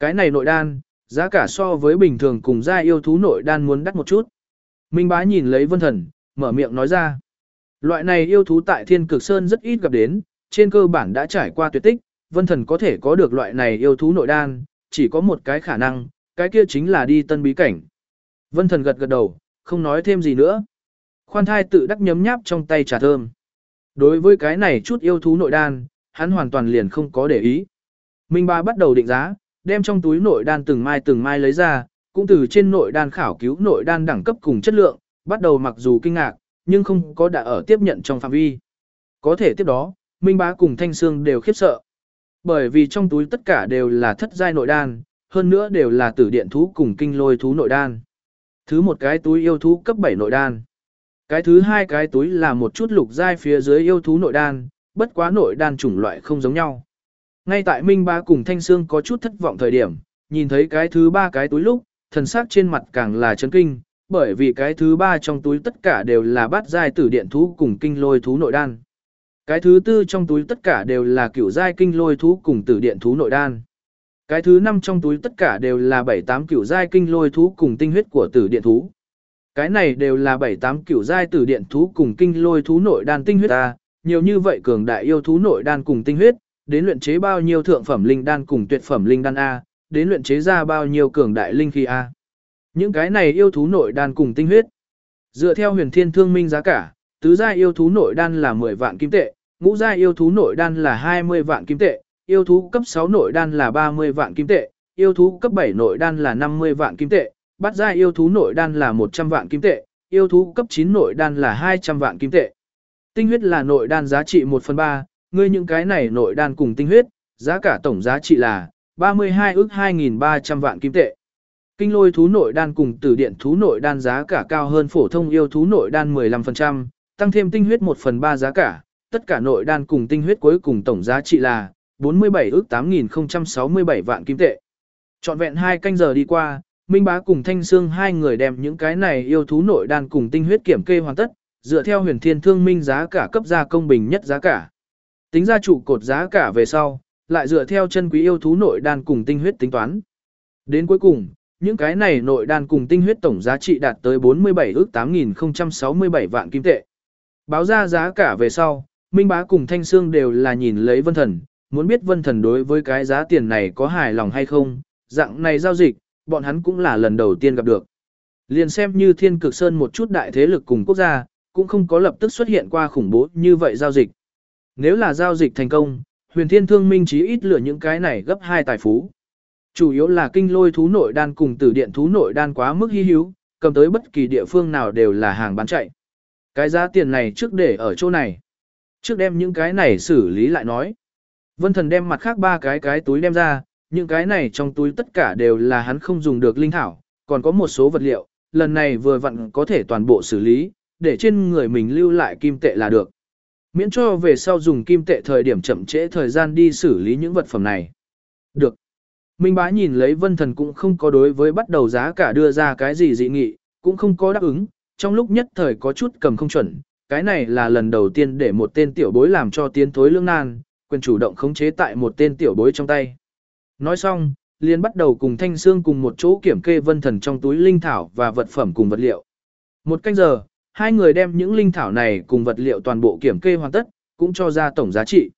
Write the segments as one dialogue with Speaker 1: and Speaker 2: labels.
Speaker 1: Cái này nội đan, giá cả so với bình thường cùng gia yêu thú nội đan muốn đắt một chút. Minh bá nhìn lấy vân thần, mở miệng nói ra. Loại này yêu thú tại thiên cực sơn rất ít gặp đến, trên cơ bản đã trải qua tuyệt tích, vân thần có thể có được loại này yêu thú nội đan, chỉ có một cái khả năng, cái kia chính là đi tân bí cảnh. Vân thần gật gật đầu, không nói thêm gì nữa. Khoan thai tự đắc nhấm nháp trong tay trà thơm. Đối với cái này chút yêu thú nội đan, hắn hoàn toàn liền không có để ý. Minh ba bắt đầu định giá, đem trong túi nội đan từng mai từng mai lấy ra, cũng từ trên nội đan khảo cứu nội đan đẳng cấp cùng chất lượng, bắt đầu mặc dù kinh ngạc, nhưng không có đã ở tiếp nhận trong phạm vi. Có thể tiếp đó, Minh Bá cùng Thanh Sương đều khiếp sợ. Bởi vì trong túi tất cả đều là thất giai nội đan, hơn nữa đều là tử điện thú cùng kinh lôi thú nội đan. Thứ một cái túi yêu thú cấp 7 nội đan. Cái thứ hai cái túi là một chút lục giai phía dưới yêu thú nội đan, bất quá nội đan chủng loại không giống nhau. Ngay tại Minh Ba cùng Thanh Sương có chút thất vọng thời điểm, nhìn thấy cái thứ ba cái túi lúc, thần sắc trên mặt càng là chấn kinh, bởi vì cái thứ ba trong túi tất cả đều là bát giai tử điện thú cùng kinh lôi thú nội đan. Cái thứ tư trong túi tất cả đều là cửu giai kinh lôi thú cùng tử điện thú nội đan. Cái thứ năm trong túi tất cả đều là bảy tám cửu giai kinh lôi thú cùng tinh huyết của tử điện thú. Cái này đều là bảy tám cửu giai tử điện thú cùng kinh lôi thú nội đan tinh huyết ta, nhiều như vậy cường đại yêu thú nội đan cùng tinh huyết, đến luyện chế bao nhiêu thượng phẩm linh đan cùng tuyệt phẩm linh đan a, đến luyện chế ra bao nhiêu cường đại linh khí a. Những cái này yêu thú nội đan cùng tinh huyết. Dựa theo huyền thiên thương minh giá cả, tứ giai yêu thú nội đan là 10 vạn kim tệ, ngũ giai yêu thú nội đan là 20 vạn kim tệ, yêu thú cấp 6 nội đan là 30 vạn kim tệ, yêu thú cấp 7 nội đan là 50 vạn kim tệ, bát giai yêu thú nội đan là 100 vạn kim tệ, yêu thú cấp 9 nội đan là 200 vạn kim tệ. Tinh huyết là nội đan giá trị 1 phần 3, ngươi những cái này nội đan cùng tinh huyết, giá cả tổng giá trị là 32 ước 2.300 vạn kim tệ. Kinh lôi thú nội đan cùng tử điện thú nội đan giá cả cao hơn phổ thông yêu thú nội đan 15%, tăng thêm tinh huyết 1 phần 3 giá cả, tất cả nội đan cùng tinh huyết cuối cùng tổng giá trị là 47 ước 8.067 vạn kim tệ. Chọn vẹn hai canh giờ đi qua, Minh Bá cùng Thanh Sương hai người đem những cái này yêu thú nội đan cùng tinh huyết kiểm kê hoàn tất, dựa theo huyền thiên thương minh giá cả cấp ra công bình nhất giá cả. Tính ra trụ cột giá cả về sau, lại dựa theo chân quý yêu thú nội đan cùng tinh huyết tính toán. Đến cuối cùng, những cái này nội đan cùng tinh huyết tổng giá trị đạt tới 47 ước 8067 vạn kim tệ. Báo ra giá cả về sau, Minh Bá cùng Thanh Sương đều là nhìn lấy Vân Thần, muốn biết Vân Thần đối với cái giá tiền này có hài lòng hay không, dạng này giao dịch, bọn hắn cũng là lần đầu tiên gặp được. Liền xem như Thiên Cực Sơn một chút đại thế lực cùng quốc gia, cũng không có lập tức xuất hiện qua khủng bố như vậy giao dịch. Nếu là giao dịch thành công, huyền thiên thương minh chí ít lựa những cái này gấp hai tài phú. Chủ yếu là kinh lôi thú nội đan cùng tử điện thú nội đan quá mức hy hữu, cầm tới bất kỳ địa phương nào đều là hàng bán chạy. Cái giá tiền này trước để ở chỗ này. Trước đem những cái này xử lý lại nói. Vân thần đem mặt khác ba cái cái túi đem ra, những cái này trong túi tất cả đều là hắn không dùng được linh thảo, còn có một số vật liệu, lần này vừa vặn có thể toàn bộ xử lý, để trên người mình lưu lại kim tệ là được. Miễn cho về sau dùng kim tệ thời điểm chậm trễ thời gian đi xử lý những vật phẩm này. Được. Minh bá nhìn lấy vân thần cũng không có đối với bắt đầu giá cả đưa ra cái gì dị nghị, cũng không có đáp ứng, trong lúc nhất thời có chút cầm không chuẩn, cái này là lần đầu tiên để một tên tiểu bối làm cho tiến thối lương nan, quyền chủ động khống chế tại một tên tiểu bối trong tay. Nói xong, liền bắt đầu cùng Thanh Sương cùng một chỗ kiểm kê vân thần trong túi linh thảo và vật phẩm cùng vật liệu. Một canh giờ, hai người đem những linh thảo này cùng vật liệu toàn bộ kiểm kê hoàn tất, cũng cho ra tổng giá trị.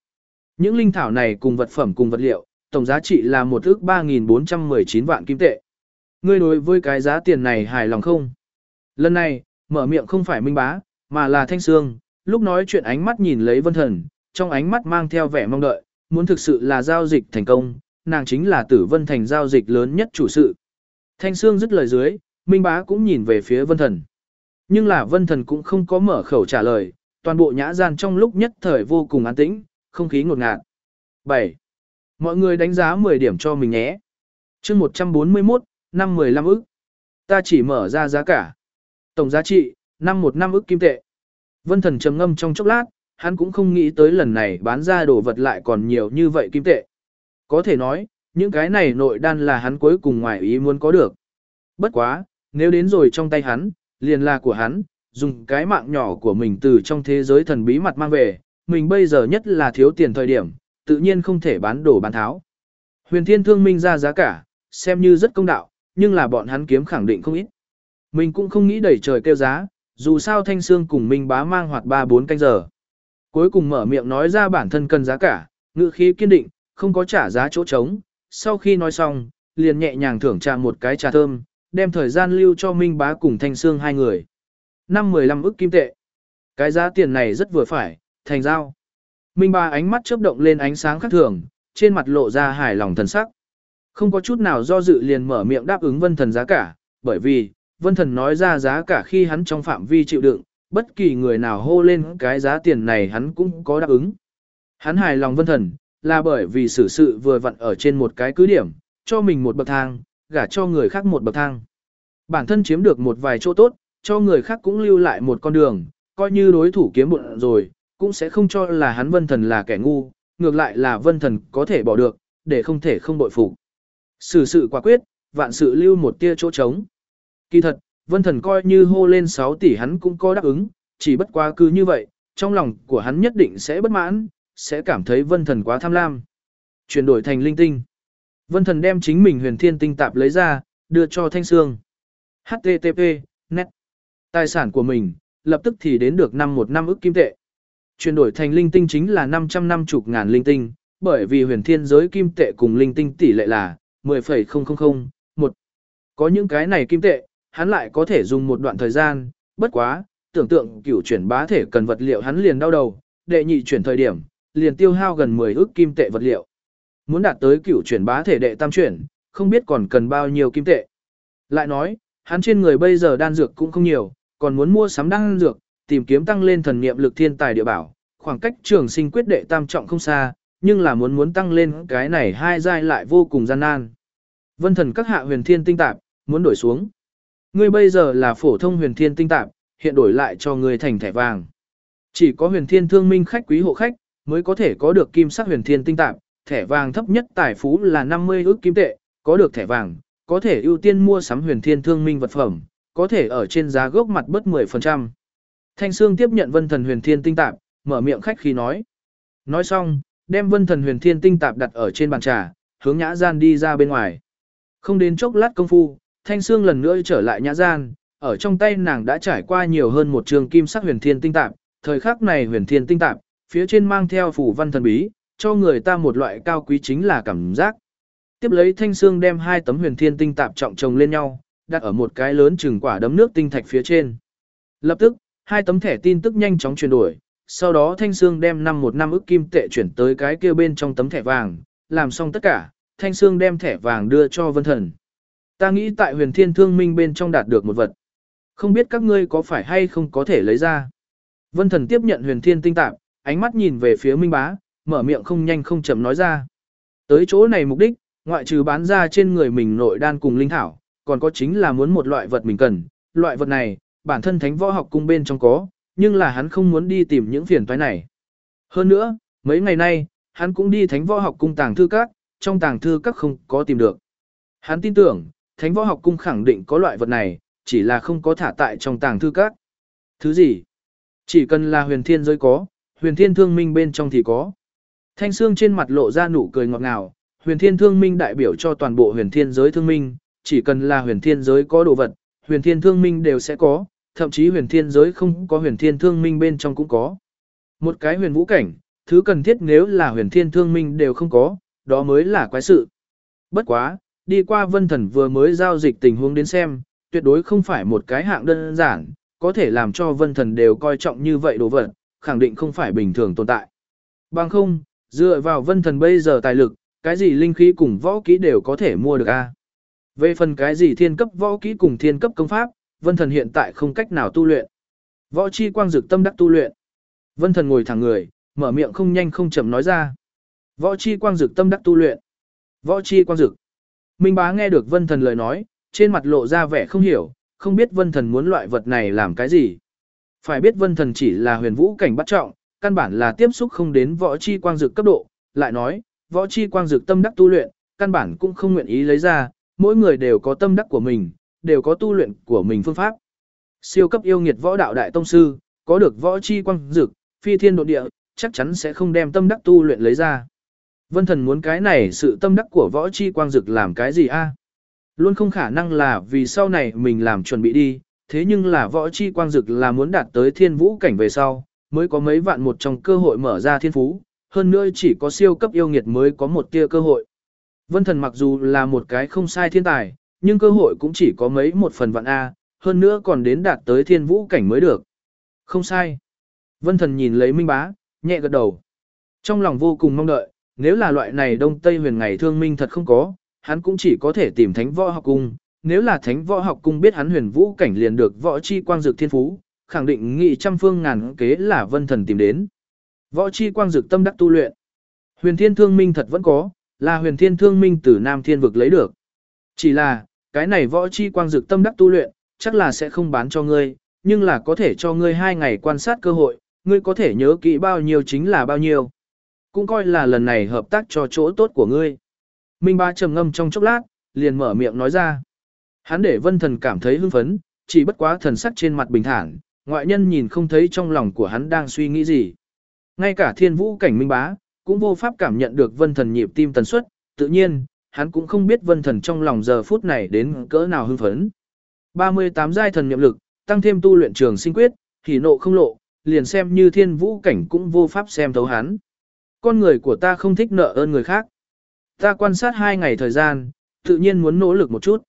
Speaker 1: Những linh thảo này cùng vật phẩm cùng vật liệu, tổng giá trị là một ước 3.419 vạn kim tệ. Ngươi đối với cái giá tiền này hài lòng không? Lần này, mở miệng không phải minh bá, mà là thanh sương, lúc nói chuyện ánh mắt nhìn lấy vân thần, trong ánh mắt mang theo vẻ mong đợi, muốn thực sự là giao dịch thành công, nàng chính là tử vân thành giao dịch lớn nhất chủ sự. Thanh sương dứt lời dưới, minh bá cũng nhìn về phía vân thần. Nhưng là vân thần cũng không có mở khẩu trả lời, toàn bộ nhã gian trong lúc nhất thời vô cùng an tĩnh, không khí ngột ngạt. 7. Mọi người đánh giá 10 điểm cho mình nhé. chương 141, năm 15 ức. Ta chỉ mở ra giá cả. Tổng giá trị, năm một năm ức kim tệ. Vân thần trầm ngâm trong chốc lát, hắn cũng không nghĩ tới lần này bán ra đồ vật lại còn nhiều như vậy kim tệ. Có thể nói, những cái này nội đan là hắn cuối cùng ngoài ý muốn có được. Bất quá, nếu đến rồi trong tay hắn, liền là của hắn, dùng cái mạng nhỏ của mình từ trong thế giới thần bí mặt mang về, mình bây giờ nhất là thiếu tiền thời điểm, tự nhiên không thể bán đồ bán tháo. Huyền Thiên Thương Minh ra giá cả, xem như rất công đạo, nhưng là bọn hắn kiếm khẳng định không ít. Mình cũng không nghĩ đẩy trời kêu giá, dù sao Thanh Sương cùng Minh Bá mang hoạt 3-4 canh giờ. Cuối cùng mở miệng nói ra bản thân cần giá cả, ngữ khí kiên định, không có trả giá chỗ trống. Sau khi nói xong, liền nhẹ nhàng thưởng trà một cái trà thơm, đem thời gian lưu cho Minh Bá cùng Thanh Sương hai người. Năm 15 ức kim tệ. Cái giá tiền này rất vừa phải, thành giao. Minh Bá ánh mắt chớp động lên ánh sáng khác thường, trên mặt lộ ra hài lòng thần sắc. Không có chút nào do dự liền mở miệng đáp ứng vân thần giá cả, bởi vì, vân thần nói ra giá cả khi hắn trong phạm vi chịu đựng, bất kỳ người nào hô lên cái giá tiền này hắn cũng có đáp ứng. Hắn hài lòng vân thần, là bởi vì xử sự vừa vặn ở trên một cái cứ điểm, cho mình một bậc thang, gả cho người khác một bậc thang. Bản thân chiếm được một vài chỗ tốt, cho người khác cũng lưu lại một con đường, coi như đối thủ kiếm bụng rồi, cũng sẽ không cho là hắn vân thần là kẻ ngu, ngược lại là vân thần có thể bỏ được, để không thể không bội phục. Sự sự quả quyết, vạn sự lưu một tia chỗ trống. Kỳ thật, vân thần coi như hô lên 6 tỷ hắn cũng có đáp ứng, chỉ bất quá cứ như vậy, trong lòng của hắn nhất định sẽ bất mãn, sẽ cảm thấy vân thần quá tham lam. Chuyển đổi thành linh tinh. Vân thần đem chính mình huyền thiên tinh tạp lấy ra, đưa cho thanh sương. HTTP, net. Tài sản của mình, lập tức thì đến được năm một năm ức kim tệ. Chuyển đổi thành linh tinh chính là 550 ngàn linh tinh, bởi vì huyền thiên giới kim tệ cùng linh tinh tỷ lệ là 10,000, một. Có những cái này kim tệ, hắn lại có thể dùng một đoạn thời gian, bất quá, tưởng tượng cửu chuyển bá thể cần vật liệu hắn liền đau đầu, đệ nhị chuyển thời điểm, liền tiêu hao gần 10 ức kim tệ vật liệu. Muốn đạt tới cửu chuyển bá thể đệ tam chuyển, không biết còn cần bao nhiêu kim tệ. Lại nói, hắn trên người bây giờ đan dược cũng không nhiều, còn muốn mua sắm đan dược, tìm kiếm tăng lên thần niệm lực thiên tài địa bảo, khoảng cách trường sinh quyết đệ tam trọng không xa, nhưng là muốn muốn tăng lên cái này hai giai lại vô cùng gian nan. Vân thần các hạ huyền thiên tinh tạp, muốn đổi xuống. Ngươi bây giờ là phổ thông huyền thiên tinh tạp, hiện đổi lại cho ngươi thành thẻ vàng. Chỉ có huyền thiên thương minh khách quý hộ khách, mới có thể có được kim sắc huyền thiên tinh tạp, thẻ vàng thấp nhất tài phú là 50 ước kim tệ, có được thẻ vàng, có thể ưu tiên mua sắm huyền thiên thương minh vật phẩm, có thể ở trên giá gốc mặt bớt 10%. Thanh Sương tiếp nhận vân thần huyền thiên tinh tạp, mở miệng khách khi nói. Nói xong, đem vân thần huyền thiên tinh tạp đặt ở trên bàn trà, hướng nhã gian đi ra bên ngoài. Không đến chốc lát công phu, Thanh Sương lần nữa trở lại nhã gian, ở trong tay nàng đã trải qua nhiều hơn một trường kim sắc huyền thiên tinh tạp, thời khắc này huyền thiên tinh tạp, phía trên mang theo phủ văn thần bí, cho người ta một loại cao quý chính là cảm giác. Tiếp lấy Thanh Sương đem hai tấm huyền thiên tinh tạp trọng chồng lên nhau, đặt ở một cái lớn chừng quả đấm nước tinh thạch phía trên. Lập tức, hai tấm thẻ tin tức nhanh chóng chuyển đổi, sau đó Thanh Sương đem năm một năm ức kim tệ chuyển tới cái kia bên trong tấm thẻ vàng, làm xong tất cả, Thanh Sương đem thẻ vàng đưa cho Vân Thần. Ta nghĩ tại huyền thiên thương minh bên trong đạt được một vật. Không biết các ngươi có phải hay không có thể lấy ra. Vân Thần tiếp nhận huyền thiên tinh tạp, ánh mắt nhìn về phía Minh Bá, mở miệng không nhanh không chậm nói ra. Tới chỗ này mục đích, ngoại trừ bán ra trên người mình nội đan cùng linh thảo, còn có chính là muốn một loại vật mình cần. Loại vật này, bản thân thánh võ học cung bên trong có, nhưng là hắn không muốn đi tìm những phiền toái này. Hơn nữa, mấy ngày nay, hắn cũng đi thánh võ học cung tàng thư các, trong tàng thư các không có tìm được. Hắn tin tưởng, thánh võ học cung khẳng định có loại vật này, chỉ là không có thả tại trong tàng thư các. Thứ gì? Chỉ cần là huyền thiên giới có, huyền thiên thương minh bên trong thì có. Thanh xương trên mặt lộ ra nụ cười ngọt ngào, huyền thiên thương minh đại biểu cho toàn bộ huyền thiên giới thương minh, chỉ cần là huyền thiên giới có đồ vật, huyền thiên thương minh đều sẽ có, thậm chí huyền thiên giới không có huyền thiên thương minh bên trong cũng có. Một cái huyền vũ cảnh, thứ cần thiết nếu là huyền thiên thương minh đều không có, đó mới là quái sự. Bất quá, đi qua vân thần vừa mới giao dịch tình huống đến xem, tuyệt đối không phải một cái hạng đơn giản, có thể làm cho vân thần đều coi trọng như vậy đồ vật, khẳng định không phải bình thường tồn tại. Bằng không, dựa vào vân thần bây giờ tài lực, cái gì linh khí cùng võ kỹ đều có thể mua được a. Về phần cái gì thiên cấp võ kỹ cùng thiên cấp công pháp, vân thần hiện tại không cách nào tu luyện. Võ chi quang dực tâm đắc tu luyện. Vân thần ngồi thẳng người, mở miệng không nhanh không chậm nói ra. Võ chi quang dực tâm đắc tu luyện. Võ chi quang dực. Minh bá nghe được vân thần lời nói, trên mặt lộ ra vẻ không hiểu, không biết vân thần muốn loại vật này làm cái gì. Phải biết vân thần chỉ là huyền vũ cảnh bắt trọng, căn bản là tiếp xúc không đến võ chi quang dược cấp độ, lại nói, võ chi quang dược tâm đắc tu luyện, căn bản cũng không nguyện ý lấy ra, mỗi người đều có tâm đắc của mình, đều có tu luyện của mình phương pháp. Siêu cấp yêu nghiệt võ đạo đại tông sư, có được võ chi quang dược phi thiên độ địa, chắc chắn sẽ không đem tâm đắc tu luyện lấy ra. Vân thần muốn cái này sự tâm đắc của võ chi quang dực làm cái gì a? À? Luôn không khả năng là vì sau này mình làm chuẩn bị đi, thế nhưng là võ chi quang dực là muốn đạt tới thiên vũ cảnh về sau, mới có mấy vạn một trong cơ hội mở ra thiên phú, hơn nữa chỉ có siêu cấp yêu nghiệt mới có một tia cơ hội. Vân thần mặc dù là một cái không sai thiên tài, nhưng cơ hội cũng chỉ có mấy một phần vạn A, hơn nữa còn đến đạt tới thiên vũ cảnh mới được. Không sai. Vân thần nhìn lấy minh bá, nhẹ gật đầu. Trong lòng vô cùng mong đợi, nếu là loại này đông tây huyền ngày thương minh thật không có, hắn cũng chỉ có thể tìm thánh võ học cung. Nếu là thánh võ học cung biết hắn huyền vũ cảnh liền được võ chi quang dược thiên phú, khẳng định nghị trăm phương ngàn kế là vân thần tìm đến. Võ chi quang dực tâm đắc tu luyện. Huyền thiên thương minh thật vẫn có, là huyền thiên thương minh từ Nam Thiên vực lấy được. Chỉ là, cái này võ chi quang dực tâm đắc tu luyện, chắc là sẽ không bán cho ngươi, nhưng là có thể cho ngươi hai ngày quan sát cơ hội, ngươi có thể nhớ kỹ bao nhiêu chính là bao nhiêu. Cũng coi là lần này hợp tác cho chỗ tốt của ngươi. Minh Ba trầm ngâm trong chốc lát, liền mở miệng nói ra. Hắn để vân thần cảm thấy hưng phấn, chỉ bất quá thần sắc trên mặt bình thản, ngoại nhân nhìn không thấy trong lòng của hắn đang suy nghĩ gì. Ngay cả thiên vũ cảnh Minh Bá, cũng vô pháp cảm nhận được vân thần nhịp tim tần suất, tự nhiên, hắn cũng không biết vân thần trong lòng giờ phút này đến cỡ nào hưng phấn. 38 giai thần niệm lực, tăng thêm tu luyện trường sinh quyết, thì nộ không lộ, liền xem như thiên vũ cảnh cũng vô pháp xem thấu hắn. Con người của ta không thích nợ ơn người khác. Ta quan sát hai ngày thời gian, tự nhiên muốn nỗ lực một chút.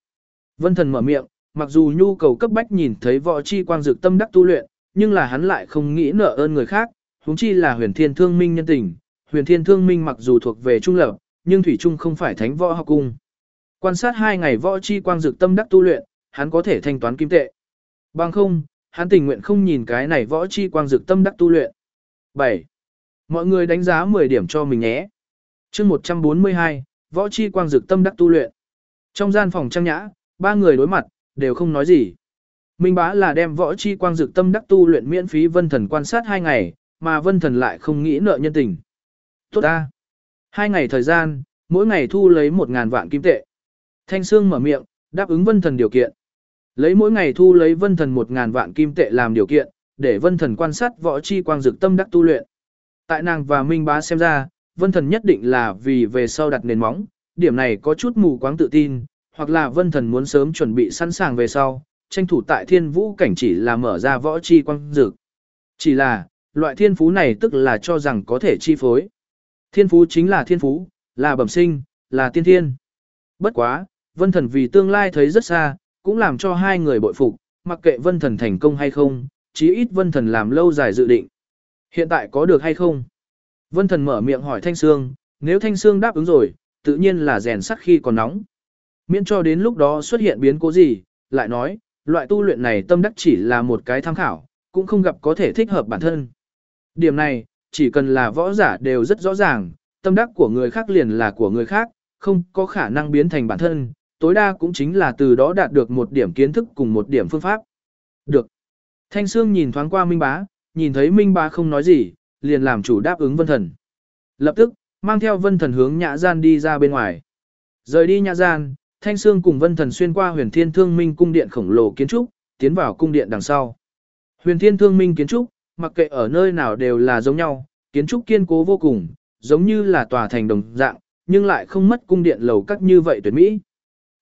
Speaker 1: Vân thần mở miệng, mặc dù nhu cầu cấp bách nhìn thấy võ chi quang dược tâm đắc tu luyện, nhưng là hắn lại không nghĩ nợ ơn người khác, huống chi là huyền thiên thương minh nhân tình. Huyền thiên thương minh mặc dù thuộc về trung lập, nhưng thủy trung không phải thánh võ học cung. Quan sát hai ngày võ chi quang dược tâm đắc tu luyện, hắn có thể thanh toán kim tệ. Bằng không, hắn tình nguyện không nhìn cái này võ chi quang dược tâm đắc tu luyện. 7. Mọi người đánh giá 10 điểm cho mình nhé. chương 142, võ chi quang dược tâm đắc tu luyện. Trong gian phòng trang nhã, ba người đối mặt, đều không nói gì. Minh bá là đem võ chi quang dược tâm đắc tu luyện miễn phí vân thần quan sát hai ngày, mà vân thần lại không nghĩ nợ nhân tình. Tốt ta. Hai ngày thời gian, mỗi ngày thu lấy một ngàn vạn kim tệ. Thanh Sương mở miệng, đáp ứng vân thần điều kiện. Lấy mỗi ngày thu lấy vân thần một ngàn vạn kim tệ làm điều kiện, để vân thần quan sát võ chi quang dược tâm đắc tu luyện. Tại nàng và Minh Bá xem ra, vân thần nhất định là vì về sau đặt nền móng, điểm này có chút mù quáng tự tin, hoặc là vân thần muốn sớm chuẩn bị sẵn sàng về sau, tranh thủ tại thiên vũ cảnh chỉ là mở ra võ chi quang dược. Chỉ là, loại thiên phú này tức là cho rằng có thể chi phối. Thiên phú chính là thiên phú, là bẩm sinh, là tiên thiên. Bất quá, vân thần vì tương lai thấy rất xa, cũng làm cho hai người bội phục, mặc kệ vân thần thành công hay không, chí ít vân thần làm lâu dài dự định. Hiện tại có được hay không? Vân thần mở miệng hỏi Thanh Sương, nếu Thanh Sương đáp ứng rồi, tự nhiên là rèn sắt khi còn nóng. Miễn cho đến lúc đó xuất hiện biến cố gì, lại nói, loại tu luyện này tâm đắc chỉ là một cái tham khảo, cũng không gặp có thể thích hợp bản thân. Điểm này, chỉ cần là võ giả đều rất rõ ràng, tâm đắc của người khác liền là của người khác, không có khả năng biến thành bản thân, tối đa cũng chính là từ đó đạt được một điểm kiến thức cùng một điểm phương pháp. Được. Thanh Sương nhìn thoáng qua Minh Bá, nhìn thấy Minh Bá không nói gì, liền làm chủ đáp ứng Vân Thần. Lập tức, mang theo Vân Thần hướng nhã gian đi ra bên ngoài. Rời đi nhã gian, Thanh Sương cùng Vân Thần xuyên qua huyền thiên thương minh cung điện khổng lồ kiến trúc, tiến vào cung điện đằng sau. Huyền thiên thương minh kiến trúc, mặc kệ ở nơi nào đều là giống nhau, kiến trúc kiên cố vô cùng, giống như là tòa thành đồng dạng, nhưng lại không mất cung điện lầu các như vậy tuyệt mỹ.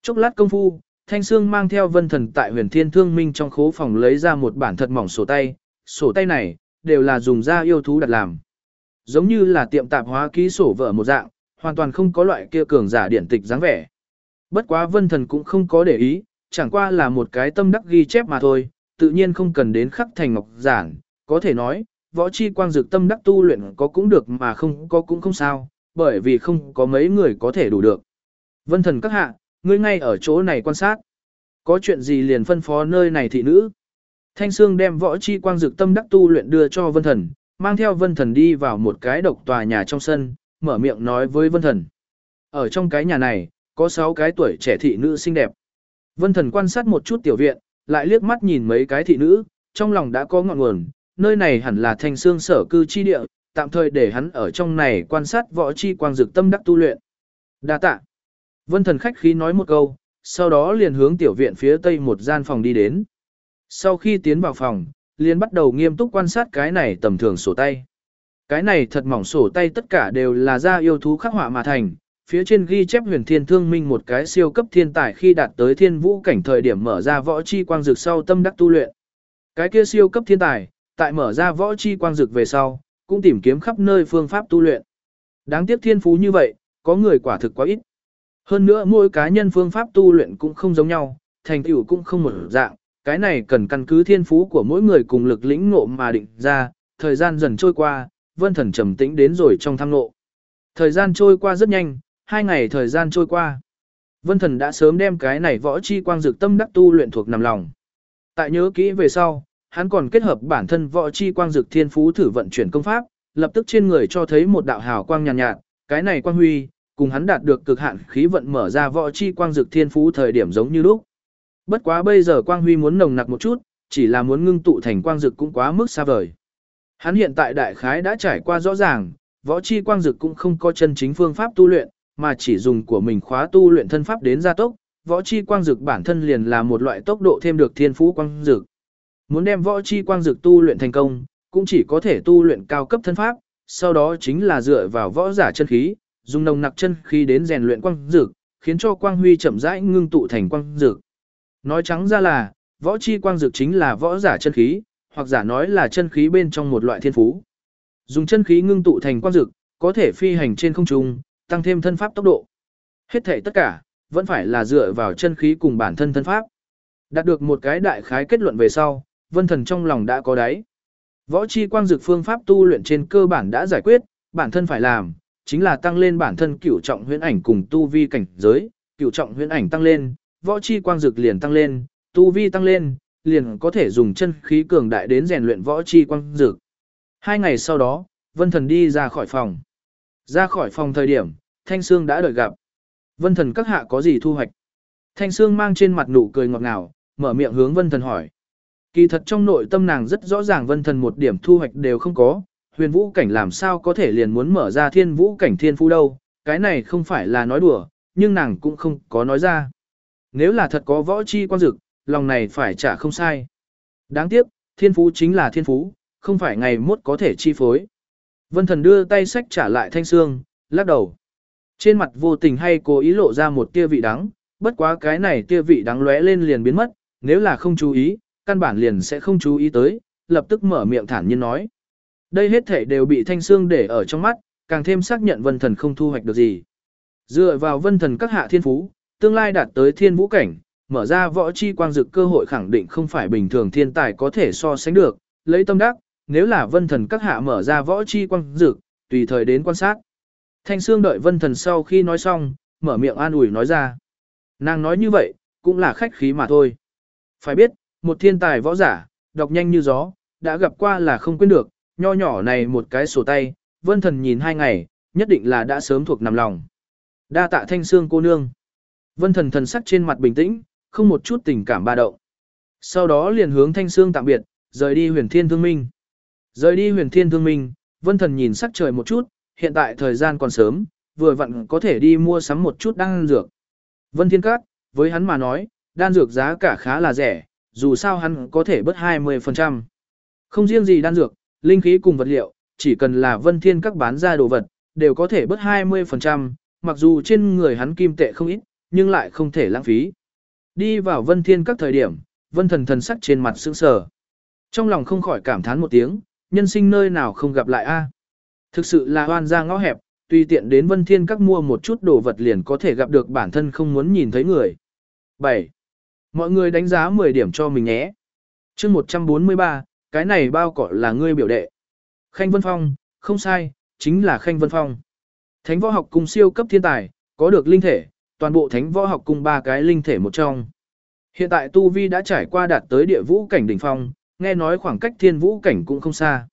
Speaker 1: Chốc lát công phu, Thanh Sương mang theo vân thần tại huyền thiên thương minh trong khố phòng lấy ra một bản thật mỏng sổ tay, sổ tay này, đều là dùng da yêu thú đặt làm. Giống như là tiệm tạp hóa ký sổ vợ một dạng, hoàn toàn không có loại kia cường giả điển tịch dáng vẻ. Bất quá vân thần cũng không có để ý, chẳng qua là một cái tâm đắc ghi chép mà thôi, tự nhiên không cần đến khắc thành ngọc giản, có thể nói, võ chi quang dược tâm đắc tu luyện có cũng được mà không có cũng không sao, bởi vì không có mấy người có thể đủ được. Vân thần các hạ, ngươi ngay ở chỗ này quan sát. Có chuyện gì liền phân phó nơi này thị nữ. Thanh Sương đem võ chi quang dược tâm đắc tu luyện đưa cho Vân Thần, mang theo Vân Thần đi vào một cái độc tòa nhà trong sân, mở miệng nói với Vân Thần. Ở trong cái nhà này, có 6 cái tuổi trẻ thị nữ xinh đẹp. Vân Thần quan sát một chút tiểu viện, lại liếc mắt nhìn mấy cái thị nữ, trong lòng đã có ngọn nguồn, nơi này hẳn là Thanh xương sở cư chi địa, tạm thời để hắn ở trong này quan sát võ chi quang dược tâm đắc tu luyện. Đa tạ. Vân thần khách khí nói một câu, sau đó liền hướng tiểu viện phía tây một gian phòng đi đến. Sau khi tiến vào phòng, liền bắt đầu nghiêm túc quan sát cái này tầm thường sổ tay. Cái này thật mỏng sổ tay tất cả đều là da yêu thú khắc họa mà thành, phía trên ghi chép huyền thiên thương minh một cái siêu cấp thiên tài khi đạt tới thiên vũ cảnh thời điểm mở ra võ chi quang dược sau tâm đắc tu luyện. Cái kia siêu cấp thiên tài, tại mở ra võ chi quang dược về sau, cũng tìm kiếm khắp nơi phương pháp tu luyện. Đáng tiếc thiên phú như vậy, có người quả thực quá ít. Hơn nữa mỗi cá nhân phương pháp tu luyện cũng không giống nhau, thành tựu cũng không một dạng, cái này cần căn cứ thiên phú của mỗi người cùng lực lĩnh ngộ mà định ra, thời gian dần trôi qua, vân thần trầm tĩnh đến rồi trong thăng ngộ. Thời gian trôi qua rất nhanh, hai ngày thời gian trôi qua. Vân thần đã sớm đem cái này võ chi quang dược tâm đắc tu luyện thuộc nằm lòng. Tại nhớ kỹ về sau, hắn còn kết hợp bản thân võ chi quang dược thiên phú thử vận chuyển công pháp, lập tức trên người cho thấy một đạo hào quang nhàn nhạt, nhạt, cái này quang huy, cùng hắn đạt được cực hạn khí vận mở ra võ chi quang dược thiên phú thời điểm giống như lúc. Bất quá bây giờ quang huy muốn nồng nặc một chút, chỉ là muốn ngưng tụ thành quang dược cũng quá mức xa vời. Hắn hiện tại đại khái đã trải qua rõ ràng, võ chi quang dược cũng không có chân chính phương pháp tu luyện, mà chỉ dùng của mình khóa tu luyện thân pháp đến gia tốc, võ chi quang dực bản thân liền là một loại tốc độ thêm được thiên phú quang dực Muốn đem võ chi quang dực tu luyện thành công, cũng chỉ có thể tu luyện cao cấp thân pháp, sau đó chính là dựa vào võ giả chân khí, dùng nồng nặc chân khí đến rèn luyện quang dực khiến cho quang huy chậm rãi ngưng tụ thành quang dực Nói trắng ra là, võ chi quang dực chính là võ giả chân khí, hoặc giả nói là chân khí bên trong một loại thiên phú. Dùng chân khí ngưng tụ thành quang dực có thể phi hành trên không trung, tăng thêm thân pháp tốc độ. Hết thể tất cả, vẫn phải là dựa vào chân khí cùng bản thân thân pháp. Đạt được một cái đại khái kết luận về sau, vân thần trong lòng đã có đáy. Võ chi quang dược phương pháp tu luyện trên cơ bản đã giải quyết, bản thân phải làm, chính là tăng lên bản thân cửu trọng huyễn ảnh cùng tu vi cảnh giới, cửu trọng huyễn ảnh tăng lên, võ chi quang dược liền tăng lên, tu vi tăng lên, liền có thể dùng chân khí cường đại đến rèn luyện võ chi quang dược. Hai ngày sau đó, Vân Thần đi ra khỏi phòng. Ra khỏi phòng thời điểm, Thanh Sương đã đợi gặp. Vân Thần các hạ có gì thu hoạch? Thanh Sương mang trên mặt nụ cười ngọt ngào, mở miệng hướng Vân Thần hỏi. Kỳ thật trong nội tâm nàng rất rõ ràng Vân Thần một điểm thu hoạch đều không có, huyền vũ cảnh làm sao có thể liền muốn mở ra thiên vũ cảnh thiên phu đâu, cái này không phải là nói đùa, nhưng nàng cũng không có nói ra. Nếu là thật có võ chi quan dực, lòng này phải trả không sai. Đáng tiếc, thiên phú chính là thiên phú, không phải ngày mốt có thể chi phối. Vân thần đưa tay sách trả lại thanh xương, lắc đầu. Trên mặt vô tình hay cố ý lộ ra một tia vị đắng, bất quá cái này tia vị đắng lóe lên liền biến mất, nếu là không chú ý, căn bản liền sẽ không chú ý tới, lập tức mở miệng thản nhiên nói. Đây hết thể đều bị thanh xương để ở trong mắt, càng thêm xác nhận vân thần không thu hoạch được gì. Dựa vào vân thần các hạ thiên phú, tương lai đạt tới thiên vũ cảnh, mở ra võ chi quang dực cơ hội khẳng định không phải bình thường thiên tài có thể so sánh được, lấy tâm đắc, nếu là vân thần các hạ mở ra võ chi quang dực, tùy thời đến quan sát. Thanh Sương đợi vân thần sau khi nói xong, mở miệng an ủi nói ra. Nàng nói như vậy, cũng là khách khí mà thôi. Phải biết, một thiên tài võ giả, đọc nhanh như gió, đã gặp qua là không quên được, nho nhỏ này một cái sổ tay, vân thần nhìn hai ngày, nhất định là đã sớm thuộc nằm lòng. Đa tạ thanh xương cô nương. Vân thần thần sắc trên mặt bình tĩnh, không một chút tình cảm ba động. Sau đó liền hướng thanh xương tạm biệt, rời đi huyền thiên thương minh. Rời đi huyền thiên thương minh, vân thần nhìn sắc trời một chút, hiện tại thời gian còn sớm, vừa vặn có thể đi mua sắm một chút đan dược. Vân thiên cát, với hắn mà nói, đan dược giá cả khá là rẻ, dù sao hắn có thể bớt 20%. Không riêng gì đan dược, linh khí cùng vật liệu, chỉ cần là vân thiên các bán ra đồ vật, đều có thể bớt 20%, mặc dù trên người hắn kim tệ không ít, nhưng lại không thể lãng phí. Đi vào vân thiên các thời điểm, vân thần thần sắc trên mặt sững sờ. Trong lòng không khỏi cảm thán một tiếng, nhân sinh nơi nào không gặp lại a Thực sự là hoan ra ngõ hẹp, tùy tiện đến vân thiên các mua một chút đồ vật liền có thể gặp được bản thân không muốn nhìn thấy người. 7. Mọi người đánh giá 10 điểm cho mình nhé. chương 143, cái này bao cỏ là ngươi biểu đệ. Khanh Vân Phong, không sai, chính là Khanh Vân Phong. Thánh võ học cung siêu cấp thiên tài, có được linh thể, toàn bộ thánh võ học cung ba cái linh thể một trong. Hiện tại Tu Vi đã trải qua đạt tới địa vũ cảnh đỉnh phong, nghe nói khoảng cách thiên vũ cảnh cũng không xa.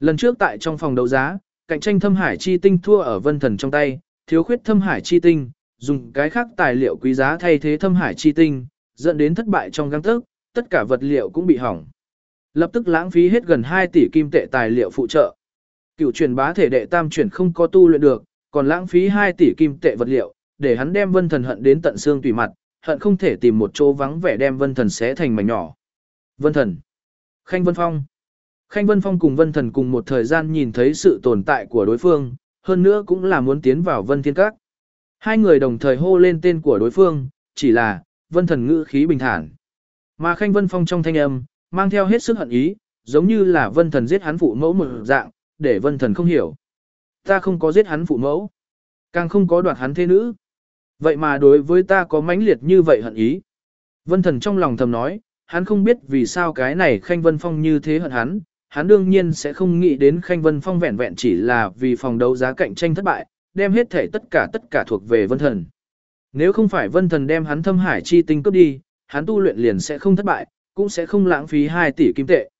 Speaker 1: Lần trước tại trong phòng đấu giá, cạnh tranh thâm hải chi tinh thua ở vân thần trong tay, thiếu khuyết thâm hải chi tinh, dùng cái khác tài liệu quý giá thay thế thâm hải chi tinh, dẫn đến thất bại trong găng tức, tất cả vật liệu cũng bị hỏng. Lập tức lãng phí hết gần 2 tỷ kim tệ tài liệu phụ trợ. Cựu truyền bá thể đệ tam truyền không có tu luyện được, còn lãng phí 2 tỷ kim tệ vật liệu, để hắn đem vân thần hận đến tận xương tùy mặt, hận không thể tìm một chỗ vắng vẻ đem vân thần xé thành mảnh nhỏ. Vân thần. Khanh Vân Phong. Khanh Vân Phong cùng vân thần cùng một thời gian nhìn thấy sự tồn tại của đối phương, hơn nữa cũng là muốn tiến vào vân thiên các. Hai người đồng thời hô lên tên của đối phương, chỉ là, vân thần ngữ khí bình thản. Mà Khanh Vân Phong trong thanh âm, mang theo hết sức hận ý, giống như là vân thần giết hắn phụ mẫu một dạng, để vân thần không hiểu. Ta không có giết hắn phụ mẫu, càng không có đoạt hắn thế nữ. Vậy mà đối với ta có mãnh liệt như vậy hận ý. Vân thần trong lòng thầm nói, hắn không biết vì sao cái này Khanh Vân Phong như thế hận hắn, hắn đương nhiên sẽ không nghĩ đến Khanh Vân Phong vẹn vẹn chỉ là vì phòng đấu giá cạnh tranh thất bại, đem hết thể tất cả tất cả thuộc về Vân Thần. Nếu không phải Vân Thần đem hắn thâm hải chi tinh cướp đi, hắn tu luyện liền sẽ không thất bại, cũng sẽ không lãng phí 2 tỷ kim tệ.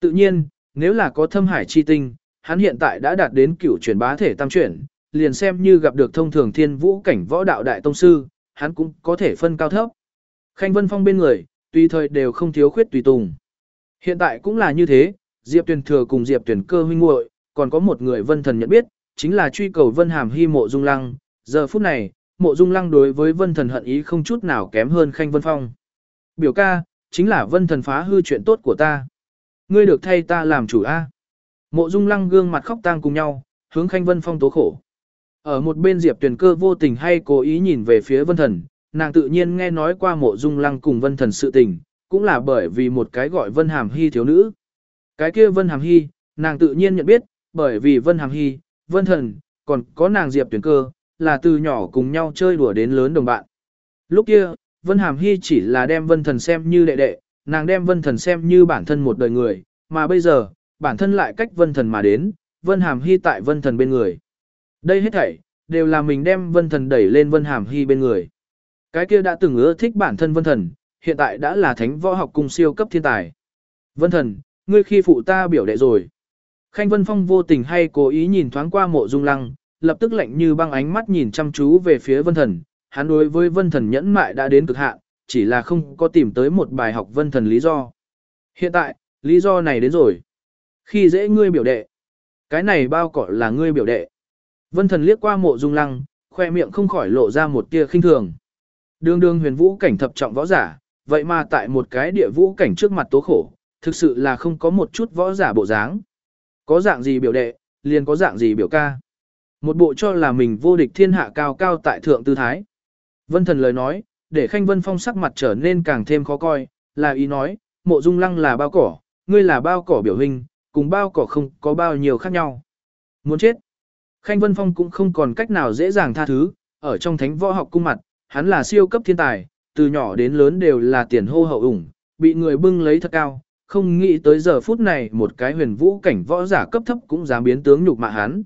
Speaker 1: Tự nhiên, nếu là có thâm hải chi tinh, hắn hiện tại đã đạt đến cửu chuyển bá thể tam chuyển, liền xem như gặp được thông thường thiên vũ cảnh võ đạo đại tông sư, hắn cũng có thể phân cao thấp. Khanh Vân Phong bên người, tùy thời đều không thiếu khuyết tùy tùng. Hiện tại cũng là như thế, Diệp Tuyền Thừa cùng Diệp Tuyền Cơ huynh muội, còn có một người Vân Thần nhận biết, chính là truy cầu Vân Hàm Hi Mộ Dung Lăng. Giờ phút này, Mộ Dung Lăng đối với Vân Thần hận ý không chút nào kém hơn Khanh Vân Phong. Biểu ca, chính là Vân Thần phá hư chuyện tốt của ta. Ngươi được thay ta làm chủ a. Mộ Dung Lăng gương mặt khóc tang cùng nhau, hướng Khanh Vân Phong tố khổ. Ở một bên Diệp Tuyền Cơ vô tình hay cố ý nhìn về phía Vân Thần, nàng tự nhiên nghe nói qua Mộ Dung Lăng cùng Vân Thần sự tình, cũng là bởi vì một cái gọi Vân Hàm Hi thiếu nữ. Cái kia Vân Hàm Hy, nàng tự nhiên nhận biết, bởi vì Vân Hàm Hy, Vân Thần, còn có nàng Diệp Tuyển Cơ, là từ nhỏ cùng nhau chơi đùa đến lớn đồng bạn. Lúc kia, Vân Hàm Hy chỉ là đem Vân Thần xem như đệ đệ, nàng đem Vân Thần xem như bản thân một đời người, mà bây giờ, bản thân lại cách Vân Thần mà đến, Vân Hàm Hy tại Vân Thần bên người. Đây hết thảy, đều là mình đem Vân Thần đẩy lên Vân Hàm Hy bên người. Cái kia đã từng ưa thích bản thân Vân Thần, hiện tại đã là thánh võ học cung siêu cấp thiên tài. Vân Thần, ngươi khi phụ ta biểu đệ rồi. Khanh Vân Phong vô tình hay cố ý nhìn thoáng qua mộ dung lăng, lập tức lạnh như băng ánh mắt nhìn chăm chú về phía vân thần, hắn đối với vân thần nhẫn mại đã đến cực hạn, chỉ là không có tìm tới một bài học vân thần lý do. Hiện tại, lý do này đến rồi. Khi dễ ngươi biểu đệ, cái này bao cỏ là ngươi biểu đệ. Vân thần liếc qua mộ dung lăng, khoe miệng không khỏi lộ ra một tia khinh thường. Đường đường huyền vũ cảnh thập trọng võ giả, vậy mà tại một cái địa vũ cảnh trước mặt tố khổ, thực sự là không có một chút võ giả bộ dáng. Có dạng gì biểu đệ, liền có dạng gì biểu ca. Một bộ cho là mình vô địch thiên hạ cao cao tại thượng tư thái. Vân thần lời nói, để Khanh Vân Phong sắc mặt trở nên càng thêm khó coi, là ý nói, mộ dung lăng là bao cỏ, ngươi là bao cỏ biểu hình, cùng bao cỏ không có bao nhiêu khác nhau. Muốn chết. Khanh Vân Phong cũng không còn cách nào dễ dàng tha thứ, ở trong thánh võ học cung mặt, hắn là siêu cấp thiên tài, từ nhỏ đến lớn đều là tiền hô hậu ủng, bị người bưng lấy thật cao, không nghĩ tới giờ phút này một cái huyền vũ cảnh võ giả cấp thấp cũng dám biến tướng nhục mạ hắn.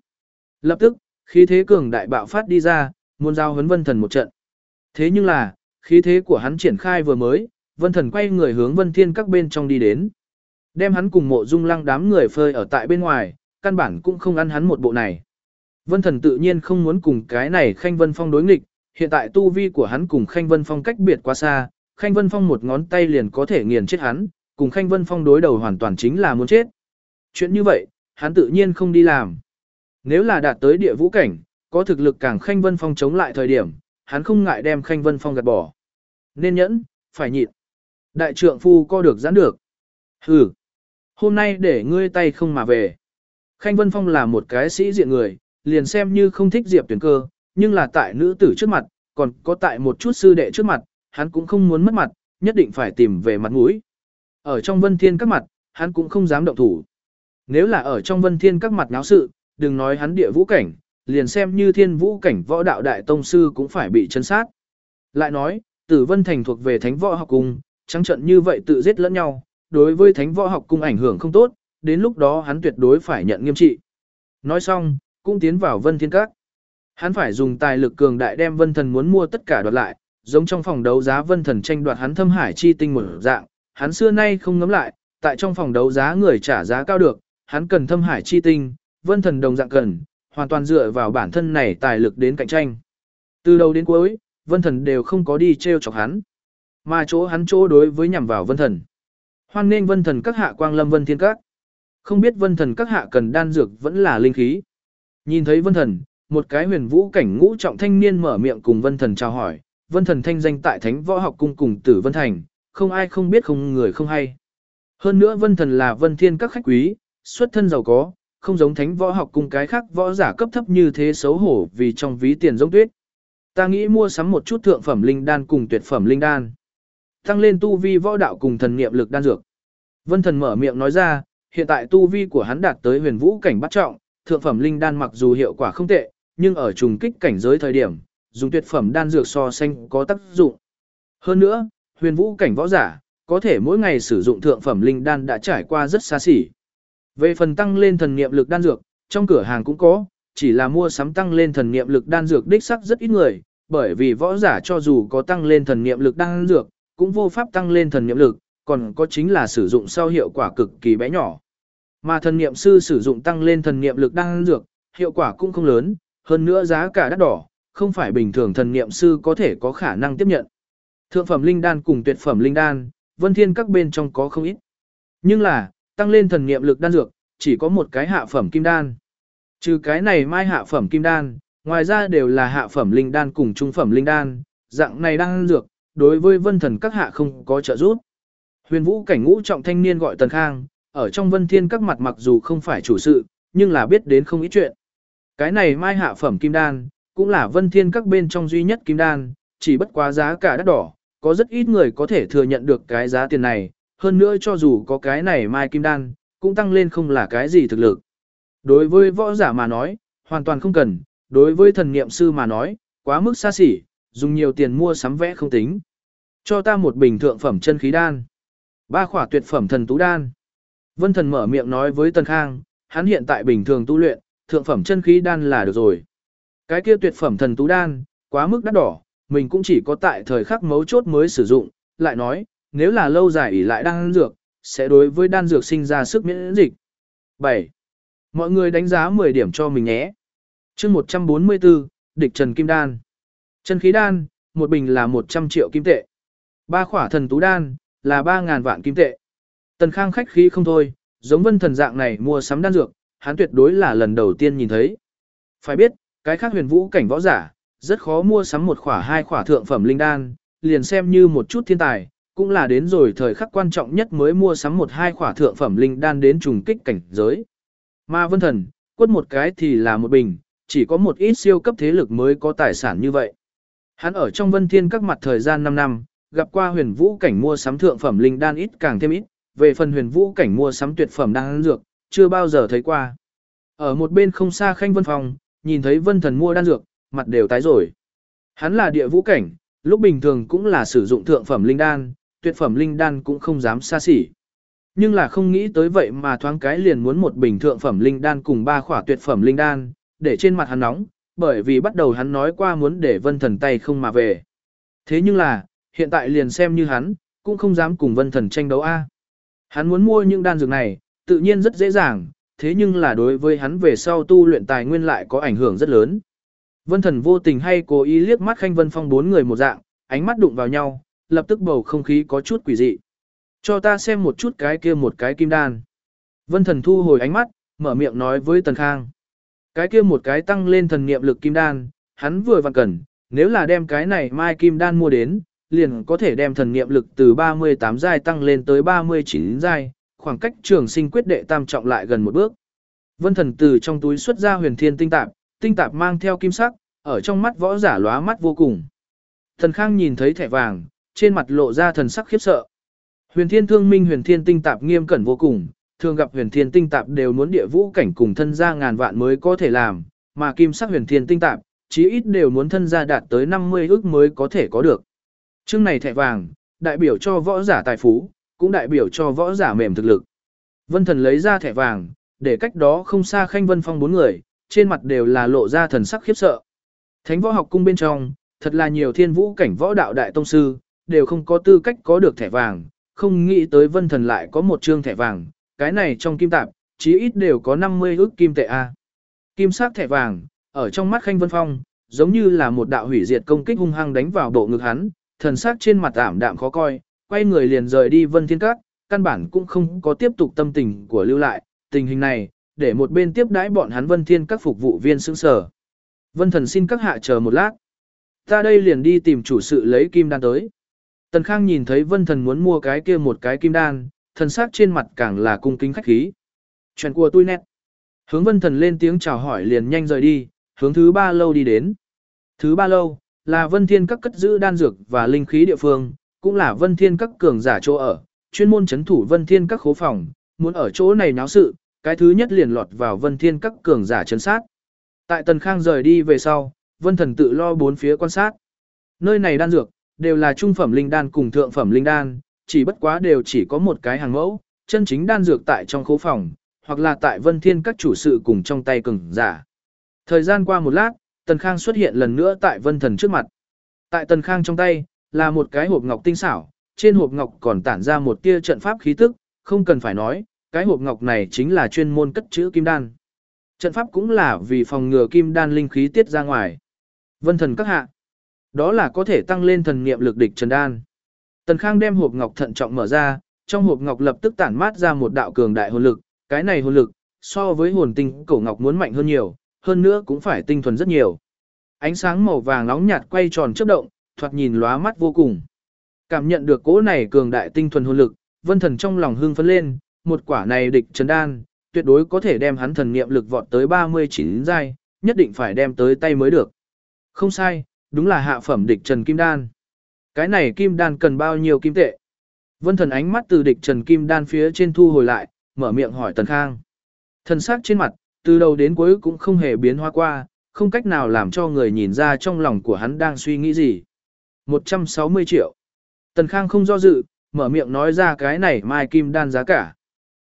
Speaker 1: Lập tức, khí thế cường đại bạo phát đi ra, muốn giao huấn vân thần một trận. Thế nhưng là, khí thế của hắn triển khai vừa mới, vân thần quay người hướng vân thiên các bên trong đi đến. Đem hắn cùng mộ dung lăng đám người phơi ở tại bên ngoài, căn bản cũng không ăn hắn một bộ này. Vân thần tự nhiên không muốn cùng cái này khanh vân phong đối nghịch, hiện tại tu vi của hắn cùng khanh vân phong cách biệt quá xa, khanh vân phong một ngón tay liền có thể nghiền chết hắn, cùng Khanh Vân Phong đối đầu hoàn toàn chính là muốn chết. Chuyện như vậy, hắn tự nhiên không đi làm. Nếu là đạt tới địa vũ cảnh, có thực lực càng Khanh Vân Phong chống lại thời điểm, hắn không ngại đem Khanh Vân Phong gạt bỏ. Nên nhẫn, phải nhịn. Đại trượng phu co được giãn được. Hừ, hôm nay để ngươi tay không mà về. Khanh Vân Phong là một cái sĩ diện người, liền xem như không thích Diệp Tuyển Cơ, nhưng là tại nữ tử trước mặt, còn có tại một chút sư đệ trước mặt, hắn cũng không muốn mất mặt, nhất định phải tìm về mặt mũi. Ở trong vân thiên các mặt, hắn cũng không dám động thủ. Nếu là ở trong vân thiên các mặt náo sự, đừng nói hắn địa vũ cảnh, liền xem như thiên vũ cảnh võ đạo đại tông sư cũng phải bị chân sát. Lại nói, tử vân thành thuộc về thánh võ học cung, trắng trận như vậy tự giết lẫn nhau, đối với thánh võ học cung ảnh hưởng không tốt, đến lúc đó hắn tuyệt đối phải nhận nghiêm trị. Nói xong, cũng tiến vào vân thiên các. Hắn phải dùng tài lực cường đại đem vân thần muốn mua tất cả đoạt lại, giống trong phòng đấu giá vân thần tranh đoạt hắn thâm hải chi tinh một dạng, hắn xưa nay không ngấm lại, tại trong phòng đấu giá người trả giá cao được, hắn cần thâm hải chi tinh, vân thần đồng dạng cần, hoàn toàn dựa vào bản thân này tài lực đến cạnh tranh. Từ đầu đến cuối, vân thần đều không có đi treo chọc hắn, mà chỗ hắn chỗ đối với nhằm vào vân thần. Hoan nên vân thần các hạ quang lâm vân thiên các. Không biết vân thần các hạ cần đan dược vẫn là linh khí. Nhìn thấy vân thần, một cái huyền vũ cảnh ngũ trọng thanh niên mở miệng cùng vân thần chào hỏi, vân thần thanh danh tại thánh võ học cung cùng tử vân thành, không ai không biết không người không hay. Hơn nữa vân thần là vân thiên các khách quý, xuất thân giàu có, không giống thánh võ học cung cái khác võ giả cấp thấp như thế xấu hổ vì trong ví tiền giống tuyết. Ta nghĩ mua sắm một chút thượng phẩm linh đan cùng tuyệt phẩm linh đan. Tăng lên tu vi võ đạo cùng thần niệm lực đan dược. Vân thần mở miệng nói ra, hiện tại tu vi của hắn đạt tới huyền vũ cảnh bắt trọng, thượng phẩm linh đan mặc dù hiệu quả không tệ, nhưng ở trùng kích cảnh giới thời điểm, dùng tuyệt phẩm đan dược so sánh có tác dụng. Hơn nữa, huyền vũ cảnh võ giả, có thể mỗi ngày sử dụng thượng phẩm linh đan đã trải qua rất xa xỉ. Về phần tăng lên thần niệm lực đan dược, trong cửa hàng cũng có, chỉ là mua sắm tăng lên thần niệm lực đan dược đích sắc rất ít người, bởi vì võ giả cho dù có tăng lên thần niệm lực đan dược, cũng vô pháp tăng lên thần niệm lực, còn có chính là sử dụng sau hiệu quả cực kỳ bé nhỏ. Mà thần niệm sư sử dụng tăng lên thần niệm lực đan dược, hiệu quả cũng không lớn, hơn nữa giá cả đắt đỏ, không phải bình thường thần niệm sư có thể có khả năng tiếp nhận. Thượng phẩm linh đan cùng tuyệt phẩm linh đan, vân thiên các bên trong có không ít. Nhưng là, tăng lên thần niệm lực đan dược, chỉ có một cái hạ phẩm kim đan. Trừ cái này mai hạ phẩm kim đan, ngoài ra đều là hạ phẩm linh đan cùng trung phẩm linh đan, dạng này đan dược, đối với vân thần các hạ không có trợ giúp. Huyền vũ cảnh ngũ trọng thanh niên gọi Tần Khang, ở trong vân thiên các mặt mặc dù không phải chủ sự, nhưng là biết đến không ít chuyện. Cái này mai hạ phẩm kim đan, cũng là vân thiên các bên trong duy nhất kim đan, chỉ bất quá giá cả đắt đỏ, có rất ít người có thể thừa nhận được cái giá tiền này, hơn nữa cho dù có cái này mai kim đan, cũng tăng lên không là cái gì thực lực. Đối với võ giả mà nói, hoàn toàn không cần, đối với thần niệm sư mà nói, quá mức xa xỉ, dùng nhiều tiền mua sắm vẽ không tính. Cho ta một bình thượng phẩm chân khí đan. Ba khỏa tuyệt phẩm thần tú đan. Vân thần mở miệng nói với Tần Khang, hắn hiện tại bình thường tu luyện, thượng phẩm chân khí đan là được rồi. Cái kia tuyệt phẩm thần tú đan, quá mức đắt đỏ, mình cũng chỉ có tại thời khắc mấu chốt mới sử dụng, lại nói, nếu là lâu dài ỉ lại đan dược, sẽ đối với đan dược sinh ra sức miễn dịch. 7. Mọi người đánh giá 10 điểm cho mình nhé. chương 144, địch trần kim đan. Chân khí đan, một bình là 100 triệu kim tệ. Ba khỏa thần tú đan, là 3.000 vạn kim tệ. Tần Khang khách khí không thôi, giống vân thần dạng này mua sắm đan dược, hắn tuyệt đối là lần đầu tiên nhìn thấy. Phải biết, cái khác huyền vũ cảnh võ giả, rất khó mua sắm một khỏa hai khỏa thượng phẩm linh đan, liền xem như một chút thiên tài, cũng là đến rồi thời khắc quan trọng nhất mới mua sắm một hai khỏa thượng phẩm linh đan đến trùng kích cảnh giới. Mà vân thần, quất một cái thì là một bình, chỉ có một ít siêu cấp thế lực mới có tài sản như vậy. Hắn ở trong vân thiên các mặt thời gian 5 năm, gặp qua huyền vũ cảnh mua sắm thượng phẩm linh đan ít càng thêm ít, về phần huyền vũ cảnh mua sắm tuyệt phẩm đan dược, chưa bao giờ thấy qua. Ở một bên không xa khanh vân phòng, nhìn thấy vân thần mua đan dược, mặt đều tái rồi. Hắn là địa vũ cảnh, lúc bình thường cũng là sử dụng thượng phẩm linh đan, tuyệt phẩm linh đan cũng không dám xa xỉ. Nhưng là không nghĩ tới vậy mà thoáng cái liền muốn một bình thượng phẩm linh đan cùng ba khỏa tuyệt phẩm linh đan, để trên mặt hắn nóng, bởi vì bắt đầu hắn nói qua muốn để vân thần tay không mà về. Thế nhưng là, hiện tại liền xem như hắn, cũng không dám cùng vân thần tranh đấu a. Hắn muốn mua những đan dược này, tự nhiên rất dễ dàng, thế nhưng là đối với hắn về sau tu luyện tài nguyên lại có ảnh hưởng rất lớn. Vân thần vô tình hay cố ý liếc mắt khanh vân phong bốn người một dạng, ánh mắt đụng vào nhau, lập tức bầu không khí có chút quỷ dị. Cho ta xem một chút cái kia một cái kim đan. Vân thần thu hồi ánh mắt, mở miệng nói với tần khang. Cái kia một cái tăng lên thần niệm lực kim đan, hắn vừa vặn cần, nếu là đem cái này mai kim đan mua đến, liền có thể đem thần niệm lực từ 38 giai tăng lên tới 39 giai, khoảng cách trường sinh quyết đệ tam trọng lại gần một bước. Vân thần từ trong túi xuất ra huyền thiên tinh tạp, tinh tạp mang theo kim sắc, ở trong mắt võ giả lóa mắt vô cùng. Thần Khang nhìn thấy thẻ vàng, trên mặt lộ ra thần sắc khiếp sợ. Huyền Thiên Thương Minh Huyền Thiên Tinh Tạp nghiêm cẩn vô cùng, thường gặp Huyền Thiên Tinh Tạp đều muốn địa vũ cảnh cùng thân gia ngàn vạn mới có thể làm, mà kim sắc Huyền Thiên Tinh Tạp, chí ít đều muốn thân gia đạt tới 50 ước mới có thể có được. Chương này thẻ vàng, đại biểu cho võ giả tài phú, cũng đại biểu cho võ giả mềm thực lực. Vân Thần lấy ra thẻ vàng, để cách đó không xa Khanh Vân Phong bốn người, trên mặt đều là lộ ra thần sắc khiếp sợ. Thánh võ học cung bên trong, thật là nhiều thiên vũ cảnh võ đạo đại tông sư, đều không có tư cách có được thẻ vàng, không nghĩ tới vân thần lại có một trương thẻ vàng, cái này trong kim tạp, chí ít đều có 50 ước kim tệ A. Kim sắc thẻ vàng, ở trong mắt Khanh Vân Phong, giống như là một đạo hủy diệt công kích hung hăng đánh vào bộ ngực hắn, thần sắc trên mặt ảm đạm khó coi, quay người liền rời đi Vân Thiên Các, căn bản cũng không có tiếp tục tâm tình của lưu lại, tình hình này, để một bên tiếp đãi bọn hắn Vân Thiên Các phục vụ viên sững sở. Vân Thần xin các hạ chờ một lát. Ta đây liền đi tìm chủ sự lấy kim đan tới. Tần Khang nhìn thấy Vân Thần muốn mua cái kia một cái kim đan, thần sắc trên mặt càng là cung kính khách khí. Chuyện của tôi nét. Hướng Vân Thần lên tiếng chào hỏi liền nhanh rời đi, hướng thứ ba lâu đi đến. Thứ ba lâu, là Vân Thiên các cất giữ đan dược và linh khí địa phương, cũng là Vân Thiên các cường giả chỗ ở, chuyên môn chấn thủ Vân Thiên các khố phòng, muốn ở chỗ này náo sự, cái thứ nhất liền lọt vào Vân Thiên các cường giả chấn sát. Tại Tần Khang rời đi về sau, Vân Thần tự lo bốn phía quan sát. Nơi này đan dược, đều là trung phẩm linh đan cùng thượng phẩm linh đan, chỉ bất quá đều chỉ có một cái hàng mẫu, chân chính đan dược tại trong khố phòng, hoặc là tại Vân Thiên các chủ sự cùng trong tay cường giả. Thời gian qua một lát, Tần Khang xuất hiện lần nữa tại Vân Thần trước mặt. Tại Tần Khang trong tay, là một cái hộp ngọc tinh xảo, trên hộp ngọc còn tản ra một tia trận pháp khí tức, không cần phải nói, cái hộp ngọc này chính là chuyên môn cất chữ kim đan. Trận pháp cũng là vì phòng ngừa kim đan linh khí tiết ra ngoài. Vân thần các hạ. Đó là có thể tăng lên thần niệm lực địch trần đan. Tần Khang đem hộp ngọc thận trọng mở ra, trong hộp ngọc lập tức tản mát ra một đạo cường đại hồn lực, cái này hồn lực so với hồn tinh cổ ngọc muốn mạnh hơn nhiều, hơn nữa cũng phải tinh thuần rất nhiều. Ánh sáng màu vàng nóng nhạt quay tròn chớp động, thoạt nhìn lóa mắt vô cùng. Cảm nhận được cỗ này cường đại tinh thuần hồn lực, Vân Thần trong lòng hưng phấn lên, một quả này địch trần đan, tuyệt đối có thể đem hắn thần niệm lực vọt tới 39 giai, nhất định phải đem tới tay mới được. Không sai, đúng là hạ phẩm địch trần kim đan. Cái này kim đan cần bao nhiêu kim tệ? Vân thần ánh mắt từ địch trần kim đan phía trên thu hồi lại, mở miệng hỏi Tần Khang. Thần sắc trên mặt, từ đầu đến cuối cũng không hề biến hóa qua, không cách nào làm cho người nhìn ra trong lòng của hắn đang suy nghĩ gì. 160 triệu. Tần Khang không do dự, mở miệng nói ra cái này mai kim đan giá cả.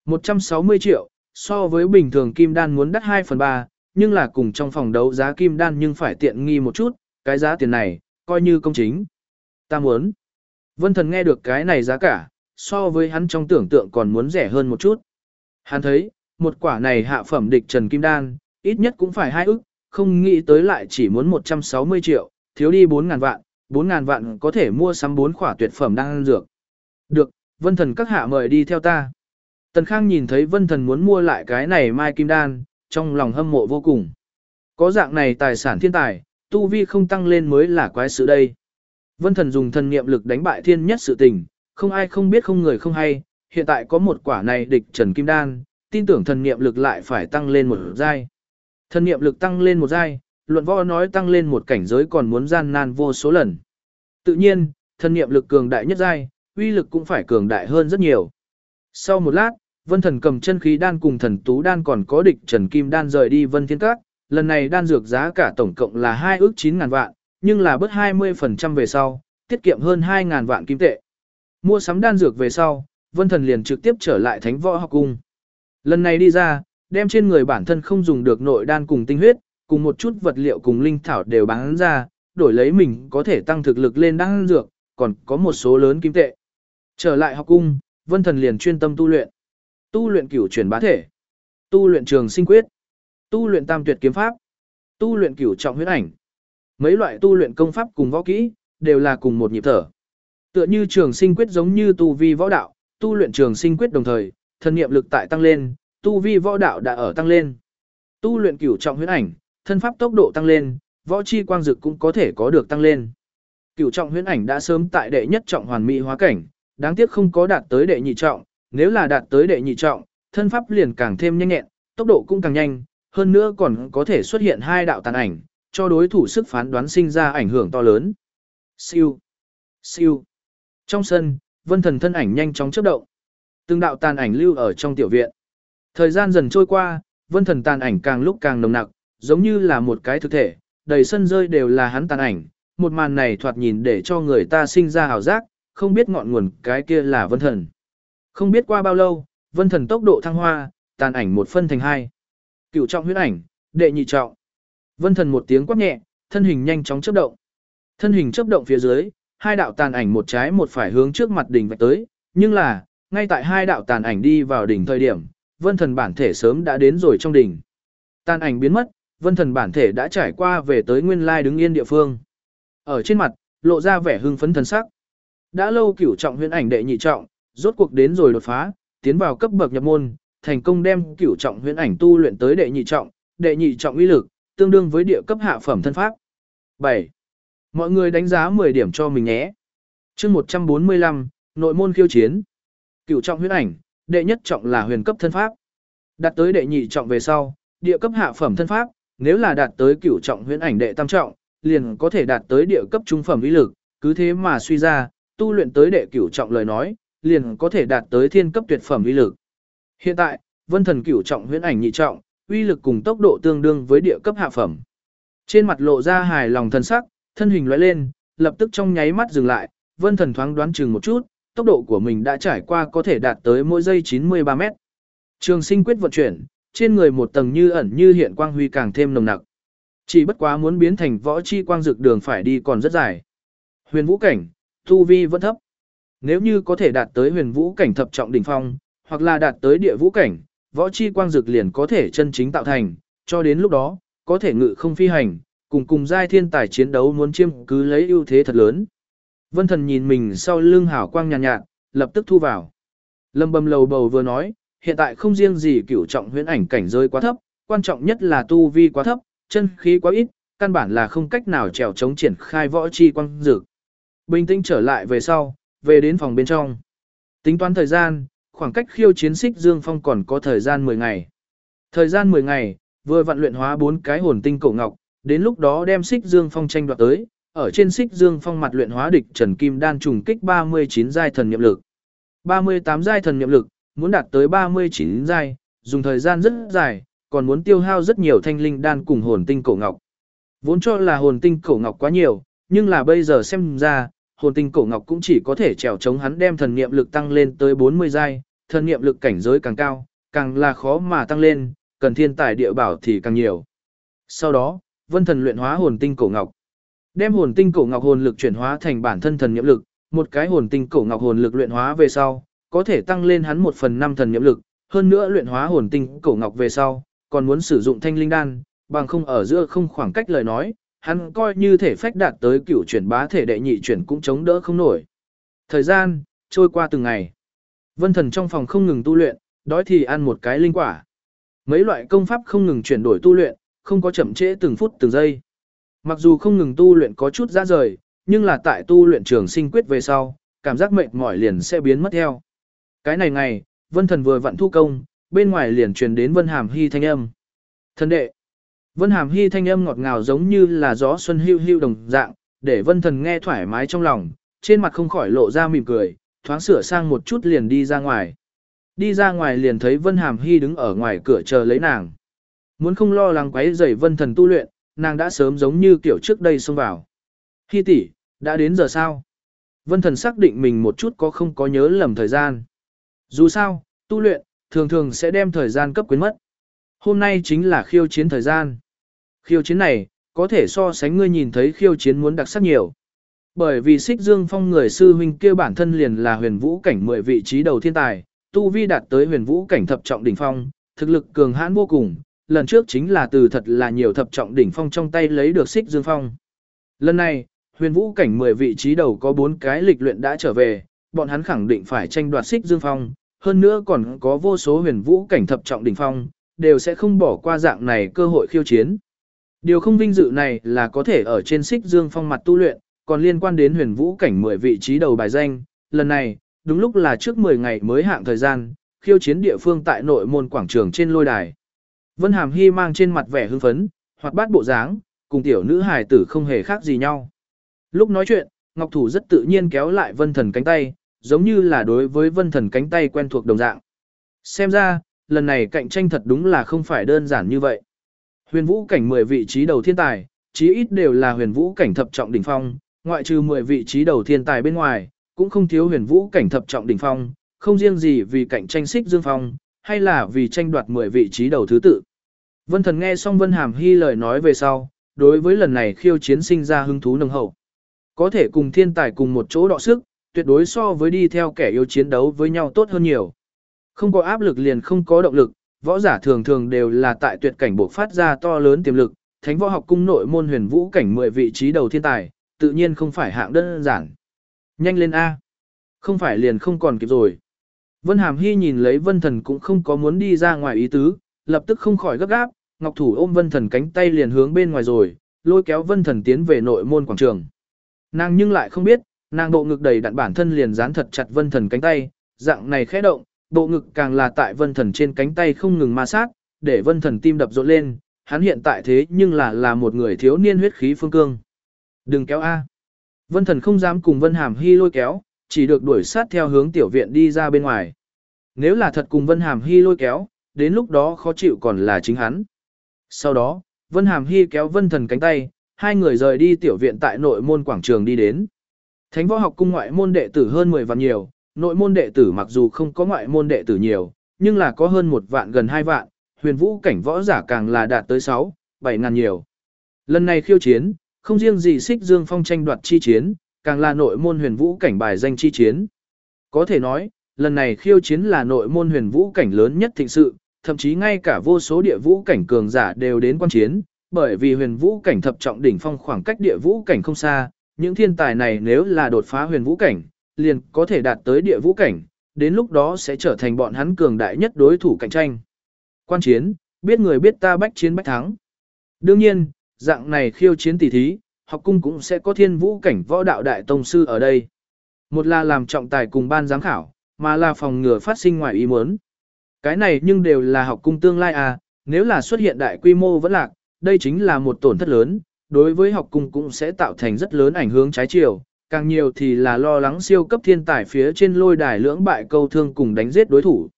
Speaker 1: 160 triệu, so với bình thường kim đan muốn đắt 2 phần 3, nhưng là cùng trong phòng đấu giá kim đan nhưng phải tiện nghi một chút, cái giá tiền này, coi như công chính. Ta muốn. Vân thần nghe được cái này giá cả, so với hắn trong tưởng tượng còn muốn rẻ hơn một chút. Hắn thấy, một quả này hạ phẩm địch trần kim đan, ít nhất cũng phải hai ức, không nghĩ tới lại chỉ muốn 160 triệu, thiếu đi 4.000 vạn, 4.000 vạn có thể mua sắm 4 quả tuyệt phẩm đang ăn dược. Được, vân thần các hạ mời đi theo ta. Tần Khang nhìn thấy vân thần muốn mua lại cái này mai kim đan, trong lòng hâm mộ vô cùng. Có dạng này tài sản thiên tài, tu vi không tăng lên mới là quái sự đây. Vân thần dùng thần niệm lực đánh bại thiên nhất sự tình, không ai không biết không người không hay, hiện tại có một quả này địch trần kim đan, tin tưởng thần niệm lực lại phải tăng lên một giai. Thần niệm lực tăng lên một giai, luận võ nói tăng lên một cảnh giới còn muốn gian nan vô số lần. Tự nhiên, thần niệm lực cường đại nhất giai, uy lực cũng phải cường đại hơn rất nhiều. Sau một lát, Vân Thần cầm chân khí đan cùng thần tú đan còn có địch Trần Kim đan rời đi Vân Thiên Các, lần này đan dược giá cả tổng cộng là 2 ước 9 ngàn vạn, nhưng là bớt 20% về sau, tiết kiệm hơn 2 ngàn vạn kim tệ. Mua sắm đan dược về sau, Vân Thần liền trực tiếp trở lại Thánh Võ Học Cung. Lần này đi ra, đem trên người bản thân không dùng được nội đan cùng tinh huyết, cùng một chút vật liệu cùng linh thảo đều bán ra, đổi lấy mình có thể tăng thực lực lên đan dược, còn có một số lớn kim tệ. Trở lại học cung, Vân Thần liền chuyên tâm tu luyện. Tu luyện cửu chuyển bá thể, tu luyện trường sinh quyết, tu luyện tam tuyệt kiếm pháp, tu luyện cửu trọng huyết ảnh. Mấy loại tu luyện công pháp cùng võ kỹ, đều là cùng một nhịp thở. Tựa như trường sinh quyết giống như tu vi võ đạo, tu luyện trường sinh quyết đồng thời, thân niệm lực tại tăng lên, tu vi võ đạo đã ở tăng lên. Tu luyện cửu trọng huyết ảnh, thân pháp tốc độ tăng lên, võ chi quang dực cũng có thể có được tăng lên. Cửu trọng huyễn ảnh đã sớm tại đệ nhất trọng hoàn mỹ hóa cảnh, đáng tiếc không có đạt tới đệ nhị trọng, nếu là đạt tới đệ nhị trọng, thân pháp liền càng thêm nhanh nhẹn, tốc độ cũng càng nhanh, hơn nữa còn có thể xuất hiện hai đạo tàn ảnh, cho đối thủ sức phán đoán sinh ra ảnh hưởng to lớn. Siêu, siêu. Trong sân, Vân Thần thân ảnh nhanh chóng chớp động. Từng đạo tàn ảnh lưu ở trong tiểu viện. Thời gian dần trôi qua, Vân Thần tàn ảnh càng lúc càng nồng nặc, giống như là một cái thực thể, đầy sân rơi đều là hắn tàn ảnh, một màn này thoạt nhìn để cho người ta sinh ra hào giác, không biết ngọn nguồn cái kia là Vân Thần. Không biết qua bao lâu, Vân Thần tốc độ thăng hoa, tàn ảnh một phân thành hai. Cựu trọng huyết ảnh, đệ nhị trọng. Vân Thần một tiếng quát nhẹ, thân hình nhanh chóng chớp động. Thân hình chớp động phía dưới, hai đạo tàn ảnh một trái một phải hướng trước mặt đỉnh vạch tới, nhưng là, ngay tại hai đạo tàn ảnh đi vào đỉnh thời điểm, Vân Thần bản thể sớm đã đến rồi trong đỉnh. Tàn ảnh biến mất, Vân Thần bản thể đã trải qua về tới nguyên lai đứng yên địa phương. Ở trên mặt, lộ ra vẻ hưng phấn thần sắc. Đã lâu cửu trọng huyễn ảnh đệ nhị trọng, rốt cuộc đến rồi đột phá, tiến vào cấp bậc nhập môn, thành công đem cửu trọng huyễn ảnh tu luyện tới đệ nhị trọng, đệ nhị trọng uy lực, tương đương với địa cấp hạ phẩm thân pháp. 7. Mọi người đánh giá 10 điểm cho mình nhé. Chương 145, nội môn khiêu chiến. Cửu trọng huyễn ảnh, đệ nhất trọng là huyền cấp thân pháp. Đạt tới đệ nhị trọng về sau, địa cấp hạ phẩm thân pháp, nếu là đạt tới cửu trọng huyễn ảnh đệ tam trọng, liền có thể đạt tới địa cấp trung phẩm uy lực, cứ thế mà suy ra, tu luyện tới đệ cửu trọng lời nói, liền có thể đạt tới thiên cấp tuyệt phẩm uy lực. Hiện tại, Vân Thần cửu trọng huyễn ảnh nhị trọng, uy lực cùng tốc độ tương đương với địa cấp hạ phẩm. Trên mặt lộ ra hài lòng thần sắc, thân hình lóe lên, lập tức trong nháy mắt dừng lại, Vân Thần thoáng đoán chừng một chút, tốc độ của mình đã trải qua có thể đạt tới mỗi giây 93 mét. Trường sinh quyết vận chuyển, trên người một tầng như ẩn như hiện quang huy càng thêm nồng nặc. Chỉ bất quá muốn biến thành võ chi quang dược đường phải đi còn rất dài. Huyền vũ cảnh, tu vi vẫn thấp. Nếu như có thể đạt tới huyền vũ cảnh thập trọng đỉnh phong, hoặc là đạt tới địa vũ cảnh, võ chi quang dược liền có thể chân chính tạo thành, cho đến lúc đó, có thể ngự không phi hành, cùng cùng giai thiên tài chiến đấu muốn chiêm cứ lấy ưu thế thật lớn. Vân thần nhìn mình sau lưng hảo quang nhàn nhạt, nhạt, lập tức thu vào. Lâm bầm lầu bầu vừa nói, hiện tại không riêng gì cửu trọng huyễn ảnh cảnh giới quá thấp, quan trọng nhất là tu vi quá thấp, chân khí quá ít, căn bản là không cách nào trèo chống triển khai võ chi quang dược. Bình tĩnh trở lại về sau, về đến phòng bên trong. Tính toán thời gian, khoảng cách khiêu chiến xích Dương Phong còn có thời gian 10 ngày. Thời gian 10 ngày, vừa vận luyện hóa bốn cái hồn tinh cổ ngọc, đến lúc đó đem xích Dương Phong tranh đoạt tới, ở trên xích Dương Phong mặt luyện hóa địch Trần Kim Đan trùng kích 39 giai thần niệm lực. 38 giai thần niệm lực, muốn đạt tới 39 giai, dùng thời gian rất dài, còn muốn tiêu hao rất nhiều thanh linh đan cùng hồn tinh cổ ngọc. Vốn cho là hồn tinh cổ ngọc quá nhiều, nhưng là bây giờ xem ra, hồn tinh cổ ngọc cũng chỉ có thể trèo chống hắn đem thần niệm lực tăng lên tới 40 giai, thần niệm lực cảnh giới càng cao, càng là khó mà tăng lên, cần thiên tài địa bảo thì càng nhiều. Sau đó, vân thần luyện hóa hồn tinh cổ ngọc. Đem hồn tinh cổ ngọc hồn lực chuyển hóa thành bản thân thần niệm lực, một cái hồn tinh cổ ngọc hồn lực luyện hóa về sau, có thể tăng lên hắn một phần năm thần niệm lực, hơn nữa luyện hóa hồn tinh cổ ngọc về sau, còn muốn sử dụng thanh linh đan, bằng không ở giữa không khoảng cách lời nói, hắn coi như thể phách đạt tới cửu chuyển bá thể đệ nhị chuyển cũng chống đỡ không nổi. Thời gian trôi qua từng ngày. Vân Thần trong phòng không ngừng tu luyện, đói thì ăn một cái linh quả. Mấy loại công pháp không ngừng chuyển đổi tu luyện, không có chậm trễ từng phút từng giây. Mặc dù không ngừng tu luyện có chút ra rời, nhưng là tại tu luyện trường sinh quyết về sau, cảm giác mệt mỏi liền sẽ biến mất theo. Cái này ngày, Vân Thần vừa vặn thu công, bên ngoài liền truyền đến Vân Hàm Hy thanh âm. Thần đệ. Vân Hàm Hy thanh âm ngọt ngào giống như là gió xuân hưu hưu đồng dạng, để Vân Thần nghe thoải mái trong lòng, trên mặt không khỏi lộ ra mỉm cười, thoáng sửa sang một chút liền đi ra ngoài. Đi ra ngoài liền thấy Vân Hàm Hy đứng ở ngoài cửa chờ lấy nàng. Muốn không lo lắng quấy rầy Vân Thần tu luyện, nàng đã sớm giống như kiểu trước đây xông vào. Hy tỷ, đã đến giờ sao? Vân Thần xác định mình một chút có không có nhớ lầm thời gian. Dù sao, tu luyện, thường thường sẽ đem thời gian cấp quyến mất. Hôm nay chính là khiêu chiến thời gian. Khiêu chiến này, có thể so sánh ngươi nhìn thấy khiêu chiến muốn đặc sắc nhiều. Bởi vì xích dương phong người sư huynh kia bản thân liền là huyền vũ cảnh 10 vị trí đầu thiên tài, tu vi đạt tới huyền vũ cảnh thập trọng đỉnh phong, thực lực cường hãn vô cùng, lần trước chính là từ thật là nhiều thập trọng đỉnh phong trong tay lấy được xích dương phong. Lần này, huyền vũ cảnh 10 vị trí đầu có 4 cái lịch luyện đã trở về, bọn hắn khẳng định phải tranh đoạt xích dương phong, hơn nữa còn có vô số huyền vũ cảnh thập trọng đỉnh phong, đều sẽ không bỏ qua dạng này cơ hội khiêu chiến. Điều không vinh dự này là có thể ở trên xích dương phong mặt tu luyện, còn liên quan đến huyền vũ cảnh 10 vị trí đầu bài danh, lần này, đúng lúc là trước 10 ngày mới hạng thời gian, khiêu chiến địa phương tại nội môn quảng trường trên lôi đài. Vân Hàm Hy mang trên mặt vẻ hưng phấn, hoặc bát bộ dáng, cùng tiểu nữ hài tử không hề khác gì nhau. Lúc nói chuyện, Ngọc Thủ rất tự nhiên kéo lại Vân Thần cánh tay, giống như là đối với Vân Thần cánh tay quen thuộc đồng dạng. Xem ra, lần này cạnh tranh thật đúng là không phải đơn giản như vậy. Huyền vũ cảnh 10 vị trí đầu thiên tài, chí ít đều là huyền vũ cảnh thập trọng đỉnh phong, ngoại trừ 10 vị trí đầu thiên tài bên ngoài, cũng không thiếu huyền vũ cảnh thập trọng đỉnh phong, không riêng gì vì cạnh tranh xích dương phong, hay là vì tranh đoạt 10 vị trí đầu thứ tự. Vân Thần nghe xong Vân Hàm Hy lời nói về sau, đối với lần này khiêu chiến sinh ra hứng thú nồng hậu. Có thể cùng thiên tài cùng một chỗ đọ sức, tuyệt đối so với đi theo kẻ yêu chiến đấu với nhau tốt hơn nhiều. Không có áp lực liền không có động lực, võ giả thường thường đều là tại tuyệt cảnh bộc phát ra to lớn tiềm lực, thánh võ học cung nội môn huyền vũ cảnh 10 vị trí đầu thiên tài, tự nhiên không phải hạng đơn giản. Nhanh lên A. Không phải liền không còn kịp rồi. Vân Hàm Hy nhìn lấy Vân Thần cũng không có muốn đi ra ngoài ý tứ, lập tức không khỏi gấp gáp, Ngọc Thủ ôm Vân Thần cánh tay liền hướng bên ngoài rồi, lôi kéo Vân Thần tiến về nội môn quảng trường. Nàng nhưng lại không biết, nàng bộ ngực đầy đặn bản thân liền dán thật chặt Vân Thần cánh tay, dạng này khẽ động, bộ ngực càng là tại Vân Thần trên cánh tay không ngừng ma sát, để Vân Thần tim đập rộn lên, hắn hiện tại thế nhưng là là một người thiếu niên huyết khí phương cương. Đừng kéo A. Vân thần không dám cùng Vân Hàm Hy lôi kéo, chỉ được đuổi sát theo hướng tiểu viện đi ra bên ngoài. Nếu là thật cùng Vân Hàm Hy lôi kéo, đến lúc đó khó chịu còn là chính hắn. Sau đó, Vân Hàm Hy kéo Vân Thần cánh tay, hai người rời đi tiểu viện tại nội môn quảng trường đi đến. Thánh võ học cung ngoại môn đệ tử hơn 10 vạn nhiều, nội môn đệ tử mặc dù không có ngoại môn đệ tử nhiều, nhưng là có hơn một vạn gần hai vạn, huyền vũ cảnh võ giả càng là đạt tới 6, 7 ngàn nhiều. Lần này khiêu chiến, không riêng gì xích dương phong tranh đoạt chi chiến, càng là nội môn huyền vũ cảnh bài danh chi chiến. Có thể nói, lần này khiêu chiến là nội môn huyền vũ cảnh lớn nhất thịnh sự, thậm chí ngay cả vô số địa vũ cảnh cường giả đều đến quan chiến, bởi vì huyền vũ cảnh thập trọng đỉnh phong khoảng cách địa vũ cảnh không xa, những thiên tài này nếu là đột phá huyền vũ cảnh, liền có thể đạt tới địa vũ cảnh, đến lúc đó sẽ trở thành bọn hắn cường đại nhất đối thủ cạnh tranh. Quan chiến, biết người biết ta bách chiến bách thắng. Đương nhiên, dạng này khiêu chiến tỷ thí, học cung cũng sẽ có thiên vũ cảnh võ đạo đại tông sư ở đây. Một là làm trọng tài cùng ban giám khảo, mà là phòng ngừa phát sinh ngoài ý muốn. Cái này nhưng đều là học cung tương lai à, nếu là xuất hiện đại quy mô vẫn lạc, đây chính là một tổn thất lớn, đối với học cung cũng sẽ tạo thành rất lớn ảnh hưởng trái chiều, càng nhiều thì là lo lắng siêu cấp thiên tài phía trên lôi đài lưỡng bại câu thương cùng đánh giết đối thủ.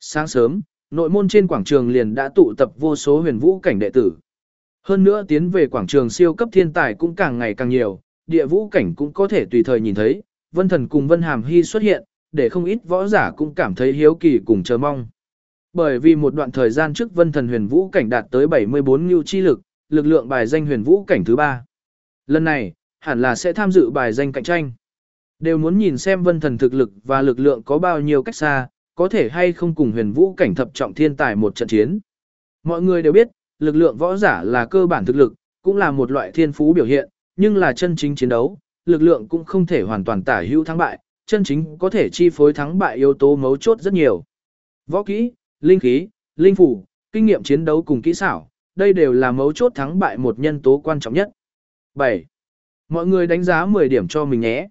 Speaker 1: Sáng sớm, nội môn trên quảng trường liền đã tụ tập vô số huyền vũ cảnh đệ tử. Hơn nữa tiến về quảng trường siêu cấp thiên tài cũng càng ngày càng nhiều, địa vũ cảnh cũng có thể tùy thời nhìn thấy, vân thần cùng vân hàm hy xuất hiện, để không ít võ giả cũng cảm thấy hiếu kỳ cùng chờ mong. Bởi vì một đoạn thời gian trước vân thần huyền vũ cảnh đạt tới 74 ngưu chi lực, lực lượng bài danh huyền vũ cảnh thứ ba. Lần này, hẳn là sẽ tham dự bài danh cạnh tranh. Đều muốn nhìn xem vân thần thực lực và lực lượng có bao nhiêu cách xa, có thể hay không cùng huyền vũ cảnh thập trọng thiên tài một trận chiến. Mọi người đều biết, lực lượng võ giả là cơ bản thực lực, cũng là một loại thiên phú biểu hiện, nhưng là chân chính chiến đấu, lực lượng cũng không thể hoàn toàn tả hữu thắng bại, chân chính có thể chi phối thắng bại yếu tố mấu chốt rất nhiều. Võ kỹ, linh khí, linh phủ, kinh nghiệm chiến đấu cùng kỹ xảo, đây đều là mấu chốt thắng bại một nhân tố quan trọng nhất. 7. Mọi người đánh giá 10 điểm cho mình nhé.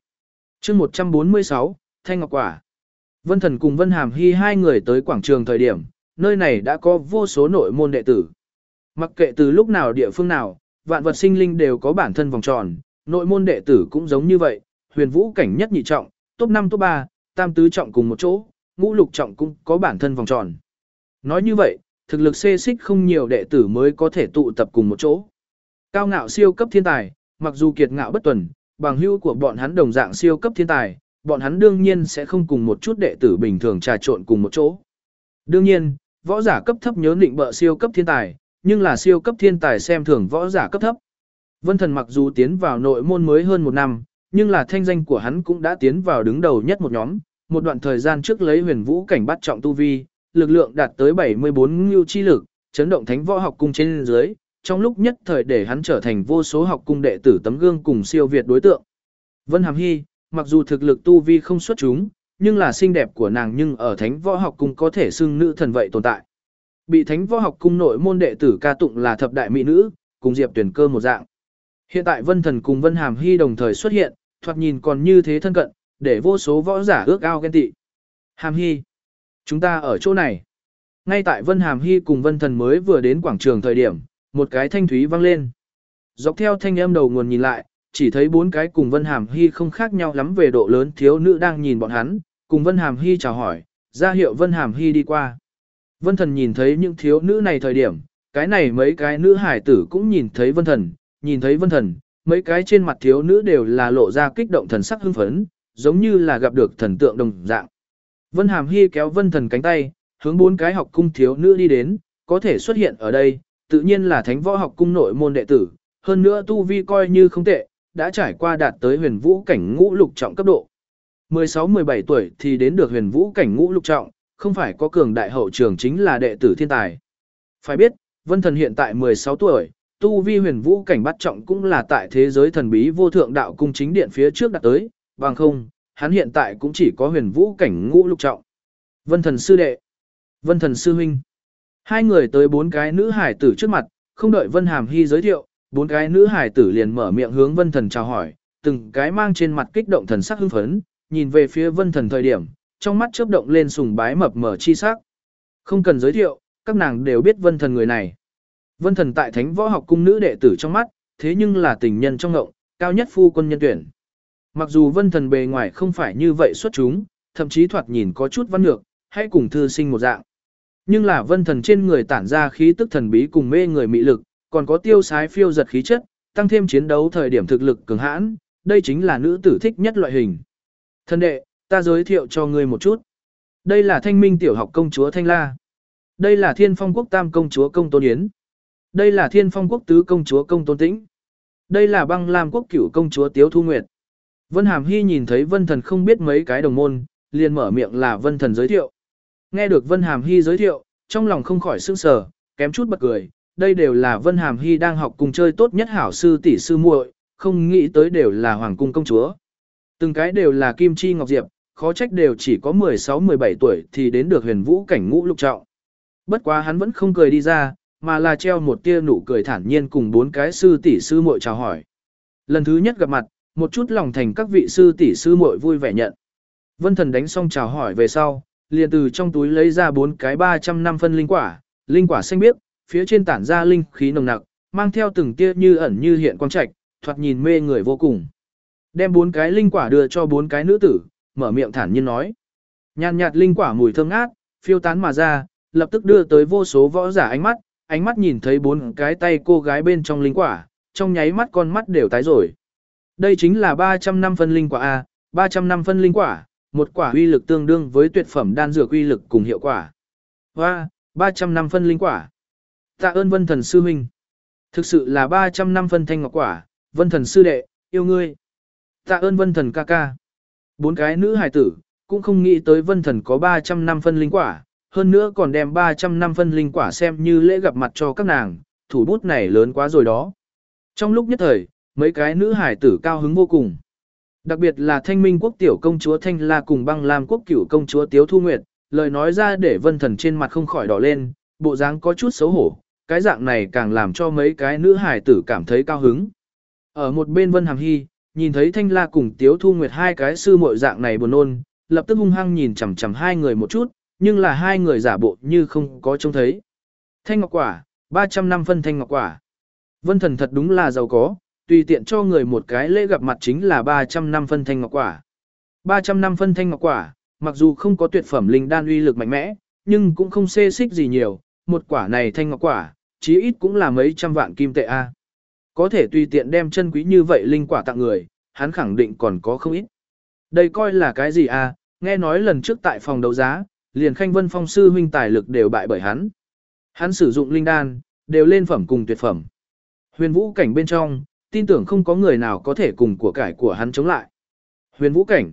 Speaker 1: chương 146, Thanh Ngọc Quả. Vân Thần cùng Vân Hàm Hy hai người tới quảng trường thời điểm, nơi này đã có vô số nội môn đệ tử. Mặc kệ từ lúc nào địa phương nào, vạn vật sinh linh đều có bản thân vòng tròn, nội môn đệ tử cũng giống như vậy, huyền vũ cảnh nhất nhị trọng, top 5 top 3, tam tứ trọng cùng một chỗ, ngũ lục trọng cũng có bản thân vòng tròn. Nói như vậy, thực lực xê xích không nhiều đệ tử mới có thể tụ tập cùng một chỗ. Cao ngạo siêu cấp thiên tài, mặc dù kiệt ngạo bất tuần, bằng hữu của bọn hắn đồng dạng siêu cấp thiên tài, bọn hắn đương nhiên sẽ không cùng một chút đệ tử bình thường trà trộn cùng một chỗ. Đương nhiên, võ giả cấp thấp nhớ định bợ siêu cấp thiên tài, nhưng là siêu cấp thiên tài xem thường võ giả cấp thấp. Vân Thần mặc dù tiến vào nội môn mới hơn một năm, nhưng là thanh danh của hắn cũng đã tiến vào đứng đầu nhất một nhóm, một đoạn thời gian trước lấy huyền vũ cảnh bắt trọng tu vi, lực lượng đạt tới 74 ngưu chi lực, chấn động thánh võ học cung trên dưới, trong lúc nhất thời để hắn trở thành vô số học cung đệ tử tấm gương cùng siêu việt đối tượng. Vân Hàm Hy, mặc dù thực lực tu vi không xuất chúng, nhưng là xinh đẹp của nàng nhưng ở thánh võ học cung có thể xưng nữ thần vậy tồn tại. Bị thánh võ học cung nội môn đệ tử ca tụng là thập đại mỹ nữ, cùng Diệp Tuyển Cơ một dạng. Hiện tại Vân Thần cùng Vân Hàm Hy đồng thời xuất hiện, thoạt nhìn còn như thế thân cận, để vô số võ giả ước ao ghen tị. Hàm Hy, chúng ta ở chỗ này. Ngay tại Vân Hàm Hy cùng Vân Thần mới vừa đến quảng trường thời điểm, một cái thanh thúy vang lên. Dọc theo thanh âm đầu nguồn nhìn lại, chỉ thấy bốn cái cùng Vân Hàm Hy không khác nhau lắm về độ lớn thiếu nữ đang nhìn bọn hắn, cùng Vân Hàm Hy chào hỏi, ra hiệu Vân Hàm Hy đi qua. Vân Thần nhìn thấy những thiếu nữ này thời điểm, cái này mấy cái nữ hải tử cũng nhìn thấy Vân Thần, nhìn thấy Vân Thần, mấy cái trên mặt thiếu nữ đều là lộ ra kích động thần sắc hưng phấn, giống như là gặp được thần tượng đồng dạng. Vân Hàm Hy kéo Vân Thần cánh tay, hướng bốn cái học cung thiếu nữ đi đến, có thể xuất hiện ở đây, tự nhiên là thánh võ học cung nội môn đệ tử, hơn nữa tu vi coi như không tệ, đã trải qua đạt tới huyền vũ cảnh ngũ lục trọng cấp độ. 16-17 tuổi thì đến được huyền vũ cảnh ngũ lục trọng, không phải có cường đại hậu trường chính là đệ tử thiên tài. Phải biết, Vân Thần hiện tại 16 tuổi, tu vi huyền vũ cảnh bắt trọng cũng là tại thế giới thần bí vô thượng đạo cung chính điện phía trước đạt tới, bằng không, hắn hiện tại cũng chỉ có huyền vũ cảnh ngũ lục trọng. Vân Thần sư đệ, Vân Thần sư huynh. Hai người tới bốn cái nữ hải tử trước mặt, không đợi Vân Hàm Hy giới thiệu, bốn cái nữ hải tử liền mở miệng hướng Vân Thần chào hỏi, từng cái mang trên mặt kích động thần sắc hưng phấn, nhìn về phía Vân Thần thời điểm, trong mắt chớp động lên sùng bái mập mờ chi sắc. Không cần giới thiệu, các nàng đều biết Vân Thần người này. Vân Thần tại Thánh Võ Học cung nữ đệ tử trong mắt, thế nhưng là tình nhân trong ngộng, cao nhất phu quân nhân tuyển. Mặc dù vân thần bề ngoài không phải như vậy xuất chúng, thậm chí thoạt nhìn có chút văn nhược, hay cùng thư sinh một dạng. Nhưng là vân thần trên người tản ra khí tức thần bí cùng mê người mị lực, còn có tiêu sái phiêu giật khí chất, tăng thêm chiến đấu thời điểm thực lực cường hãn, đây chính là nữ tử thích nhất loại hình. Thân đệ, ta giới thiệu cho ngươi một chút. Đây là thanh minh tiểu học công chúa Thanh La. Đây là thiên phong quốc tam công chúa công tôn yến. Đây là thiên phong quốc tứ công chúa công tôn tĩnh. Đây là băng lam quốc cửu công chúa Tiếu Thu Nguyệt. Vân Hàm Hy nhìn thấy Vân Thần không biết mấy cái đồng môn, liền mở miệng là Vân Thần giới thiệu. Nghe được Vân Hàm Hy giới thiệu, trong lòng không khỏi sững sờ, kém chút bật cười. Đây đều là Vân Hàm Hy đang học cùng chơi tốt nhất hảo sư tỷ sư muội, không nghĩ tới đều là hoàng cung công chúa. Từng cái đều là kim chi ngọc diệp, khó trách đều chỉ có 16-17 tuổi thì đến được huyền vũ cảnh ngũ lục trọng. Bất quá hắn vẫn không cười đi ra, mà là treo một tia nụ cười thản nhiên cùng bốn cái sư tỷ sư muội chào hỏi. Lần thứ nhất gặp mặt, một chút lòng thành các vị sư tỷ sư muội vui vẻ nhận. Vân thần đánh xong chào hỏi về sau, liền từ trong túi lấy ra bốn cái 300 năm phân linh quả, linh quả xanh biếc, phía trên tản ra linh khí nồng nặc, mang theo từng tia như ẩn như hiện quang trạch, thoạt nhìn mê người vô cùng. Đem bốn cái linh quả đưa cho bốn cái nữ tử, mở miệng thản nhiên nói. Nhàn nhạt linh quả mùi thơm ngát, phiêu tán mà ra, lập tức đưa tới vô số võ giả ánh mắt, ánh mắt nhìn thấy bốn cái tay cô gái bên trong linh quả, trong nháy mắt con mắt đều tái rồi. Đây chính là 300 năm phân linh quả A, 300 năm phân linh quả, một quả uy lực tương đương với tuyệt phẩm đan dược uy lực cùng hiệu quả. Và, 300 năm phân linh quả. Tạ ơn vân thần sư huynh. Thực sự là 300 năm phân thanh ngọc quả, vân thần sư đệ, yêu ngươi. Tạ ơn vân thần ca ca. Bốn cái nữ hài tử, cũng không nghĩ tới vân thần có 300 năm phân linh quả, hơn nữa còn đem 300 năm phân linh quả xem như lễ gặp mặt cho các nàng, thủ bút này lớn quá rồi đó. Trong lúc nhất thời, mấy cái nữ hải tử cao hứng vô cùng. Đặc biệt là thanh minh quốc tiểu công chúa Thanh La cùng băng làm quốc cửu công chúa Tiếu Thu Nguyệt, lời nói ra để vân thần trên mặt không khỏi đỏ lên, bộ dáng có chút xấu hổ, cái dạng này càng làm cho mấy cái nữ hải tử cảm thấy cao hứng. Ở một bên vân hàm hy, nhìn thấy Thanh La cùng Tiếu Thu Nguyệt hai cái sư muội dạng này buồn nôn, lập tức hung hăng nhìn chằm chằm hai người một chút, nhưng là hai người giả bộ như không có trông thấy. Thanh ngọc quả, 300 năm phân thanh ngọc quả. Vân thần thật đúng là giàu có, tùy tiện cho người một cái lễ gặp mặt chính là 300 năm phân thanh ngọc quả. 300 năm phân thanh ngọc quả, mặc dù không có tuyệt phẩm linh đan uy lực mạnh mẽ, nhưng cũng không xê xích gì nhiều, một quả này thanh ngọc quả, chí ít cũng là mấy trăm vạn kim tệ a. Có thể tùy tiện đem chân quý như vậy linh quả tặng người, hắn khẳng định còn có không ít. Đây coi là cái gì a? Nghe nói lần trước tại phòng đấu giá, liền Khanh Vân Phong sư huynh tài lực đều bại bởi hắn. Hắn sử dụng linh đan, đều lên phẩm cùng tuyệt phẩm. Huyền vũ cảnh bên trong, tin tưởng không có người nào có thể cùng của cải của hắn chống lại. Huyền vũ cảnh,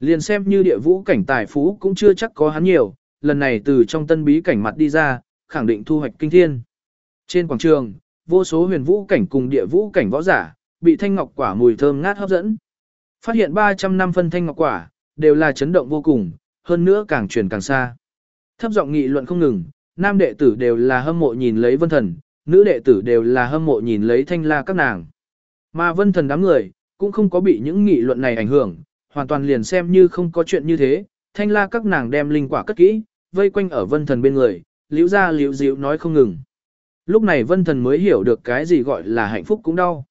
Speaker 1: liền xem như địa vũ cảnh tài phú cũng chưa chắc có hắn nhiều, lần này từ trong tân bí cảnh mặt đi ra, khẳng định thu hoạch kinh thiên. Trên quảng trường, vô số huyền vũ cảnh cùng địa vũ cảnh võ giả, bị thanh ngọc quả mùi thơm ngát hấp dẫn. Phát hiện 300 năm phân thanh ngọc quả, đều là chấn động vô cùng, hơn nữa càng truyền càng xa. Thấp giọng nghị luận không ngừng, nam đệ tử đều là hâm mộ nhìn lấy vân thần, nữ đệ tử đều là hâm mộ nhìn lấy thanh la các nàng. Mà vân thần đám người, cũng không có bị những nghị luận này ảnh hưởng, hoàn toàn liền xem như không có chuyện như thế, thanh la các nàng đem linh quả cất kỹ, vây quanh ở vân thần bên người, liễu ra liễu diệu nói không ngừng. Lúc này vân thần mới hiểu được cái gì gọi là hạnh phúc cũng đau.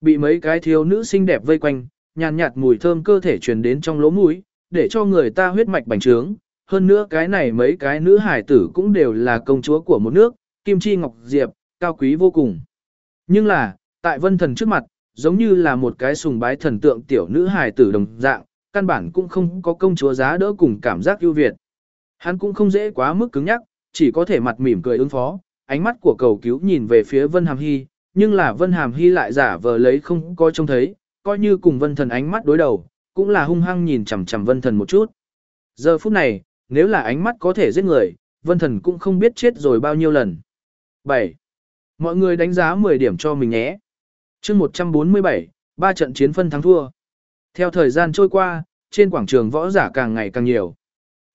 Speaker 1: Bị mấy cái thiếu nữ xinh đẹp vây quanh, nhàn nhạt mùi thơm cơ thể truyền đến trong lỗ mũi, để cho người ta huyết mạch bành trướng. Hơn nữa cái này mấy cái nữ hải tử cũng đều là công chúa của một nước, Kim Chi Ngọc Diệp, cao quý vô cùng. Nhưng là, tại vân thần trước mặt, giống như là một cái sùng bái thần tượng tiểu nữ hài tử đồng dạng, căn bản cũng không có công chúa giá đỡ cùng cảm giác ưu việt. Hắn cũng không dễ quá mức cứng nhắc, chỉ có thể mặt mỉm cười ứng phó, ánh mắt của cầu cứu nhìn về phía Vân Hàm Hy, nhưng là Vân Hàm Hy lại giả vờ lấy không coi trông thấy, coi như cùng Vân Thần ánh mắt đối đầu, cũng là hung hăng nhìn chằm chằm Vân Thần một chút. Giờ phút này, nếu là ánh mắt có thể giết người, Vân Thần cũng không biết chết rồi bao nhiêu lần. 7. Mọi người đánh giá 10 điểm cho mình nhé chương 147, ba trận chiến phân thắng thua. Theo thời gian trôi qua, trên quảng trường võ giả càng ngày càng nhiều.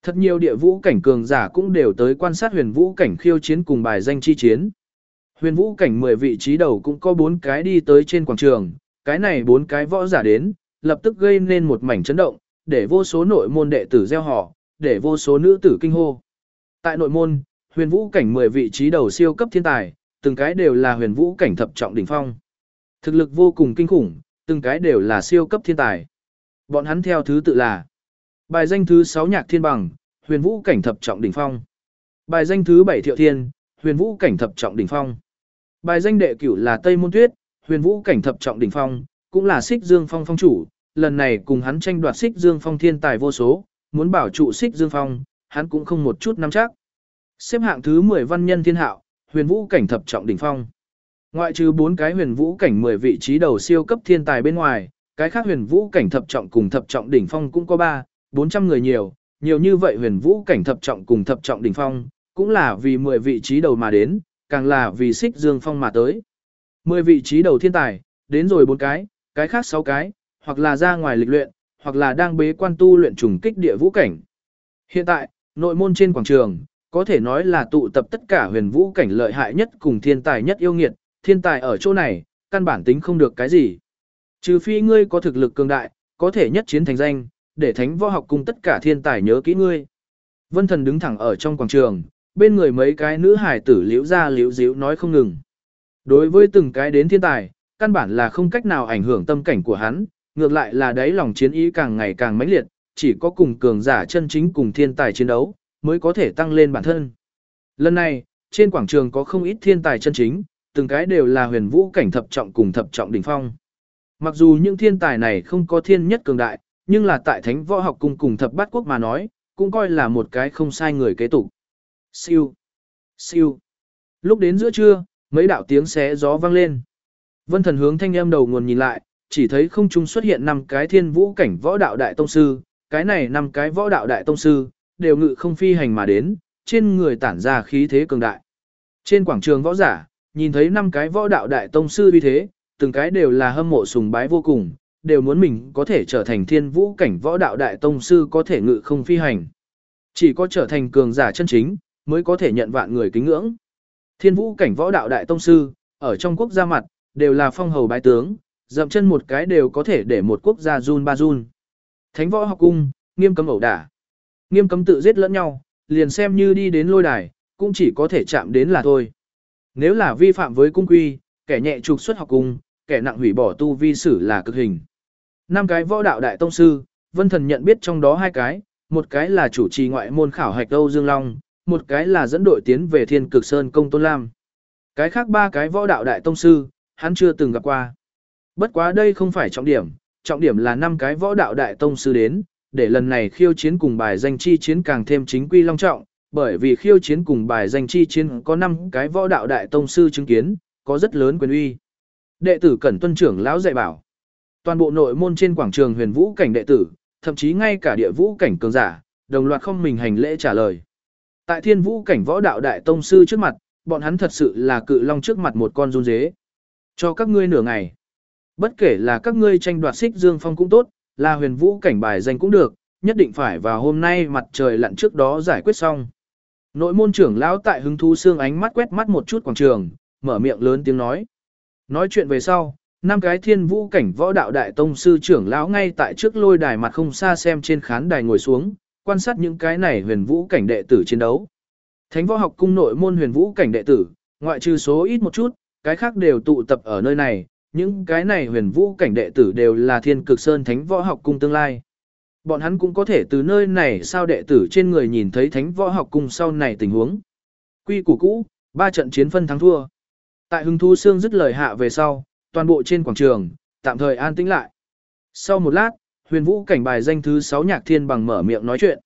Speaker 1: Thật nhiều địa vũ cảnh cường giả cũng đều tới quan sát huyền vũ cảnh khiêu chiến cùng bài danh chi chiến. Huyền vũ cảnh 10 vị trí đầu cũng có 4 cái đi tới trên quảng trường, cái này 4 cái võ giả đến, lập tức gây nên một mảnh chấn động, để vô số nội môn đệ tử gieo họ, để vô số nữ tử kinh hô. Tại nội môn, huyền vũ cảnh 10 vị trí đầu siêu cấp thiên tài, từng cái đều là huyền vũ cảnh thập trọng đỉnh phong. Thực lực vô cùng kinh khủng, Từng cái đều là siêu cấp thiên tài. Bọn hắn theo thứ tự là Bài danh thứ 6 Nhạc Thiên Bằng, Huyền Vũ cảnh thập trọng đỉnh phong. Bài danh thứ 7 Thiệu Thiên, Huyền Vũ cảnh thập trọng đỉnh phong. Bài danh đệ cửu là Tây Môn Tuyết, Huyền Vũ cảnh thập trọng đỉnh phong, cũng là Xích Dương Phong phong chủ, lần này cùng hắn tranh đoạt Xích Dương Phong thiên tài vô số, muốn bảo trụ Xích Dương Phong, hắn cũng không một chút nắm chắc. Xếp hạng thứ 10 văn nhân thiên hạo, Huyền Vũ cảnh thập trọng đỉnh phong. Ngoại trừ bốn cái Huyền Vũ cảnh 10 vị trí đầu siêu cấp thiên tài bên ngoài, cái khác Huyền Vũ cảnh thập trọng cùng thập trọng đỉnh phong cũng có 3, 400 người nhiều, nhiều như vậy Huyền Vũ cảnh thập trọng cùng thập trọng đỉnh phong, cũng là vì 10 vị trí đầu mà đến, càng là vì Xích Dương Phong mà tới. 10 vị trí đầu thiên tài, đến rồi bốn cái, cái khác 6 cái, hoặc là ra ngoài lịch luyện, hoặc là đang bế quan tu luyện trùng kích địa vũ cảnh. Hiện tại, nội môn trên quảng trường, có thể nói là tụ tập tất cả huyền vũ cảnh lợi hại nhất cùng thiên tài nhất yêu nghiệt, thiên tài ở chỗ này, căn bản tính không được cái gì. Trừ phi ngươi có thực lực cường đại, có thể nhất chiến thành danh, để thánh võ học cùng tất cả thiên tài nhớ kỹ ngươi. Vân thần đứng thẳng ở trong quảng trường, bên người mấy cái nữ hải tử liễu ra liễu díu nói không ngừng. Đối với từng cái đến thiên tài, căn bản là không cách nào ảnh hưởng tâm cảnh của hắn, ngược lại là đáy lòng chiến ý càng ngày càng mãnh liệt, chỉ có cùng cường giả chân chính cùng thiên tài chiến đấu, mới có thể tăng lên bản thân. Lần này, trên quảng trường có không ít thiên tài chân chính, từng cái đều là huyền vũ cảnh thập trọng cùng thập trọng đỉnh phong. Mặc dù những thiên tài này không có thiên nhất cường đại, nhưng là tại thánh võ học cung cùng thập bát quốc mà nói, cũng coi là một cái không sai người kế tục. Siêu, siêu. Lúc đến giữa trưa, mấy đạo tiếng xé gió vang lên. Vân thần hướng thanh âm đầu nguồn nhìn lại, chỉ thấy không trung xuất hiện năm cái thiên vũ cảnh võ đạo đại tông sư, cái này năm cái võ đạo đại tông sư, đều ngự không phi hành mà đến, trên người tản ra khí thế cường đại. Trên quảng trường võ giả, nhìn thấy năm cái võ đạo đại tông sư như thế, từng cái đều là hâm mộ sùng bái vô cùng, đều muốn mình có thể trở thành thiên vũ cảnh võ đạo đại tông sư có thể ngự không phi hành. Chỉ có trở thành cường giả chân chính, mới có thể nhận vạn người kính ngưỡng. Thiên vũ cảnh võ đạo đại tông sư, ở trong quốc gia mặt, đều là phong hầu bái tướng, dậm chân một cái đều có thể để một quốc gia run ba run. Thánh võ học cung, nghiêm cấm ẩu đả. Nghiêm cấm tự giết lẫn nhau, liền xem như đi đến lôi đài, cũng chỉ có thể chạm đến là thôi. Nếu là vi phạm với cung quy, kẻ nhẹ trục xuất học cung, kẻ nặng hủy bỏ tu vi xử là cực hình. Năm cái võ đạo đại tông sư, Vân Thần nhận biết trong đó hai cái, một cái là chủ trì ngoại môn khảo hạch Âu Dương Long, một cái là dẫn đội tiến về Thiên Cực Sơn Công Tôn Lam. Cái khác ba cái võ đạo đại tông sư, hắn chưa từng gặp qua. Bất quá đây không phải trọng điểm, trọng điểm là năm cái võ đạo đại tông sư đến, để lần này khiêu chiến cùng bài danh chi chiến càng thêm chính quy long trọng, bởi vì khiêu chiến cùng bài danh chi chiến có 5 cái võ đạo đại tông sư chứng kiến, có rất lớn quyền uy. Đệ tử Cẩn Tuân trưởng lão dạy bảo, toàn bộ nội môn trên quảng trường Huyền Vũ cảnh đệ tử, thậm chí ngay cả địa vũ cảnh cường giả, đồng loạt không mình hành lễ trả lời. Tại Thiên Vũ cảnh võ đạo đại tông sư trước mặt, bọn hắn thật sự là cự long trước mặt một con run dế. Cho các ngươi nửa ngày. Bất kể là các ngươi tranh đoạt xích dương phong cũng tốt, là huyền vũ cảnh bài danh cũng được, nhất định phải vào hôm nay mặt trời lặn trước đó giải quyết xong. Nội môn trưởng lão tại hứng thú xương ánh mắt quét mắt một chút quảng trường, mở miệng lớn tiếng nói. Nói chuyện về sau, năm cái thiên vũ cảnh võ đạo đại tông sư trưởng lão ngay tại trước lôi đài mặt không xa xem trên khán đài ngồi xuống, quan sát những cái này huyền vũ cảnh đệ tử chiến đấu. Thánh võ học cung nội môn huyền vũ cảnh đệ tử, ngoại trừ số ít một chút, cái khác đều tụ tập ở nơi này, những cái này huyền vũ cảnh đệ tử đều là thiên cực sơn thánh võ học cung tương lai. Bọn hắn cũng có thể từ nơi này sao đệ tử trên người nhìn thấy thánh võ học cung sau này tình huống. Quy củ cũ, ba trận chiến phân thắng thua. Tại hưng thu xương dứt lời hạ về sau, toàn bộ trên quảng trường, tạm thời an tĩnh lại. Sau một lát, huyền vũ cảnh bài danh thứ 6 nhạc thiên bằng mở miệng nói chuyện.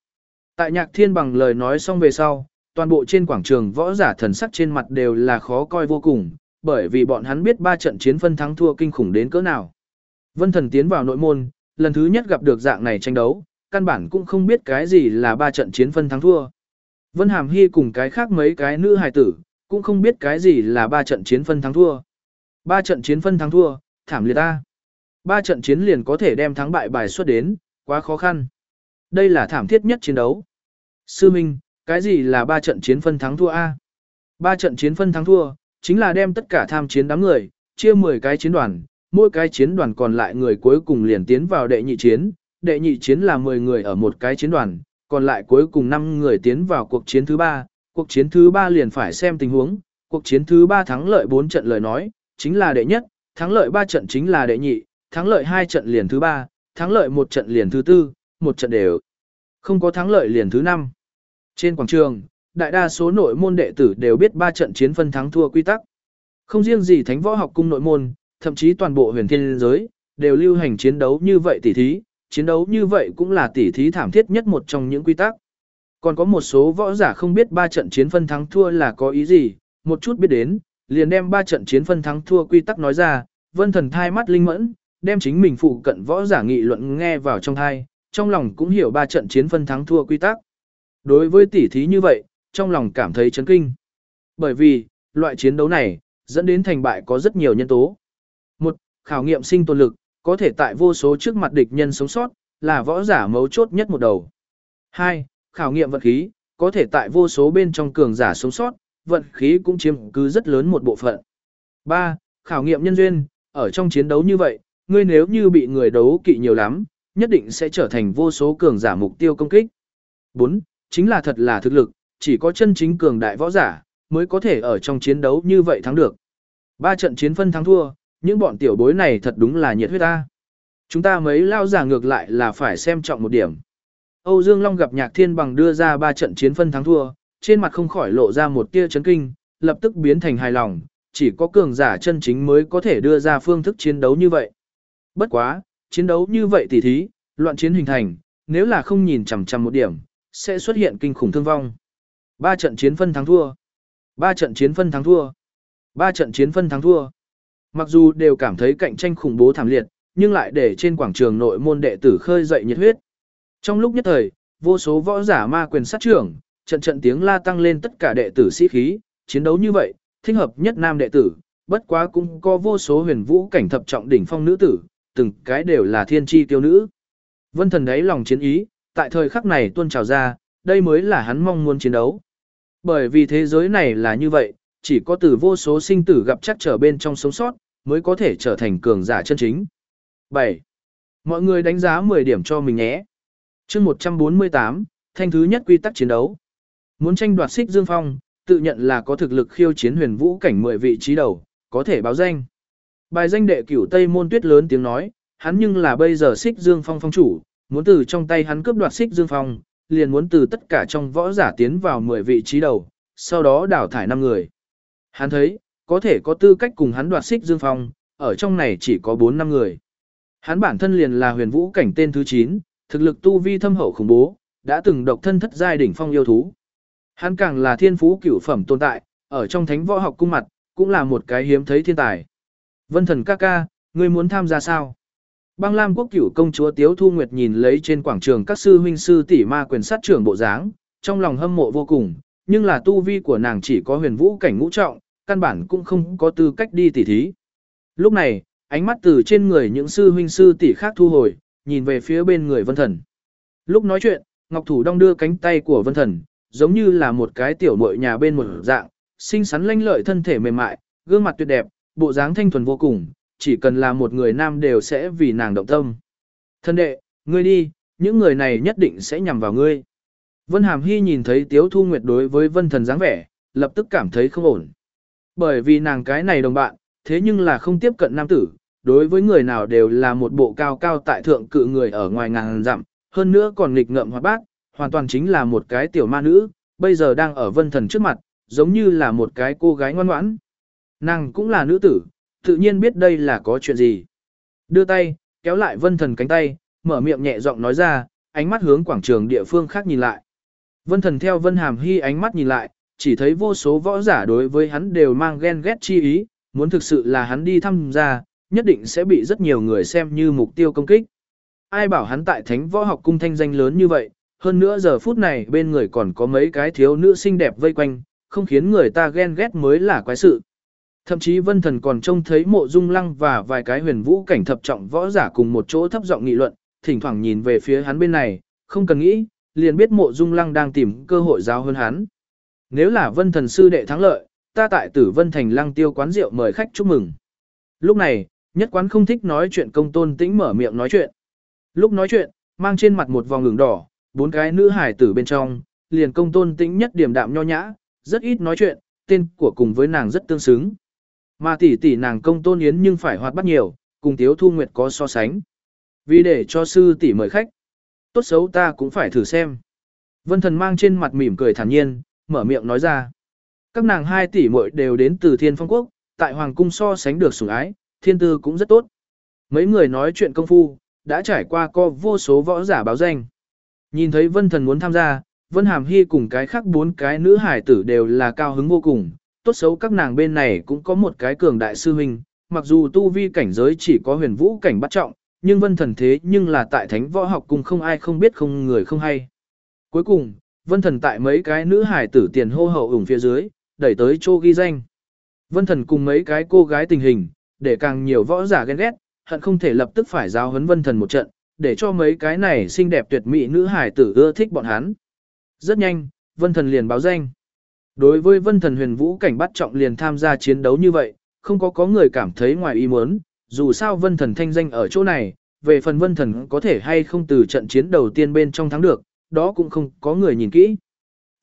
Speaker 1: Tại nhạc thiên bằng lời nói xong về sau, toàn bộ trên quảng trường võ giả thần sắc trên mặt đều là khó coi vô cùng, bởi vì bọn hắn biết ba trận chiến phân thắng thua kinh khủng đến cỡ nào. Vân Thần tiến vào nội môn, lần thứ nhất gặp được dạng này tranh đấu, căn bản cũng không biết cái gì là ba trận chiến phân thắng thua. Vân Hàm Hy cùng cái khác mấy cái nữ hài tử, cũng không biết cái gì là ba trận chiến phân thắng thua. Ba trận chiến phân thắng thua, thảm liệt ta. Ba trận chiến liền có thể đem thắng bại bài xuất đến, quá khó khăn. Đây là thảm thiết nhất chiến đấu. Sư Minh, cái gì là ba trận chiến phân thắng thua A? Ba trận chiến phân thắng thua, chính là đem tất cả tham chiến đám người, chia 10 cái chiến đoàn, mỗi cái chiến đoàn còn lại người cuối cùng liền tiến vào đệ nhị chiến, đệ nhị chiến là 10 người ở một cái chiến đoàn, còn lại cuối cùng 5 người tiến vào cuộc chiến thứ 3, cuộc chiến thứ 3 liền phải xem tình huống, cuộc chiến thứ 3 thắng lợi 4 trận lời nói, chính là đệ nhất, thắng lợi 3 trận chính là đệ nhị, thắng lợi 2 trận liền thứ 3, thắng lợi 1 trận liền thứ tư, một trận đều. Không có thắng lợi liền thứ 5. Trên quảng trường, đại đa số nội môn đệ tử đều biết 3 trận chiến phân thắng thua quy tắc. Không riêng gì thánh võ học cung nội môn, thậm chí toàn bộ huyền thiên giới, đều lưu hành chiến đấu như vậy tỉ thí, chiến đấu như vậy cũng là tỉ thí thảm thiết nhất một trong những quy tắc. Còn có một số võ giả không biết ba trận chiến phân thắng thua là có ý gì, một chút biết đến, liền đem ba trận chiến phân thắng thua quy tắc nói ra, vân thần thai mắt linh mẫn, đem chính mình phụ cận võ giả nghị luận nghe vào trong thai, trong lòng cũng hiểu ba trận chiến phân thắng thua quy tắc. Đối với tỉ thí như vậy, trong lòng cảm thấy chấn kinh. Bởi vì, loại chiến đấu này, dẫn đến thành bại có rất nhiều nhân tố. Khảo nghiệm sinh tồn lực, có thể tại vô số trước mặt địch nhân sống sót, là võ giả mấu chốt nhất một đầu. Hai, khảo nghiệm vận khí, có thể tại vô số bên trong cường giả sống sót, vận khí cũng chiếm cứ rất lớn một bộ phận. 3. Khảo nghiệm nhân duyên, ở trong chiến đấu như vậy, ngươi nếu như bị người đấu kỵ nhiều lắm, nhất định sẽ trở thành vô số cường giả mục tiêu công kích. 4. Chính là thật là thực lực, chỉ có chân chính cường đại võ giả, mới có thể ở trong chiến đấu như vậy thắng được. Ba trận chiến phân thắng thua, những bọn tiểu bối này thật đúng là nhiệt huyết ta. Chúng ta mấy lao giả ngược lại là phải xem trọng một điểm. Âu Dương Long gặp Nhạc Thiên Bằng đưa ra ba trận chiến phân thắng thua, trên mặt không khỏi lộ ra một tia chấn kinh, lập tức biến thành hài lòng, chỉ có cường giả chân chính mới có thể đưa ra phương thức chiến đấu như vậy. Bất quá, chiến đấu như vậy tỉ thí, loạn chiến hình thành, nếu là không nhìn chằm chằm một điểm, sẽ xuất hiện kinh khủng thương vong. Ba trận chiến phân thắng thua. Ba trận chiến phân thắng thua. Ba trận chiến phân thắng thua. Mặc dù đều cảm thấy cạnh tranh khủng bố thảm liệt, nhưng lại để trên quảng trường nội môn đệ tử khơi dậy nhiệt huyết. Trong lúc nhất thời, vô số võ giả ma quyền sát trưởng, trận trận tiếng la tăng lên tất cả đệ tử sĩ khí, chiến đấu như vậy, thích hợp nhất nam đệ tử, bất quá cũng có vô số huyền vũ cảnh thập trọng đỉnh phong nữ tử, từng cái đều là thiên chi tiêu nữ. Vân thần đấy lòng chiến ý, tại thời khắc này tuôn trào ra, đây mới là hắn mong muốn chiến đấu. Bởi vì thế giới này là như vậy, chỉ có từ vô số sinh tử gặp chắc trở bên trong sống sót, mới có thể trở thành cường giả chân chính. 7. Mọi người đánh giá 10 điểm cho mình nhé. chương 148, thanh thứ nhất quy tắc chiến đấu. Muốn tranh đoạt xích dương phong, tự nhận là có thực lực khiêu chiến huyền vũ cảnh 10 vị trí đầu, có thể báo danh. Bài danh đệ cửu Tây Môn Tuyết lớn tiếng nói, hắn nhưng là bây giờ xích dương phong phong chủ, muốn từ trong tay hắn cướp đoạt xích dương phong, liền muốn từ tất cả trong võ giả tiến vào 10 vị trí đầu, sau đó đào thải 5 người. Hắn thấy, có thể có tư cách cùng hắn đoạt xích dương phong, ở trong này chỉ có 4 năm người. Hắn bản thân liền là huyền vũ cảnh tên thứ 9, thực lực tu vi thâm hậu khủng bố, đã từng độc thân thất giai đỉnh phong yêu thú. Hắn càng là thiên phú cửu phẩm tồn tại, ở trong thánh võ học cung mặt, cũng là một cái hiếm thấy thiên tài. Vân thần ca ca, ngươi muốn tham gia sao? Băng Lam quốc cửu công chúa Tiếu Thu Nguyệt nhìn lấy trên quảng trường các sư huynh sư tỷ ma quyền sát trưởng bộ dáng, trong lòng hâm mộ vô cùng, nhưng là tu vi của nàng chỉ có huyền vũ cảnh ngũ trọng, căn bản cũng không có tư cách đi tỉ thí. Lúc này, ánh mắt từ trên người những sư huynh sư tỷ khác thu hồi, nhìn về phía bên người Vân Thần. Lúc nói chuyện, Ngọc Thủ đong đưa cánh tay của Vân Thần, giống như là một cái tiểu muội nhà bên một dạng, xinh xắn lanh lợi thân thể mềm mại, gương mặt tuyệt đẹp, bộ dáng thanh thuần vô cùng, chỉ cần là một người nam đều sẽ vì nàng động tâm. Thân đệ, ngươi đi, những người này nhất định sẽ nhằm vào ngươi. Vân Hàm Hy nhìn thấy Tiếu Thu Nguyệt đối với Vân Thần dáng vẻ, lập tức cảm thấy không ổn. Bởi vì nàng cái này đồng bạn, thế nhưng là không tiếp cận nam tử, đối với người nào đều là một bộ cao cao tại thượng cự người ở ngoài ngàn dặm, hơn nữa còn nghịch ngợm hoạt bát, hoàn toàn chính là một cái tiểu ma nữ, bây giờ đang ở Vân Thần trước mặt, giống như là một cái cô gái ngoan ngoãn. Nàng cũng là nữ tử, tự nhiên biết đây là có chuyện gì. Đưa tay, kéo lại vân thần cánh tay, mở miệng nhẹ giọng nói ra, ánh mắt hướng quảng trường địa phương khác nhìn lại. Vân thần theo vân hàm hy ánh mắt nhìn lại, chỉ thấy vô số võ giả đối với hắn đều mang ghen ghét chi ý, muốn thực sự là hắn đi thăm gia, nhất định sẽ bị rất nhiều người xem như mục tiêu công kích. Ai bảo hắn tại thánh võ học cung thanh danh lớn như vậy, hơn nữa giờ phút này bên người còn có mấy cái thiếu nữ xinh đẹp vây quanh, không khiến người ta ghen ghét mới là quái sự. Thậm chí vân thần còn trông thấy mộ dung lăng và vài cái huyền vũ cảnh thập trọng võ giả cùng một chỗ thấp giọng nghị luận, thỉnh thoảng nhìn về phía hắn bên này, không cần nghĩ, liền biết mộ dung lăng đang tìm cơ hội giáo hơn hắn. Nếu là vân thần sư đệ thắng lợi, ta tại tử vân thành lăng tiêu quán rượu mời khách chúc mừng. Lúc này, nhất quán không thích nói chuyện công tôn tĩnh mở miệng nói chuyện. Lúc nói chuyện, mang trên mặt một vòng ngừng đỏ, bốn cái nữ hải tử bên trong, liền công tôn tĩnh nhất điểm đạm nho nhã, rất ít nói chuyện, tên của cùng với nàng rất tương xứng. Mà tỷ tỷ nàng công tôn yến nhưng phải hoạt bát nhiều, cùng Tiếu Thu Nguyệt có so sánh. Vì để cho sư tỷ mời khách, tốt xấu ta cũng phải thử xem. Vân Thần mang trên mặt mỉm cười thản nhiên, mở miệng nói ra. Các nàng hai tỷ muội đều đến từ Thiên Phong Quốc, tại Hoàng Cung so sánh được sủng ái, thiên tư cũng rất tốt. Mấy người nói chuyện công phu, đã trải qua co vô số võ giả báo danh. Nhìn thấy Vân Thần muốn tham gia, Vân Hàm Hy cùng cái khác bốn cái nữ hải tử đều là cao hứng vô cùng, tốt xấu các nàng bên này cũng có một cái cường đại sư huynh, mặc dù tu vi cảnh giới chỉ có huyền vũ cảnh bắt trọng, nhưng Vân Thần thế nhưng là tại thánh võ học cùng không ai không biết không người không hay. Cuối cùng, Vân Thần tại mấy cái nữ hải tử tiền hô hậu ủng phía dưới, đẩy tới chỗ ghi danh. Vân Thần cùng mấy cái cô gái tình hình, để càng nhiều võ giả ghen ghét, hận không thể lập tức phải giáo huấn Vân Thần một trận, để cho mấy cái này xinh đẹp tuyệt mỹ nữ hải tử ưa thích bọn hắn. Rất nhanh, Vân Thần liền báo danh. Đối với Vân Thần huyền vũ cảnh bắt trọng liền tham gia chiến đấu như vậy, không có có người cảm thấy ngoài ý muốn, dù sao Vân Thần thanh danh ở chỗ này, về phần Vân Thần có thể hay không từ trận chiến đầu tiên bên trong thắng được, đó cũng không có người nhìn kỹ.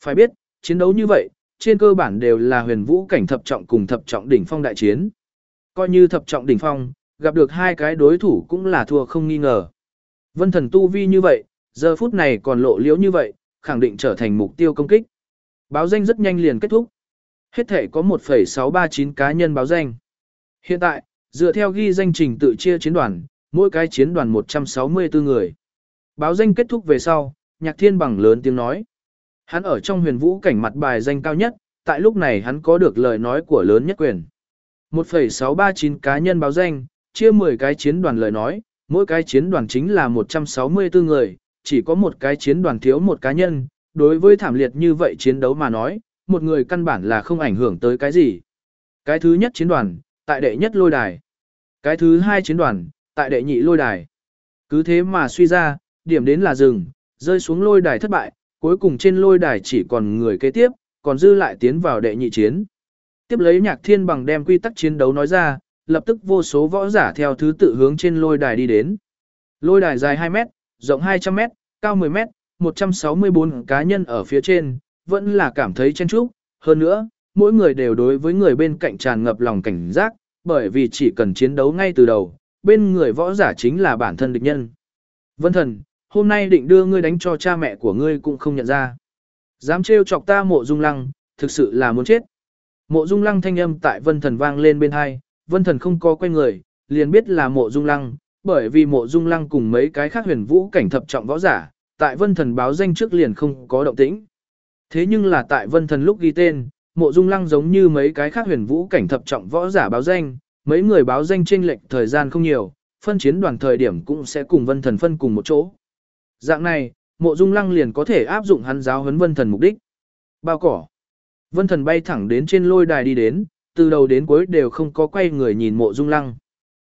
Speaker 1: Phải biết, chiến đấu như vậy, trên cơ bản đều là huyền vũ cảnh thập trọng cùng thập trọng đỉnh phong đại chiến. Coi như thập trọng đỉnh phong, gặp được hai cái đối thủ cũng là thua không nghi ngờ. Vân thần tu vi như vậy, giờ phút này còn lộ liễu như vậy, khẳng định trở thành mục tiêu công kích. Báo danh rất nhanh liền kết thúc. Hết thể có 1,639 cá nhân báo danh. Hiện tại, dựa theo ghi danh trình tự chia chiến đoàn, mỗi cái chiến đoàn 164 người. Báo danh kết thúc về sau, Nhạc Thiên bằng lớn tiếng nói. Hắn ở trong huyền vũ cảnh mặt bài danh cao nhất, tại lúc này hắn có được lời nói của lớn nhất quyền. 1,639 cá nhân báo danh, chia 10 cái chiến đoàn lời nói, mỗi cái chiến đoàn chính là 164 người, chỉ có một cái chiến đoàn thiếu một cá nhân, đối với thảm liệt như vậy chiến đấu mà nói, một người căn bản là không ảnh hưởng tới cái gì. Cái thứ nhất chiến đoàn, tại đệ nhất lôi đài. Cái thứ hai chiến đoàn, tại đệ nhị lôi đài. Cứ thế mà suy ra, điểm đến là rừng, rơi xuống lôi đài thất bại, cuối cùng trên lôi đài chỉ còn người kế tiếp, còn dư lại tiến vào đệ nhị chiến. Tiếp lấy nhạc thiên bằng đem quy tắc chiến đấu nói ra, lập tức vô số võ giả theo thứ tự hướng trên lôi đài đi đến. Lôi đài dài 2 mét, rộng 200 mét, cao 10 mét, 164 cá nhân ở phía trên, vẫn là cảm thấy chen chúc. Hơn nữa, mỗi người đều đối với người bên cạnh tràn ngập lòng cảnh giác, bởi vì chỉ cần chiến đấu ngay từ đầu, bên người võ giả chính là bản thân địch nhân. Vân thần, hôm nay định đưa ngươi đánh cho cha mẹ của ngươi cũng không nhận ra. Dám trêu chọc ta mộ dung lăng, thực sự là muốn chết. Mộ dung lăng thanh âm tại vân thần vang lên bên hai, vân thần không có quay người, liền biết là mộ dung lăng, bởi vì mộ dung lăng cùng mấy cái khác huyền vũ cảnh thập trọng võ giả, tại vân thần báo danh trước liền không có động tĩnh. Thế nhưng là tại vân thần lúc ghi tên, mộ dung lăng giống như mấy cái khác huyền vũ cảnh thập trọng võ giả báo danh, mấy người báo danh trên lệch thời gian không nhiều, phân chiến đoàn thời điểm cũng sẽ cùng vân thần phân cùng một chỗ. Dạng này, mộ dung lăng liền có thể áp dụng hắn giáo huấn vân thần mục đích. Bao cỏ. Vân thần bay thẳng đến trên lôi đài đi đến, từ đầu đến cuối đều không có quay người nhìn mộ dung lăng.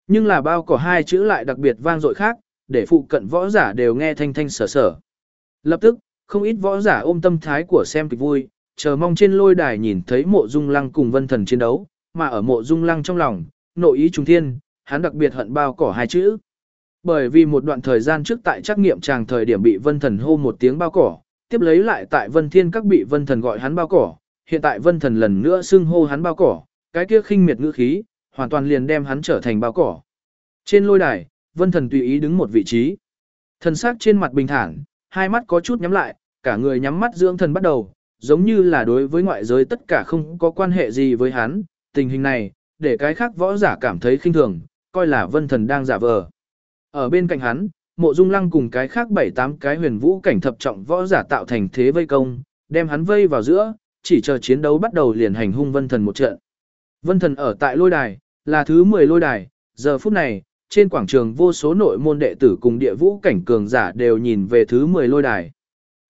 Speaker 1: Nhưng là bao cỏ hai chữ lại đặc biệt vang dội khác, để phụ cận võ giả đều nghe thanh thanh sở sở. Lập tức, không ít võ giả ôm tâm thái của xem kịch vui, chờ mong trên lôi đài nhìn thấy mộ dung lăng cùng vân thần chiến đấu, mà ở mộ dung lăng trong lòng, nội ý trùng thiên, hắn đặc biệt hận bao cỏ hai chữ. Bởi vì một đoạn thời gian trước tại trắc nghiệm chàng thời điểm bị vân thần hô một tiếng bao cỏ, tiếp lấy lại tại vân thiên các bị vân thần gọi hắn bao cỏ, hiện tại vân thần lần nữa xưng hô hắn bao cỏ, cái kia khinh miệt ngữ khí, hoàn toàn liền đem hắn trở thành bao cỏ. Trên lôi đài, vân thần tùy ý đứng một vị trí. Thần sắc trên mặt bình thản, hai mắt có chút nhắm lại, cả người nhắm mắt dưỡng thần bắt đầu, giống như là đối với ngoại giới tất cả không có quan hệ gì với hắn, tình hình này, để cái khác võ giả cảm thấy khinh thường, coi là vân thần đang giả vờ. Ở bên cạnh hắn, mộ dung lăng cùng cái khác bảy tám cái huyền vũ cảnh thập trọng võ giả tạo thành thế vây công, đem hắn vây vào giữa, chỉ chờ chiến đấu bắt đầu liền hành hung vân thần một trận. Vân thần ở tại lôi đài, là thứ 10 lôi đài, giờ phút này, trên quảng trường vô số nội môn đệ tử cùng địa vũ cảnh cường giả đều nhìn về thứ 10 lôi đài.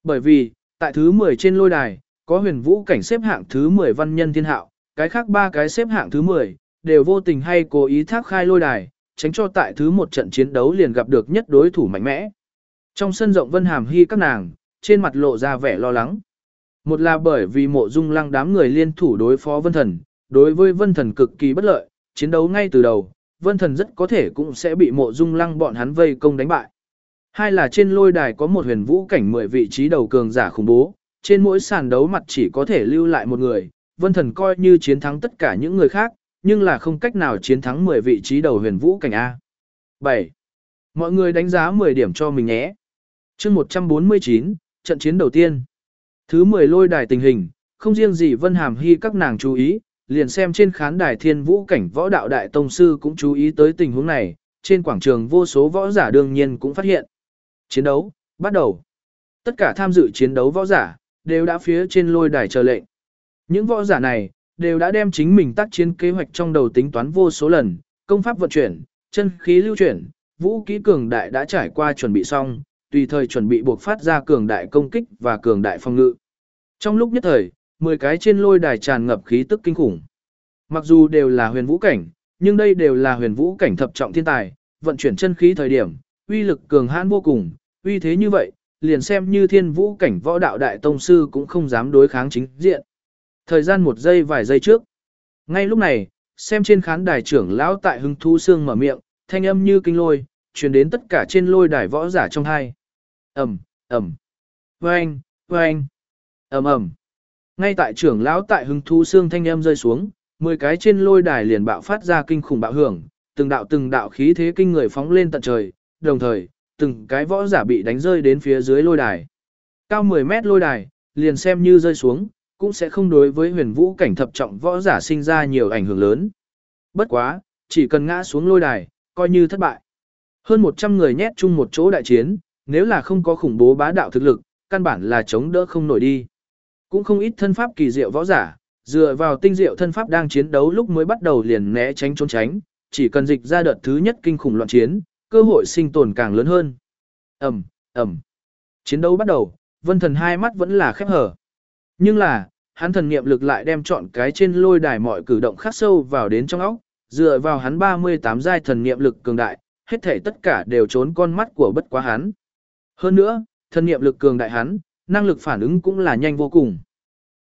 Speaker 1: Bởi vì, tại thứ 10 trên lôi đài, có huyền vũ cảnh xếp hạng thứ 10 văn nhân thiên hạo, cái khác ba cái xếp hạng thứ 10, đều vô tình hay cố ý thác khai lôi đài, tránh cho tại thứ một trận chiến đấu liền gặp được nhất đối thủ mạnh mẽ. Trong sân rộng Vân Hàm Hy các nàng, trên mặt lộ ra vẻ lo lắng. Một là bởi vì mộ dung lăng đám người liên thủ đối phó Vân Thần, đối với Vân Thần cực kỳ bất lợi, chiến đấu ngay từ đầu, Vân Thần rất có thể cũng sẽ bị mộ dung lăng bọn hắn vây công đánh bại. Hai là trên lôi đài có một huyền vũ cảnh 10 vị trí đầu cường giả khủng bố, trên mỗi sàn đấu mặt chỉ có thể lưu lại một người, Vân Thần coi như chiến thắng tất cả những người khác, nhưng là không cách nào chiến thắng 10 vị trí đầu huyền vũ cảnh A. 7. Mọi người đánh giá 10 điểm cho mình nhé. chương 149, trận chiến đầu tiên. Thứ 10 lôi đài tình hình, không riêng gì Vân Hàm Hy các nàng chú ý, liền xem trên khán đài thiên vũ cảnh võ đạo đại tông sư cũng chú ý tới tình huống này, trên quảng trường vô số võ giả đương nhiên cũng phát hiện. Chiến đấu, bắt đầu. Tất cả tham dự chiến đấu võ giả, đều đã phía trên lôi đài chờ lệnh. Những võ giả này, đều đã đem chính mình tác chiến kế hoạch trong đầu tính toán vô số lần, công pháp vận chuyển, chân khí lưu chuyển, vũ kỹ cường đại đã trải qua chuẩn bị xong, tùy thời chuẩn bị buộc phát ra cường đại công kích và cường đại phòng ngự. Trong lúc nhất thời, 10 cái trên lôi đài tràn ngập khí tức kinh khủng. Mặc dù đều là huyền vũ cảnh, nhưng đây đều là huyền vũ cảnh thập trọng thiên tài, vận chuyển chân khí thời điểm, uy lực cường hãn vô cùng, uy thế như vậy, liền xem như thiên vũ cảnh võ đạo đại tông sư cũng không dám đối kháng chính diện. Thời gian một giây vài giây trước. Ngay lúc này, xem trên khán đài trưởng lão tại hưng thu xương mở miệng, thanh âm như kinh lôi, truyền đến tất cả trên lôi đài võ giả trong hai. Ẩm, Ẩm, Vâng, Vâng, Ẩm Ẩm. Ngay tại trưởng lão tại hưng thu xương thanh âm rơi xuống, 10 cái trên lôi đài liền bạo phát ra kinh khủng bạo hưởng, từng đạo từng đạo khí thế kinh người phóng lên tận trời, đồng thời, từng cái võ giả bị đánh rơi đến phía dưới lôi đài. Cao 10 mét lôi đài, liền xem như rơi xuống, cũng sẽ không đối với huyền vũ cảnh thập trọng võ giả sinh ra nhiều ảnh hưởng lớn. Bất quá, chỉ cần ngã xuống lôi đài, coi như thất bại. Hơn 100 người nhét chung một chỗ đại chiến, nếu là không có khủng bố bá đạo thực lực, căn bản là chống đỡ không nổi đi. Cũng không ít thân pháp kỳ diệu võ giả, dựa vào tinh diệu thân pháp đang chiến đấu lúc mới bắt đầu liền né tránh trốn tránh, chỉ cần dịch ra đợt thứ nhất kinh khủng loạn chiến, cơ hội sinh tồn càng lớn hơn. Ầm, ầm. Chiến đấu bắt đầu, Vân Thần hai mắt vẫn là khép hờ. Nhưng là, hắn thần niệm lực lại đem chọn cái trên lôi đài mọi cử động khắc sâu vào đến trong óc, dựa vào hắn 38 giai thần niệm lực cường đại, hết thể tất cả đều trốn con mắt của bất quá hắn. Hơn nữa, thần niệm lực cường đại hắn, năng lực phản ứng cũng là nhanh vô cùng.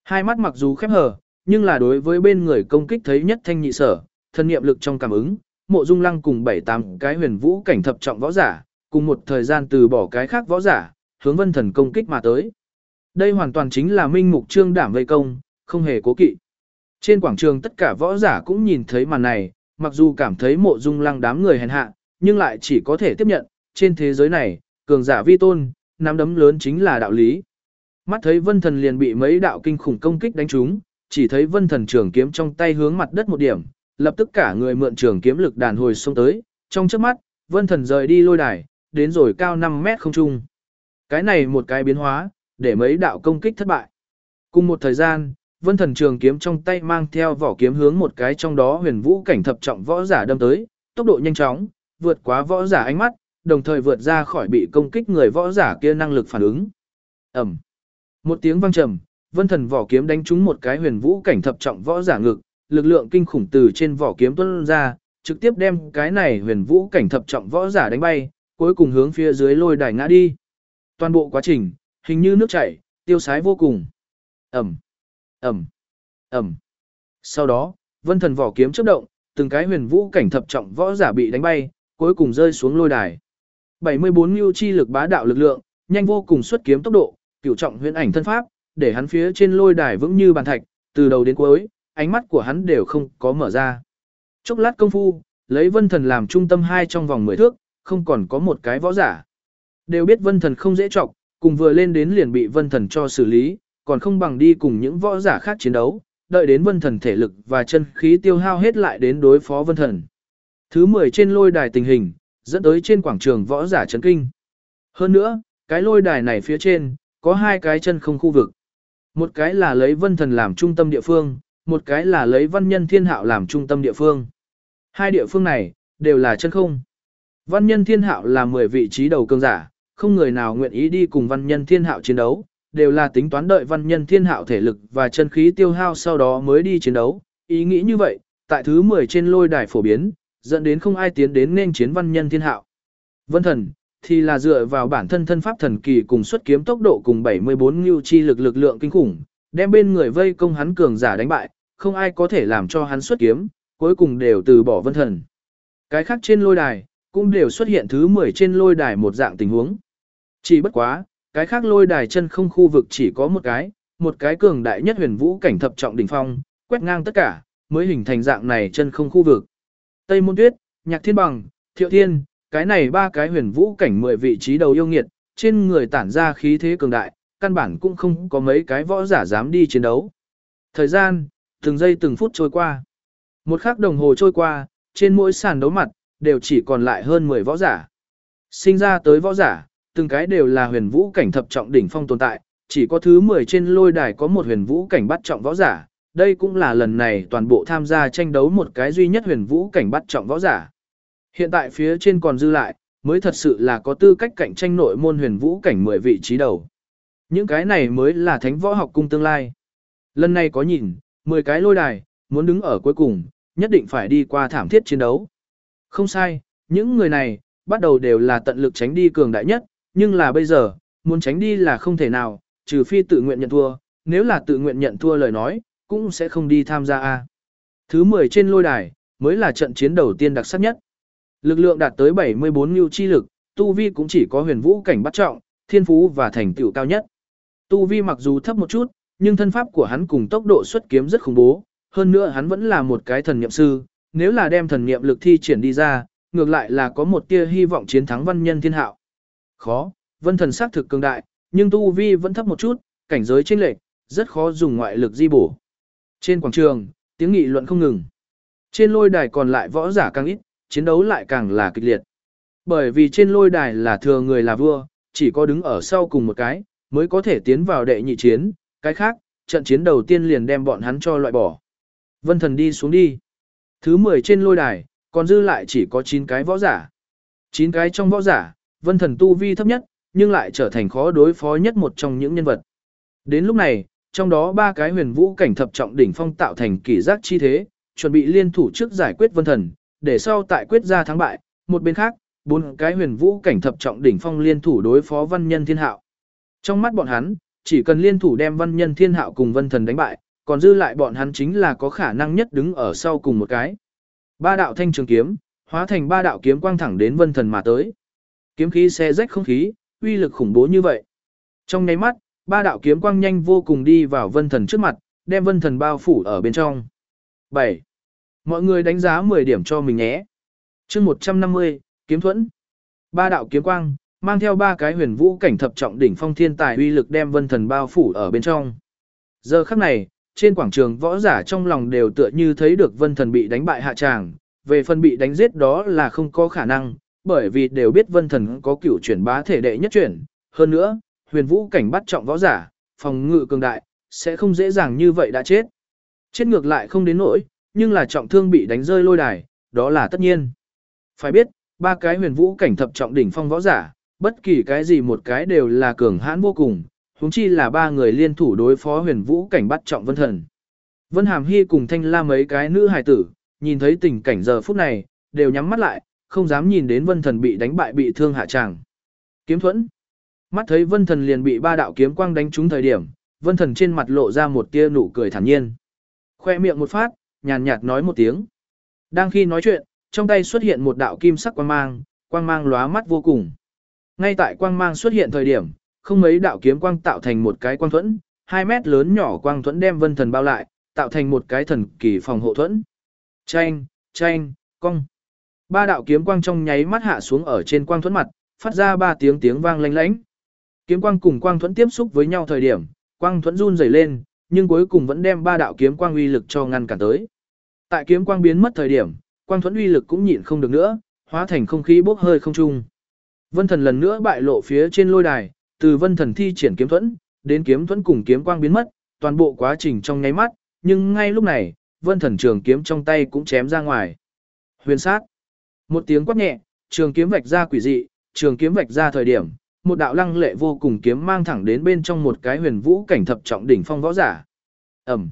Speaker 1: Hai mắt mặc dù khép hờ, nhưng là đối với bên người công kích thấy nhất thanh nhị sở, thần niệm lực trong cảm ứng, mộ dung lăng cùng bảy tám cái huyền vũ cảnh thập trọng võ giả, cùng một thời gian từ bỏ cái khác võ giả, hướng vân thần công kích mà tới. Đây hoàn toàn chính là minh mục trương đảm vây công, không hề cố kỵ. Trên quảng trường tất cả võ giả cũng nhìn thấy màn này, mặc dù cảm thấy mộ dung lăng đám người hèn hạ, nhưng lại chỉ có thể tiếp nhận, trên thế giới này, cường giả vi tôn, nắm đấm lớn chính là đạo lý. Mắt thấy vân thần liền bị mấy đạo kinh khủng công kích đánh trúng, chỉ thấy vân thần trường kiếm trong tay hướng mặt đất một điểm, lập tức cả người mượn trường kiếm lực đàn hồi xông tới, trong chớp mắt, vân thần rời đi lôi đài, đến rồi cao 5 mét không trung. Cái này một cái biến hóa, để mấy đạo công kích thất bại. Cùng một thời gian, vân thần trường kiếm trong tay mang theo vỏ kiếm hướng một cái trong đó huyền vũ cảnh thập trọng võ giả đâm tới, tốc độ nhanh chóng, vượt quá võ giả ánh mắt, đồng thời vượt ra khỏi bị công kích người võ giả kia năng lực phản ứng. ầm, Một tiếng vang trầm, vân thần vỏ kiếm đánh trúng một cái huyền vũ cảnh thập trọng võ giả ngực, lực lượng kinh khủng từ trên vỏ kiếm tuôn ra, trực tiếp đem cái này huyền vũ cảnh thập trọng võ giả đánh bay, cuối cùng hướng phía dưới lôi đài ngã đi. Toàn bộ quá trình, hình như nước chảy, tiêu sái vô cùng. Ẩm, Ẩm, Ẩm. Sau đó, vân thần vỏ kiếm chớp động, từng cái huyền vũ cảnh thập trọng võ giả bị đánh bay, cuối cùng rơi xuống lôi đài. 74 lưu chi lực bá đạo lực lượng, nhanh vô cùng xuất kiếm tốc độ, cửu trọng huyền ảnh thân pháp, để hắn phía trên lôi đài vững như bàn thạch, từ đầu đến cuối, ánh mắt của hắn đều không có mở ra. Chốc lát công phu, lấy vân thần làm trung tâm hai trong vòng 10 thước, không còn có một cái võ giả. Đều biết vân thần không dễ trọng, cùng vừa lên đến liền bị vân thần cho xử lý, còn không bằng đi cùng những võ giả khác chiến đấu, đợi đến vân thần thể lực và chân khí tiêu hao hết lại đến đối phó vân thần. Thứ 10 trên lôi đài tình hình, dẫn tới trên quảng trường võ giả chấn kinh. Hơn nữa, cái lôi đài này phía trên, có hai cái chân không khu vực. Một cái là lấy vân thần làm trung tâm địa phương, một cái là lấy văn nhân thiên hạo làm trung tâm địa phương. Hai địa phương này, đều là chân không. Văn nhân thiên hạo là 10 vị trí đầu cường giả, không người nào nguyện ý đi cùng văn nhân thiên hạo chiến đấu, đều là tính toán đợi văn nhân thiên hạo thể lực và chân khí tiêu hao sau đó mới đi chiến đấu. Ý nghĩ như vậy, tại thứ 10 trên lôi đài phổ biến, dẫn đến không ai tiến đến nên chiến văn nhân thiên hạo. Vân thần, thì là dựa vào bản thân thân pháp thần kỳ cùng xuất kiếm tốc độ cùng 74 ngưu chi lực lực lượng kinh khủng, đem bên người vây công hắn cường giả đánh bại, không ai có thể làm cho hắn xuất kiếm, cuối cùng đều từ bỏ vân thần. Cái khác trên lôi đài, cũng đều xuất hiện thứ 10 trên lôi đài một dạng tình huống. Chỉ bất quá, cái khác lôi đài chân không khu vực chỉ có một cái, một cái cường đại nhất huyền vũ cảnh thập trọng đỉnh phong, quét ngang tất cả, mới hình thành dạng này chân không khu vực. Tây Môn Tuyết, Nhạc Thiên Bằng, Thiệu Thiên, cái này ba cái huyền vũ cảnh 10 vị trí đầu yêu nghiệt, trên người tản ra khí thế cường đại, căn bản cũng không có mấy cái võ giả dám đi chiến đấu. Thời gian, từng giây từng phút trôi qua. Một khắc đồng hồ trôi qua, trên mỗi sàn đấu mặt, đều chỉ còn lại hơn 10 võ giả. Sinh ra tới võ giả, từng cái đều là huyền vũ cảnh thập trọng đỉnh phong tồn tại, chỉ có thứ 10 trên lôi đài có một huyền vũ cảnh bắt trọng võ giả, đây cũng là lần này toàn bộ tham gia tranh đấu một cái duy nhất huyền vũ cảnh bắt trọng võ giả. Hiện tại phía trên còn dư lại, mới thật sự là có tư cách cạnh tranh nội môn huyền vũ cảnh 10 vị trí đầu. Những cái này mới là thánh võ học cung tương lai. Lần này có nhìn, 10 cái lôi đài, muốn đứng ở cuối cùng, nhất định phải đi qua thảm thiết chiến đấu. Không sai, những người này, bắt đầu đều là tận lực tránh đi cường đại nhất, nhưng là bây giờ, muốn tránh đi là không thể nào, trừ phi tự nguyện nhận thua, nếu là tự nguyện nhận thua lời nói, cũng sẽ không đi tham gia A. Thứ 10 trên lôi đài, mới là trận chiến đầu tiên đặc sắc nhất. Lực lượng đạt tới 74 lưu chi lực, tu vi cũng chỉ có huyền vũ cảnh bắt trọng, thiên phú và thành tựu cao nhất. Tu vi mặc dù thấp một chút, nhưng thân pháp của hắn cùng tốc độ xuất kiếm rất khủng bố, hơn nữa hắn vẫn là một cái thần niệm sư, nếu là đem thần niệm lực thi triển đi ra, ngược lại là có một tia hy vọng chiến thắng văn nhân thiên hạo. Khó, vân thần xác thực cường đại, nhưng tu vi vẫn thấp một chút, cảnh giới chênh lệch, rất khó dùng ngoại lực di bổ. Trên quảng trường, tiếng nghị luận không ngừng. Trên lôi đài còn lại võ giả càng ít, chiến đấu lại càng là kịch liệt. Bởi vì trên lôi đài là thừa người là vua, chỉ có đứng ở sau cùng một cái, mới có thể tiến vào đệ nhị chiến, cái khác, trận chiến đầu tiên liền đem bọn hắn cho loại bỏ. Vân thần đi xuống đi. Thứ 10 trên lôi đài, còn dư lại chỉ có 9 cái võ giả. 9 cái trong võ giả, vân thần tu vi thấp nhất, nhưng lại trở thành khó đối phó nhất một trong những nhân vật. Đến lúc này, trong đó ba cái huyền vũ cảnh thập trọng đỉnh phong tạo thành kỷ giác chi thế, chuẩn bị liên thủ trước giải quyết vân thần, để sau tại quyết ra thắng bại, một bên khác, bốn cái huyền vũ cảnh thập trọng đỉnh phong liên thủ đối phó văn nhân thiên hạo. Trong mắt bọn hắn, chỉ cần liên thủ đem văn nhân thiên hạo cùng vân thần đánh bại, còn dư lại bọn hắn chính là có khả năng nhất đứng ở sau cùng một cái. Ba đạo thanh trường kiếm, hóa thành ba đạo kiếm quang thẳng đến vân thần mà tới. Kiếm khí xe rách không khí, uy lực khủng bố như vậy. Trong nháy mắt, ba đạo kiếm quang nhanh vô cùng đi vào vân thần trước mặt, đem vân thần bao phủ ở bên trong. 7. Mọi người đánh giá 10 điểm cho mình nhé. chương 150, kiếm thuẫn. Ba đạo kiếm quang, mang theo ba cái huyền vũ cảnh thập trọng đỉnh phong thiên tài uy lực đem vân thần bao phủ ở bên trong. Giờ khắc này, trên quảng trường võ giả trong lòng đều tựa như thấy được vân thần bị đánh bại hạ tràng, về phần bị đánh giết đó là không có khả năng, bởi vì đều biết vân thần có cửu chuyển bá thể đệ nhất chuyển, hơn nữa, huyền vũ cảnh bắt trọng võ giả, phòng ngự cường đại, sẽ không dễ dàng như vậy đã chết. Chết ngược lại không đến nỗi, nhưng là trọng thương bị đánh rơi lôi đài, đó là tất nhiên. Phải biết, ba cái huyền vũ cảnh thập trọng đỉnh phong võ giả, bất kỳ cái gì một cái đều là cường hãn vô cùng, huống chi là ba người liên thủ đối phó huyền vũ cảnh bắt trọng vân thần. Vân Hàm Hy cùng Thanh La mấy cái nữ hài tử, nhìn thấy tình cảnh giờ phút này, đều nhắm mắt lại, không dám nhìn đến vân thần bị đánh bại bị thương hạ tràng. Kiếm thuẫn. Mắt thấy vân thần liền bị ba đạo kiếm quang đánh trúng thời điểm, vân thần trên mặt lộ ra một tia nụ cười thản nhiên. Khoe miệng một phát, nhàn nhạt nói một tiếng. Đang khi nói chuyện, trong tay xuất hiện một đạo kim sắc quang mang, quang mang lóa mắt vô cùng. Ngay tại quang mang xuất hiện thời điểm, không mấy đạo kiếm quang tạo thành một cái quang thuẫn, 2 mét lớn nhỏ quang thuẫn đem vân thần bao lại, tạo thành một cái thần kỳ phòng hộ thuẫn. Chanh, chanh, cong. Ba đạo kiếm quang trong nháy mắt hạ xuống ở trên quang thuẫn mặt, phát ra ba tiếng tiếng vang lanh lảnh. Kiếm quang cùng quang thuẫn tiếp xúc với nhau thời điểm, quang thuẫn run rẩy lên, nhưng cuối cùng vẫn đem ba đạo kiếm quang uy lực cho ngăn cản tới. Tại kiếm quang biến mất thời điểm, quang thuẫn uy lực cũng nhịn không được nữa, hóa thành không khí bốc hơi không trung. Vân Thần lần nữa bại lộ phía trên lôi đài, từ Vân Thần thi triển kiếm thuẫn, đến kiếm thuẫn cùng kiếm quang biến mất, toàn bộ quá trình trong nháy mắt, nhưng ngay lúc này, Vân Thần trường kiếm trong tay cũng chém ra ngoài. Huyền sát. Một tiếng quát nhẹ, trường kiếm vạch ra quỷ dị, trường kiếm vạch ra thời điểm, một đạo lăng lệ vô cùng kiếm mang thẳng đến bên trong một cái huyền vũ cảnh thập trọng đỉnh phong võ giả. Ầm.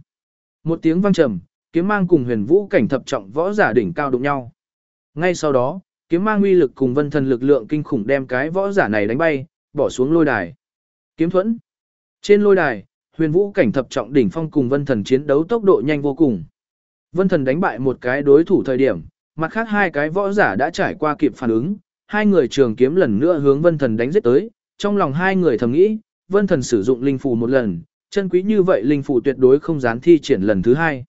Speaker 1: Một tiếng vang trầm, kiếm mang cùng huyền vũ cảnh thập trọng võ giả đỉnh cao đụng nhau. Ngay sau đó, kiếm mang uy lực cùng vân thần lực lượng kinh khủng đem cái võ giả này đánh bay, bỏ xuống lôi đài. Kiếm thuẫn. Trên lôi đài, huyền vũ cảnh thập trọng đỉnh phong cùng vân thần chiến đấu tốc độ nhanh vô cùng. Vân thần đánh bại một cái đối thủ thời điểm, mặt khác hai cái võ giả đã trải qua kịp phản ứng, hai người trường kiếm lần nữa hướng vân thần đánh giết tới, trong lòng hai người thầm nghĩ, vân thần sử dụng linh phù một lần, chân quý như vậy linh phù tuyệt đối không dán thi triển lần thứ hai.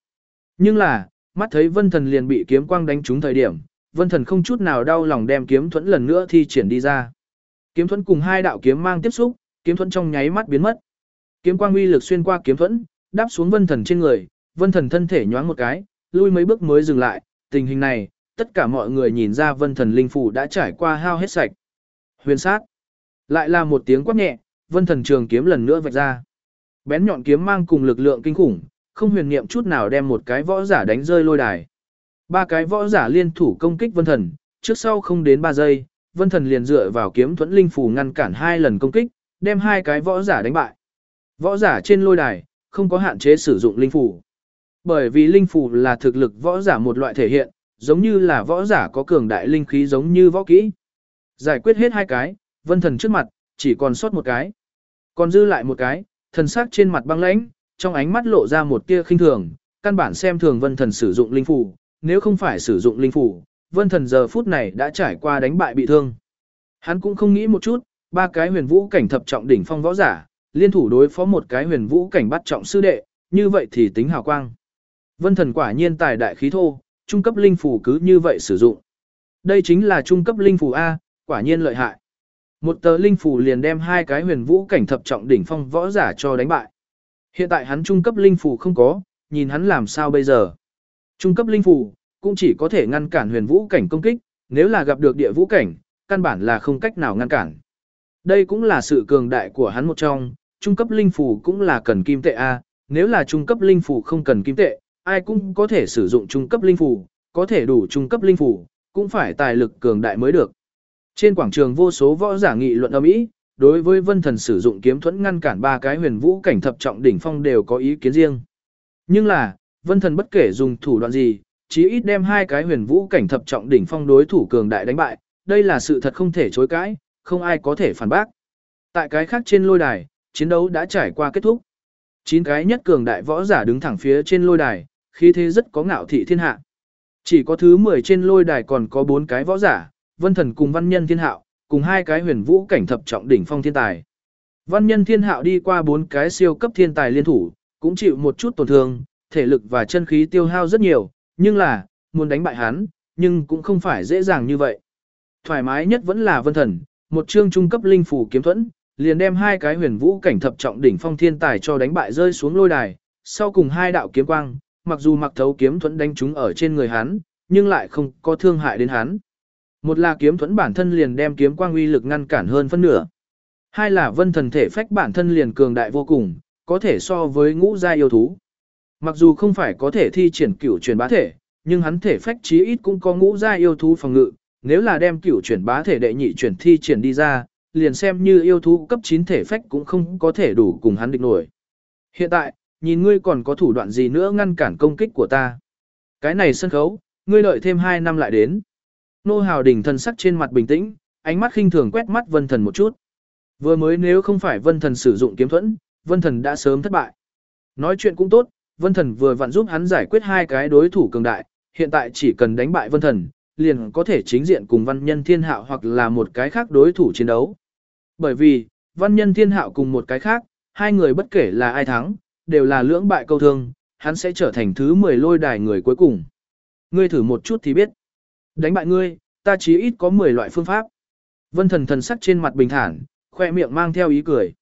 Speaker 1: Nhưng là, mắt thấy vân thần liền bị kiếm quang đánh trúng thời điểm, Vân Thần không chút nào đau lòng đem kiếm thuẫn lần nữa thi triển đi ra. Kiếm thuẫn cùng hai đạo kiếm mang tiếp xúc, kiếm thuẫn trong nháy mắt biến mất. Kiếm quang uy lực xuyên qua kiếm thuẫn, đáp xuống Vân Thần trên người, Vân Thần thân thể nhoáng một cái, lui mấy bước mới dừng lại, tình hình này, tất cả mọi người nhìn ra Vân Thần linh phủ đã trải qua hao hết sạch. Huyền sát. Lại là một tiếng quát nhẹ, Vân Thần trường kiếm lần nữa vạch ra. Bén nhọn kiếm mang cùng lực lượng kinh khủng, không huyền niệm chút nào đem một cái võ giả đánh rơi lôi đài. Ba cái võ giả liên thủ công kích Vân Thần, trước sau không đến 3 giây, Vân Thần liền dựa vào kiếm thuẫn linh phù ngăn cản hai lần công kích, đem hai cái võ giả đánh bại. Võ giả trên lôi đài, không có hạn chế sử dụng linh phù. Bởi vì linh phù là thực lực võ giả một loại thể hiện, giống như là võ giả có cường đại linh khí giống như võ kỹ. Giải quyết hết hai cái, Vân Thần trước mặt, chỉ còn sót một cái. Còn dư lại một cái, thần sắc trên mặt băng lãnh, trong ánh mắt lộ ra một tia khinh thường, căn bản xem thường Vân Thần sử dụng linh phù, nếu không phải sử dụng linh phù, Vân Thần giờ phút này đã trải qua đánh bại bị thương. Hắn cũng không nghĩ một chút, ba cái huyền vũ cảnh thập trọng đỉnh phong võ giả, liên thủ đối phó một cái huyền vũ cảnh bắt trọng sư đệ, như vậy thì tính hào quang. Vân Thần quả nhiên tài đại khí thô, trung cấp linh phù cứ như vậy sử dụng. Đây chính là trung cấp linh phù A, quả nhiên lợi hại. Một tờ linh phù liền đem hai cái huyền vũ cảnh thập trọng đỉnh phong võ giả cho đánh bại. Hiện tại hắn trung cấp linh phù không có, nhìn hắn làm sao bây giờ. Trung cấp linh phù, cũng chỉ có thể ngăn cản huyền vũ cảnh công kích, nếu là gặp được địa vũ cảnh, căn bản là không cách nào ngăn cản. Đây cũng là sự cường đại của hắn một trong, trung cấp linh phù cũng là cần kim tệ A, nếu là trung cấp linh phù không cần kim tệ, ai cũng có thể sử dụng trung cấp linh phù, có thể đủ trung cấp linh phù, cũng phải tài lực cường đại mới được. Trên quảng trường vô số võ giả nghị luận âm ý, đối với vân thần sử dụng kiếm thuẫn ngăn cản ba cái huyền vũ cảnh thập trọng đỉnh phong đều có ý kiến riêng. Nhưng là, vân thần bất kể dùng thủ đoạn gì, chí ít đem hai cái huyền vũ cảnh thập trọng đỉnh phong đối thủ cường đại đánh bại, đây là sự thật không thể chối cãi, không ai có thể phản bác. Tại cái khác trên lôi đài, chiến đấu đã trải qua kết thúc. Chín cái nhất cường đại võ giả đứng thẳng phía trên lôi đài, khí thế rất có ngạo thị thiên hạ. Chỉ có thứ 10 trên lôi đài còn có bốn cái võ giả, Vân Thần cùng Văn Nhân Thiên Hạo, cùng hai cái huyền vũ cảnh thập trọng đỉnh phong thiên tài. Văn Nhân Thiên Hạo đi qua bốn cái siêu cấp thiên tài liên thủ, cũng chịu một chút tổn thương, thể lực và chân khí tiêu hao rất nhiều, nhưng là, muốn đánh bại hắn, nhưng cũng không phải dễ dàng như vậy. Thoải mái nhất vẫn là Vân Thần, một chương trung cấp linh phủ kiếm thuẫn, liền đem hai cái huyền vũ cảnh thập trọng đỉnh phong thiên tài cho đánh bại rơi xuống lôi đài, sau cùng hai đạo kiếm quang, mặc dù mặc thấu kiếm thuẫn đánh chúng ở trên người hắn, nhưng lại không có thương hại đến hắn. Một là kiếm thuẫn bản thân liền đem kiếm quang uy lực ngăn cản hơn phân nửa. Hai là vân thần thể phách bản thân liền cường đại vô cùng, có thể so với ngũ gia yêu thú. Mặc dù không phải có thể thi triển cửu chuyển bá thể, nhưng hắn thể phách chí ít cũng có ngũ gia yêu thú phòng ngự, nếu là đem cửu chuyển bá thể đệ nhị chuyển thi triển đi ra, liền xem như yêu thú cấp 9 thể phách cũng không có thể đủ cùng hắn địch nổi. Hiện tại, nhìn ngươi còn có thủ đoạn gì nữa ngăn cản công kích của ta. Cái này sân khấu, ngươi đợi thêm 2 năm lại đến. Nô Hào Đình thần sắc trên mặt bình tĩnh, ánh mắt khinh thường quét mắt Vân Thần một chút. Vừa mới nếu không phải Vân Thần sử dụng kiếm thuẫn, Vân Thần đã sớm thất bại. Nói chuyện cũng tốt, Vân Thần vừa vặn giúp hắn giải quyết hai cái đối thủ cường đại, hiện tại chỉ cần đánh bại Vân Thần, liền có thể chính diện cùng Văn Nhân Thiên Hạo hoặc là một cái khác đối thủ chiến đấu. Bởi vì, Văn Nhân Thiên Hạo cùng một cái khác, hai người bất kể là ai thắng, đều là lưỡng bại câu thương, hắn sẽ trở thành thứ 10 lôi đài người cuối cùng. Ngươi thử một chút thì biết. Đánh bại ngươi, ta chỉ ít có 10 loại phương pháp. Vân thần thần sắc trên mặt bình thản, khoe miệng mang theo ý cười.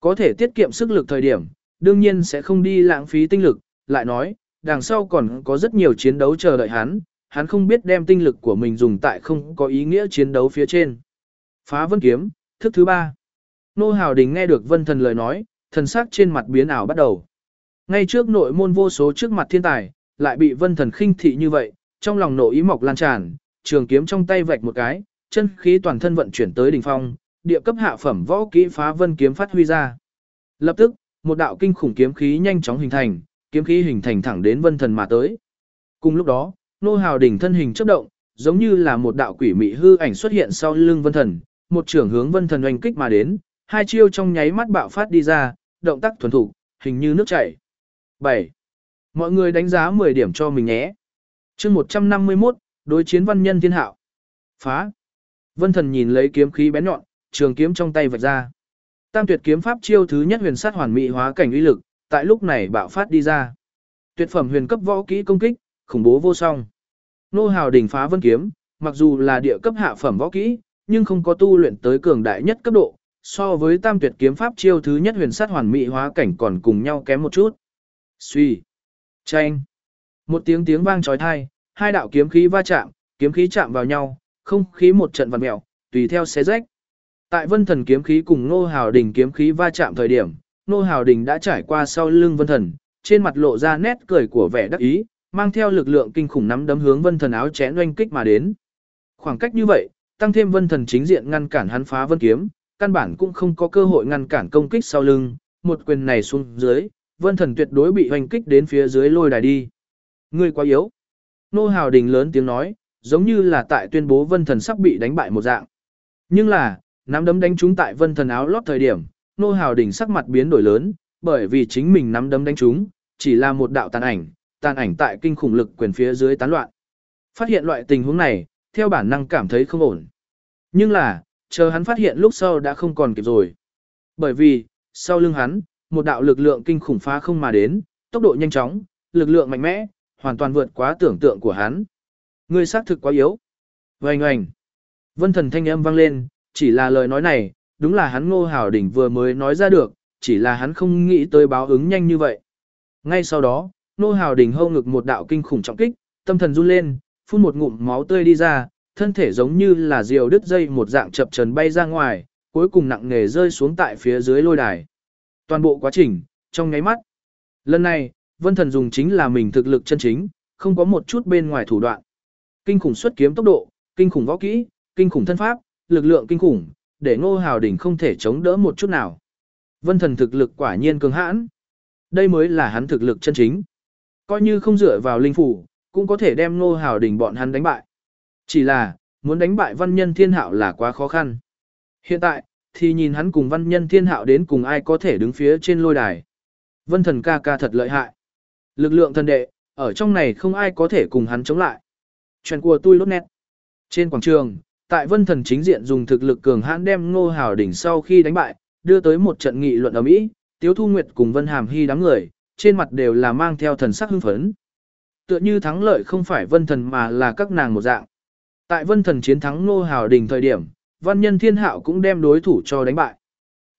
Speaker 1: Có thể tiết kiệm sức lực thời điểm, đương nhiên sẽ không đi lãng phí tinh lực, lại nói, đằng sau còn có rất nhiều chiến đấu chờ đợi hắn, hắn không biết đem tinh lực của mình dùng tại không có ý nghĩa chiến đấu phía trên. Phá vân kiếm, thức thứ ba. Nô Hào Đình nghe được vân thần lời nói, thần sắc trên mặt biến ảo bắt đầu. Ngay trước nội môn vô số trước mặt thiên tài, lại bị vân thần khinh thị như vậy, trong lòng nội ý mọc lan tràn, trường kiếm trong tay vạch một cái, chân khí toàn thân vận chuyển tới đỉnh phong, địa cấp hạ phẩm võ kỹ phá vân kiếm phát huy ra. Lập tức, một đạo kinh khủng kiếm khí nhanh chóng hình thành, kiếm khí hình thành thẳng đến vân thần mà tới. Cùng lúc đó, nô hào đỉnh thân hình chớp động, giống như là một đạo quỷ mị hư ảnh xuất hiện sau lưng vân thần, một trường hướng vân thần oanh kích mà đến, hai chiêu trong nháy mắt bạo phát đi ra, động tác thuần thủ, hình như nước chảy. 7. Mọi người đánh giá 10 điểm cho mình nhé. chương 151, đối chiến văn nhân thiên hạo. Phá. Vân thần nhìn lấy kiếm khí bén nhọn, trường kiếm trong tay vạch ra. Tam tuyệt kiếm pháp chiêu thứ nhất huyền sát hoàn mỹ hóa cảnh uy lực, tại lúc này bạo phát đi ra. Tuyệt phẩm huyền cấp võ kỹ công kích, khủng bố vô song. Nô hào đỉnh phá vân kiếm, mặc dù là địa cấp hạ phẩm võ kỹ, nhưng không có tu luyện tới cường đại nhất cấp độ, so với tam tuyệt kiếm pháp chiêu thứ nhất huyền sát hoàn mỹ hóa cảnh còn cùng nhau kém một chút. Suy, chanh, một tiếng tiếng vang trói thai, hai đạo kiếm khí va chạm, kiếm khí chạm vào nhau, không khí một trận vặn mèo, tùy theo xé rách. Tại Vân Thần kiếm khí cùng Nô Hào Đình kiếm khí va chạm thời điểm, Nô Hào Đình đã trải qua sau lưng Vân Thần, trên mặt lộ ra nét cười của vẻ đắc ý, mang theo lực lượng kinh khủng nắm đấm hướng Vân Thần áo chén oanh kích mà đến. Khoảng cách như vậy, tăng thêm Vân Thần chính diện ngăn cản hắn phá Vân kiếm, căn bản cũng không có cơ hội ngăn cản công kích sau lưng, một quyền này xuống dưới, Vân Thần tuyệt đối bị hoành kích đến phía dưới lôi đài đi. Ngươi quá yếu. Nô Hào Đình lớn tiếng nói, giống như là tại tuyên bố Vân Thần sắp bị đánh bại một dạng. Nhưng là, nắm đấm đánh trúng tại Vân Thần áo lót thời điểm, Nô Hào Đình sắc mặt biến đổi lớn, bởi vì chính mình nắm đấm đánh trúng, chỉ là một đạo tàn ảnh, tàn ảnh tại kinh khủng lực quyền phía dưới tán loạn. Phát hiện loại tình huống này, theo bản năng cảm thấy không ổn. Nhưng là, chờ hắn phát hiện lúc sau đã không còn kịp rồi. Bởi vì, sau lưng hắn, một đạo lực lượng kinh khủng phá không mà đến, tốc độ nhanh chóng, lực lượng mạnh mẽ, hoàn toàn vượt quá tưởng tượng của hắn. Ngươi xác thực quá yếu. Oanh oanh. Vân thần thanh âm vang lên, chỉ là lời nói này, đúng là hắn ngô hảo đỉnh vừa mới nói ra được, chỉ là hắn không nghĩ tới báo ứng nhanh như vậy. Ngay sau đó, ngô hảo đỉnh hâu ngực một đạo kinh khủng trọng kích, tâm thần run lên, phun một ngụm máu tươi đi ra, thân thể giống như là diều đứt dây một dạng chập trần bay ra ngoài, cuối cùng nặng nề rơi xuống tại phía dưới lôi đài. Toàn bộ quá trình, trong nháy mắt. Lần này, Vân Thần dùng chính là mình thực lực chân chính, không có một chút bên ngoài thủ đoạn. Kinh khủng xuất kiếm tốc độ, kinh khủng võ kỹ, kinh khủng thân pháp, lực lượng kinh khủng, để Ngô Hào Đỉnh không thể chống đỡ một chút nào. Vân Thần thực lực quả nhiên cường hãn. Đây mới là hắn thực lực chân chính. Coi như không dựa vào linh phủ, cũng có thể đem Ngô Hào Đỉnh bọn hắn đánh bại. Chỉ là, muốn đánh bại văn nhân thiên hạo là quá khó khăn. Hiện tại, thì nhìn hắn cùng văn nhân thiên hạo đến cùng ai có thể đứng phía trên lôi đài. Vân thần ca ca thật lợi hại. Lực lượng thần đệ, ở trong này không ai có thể cùng hắn chống lại. Chuyện của tôi lốt nét. Trên quảng trường, tại vân thần chính diện dùng thực lực cường hãn đem ngô hào đỉnh sau khi đánh bại, đưa tới một trận nghị luận ở Mỹ, Tiếu Thu Nguyệt cùng Vân Hàm Hy đám người, trên mặt đều là mang theo thần sắc hưng phấn. Tựa như thắng lợi không phải vân thần mà là các nàng một dạng. Tại vân thần chiến thắng ngô hào đình thời điểm, văn nhân thiên hạo cũng đem đối thủ cho đánh bại.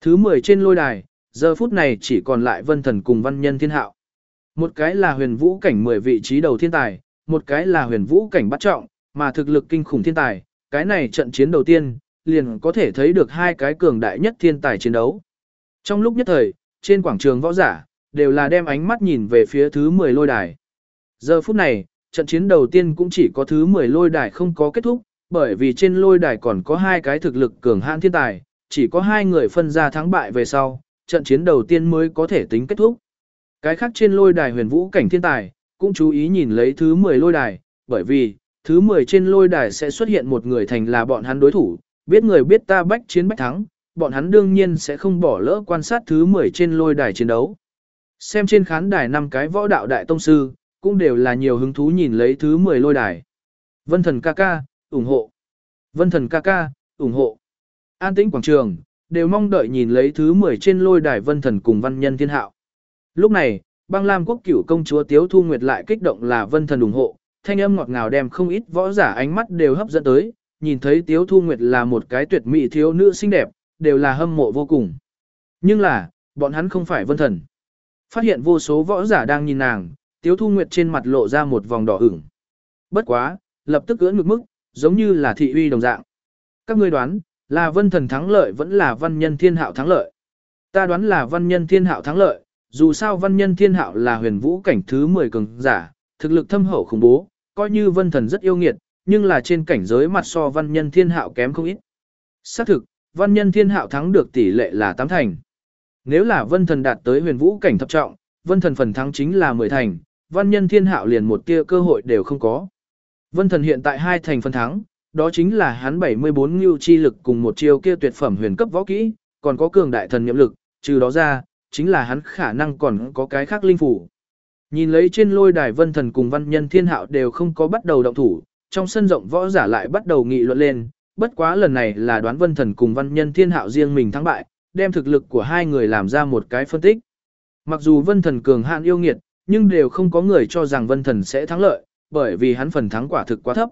Speaker 1: Thứ 10 trên lôi đài, giờ phút này chỉ còn lại vân thần cùng văn nhân thiên hạo. Một cái là huyền vũ cảnh 10 vị trí đầu thiên tài, một cái là huyền vũ cảnh bắt trọng, mà thực lực kinh khủng thiên tài, cái này trận chiến đầu tiên, liền có thể thấy được hai cái cường đại nhất thiên tài chiến đấu. Trong lúc nhất thời, trên quảng trường võ giả, đều là đem ánh mắt nhìn về phía thứ 10 lôi đài. Giờ phút này, trận chiến đầu tiên cũng chỉ có thứ 10 lôi đài không có kết thúc, bởi vì trên lôi đài còn có hai cái thực lực cường hãn thiên tài, chỉ có hai người phân ra thắng bại về sau, trận chiến đầu tiên mới có thể tính kết thúc. Cái khác trên lôi đài huyền vũ cảnh thiên tài, cũng chú ý nhìn lấy thứ 10 lôi đài, bởi vì, thứ 10 trên lôi đài sẽ xuất hiện một người thành là bọn hắn đối thủ, biết người biết ta bách chiến bách thắng, bọn hắn đương nhiên sẽ không bỏ lỡ quan sát thứ 10 trên lôi đài chiến đấu. Xem trên khán đài năm cái võ đạo đại tông sư, cũng đều là nhiều hứng thú nhìn lấy thứ 10 lôi đài. Vân thần ca ca, ủng hộ. Vân thần ca ca, ủng hộ. An tĩnh quảng trường, đều mong đợi nhìn lấy thứ 10 trên lôi đài vân thần cùng văn nhân thiên hạo. Lúc này, băng lam quốc cửu công chúa Tiếu Thu Nguyệt lại kích động là vân thần ủng hộ, thanh âm ngọt ngào đem không ít võ giả ánh mắt đều hấp dẫn tới, nhìn thấy Tiếu Thu Nguyệt là một cái tuyệt mỹ thiếu nữ xinh đẹp, đều là hâm mộ vô cùng. Nhưng là, bọn hắn không phải vân thần. Phát hiện vô số võ giả đang nhìn nàng, Tiếu Thu Nguyệt trên mặt lộ ra một vòng đỏ ửng. Bất quá, lập tức cưỡn ngực mức, giống như là thị uy đồng dạng. Các ngươi đoán, là vân thần thắng lợi vẫn là văn nhân thiên hạo thắng lợi. Ta đoán là văn nhân thiên hạo thắng lợi, dù sao văn nhân thiên hạo là huyền vũ cảnh thứ 10 cường giả, thực lực thâm hậu khủng bố, coi như vân thần rất yêu nghiệt, nhưng là trên cảnh giới mặt so văn nhân thiên hạo kém không ít. Xác thực, văn nhân thiên hạo thắng được tỷ lệ là 8 thành. Nếu là vân thần đạt tới huyền vũ cảnh thập trọng, vân thần phần thắng chính là 10 thành, văn nhân thiên hạo liền một tia cơ hội đều không có. Vân thần hiện tại hai thành phần thắng, đó chính là hắn 74 ngưu chi lực cùng một chiêu kia tuyệt phẩm huyền cấp võ kỹ, còn có cường đại thần nhiệm lực, trừ đó ra, chính là hắn khả năng còn có cái khác linh phủ. Nhìn lấy trên lôi đài vân thần cùng văn nhân thiên hạo đều không có bắt đầu động thủ, trong sân rộng võ giả lại bắt đầu nghị luận lên, bất quá lần này là đoán vân thần cùng văn nhân thiên hạo riêng mình thắng bại, đem thực lực của hai người làm ra một cái phân tích. Mặc dù vân thần cường hạn yêu nghiệt, nhưng đều không có người cho rằng vân thần sẽ thắng lợi, bởi vì hắn phần thắng quả thực quá thấp.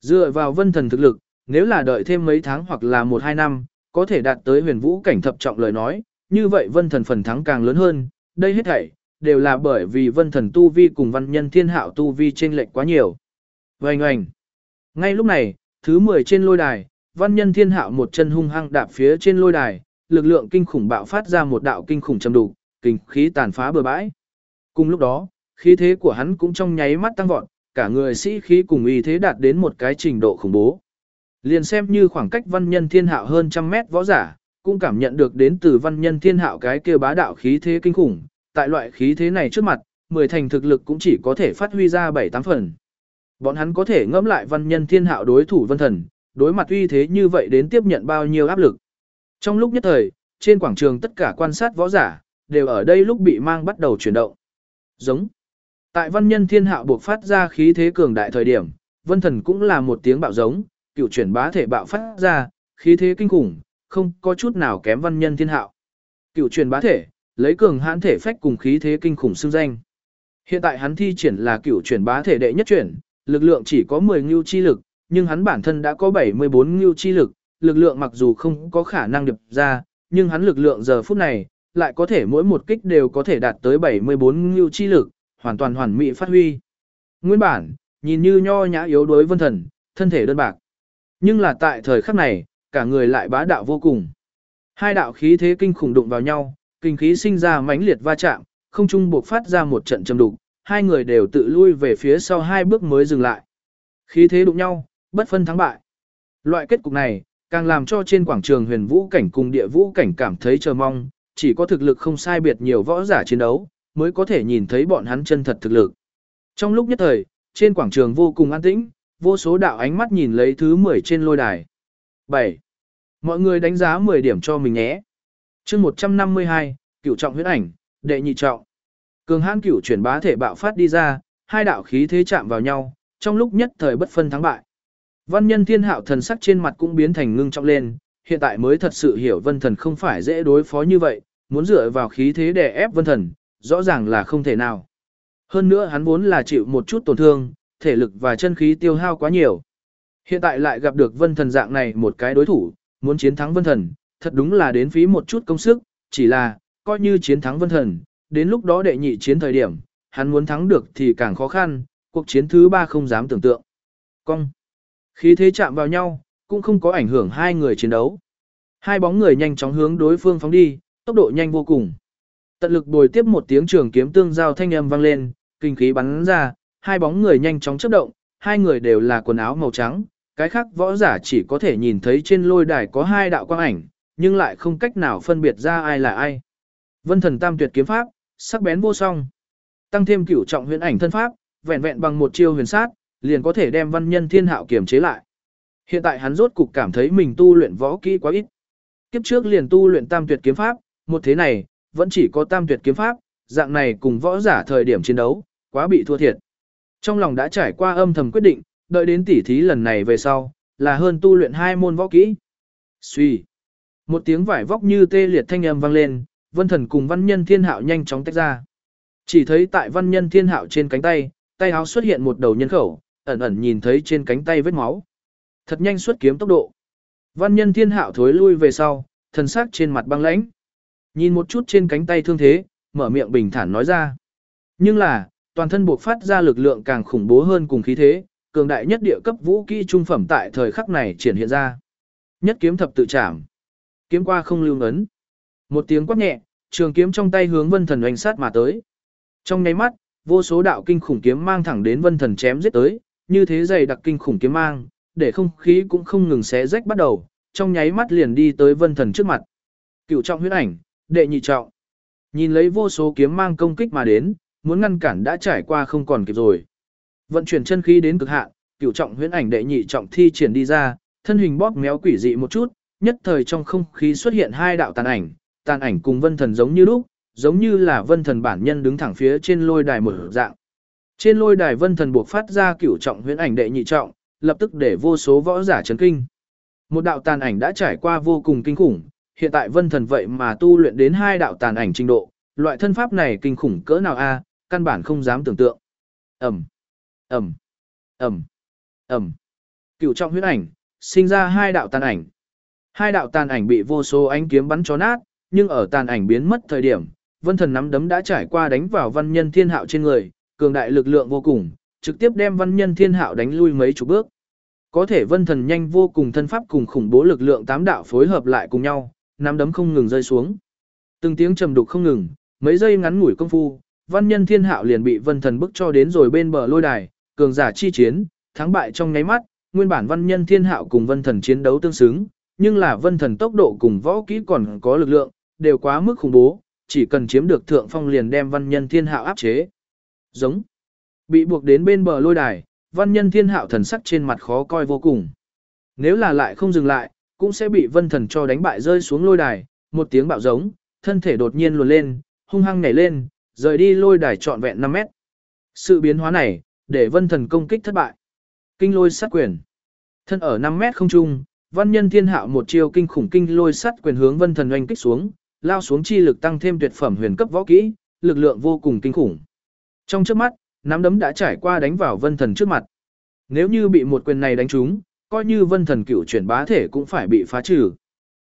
Speaker 1: Dựa vào vân thần thực lực, nếu là đợi thêm mấy tháng hoặc là một hai năm, có thể đạt tới huyền vũ cảnh thập trọng lời nói, như vậy vân thần phần thắng càng lớn hơn, đây hết thảy, đều là bởi vì vân thần tu vi cùng văn nhân thiên hạo tu vi trên lệch quá nhiều. Vành oành. Ngay lúc này, thứ 10 trên lôi đài, văn nhân thiên hạo một chân hung hăng đạp phía trên lôi đài, lực lượng kinh khủng bạo phát ra một đạo kinh khủng trầm đủ, kinh khí tàn phá bừa bãi. Cùng lúc đó, khí thế của hắn cũng trong nháy mắt tăng vọt, cả người sĩ khí cùng y thế đạt đến một cái trình độ khủng bố. Liền xem như khoảng cách văn nhân thiên hạo hơn trăm mét võ giả, cũng cảm nhận được đến từ văn nhân thiên hạo cái kia bá đạo khí thế kinh khủng, tại loại khí thế này trước mặt, mười thành thực lực cũng chỉ có thể phát huy ra bảy tám phần. Bọn hắn có thể ngẫm lại văn nhân thiên hạo đối thủ vân thần, đối mặt uy thế như vậy đến tiếp nhận bao nhiêu áp lực. Trong lúc nhất thời, trên quảng trường tất cả quan sát võ giả, đều ở đây lúc bị mang bắt đầu chuyển động. Giống. Tại văn nhân thiên hạ buộc phát ra khí thế cường đại thời điểm, vân thần cũng là một tiếng bạo giống, cựu chuyển bá thể bạo phát ra, khí thế kinh khủng, không có chút nào kém văn nhân thiên hạo. Cựu chuyển bá thể, lấy cường hãn thể phách cùng khí thế kinh khủng xưng danh. Hiện tại hắn thi triển là cựu chuyển bá thể đệ nhất chuyển, lực lượng chỉ có 10 ngưu chi lực, nhưng hắn bản thân đã có 74 ngưu chi lực, lực lượng mặc dù không có khả năng điệp ra, nhưng hắn lực lượng giờ phút này, lại có thể mỗi một kích đều có thể đạt tới 74 ngưu chi lực, hoàn toàn hoàn mỹ phát huy. Nguyên bản, nhìn như nho nhã yếu đối vân thần, thân thể đơn bạc. Nhưng là tại thời khắc này, cả người lại bá đạo vô cùng. Hai đạo khí thế kinh khủng đụng vào nhau, kinh khí sinh ra mãnh liệt va chạm, không trung buộc phát ra một trận trầm đục, hai người đều tự lui về phía sau hai bước mới dừng lại. Khí thế đụng nhau, bất phân thắng bại. Loại kết cục này, càng làm cho trên quảng trường huyền vũ cảnh cùng địa vũ cảnh cảm thấy chờ mong, chỉ có thực lực không sai biệt nhiều võ giả chiến đấu, mới có thể nhìn thấy bọn hắn chân thật thực lực. Trong lúc nhất thời, trên quảng trường vô cùng an tĩnh, vô số đạo ánh mắt nhìn lấy thứ 10 trên lôi đài. 7. Mọi người đánh giá 10 điểm cho mình nhé. chương 152, cửu trọng huyết ảnh, đệ nhị trọng. Cường hãn cửu chuyển bá thể bạo phát đi ra, hai đạo khí thế chạm vào nhau, trong lúc nhất thời bất phân thắng bại. Văn nhân thiên hạo thần sắc trên mặt cũng biến thành ngưng trọng lên, hiện tại mới thật sự hiểu vân thần không phải dễ đối phó như vậy, muốn dựa vào khí thế để ép vân thần, rõ ràng là không thể nào. Hơn nữa hắn vốn là chịu một chút tổn thương, thể lực và chân khí tiêu hao quá nhiều. Hiện tại lại gặp được vân thần dạng này một cái đối thủ, muốn chiến thắng vân thần, thật đúng là đến phí một chút công sức, chỉ là, coi như chiến thắng vân thần, đến lúc đó đệ nhị chiến thời điểm, hắn muốn thắng được thì càng khó khăn, cuộc chiến thứ ba không dám tưởng tượng. Cong. Khí thế chạm vào nhau, cũng không có ảnh hưởng hai người chiến đấu. Hai bóng người nhanh chóng hướng đối phương phóng đi, tốc độ nhanh vô cùng. Tận lực bồi tiếp một tiếng trường kiếm tương giao thanh âm vang lên, kinh khí bắn ra, hai bóng người nhanh chóng chớp động, hai người đều là quần áo màu trắng, cái khác võ giả chỉ có thể nhìn thấy trên lôi đài có hai đạo quang ảnh, nhưng lại không cách nào phân biệt ra ai là ai. Vân thần tam tuyệt kiếm pháp, sắc bén vô song. Tăng thêm cửu trọng huyền ảnh thân pháp, vẹn vẹn bằng một chiêu huyền sát, liền có thể đem văn nhân thiên hạo kiềm chế lại. Hiện tại hắn rốt cục cảm thấy mình tu luyện võ kỹ quá ít. Kiếp trước liền tu luyện tam tuyệt kiếm pháp, một thế này, vẫn chỉ có tam tuyệt kiếm pháp, dạng này cùng võ giả thời điểm chiến đấu, quá bị thua thiệt. Trong lòng đã trải qua âm thầm quyết định, đợi đến tỉ thí lần này về sau, là hơn tu luyện hai môn võ kỹ. Suy. Một tiếng vải vóc như tê liệt thanh âm vang lên, vân thần cùng văn nhân thiên hạo nhanh chóng tách ra. Chỉ thấy tại văn nhân thiên hạo trên cánh tay, tay áo xuất hiện một đầu nhân khẩu, ẩn ẩn nhìn thấy trên cánh tay vết máu. Thật nhanh xuất kiếm tốc độ. Văn nhân thiên hạo thối lui về sau, thần sắc trên mặt băng lãnh. Nhìn một chút trên cánh tay thương thế, mở miệng bình thản nói ra. Nhưng là, toàn thân buộc phát ra lực lượng càng khủng bố hơn cùng khí thế, cường đại nhất địa cấp vũ kỹ trung phẩm tại thời khắc này triển hiện ra. Nhất kiếm thập tự chạm. Kiếm qua không lưu ngấn. Một tiếng quát nhẹ, trường kiếm trong tay hướng vân thần oanh sát mà tới. Trong nháy mắt, vô số đạo kinh khủng kiếm mang thẳng đến vân thần chém giết tới, như thế dày đặc kinh khủng kiếm mang, để không khí cũng không ngừng xé rách bắt đầu, trong nháy mắt liền đi tới vân thần trước mặt. Cựu trọng huyết ảnh, đệ nhị trọng. Nhìn lấy vô số kiếm mang công kích mà đến, muốn ngăn cản đã trải qua không còn kịp rồi. Vận chuyển chân khí đến cực hạn, cửu trọng huyễn ảnh đệ nhị trọng thi triển đi ra, thân hình bóp méo quỷ dị một chút, nhất thời trong không khí xuất hiện hai đạo tàn ảnh, tàn ảnh cùng vân thần giống như lúc, giống như là vân thần bản nhân đứng thẳng phía trên lôi đài mở dạng. Trên lôi đài vân thần buộc phát ra cửu trọng huyễn ảnh đệ nhị trọng, lập tức để vô số võ giả chấn kinh. Một đạo tàn ảnh đã trải qua vô cùng kinh khủng, hiện tại vân thần vậy mà tu luyện đến hai đạo tàn ảnh trình độ, loại thân pháp này kinh khủng cỡ nào a, căn bản không dám tưởng tượng. Ầm, ầm, ầm, ầm. Cựu trọng huyết ảnh, sinh ra hai đạo tàn ảnh. Hai đạo tàn ảnh bị vô số ánh kiếm bắn cho nát, nhưng ở tàn ảnh biến mất thời điểm, vân thần nắm đấm đã trải qua đánh vào văn nhân thiên hạo trên người, cường đại lực lượng vô cùng, trực tiếp đem văn nhân thiên hạo đánh lui mấy chục bước. Có thể vân thần nhanh vô cùng thân pháp cùng khủng bố lực lượng tám đạo phối hợp lại cùng nhau, nắm đấm không ngừng rơi xuống. Từng tiếng trầm đục không ngừng, mấy giây ngắn ngủi công phu, văn nhân thiên hạo liền bị vân thần bức cho đến rồi bên bờ lôi đài, cường giả chi chiến, thắng bại trong nháy mắt, nguyên bản văn nhân thiên hạo cùng vân thần chiến đấu tương xứng, nhưng là vân thần tốc độ cùng võ kỹ còn có lực lượng, đều quá mức khủng bố, chỉ cần chiếm được thượng phong liền đem văn nhân thiên hạo áp chế. Giống. Bị buộc đến bên bờ lôi đài, văn nhân thiên hạo thần sắc trên mặt khó coi vô cùng. Nếu là lại không dừng lại, cũng sẽ bị vân thần cho đánh bại rơi xuống lôi đài, một tiếng bạo giống, thân thể đột nhiên luồn lên, hung hăng nhảy lên, rời đi lôi đài trọn vẹn 5 mét. Sự biến hóa này, để vân thần công kích thất bại. Kinh lôi sát quyền. Thân ở 5 mét không trung, văn nhân thiên hạo một chiêu kinh khủng kinh lôi sát quyền hướng vân thần oanh kích xuống, lao xuống chi lực tăng thêm tuyệt phẩm huyền cấp võ kỹ, lực lượng vô cùng kinh khủng. Trong trước mắt, nắm đấm đã trải qua đánh vào vân thần trước mặt. Nếu như bị một quyền này đánh trúng, coi như vân thần cửu chuyển bá thể cũng phải bị phá trừ.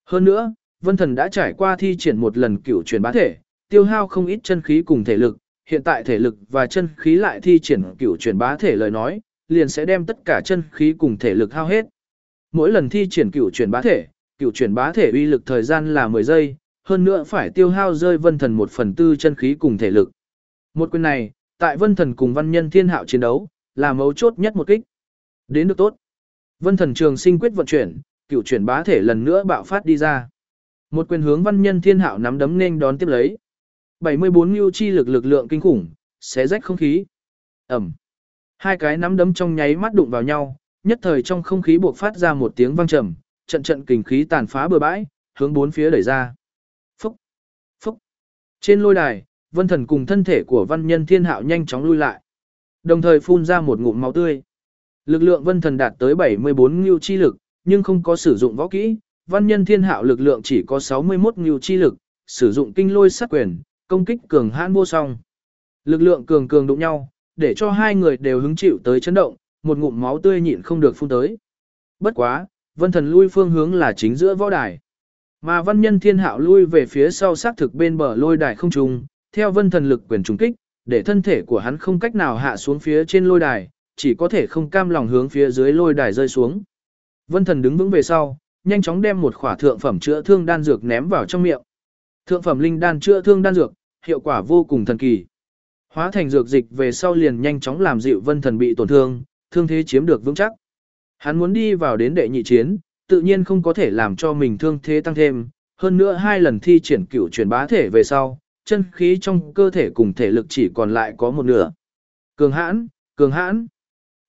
Speaker 1: Hơn nữa, vân thần đã trải qua thi triển một lần cửu chuyển bá thể, tiêu hao không ít chân khí cùng thể lực, hiện tại thể lực và chân khí lại thi triển cửu chuyển bá thể lời nói, liền sẽ đem tất cả chân khí cùng thể lực hao hết. Mỗi lần thi triển cửu chuyển bá thể, cửu chuyển bá thể uy lực thời gian là 10 giây, hơn nữa phải tiêu hao rơi vân thần một phần tư chân khí cùng thể lực. Một quyền này, tại vân thần cùng văn nhân thiên hạo chiến đấu, là mấu chốt nhất một kích. Đến được tốt. Vân thần trường sinh quyết vận chuyển, cựu chuyển bá thể lần nữa bạo phát đi ra. Một quyền hướng văn nhân thiên hạo nắm đấm nên đón tiếp lấy. 74 lưu chi lực lực lượng kinh khủng, xé rách không khí. Ẩm. Hai cái nắm đấm trong nháy mắt đụng vào nhau, nhất thời trong không khí buộc phát ra một tiếng vang trầm, trận trận kình khí tàn phá bừa bãi, hướng bốn phía đẩy ra. Phúc. Phúc. Trên lôi đài, vân thần cùng thân thể của văn nhân thiên hạo nhanh chóng lui lại. Đồng thời phun ra một ngụm máu tươi. Lực lượng vân thần đạt tới 74 ngưu chi lực, nhưng không có sử dụng võ kỹ. Văn nhân thiên hạo lực lượng chỉ có 61 ngưu chi lực, sử dụng kinh lôi sát quyền, công kích cường hãn vô song. Lực lượng cường cường đụng nhau, để cho hai người đều hứng chịu tới chấn động, một ngụm máu tươi nhịn không được phun tới. Bất quá, vân thần lui phương hướng là chính giữa võ đài. Mà văn nhân thiên hạo lui về phía sau xác thực bên bờ lôi đài không trùng, theo vân thần lực quyền trùng kích, để thân thể của hắn không cách nào hạ xuống phía trên lôi đài, chỉ có thể không cam lòng hướng phía dưới lôi đài rơi xuống. Vân thần đứng vững về sau, nhanh chóng đem một khỏa thượng phẩm chữa thương đan dược ném vào trong miệng. Thượng phẩm linh đan chữa thương đan dược, hiệu quả vô cùng thần kỳ. Hóa thành dược dịch về sau liền nhanh chóng làm dịu vân thần bị tổn thương, thương thế chiếm được vững chắc. Hắn muốn đi vào đến đệ nhị chiến, tự nhiên không có thể làm cho mình thương thế tăng thêm, hơn nữa hai lần thi triển cửu chuyển bá thể về sau, chân khí trong cơ thể cùng thể lực chỉ còn lại có một nửa. Cường hãn, cường hãn.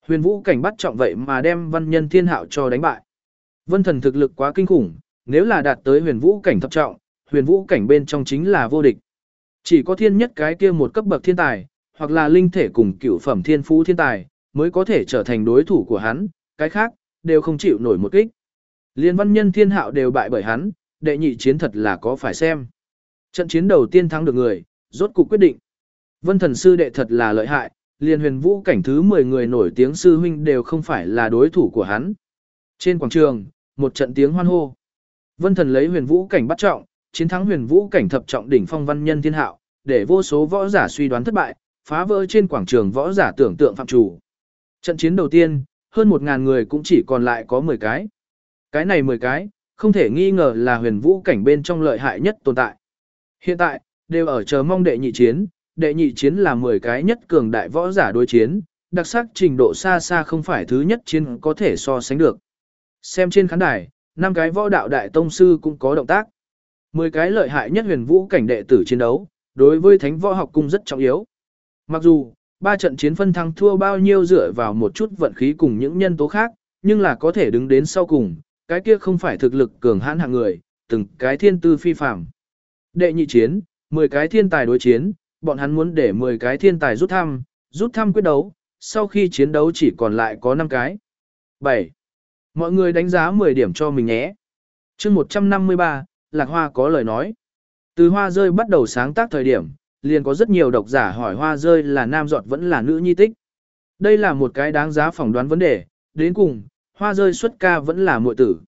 Speaker 1: Huyền vũ cảnh bắt trọng vậy mà đem văn nhân thiên hạo cho đánh bại. Vân thần thực lực quá kinh khủng, nếu là đạt tới huyền vũ cảnh thập trọng, huyền vũ cảnh bên trong chính là vô địch. Chỉ có thiên nhất cái kia một cấp bậc thiên tài, hoặc là linh thể cùng cửu phẩm thiên phú thiên tài, mới có thể trở thành đối thủ của hắn, cái khác, đều không chịu nổi một kích. Liên văn nhân thiên hạo đều bại bởi hắn, đệ nhị chiến thật là có phải xem. Trận chiến đầu tiên thắng được người, rốt cục quyết định. Vân thần sư đệ thật là lợi hại, liền huyền vũ cảnh thứ 10 người nổi tiếng sư huynh đều không phải là đối thủ của hắn. Trên quảng trường, một trận tiếng hoan hô. Vân thần lấy huyền vũ cảnh bắt trọng, chiến thắng huyền vũ cảnh thập trọng đỉnh phong văn nhân thiên hạo, để vô số võ giả suy đoán thất bại, phá vỡ trên quảng trường võ giả tưởng tượng phạm chủ. Trận chiến đầu tiên, hơn 1.000 người cũng chỉ còn lại có 10 cái. Cái này 10 cái, không thể nghi ngờ là huyền vũ cảnh bên trong lợi hại nhất tồn tại. Hiện tại, đều ở chờ mong đệ nhị chiến, đệ nhị chiến là 10 cái nhất cường đại võ giả đối chiến, đặc sắc trình độ xa xa không phải thứ nhất chiến có thể so sánh được. Xem trên khán đài, năm cái võ đạo đại tông sư cũng có động tác. 10 cái lợi hại nhất huyền vũ cảnh đệ tử chiến đấu, đối với thánh võ học cung rất trọng yếu. Mặc dù, ba trận chiến phân thắng thua bao nhiêu dựa vào một chút vận khí cùng những nhân tố khác, nhưng là có thể đứng đến sau cùng, cái kia không phải thực lực cường hãn hạng người, từng cái thiên tư phi phàm. Đệ nhị chiến, 10 cái thiên tài đối chiến, bọn hắn muốn để 10 cái thiên tài rút thăm, rút thăm quyết đấu, sau khi chiến đấu chỉ còn lại có 5 cái. 7. Mọi người đánh giá 10 điểm cho mình nhé. chương 153, Lạc Hoa có lời nói. Từ hoa rơi bắt đầu sáng tác thời điểm, liền có rất nhiều độc giả hỏi hoa rơi là nam giọt vẫn là nữ nhi tích. Đây là một cái đáng giá phỏng đoán vấn đề, đến cùng, hoa rơi xuất ca vẫn là muội tử.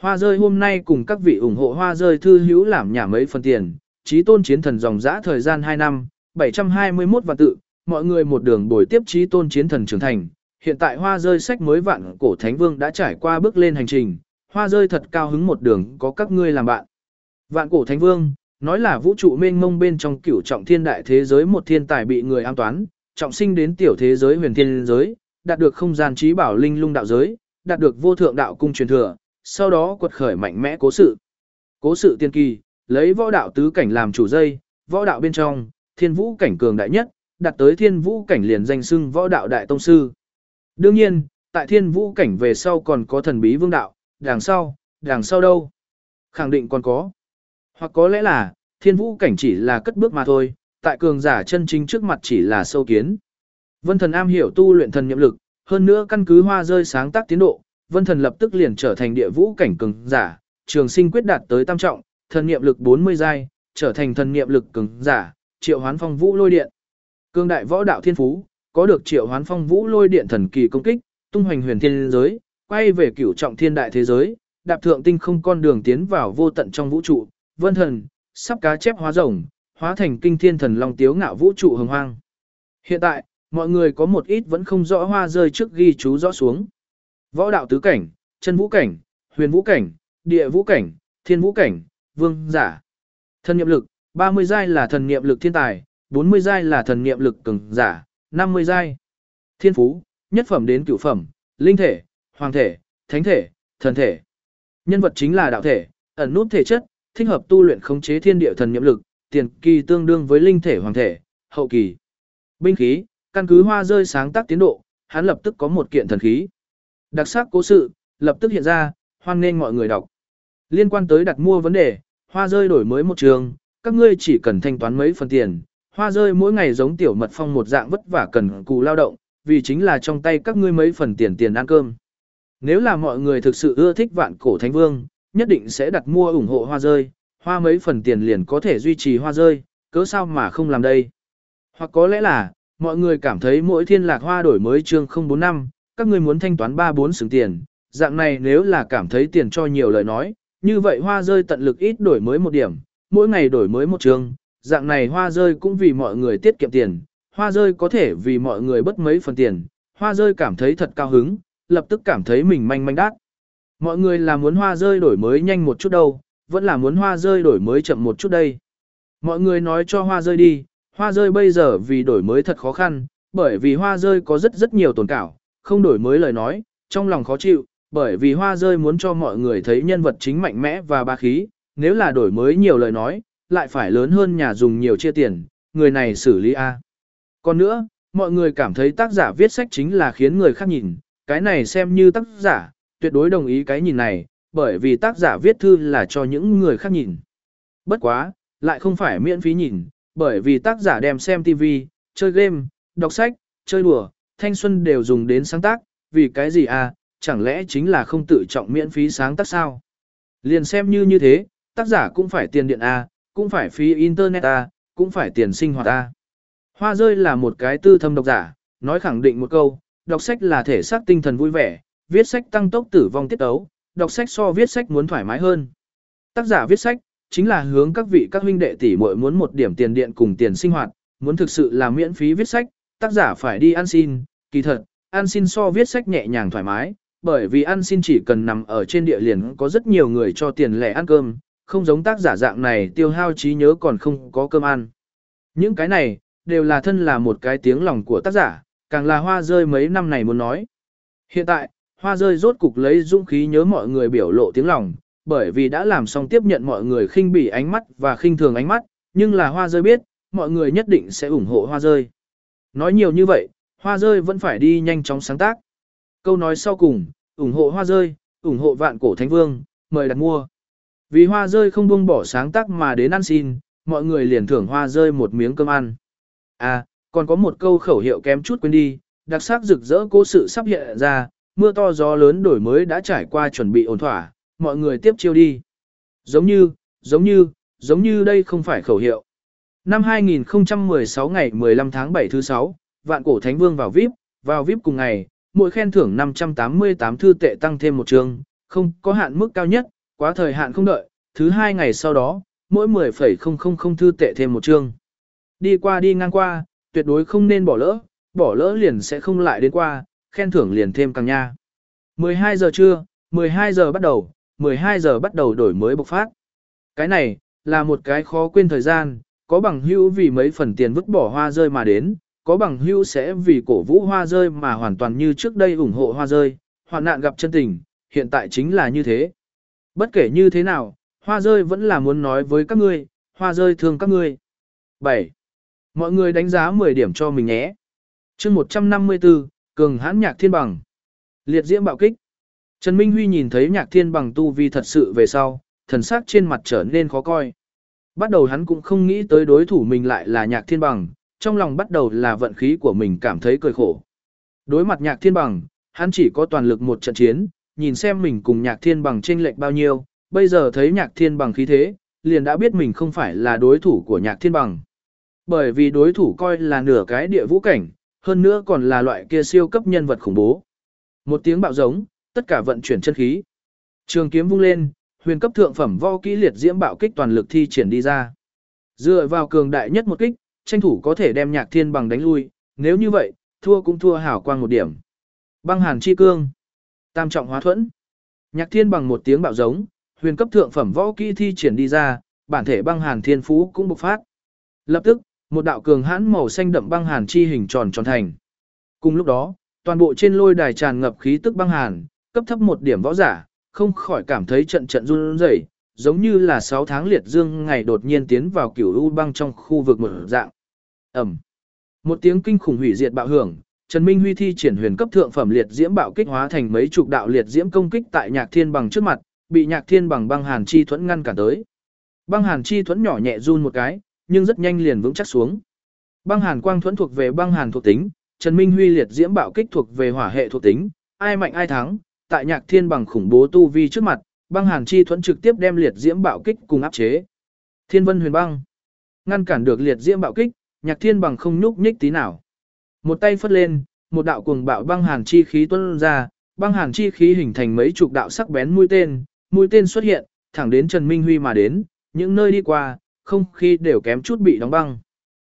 Speaker 1: Hoa rơi hôm nay cùng các vị ủng hộ hoa rơi thư hữu làm nhà mấy phần tiền, trí tôn chiến thần dòng dã thời gian 2 năm, 721 vạn tự, mọi người một đường bồi tiếp trí tôn chiến thần trưởng thành. Hiện tại hoa rơi sách mới vạn cổ thánh vương đã trải qua bước lên hành trình, hoa rơi thật cao hứng một đường có các ngươi làm bạn. Vạn cổ thánh vương, nói là vũ trụ mênh mông bên trong cửu trọng thiên đại thế giới một thiên tài bị người an toán, trọng sinh đến tiểu thế giới huyền thiên giới, đạt được không gian trí bảo linh lung đạo giới, đạt được vô thượng đạo cung truyền thừa, sau đó quật khởi mạnh mẽ cố sự. Cố sự tiên kỳ, lấy võ đạo tứ cảnh làm chủ dây, võ đạo bên trong, thiên vũ cảnh cường đại nhất, đạt tới thiên vũ cảnh liền danh xưng võ đạo đại tông sư. Đương nhiên, tại thiên vũ cảnh về sau còn có thần bí vương đạo, đằng sau, đằng sau đâu? Khẳng định còn có. Hoặc có lẽ là, thiên vũ cảnh chỉ là cất bước mà thôi, tại cường giả chân chính trước mặt chỉ là sâu kiến. Vân thần am hiểu tu luyện thần nhiệm lực, hơn nữa căn cứ hoa rơi sáng tác tiến độ, vân thần lập tức liền trở thành địa vũ cảnh cường giả, trường sinh quyết đạt tới tam trọng, thần niệm lực 40 giai, trở thành thần niệm lực cường giả, triệu hoán phong vũ lôi điện. Cương đại võ đạo thiên phú, có được triệu hoán phong vũ lôi điện thần kỳ công kích, tung hoành huyền thiên giới, quay về cửu trọng thiên đại thế giới, đạp thượng tinh không con đường tiến vào vô tận trong vũ trụ, vân thần, sắp cá chép hóa rồng, hóa thành kinh thiên thần long tiếu ngạo vũ trụ hồng hoang. Hiện tại, mọi người có một ít vẫn không rõ hoa rơi trước ghi chú rõ xuống. Võ đạo tứ cảnh, chân vũ cảnh, huyền vũ cảnh, địa vũ cảnh, thiên vũ cảnh, vương giả. Thần niệm lực, 30 giai là thần niệm lực thiên tài, 40 giai là thần niệm lực cường giả, 50 giai. Thiên phú, nhất phẩm đến cửu phẩm, linh thể, hoàng thể, thánh thể, thần thể. Nhân vật chính là đạo thể, ẩn nút thể chất, thích hợp tu luyện khống chế thiên địa thần niệm lực, tiền kỳ tương đương với linh thể hoàng thể, hậu kỳ. Binh khí, căn cứ hoa rơi sáng tác tiến độ, hắn lập tức có một kiện thần khí. Đặc sắc cố sự, lập tức hiện ra, hoan nghênh mọi người đọc. Liên quan tới đặt mua vấn đề, hoa rơi đổi mới một trường, các ngươi chỉ cần thanh toán mấy phần tiền. Hoa rơi mỗi ngày giống tiểu mật phong một dạng vất vả cần cù lao động, vì chính là trong tay các ngươi mấy phần tiền tiền ăn cơm. Nếu là mọi người thực sự ưa thích vạn cổ thánh vương, nhất định sẽ đặt mua ủng hộ hoa rơi, hoa mấy phần tiền liền có thể duy trì hoa rơi, cớ sao mà không làm đây. Hoặc có lẽ là, mọi người cảm thấy mỗi thiên lạc hoa đổi mới chương 045, các ngươi muốn thanh toán 3-4 xứng tiền, dạng này nếu là cảm thấy tiền cho nhiều lời nói, như vậy hoa rơi tận lực ít đổi mới một điểm, mỗi ngày đổi mới một chương, dạng này hoa rơi cũng vì mọi người tiết kiệm tiền, hoa rơi có thể vì mọi người bất mấy phần tiền, hoa rơi cảm thấy thật cao hứng, lập tức cảm thấy mình manh manh đát. Mọi người là muốn hoa rơi đổi mới nhanh một chút đâu, vẫn là muốn hoa rơi đổi mới chậm một chút đây. Mọi người nói cho hoa rơi đi, hoa rơi bây giờ vì đổi mới thật khó khăn, bởi vì hoa rơi có rất rất nhiều tồn cảo, không đổi mới lời nói, trong lòng khó chịu, bởi vì hoa rơi muốn cho mọi người thấy nhân vật chính mạnh mẽ và ba khí, nếu là đổi mới nhiều lời nói, lại phải lớn hơn nhà dùng nhiều chia tiền, người này xử lý A. Còn nữa, mọi người cảm thấy tác giả viết sách chính là khiến người khác nhìn, cái này xem như tác giả, tuyệt đối đồng ý cái nhìn này, bởi vì tác giả viết thư là cho những người khác nhìn. Bất quá, lại không phải miễn phí nhìn, bởi vì tác giả đem xem TV, chơi game, đọc sách, chơi đùa, thanh xuân đều dùng đến sáng tác, vì cái gì à, chẳng lẽ chính là không tự trọng miễn phí sáng tác sao? Liền xem như như thế, tác giả cũng phải tiền điện à, cũng phải phí internet à, cũng phải tiền sinh hoạt à. Hoa rơi là một cái tư thâm độc giả, nói khẳng định một câu, đọc sách là thể xác tinh thần vui vẻ, viết sách tăng tốc tử vong tiết tấu, đọc sách so viết sách muốn thoải mái hơn. Tác giả viết sách, chính là hướng các vị các huynh đệ tỷ muội muốn một điểm tiền điện cùng tiền sinh hoạt, muốn thực sự là miễn phí viết sách, tác giả phải đi ăn xin, kỳ thật, ăn xin so viết sách nhẹ nhàng thoải mái, bởi vì ăn xin chỉ cần nằm ở trên địa liền có rất nhiều người cho tiền lẻ ăn cơm, không giống tác giả dạng này tiêu hao trí nhớ còn không có cơm ăn. Những cái này, đều là thân là một cái tiếng lòng của tác giả, càng là hoa rơi mấy năm này muốn nói. Hiện tại, hoa rơi rốt cục lấy dũng khí nhớ mọi người biểu lộ tiếng lòng, bởi vì đã làm xong tiếp nhận mọi người khinh bỉ ánh mắt và khinh thường ánh mắt, nhưng là hoa rơi biết, mọi người nhất định sẽ ủng hộ hoa rơi. Nói nhiều như vậy, hoa rơi vẫn phải đi nhanh chóng sáng tác. Câu nói sau cùng, ủng hộ hoa rơi, ủng hộ vạn cổ thánh vương, mời đặt mua. Vì hoa rơi không buông bỏ sáng tác mà đến ăn xin, mọi người liền thưởng hoa rơi một miếng cơm ăn. À, còn có một câu khẩu hiệu kém chút quên đi, đặc sắc rực rỡ cố sự sắp hiện ra, mưa to gió lớn đổi mới đã trải qua chuẩn bị ổn thỏa, mọi người tiếp chiêu đi. Giống như, giống như, giống như đây không phải khẩu hiệu. Năm 2016 ngày 15 tháng 7 thứ 6, vạn cổ thánh vương vào VIP, vào VIP cùng ngày, mỗi khen thưởng 588 thư tệ tăng thêm một trường, không có hạn mức cao nhất, quá thời hạn không đợi, thứ hai ngày sau đó, mỗi 10,000 thư tệ thêm một trường. Đi qua đi ngang qua, tuyệt đối không nên bỏ lỡ, bỏ lỡ liền sẽ không lại đến qua, khen thưởng liền thêm càng nha. 12 giờ trưa, 12 giờ bắt đầu, 12 giờ bắt đầu đổi mới bộc phát. Cái này, là một cái khó quên thời gian, có bằng hữu vì mấy phần tiền vứt bỏ hoa rơi mà đến, có bằng hữu sẽ vì cổ vũ hoa rơi mà hoàn toàn như trước đây ủng hộ hoa rơi, hoạn nạn gặp chân tình, hiện tại chính là như thế. Bất kể như thế nào, hoa rơi vẫn là muốn nói với các ngươi, hoa rơi thương các ngươi. 7. Mọi người đánh giá 10 điểm cho mình nhé. chương 154, Cường hãn nhạc thiên bằng. Liệt diễm bạo kích. Trần Minh Huy nhìn thấy nhạc thiên bằng tu vi thật sự về sau, thần sắc trên mặt trở nên khó coi. Bắt đầu hắn cũng không nghĩ tới đối thủ mình lại là nhạc thiên bằng, trong lòng bắt đầu là vận khí của mình cảm thấy cười khổ. Đối mặt nhạc thiên bằng, hắn chỉ có toàn lực một trận chiến, nhìn xem mình cùng nhạc thiên bằng chênh lệch bao nhiêu, bây giờ thấy nhạc thiên bằng khí thế, liền đã biết mình không phải là đối thủ của nhạc thiên bằng. Bởi vì đối thủ coi là nửa cái địa vũ cảnh, hơn nữa còn là loại kia siêu cấp nhân vật khủng bố. Một tiếng bạo giống, tất cả vận chuyển chân khí. Trường kiếm vung lên, huyền cấp thượng phẩm vo kỹ liệt diễm bạo kích toàn lực thi triển đi ra. Dựa vào cường đại nhất một kích, tranh thủ có thể đem nhạc thiên bằng đánh lui, nếu như vậy, thua cũng thua hảo quang một điểm. Băng hàn chi cương, tam trọng hóa thuẫn. Nhạc thiên bằng một tiếng bạo giống, huyền cấp thượng phẩm võ kỹ thi triển đi ra, bản thể băng hàn thiên phú cũng bộc phát. Lập tức, một đạo cường hãn màu xanh đậm băng hàn chi hình tròn tròn thành. Cùng lúc đó, toàn bộ trên lôi đài tràn ngập khí tức băng hàn, cấp thấp một điểm võ giả, không khỏi cảm thấy trận trận run rẩy, giống như là 6 tháng liệt dương ngày đột nhiên tiến vào cửu u băng trong khu vực mở dạng. Ẩm. Một tiếng kinh khủng hủy diệt bạo hưởng, Trần Minh Huy thi triển huyền cấp thượng phẩm liệt diễm bạo kích hóa thành mấy chục đạo liệt diễm công kích tại Nhạc Thiên bằng trước mặt, bị Nhạc Thiên bằng băng hàn chi thuẫn ngăn cản tới. Băng hàn chi thuẫn nhỏ nhẹ run một cái, nhưng rất nhanh liền vững chắc xuống. Băng hàn quang thuẫn thuộc về băng hàn thuộc tính, Trần Minh Huy liệt diễm bạo kích thuộc về hỏa hệ thuộc tính, ai mạnh ai thắng, tại Nhạc Thiên bằng khủng bố tu vi trước mặt, băng hàn chi thuẫn trực tiếp đem liệt diễm bạo kích cùng áp chế. Thiên Vân Huyền Băng ngăn cản được liệt diễm bạo kích, Nhạc Thiên bằng không nhúc nhích tí nào. Một tay phất lên, một đạo cuồng bạo băng hàn chi khí tuôn ra, băng hàn chi khí hình thành mấy chục đạo sắc bén mũi tên, mũi tên xuất hiện, thẳng đến Trần Minh Huy mà đến, những nơi đi qua, không khí đều kém chút bị đóng băng.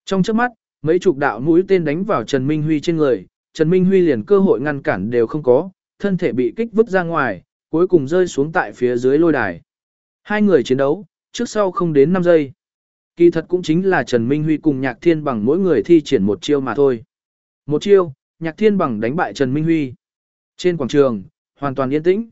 Speaker 1: Trong chớp mắt, mấy chục đạo mũi tên đánh vào Trần Minh Huy trên người, Trần Minh Huy liền cơ hội ngăn cản đều không có, thân thể bị kích vứt ra ngoài, cuối cùng rơi xuống tại phía dưới lôi đài. Hai người chiến đấu, trước sau không đến 5 giây. Kỳ thật cũng chính là Trần Minh Huy cùng Nhạc Thiên Bằng mỗi người thi triển một chiêu mà thôi. Một chiêu, Nhạc Thiên Bằng đánh bại Trần Minh Huy. Trên quảng trường, hoàn toàn yên tĩnh.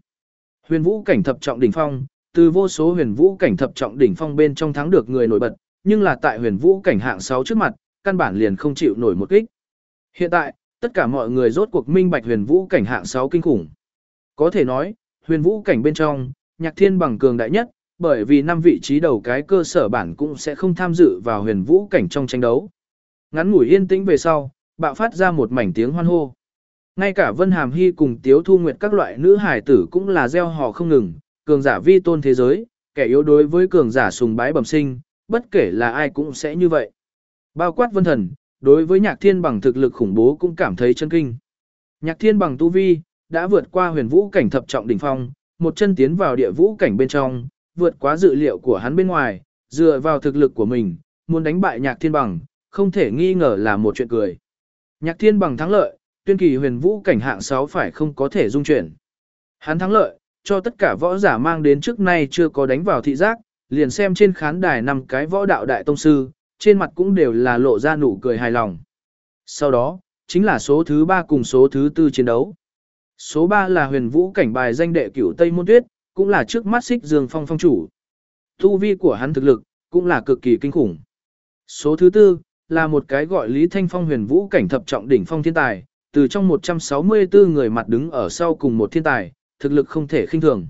Speaker 1: Huyền Vũ cảnh thập trọng đỉnh phong, từ vô số Huyền Vũ cảnh thập trọng đỉnh phong bên trong thắng được người nổi bật, nhưng là tại Huyền Vũ cảnh hạng 6 trước mặt, căn bản liền không chịu nổi một kích. Hiện tại, tất cả mọi người rốt cuộc minh bạch Huyền Vũ cảnh hạng 6 kinh khủng. Có thể nói, Huyền Vũ cảnh bên trong, Nhạc Thiên Bằng cường đại nhất, bởi vì năm vị trí đầu cái cơ sở bản cũng sẽ không tham dự vào huyền vũ cảnh trong tranh đấu. Ngắn ngủi yên tĩnh về sau, bạo phát ra một mảnh tiếng hoan hô. Ngay cả Vân Hàm Hy cùng Tiếu Thu Nguyệt các loại nữ hải tử cũng là gieo hò không ngừng, cường giả vi tôn thế giới, kẻ yếu đối với cường giả sùng bái bẩm sinh, bất kể là ai cũng sẽ như vậy. Bao quát vân thần, đối với nhạc thiên bằng thực lực khủng bố cũng cảm thấy chân kinh. Nhạc thiên bằng tu vi, đã vượt qua huyền vũ cảnh thập trọng đỉnh phong, một chân tiến vào địa vũ cảnh bên trong, vượt quá dự liệu của hắn bên ngoài, dựa vào thực lực của mình, muốn đánh bại nhạc thiên bằng, không thể nghi ngờ là một chuyện cười. Nhạc thiên bằng thắng lợi, tuyên kỳ huyền vũ cảnh hạng 6 phải không có thể dung chuyển. Hắn thắng lợi, cho tất cả võ giả mang đến trước nay chưa có đánh vào thị giác, liền xem trên khán đài năm cái võ đạo đại tông sư, trên mặt cũng đều là lộ ra nụ cười hài lòng. Sau đó, chính là số thứ 3 cùng số thứ 4 chiến đấu. Số 3 là huyền vũ cảnh bài danh đệ cửu Tây Môn Tuyết, cũng là trước mắt xích dương phong phong chủ. Tu vi của hắn thực lực, cũng là cực kỳ kinh khủng. Số thứ tư, là một cái gọi Lý Thanh Phong huyền vũ cảnh thập trọng đỉnh phong thiên tài, từ trong 164 người mặt đứng ở sau cùng một thiên tài, thực lực không thể khinh thường.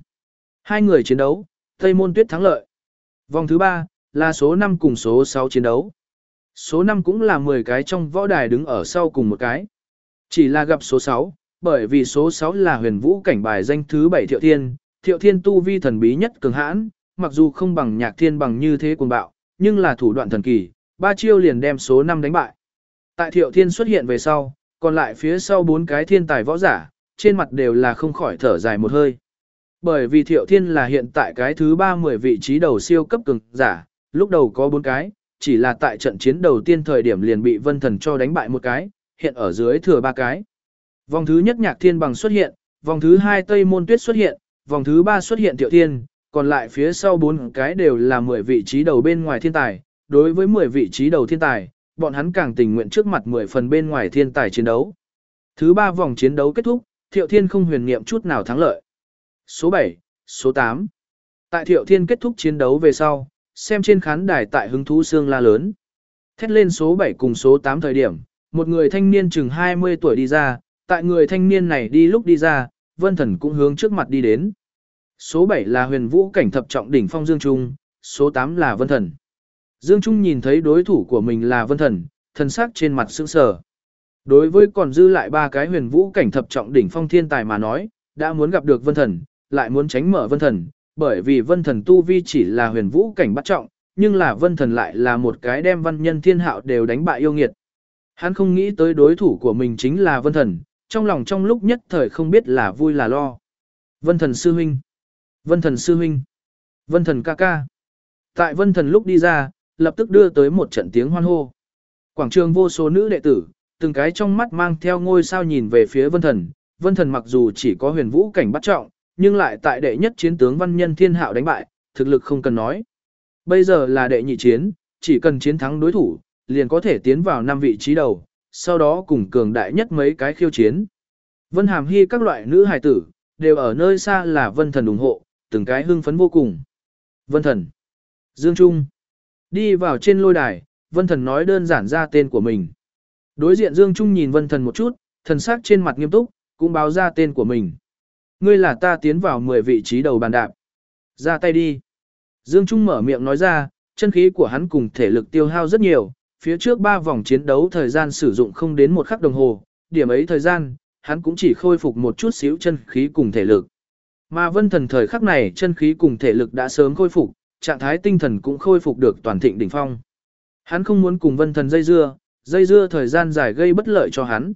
Speaker 1: Hai người chiến đấu, Tây Môn Tuyết thắng lợi. Vòng thứ ba, là số 5 cùng số 6 chiến đấu. Số 5 cũng là 10 cái trong võ đài đứng ở sau cùng một cái. Chỉ là gặp số 6, bởi vì số 6 là huyền vũ cảnh bài danh thứ 7 thiệu thiên, thiệu thiên tu vi thần bí nhất cường hãn, mặc dù không bằng nhạc thiên bằng như thế cuồng bạo, nhưng là thủ đoạn thần kỳ, ba chiêu liền đem số 5 đánh bại. Tại thiệu thiên xuất hiện về sau, còn lại phía sau bốn cái thiên tài võ giả, trên mặt đều là không khỏi thở dài một hơi. Bởi vì Thiệu Thiên là hiện tại cái thứ 30 vị trí đầu siêu cấp cường giả, lúc đầu có bốn cái, chỉ là tại trận chiến đầu tiên thời điểm liền bị Vân Thần cho đánh bại một cái, hiện ở dưới thừa ba cái. Vòng thứ nhất Nhạc Thiên Bằng xuất hiện, vòng thứ hai Tây Môn Tuyết xuất hiện, vòng thứ 3 xuất hiện Tiểu Thiên, còn lại phía sau bốn cái đều là 10 vị trí đầu bên ngoài thiên tài, đối với 10 vị trí đầu thiên tài, bọn hắn càng tình nguyện trước mặt 10 phần bên ngoài thiên tài chiến đấu. Thứ 3 vòng chiến đấu kết thúc, Thiệu Thiên không huyền niệm chút nào thắng lợi. Số 7, số 8. Tại Thiệu Thiên kết thúc chiến đấu về sau, xem trên khán đài tại hứng thú xương la lớn. Thét lên số 7 cùng số 8 thời điểm, một người thanh niên chừng 20 tuổi đi ra, tại người thanh niên này đi lúc đi ra, Vân Thần cũng hướng trước mặt đi đến. Số 7 là huyền vũ cảnh thập trọng đỉnh phong Dương Trung, số 8 là Vân Thần. Dương Trung nhìn thấy đối thủ của mình là Vân Thần, thần sắc trên mặt sững sờ. Đối với còn dư lại ba cái huyền vũ cảnh thập trọng đỉnh phong thiên tài mà nói, đã muốn gặp được Vân Thần, lại muốn tránh mở Vân Thần, bởi vì Vân Thần tu vi chỉ là huyền vũ cảnh bắt trọng, nhưng là Vân Thần lại là một cái đem văn nhân thiên hạo đều đánh bại yêu nghiệt. Hắn không nghĩ tới đối thủ của mình chính là Vân Thần, trong lòng trong lúc nhất thời không biết là vui là lo. Vân Thần sư huynh, Vân Thần sư huynh, Vân Thần ca ca. Tại Vân Thần lúc đi ra, lập tức đưa tới một trận tiếng hoan hô. Quảng trường vô số nữ đệ tử, từng cái trong mắt mang theo ngôi sao nhìn về phía Vân Thần, Vân Thần mặc dù chỉ có huyền vũ cảnh bắt trọng, nhưng lại tại đệ nhất chiến tướng văn nhân thiên hạo đánh bại, thực lực không cần nói. Bây giờ là đệ nhị chiến, chỉ cần chiến thắng đối thủ, liền có thể tiến vào năm vị trí đầu, sau đó cùng cường đại nhất mấy cái khiêu chiến. Vân Hàm Hy các loại nữ hài tử, đều ở nơi xa là Vân Thần ủng hộ, từng cái hưng phấn vô cùng. Vân Thần, Dương Trung, đi vào trên lôi đài, Vân Thần nói đơn giản ra tên của mình. Đối diện Dương Trung nhìn Vân Thần một chút, thần sắc trên mặt nghiêm túc, cũng báo ra tên của mình. Ngươi là ta tiến vào 10 vị trí đầu bàn đạp. Ra tay đi. Dương Trung mở miệng nói ra, chân khí của hắn cùng thể lực tiêu hao rất nhiều, phía trước 3 vòng chiến đấu thời gian sử dụng không đến một khắc đồng hồ, điểm ấy thời gian, hắn cũng chỉ khôi phục một chút xíu chân khí cùng thể lực. Mà vân thần thời khắc này chân khí cùng thể lực đã sớm khôi phục, trạng thái tinh thần cũng khôi phục được toàn thịnh đỉnh phong. Hắn không muốn cùng vân thần dây dưa, dây dưa thời gian dài gây bất lợi cho hắn.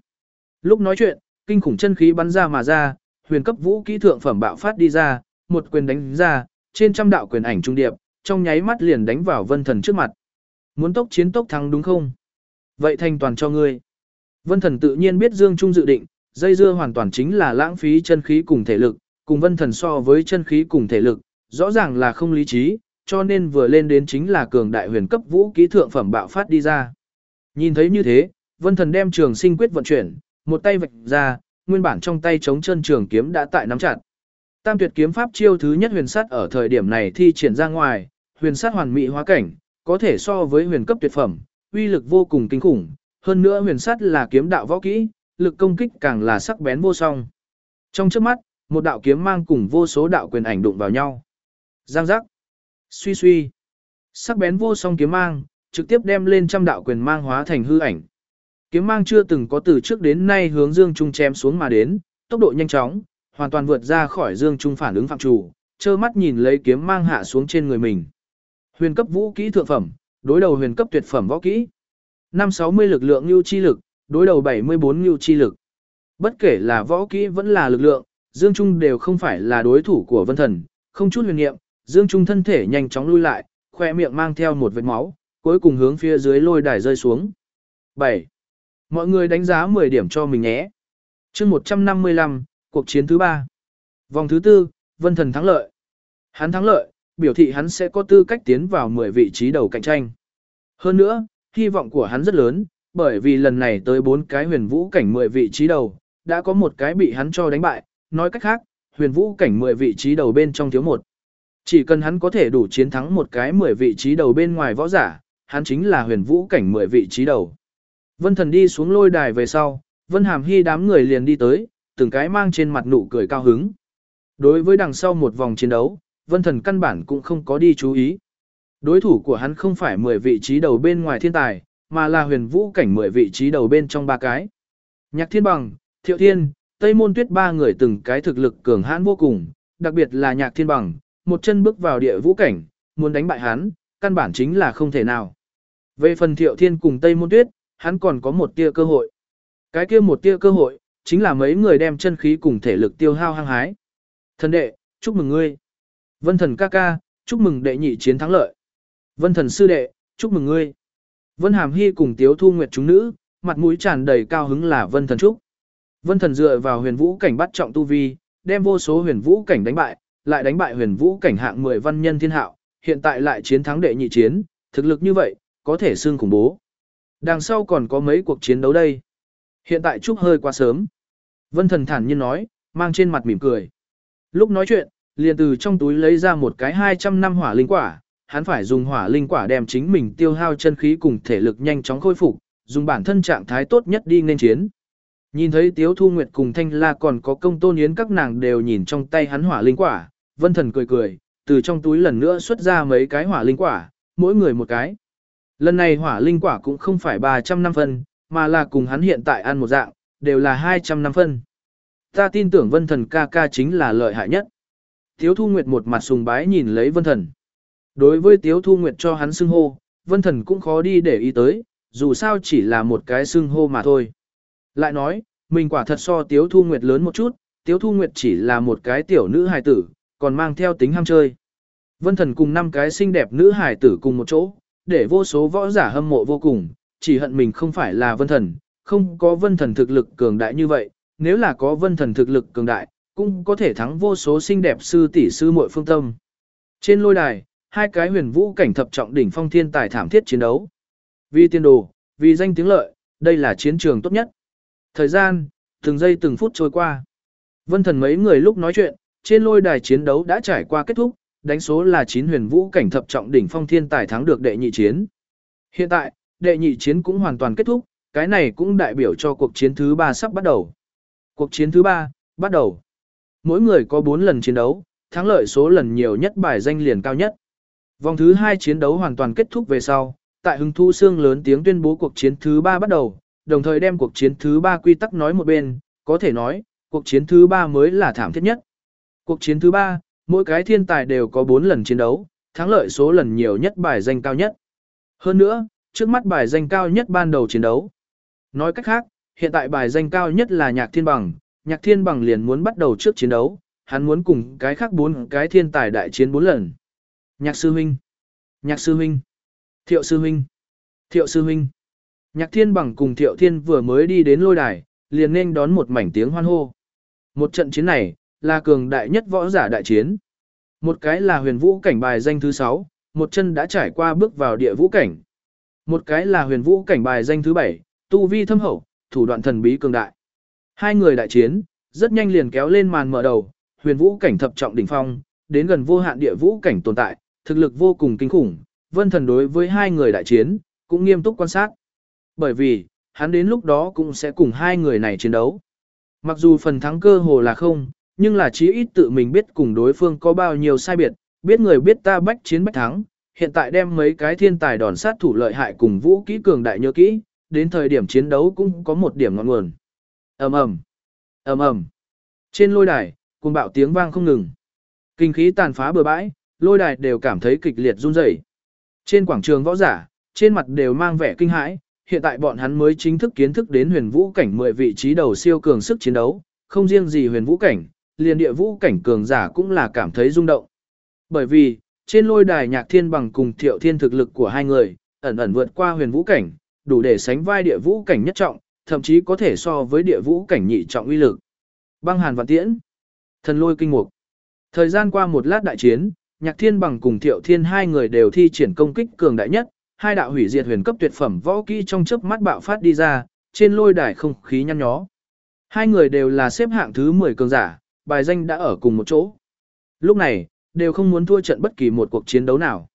Speaker 1: Lúc nói chuyện, kinh khủng chân khí bắn ra mà ra, huyền cấp vũ kỹ thượng phẩm bạo phát đi ra, một quyền đánh ra, trên trăm đạo quyền ảnh trung điệp, trong nháy mắt liền đánh vào vân thần trước mặt. Muốn tốc chiến tốc thắng đúng không? Vậy thành toàn cho ngươi. Vân thần tự nhiên biết Dương Trung dự định, dây dưa hoàn toàn chính là lãng phí chân khí cùng thể lực, cùng vân thần so với chân khí cùng thể lực, rõ ràng là không lý trí, cho nên vừa lên đến chính là cường đại huyền cấp vũ kỹ thượng phẩm bạo phát đi ra. Nhìn thấy như thế, vân thần đem trường sinh quyết vận chuyển, một tay vạch ra, nguyên bản trong tay chống chân trường kiếm đã tại nắm chặt. Tam tuyệt kiếm pháp chiêu thứ nhất huyền sát ở thời điểm này thi triển ra ngoài, huyền sát hoàn mỹ hóa cảnh, có thể so với huyền cấp tuyệt phẩm, uy lực vô cùng kinh khủng, hơn nữa huyền sắt là kiếm đạo võ kỹ, lực công kích càng là sắc bén vô song. Trong trước mắt, một đạo kiếm mang cùng vô số đạo quyền ảnh đụng vào nhau. Giang giác, suy suy, sắc bén vô song kiếm mang, trực tiếp đem lên trăm đạo quyền mang hóa thành hư ảnh. Kiếm mang chưa từng có từ trước đến nay hướng Dương Trung chém xuống mà đến, tốc độ nhanh chóng, hoàn toàn vượt ra khỏi Dương Trung phản ứng phạm chủ, trơ mắt nhìn lấy kiếm mang hạ xuống trên người mình. Huyền cấp vũ kỹ thượng phẩm, đối đầu huyền cấp tuyệt phẩm võ kỹ. 560 lực lượng nhu chi lực, đối đầu 74 nhu chi lực. Bất kể là võ kỹ vẫn là lực lượng, Dương Trung đều không phải là đối thủ của Vân Thần, không chút huyền niệm, Dương Trung thân thể nhanh chóng lui lại, khoe miệng mang theo một vệt máu, cuối cùng hướng phía dưới lôi đài rơi xuống. 7. Mọi người đánh giá 10 điểm cho mình nhé. chương 155, cuộc chiến thứ 3. Vòng thứ 4, Vân Thần thắng lợi. Hắn thắng lợi, biểu thị hắn sẽ có tư cách tiến vào 10 vị trí đầu cạnh tranh. Hơn nữa, hy vọng của hắn rất lớn, bởi vì lần này tới 4 cái huyền vũ cảnh 10 vị trí đầu, đã có một cái bị hắn cho đánh bại, nói cách khác, huyền vũ cảnh 10 vị trí đầu bên trong thiếu một. Chỉ cần hắn có thể đủ chiến thắng một cái 10 vị trí đầu bên ngoài võ giả, hắn chính là huyền vũ cảnh 10 vị trí đầu. Vân thần đi xuống lôi đài về sau, Vân Hàm Hy đám người liền đi tới, từng cái mang trên mặt nụ cười cao hứng. Đối với đằng sau một vòng chiến đấu, Vân thần căn bản cũng không có đi chú ý. Đối thủ của hắn không phải 10 vị trí đầu bên ngoài thiên tài, mà là huyền vũ cảnh 10 vị trí đầu bên trong ba cái. Nhạc thiên bằng, thiệu thiên, Tây Môn Tuyết ba người từng cái thực lực cường hãn vô cùng, đặc biệt là nhạc thiên bằng, một chân bước vào địa vũ cảnh, muốn đánh bại hắn, căn bản chính là không thể nào. Về phần thiệu thiên cùng Tây Môn Tuyết, hắn còn có một tia cơ hội. Cái kia một tia cơ hội, chính là mấy người đem chân khí cùng thể lực tiêu hao hăng hái. Thần đệ, chúc mừng ngươi. Vân thần ca ca, chúc mừng đệ nhị chiến thắng lợi. Vân thần sư đệ, chúc mừng ngươi. Vân Hàm Hy cùng Tiếu Thu Nguyệt chúng nữ, mặt mũi tràn đầy cao hứng là Vân thần chúc. Vân thần dựa vào huyền vũ cảnh bắt trọng tu vi, đem vô số huyền vũ cảnh đánh bại, lại đánh bại huyền vũ cảnh hạng 10 văn nhân thiên hạo, hiện tại lại chiến thắng đệ nhị chiến, thực lực như vậy, có thể xương khủng bố. Đằng sau còn có mấy cuộc chiến đấu đây. Hiện tại chúc hơi quá sớm. Vân thần thản nhiên nói, mang trên mặt mỉm cười. Lúc nói chuyện, liền từ trong túi lấy ra một cái 200 năm hỏa linh quả, hắn phải dùng hỏa linh quả đem chính mình tiêu hao chân khí cùng thể lực nhanh chóng khôi phục, dùng bản thân trạng thái tốt nhất đi nên chiến. Nhìn thấy Tiếu Thu Nguyệt cùng Thanh La còn có công tôn yến các nàng đều nhìn trong tay hắn hỏa linh quả, vân thần cười cười, từ trong túi lần nữa xuất ra mấy cái hỏa linh quả, mỗi người một cái. Lần này hỏa linh quả cũng không phải 300 năm phân, mà là cùng hắn hiện tại ăn một dạng, đều là 200 năm phân. Ta tin tưởng vân thần ca ca chính là lợi hại nhất. Tiếu Thu Nguyệt một mặt sùng bái nhìn lấy vân thần. Đối với Tiếu Thu Nguyệt cho hắn xưng hô, vân thần cũng khó đi để ý tới, dù sao chỉ là một cái xưng hô mà thôi. Lại nói, mình quả thật so Tiếu Thu Nguyệt lớn một chút, Tiếu Thu Nguyệt chỉ là một cái tiểu nữ hài tử, còn mang theo tính ham chơi. Vân thần cùng năm cái xinh đẹp nữ hài tử cùng một chỗ, để vô số võ giả hâm mộ vô cùng, chỉ hận mình không phải là vân thần, không có vân thần thực lực cường đại như vậy, nếu là có vân thần thực lực cường đại, cũng có thể thắng vô số xinh đẹp sư tỷ sư muội phương tâm. Trên lôi đài, hai cái huyền vũ cảnh thập trọng đỉnh phong thiên tài thảm thiết chiến đấu. Vì tiên đồ, vì danh tiếng lợi, đây là chiến trường tốt nhất. Thời gian, từng giây từng phút trôi qua. Vân thần mấy người lúc nói chuyện, trên lôi đài chiến đấu đã trải qua kết thúc, đánh số là 9 huyền vũ cảnh thập trọng đỉnh phong thiên tài thắng được đệ nhị chiến. Hiện tại, đệ nhị chiến cũng hoàn toàn kết thúc, cái này cũng đại biểu cho cuộc chiến thứ 3 sắp bắt đầu. Cuộc chiến thứ 3, bắt đầu. Mỗi người có 4 lần chiến đấu, thắng lợi số lần nhiều nhất bài danh liền cao nhất. Vòng thứ 2 chiến đấu hoàn toàn kết thúc về sau, tại hưng thu xương lớn tiếng tuyên bố cuộc chiến thứ 3 bắt đầu, đồng thời đem cuộc chiến thứ 3 quy tắc nói một bên, có thể nói, cuộc chiến thứ 3 mới là thảm thiết nhất. Cuộc chiến thứ 3, mỗi cái thiên tài đều có 4 lần chiến đấu, thắng lợi số lần nhiều nhất bài danh cao nhất. Hơn nữa, trước mắt bài danh cao nhất ban đầu chiến đấu. Nói cách khác, hiện tại bài danh cao nhất là Nhạc Thiên Bằng, Nhạc Thiên Bằng liền muốn bắt đầu trước chiến đấu, hắn muốn cùng cái khác bốn cái thiên tài đại chiến bốn lần. Nhạc sư huynh, Nhạc sư huynh, Thiệu sư huynh, Thiệu sư huynh. Nhạc Thiên Bằng cùng Thiệu Thiên vừa mới đi đến lôi đài, liền nên đón một mảnh tiếng hoan hô. Một trận chiến này, là cường đại nhất võ giả đại chiến. Một cái là huyền vũ cảnh bài danh thứ 6, một chân đã trải qua bước vào địa vũ cảnh. Một cái là huyền vũ cảnh bài danh thứ 7, tu vi thâm hậu, thủ đoạn thần bí cường đại. Hai người đại chiến, rất nhanh liền kéo lên màn mở đầu, huyền vũ cảnh thập trọng đỉnh phong, đến gần vô hạn địa vũ cảnh tồn tại, thực lực vô cùng kinh khủng. Vân thần đối với hai người đại chiến, cũng nghiêm túc quan sát. Bởi vì, hắn đến lúc đó cũng sẽ cùng hai người này chiến đấu. Mặc dù phần thắng cơ hồ là không, nhưng là chí ít tự mình biết cùng đối phương có bao nhiêu sai biệt, biết người biết ta bách chiến bách thắng, hiện tại đem mấy cái thiên tài đòn sát thủ lợi hại cùng vũ kỹ cường đại nhớ kỹ, đến thời điểm chiến đấu cũng có một điểm ngọn nguồn. Ầm ầm, ầm ầm. Trên lôi đài, cùng bạo tiếng vang không ngừng. Kinh khí tàn phá bừa bãi, lôi đài đều cảm thấy kịch liệt run rẩy. Trên quảng trường võ giả, trên mặt đều mang vẻ kinh hãi, hiện tại bọn hắn mới chính thức kiến thức đến huyền vũ cảnh 10 vị trí đầu siêu cường sức chiến đấu, không riêng gì huyền vũ cảnh, liền địa vũ cảnh cường giả cũng là cảm thấy rung động. Bởi vì, trên lôi đài nhạc thiên bằng cùng thiệu thiên thực lực của hai người, ẩn ẩn vượt qua huyền vũ cảnh, đủ để sánh vai địa vũ cảnh nhất trọng, thậm chí có thể so với địa vũ cảnh nhị trọng uy lực. Băng hàn vạn tiễn, thần lôi kinh mục. Thời gian qua một lát đại chiến, nhạc thiên bằng cùng thiệu thiên hai người đều thi triển công kích cường đại nhất, hai đạo hủy diệt huyền cấp tuyệt phẩm võ kỹ trong chớp mắt bạo phát đi ra, trên lôi đài không khí nhăn nhó. Hai người đều là xếp hạng thứ 10 cường giả, bài danh đã ở cùng một chỗ. Lúc này, đều không muốn thua trận bất kỳ một cuộc chiến đấu nào.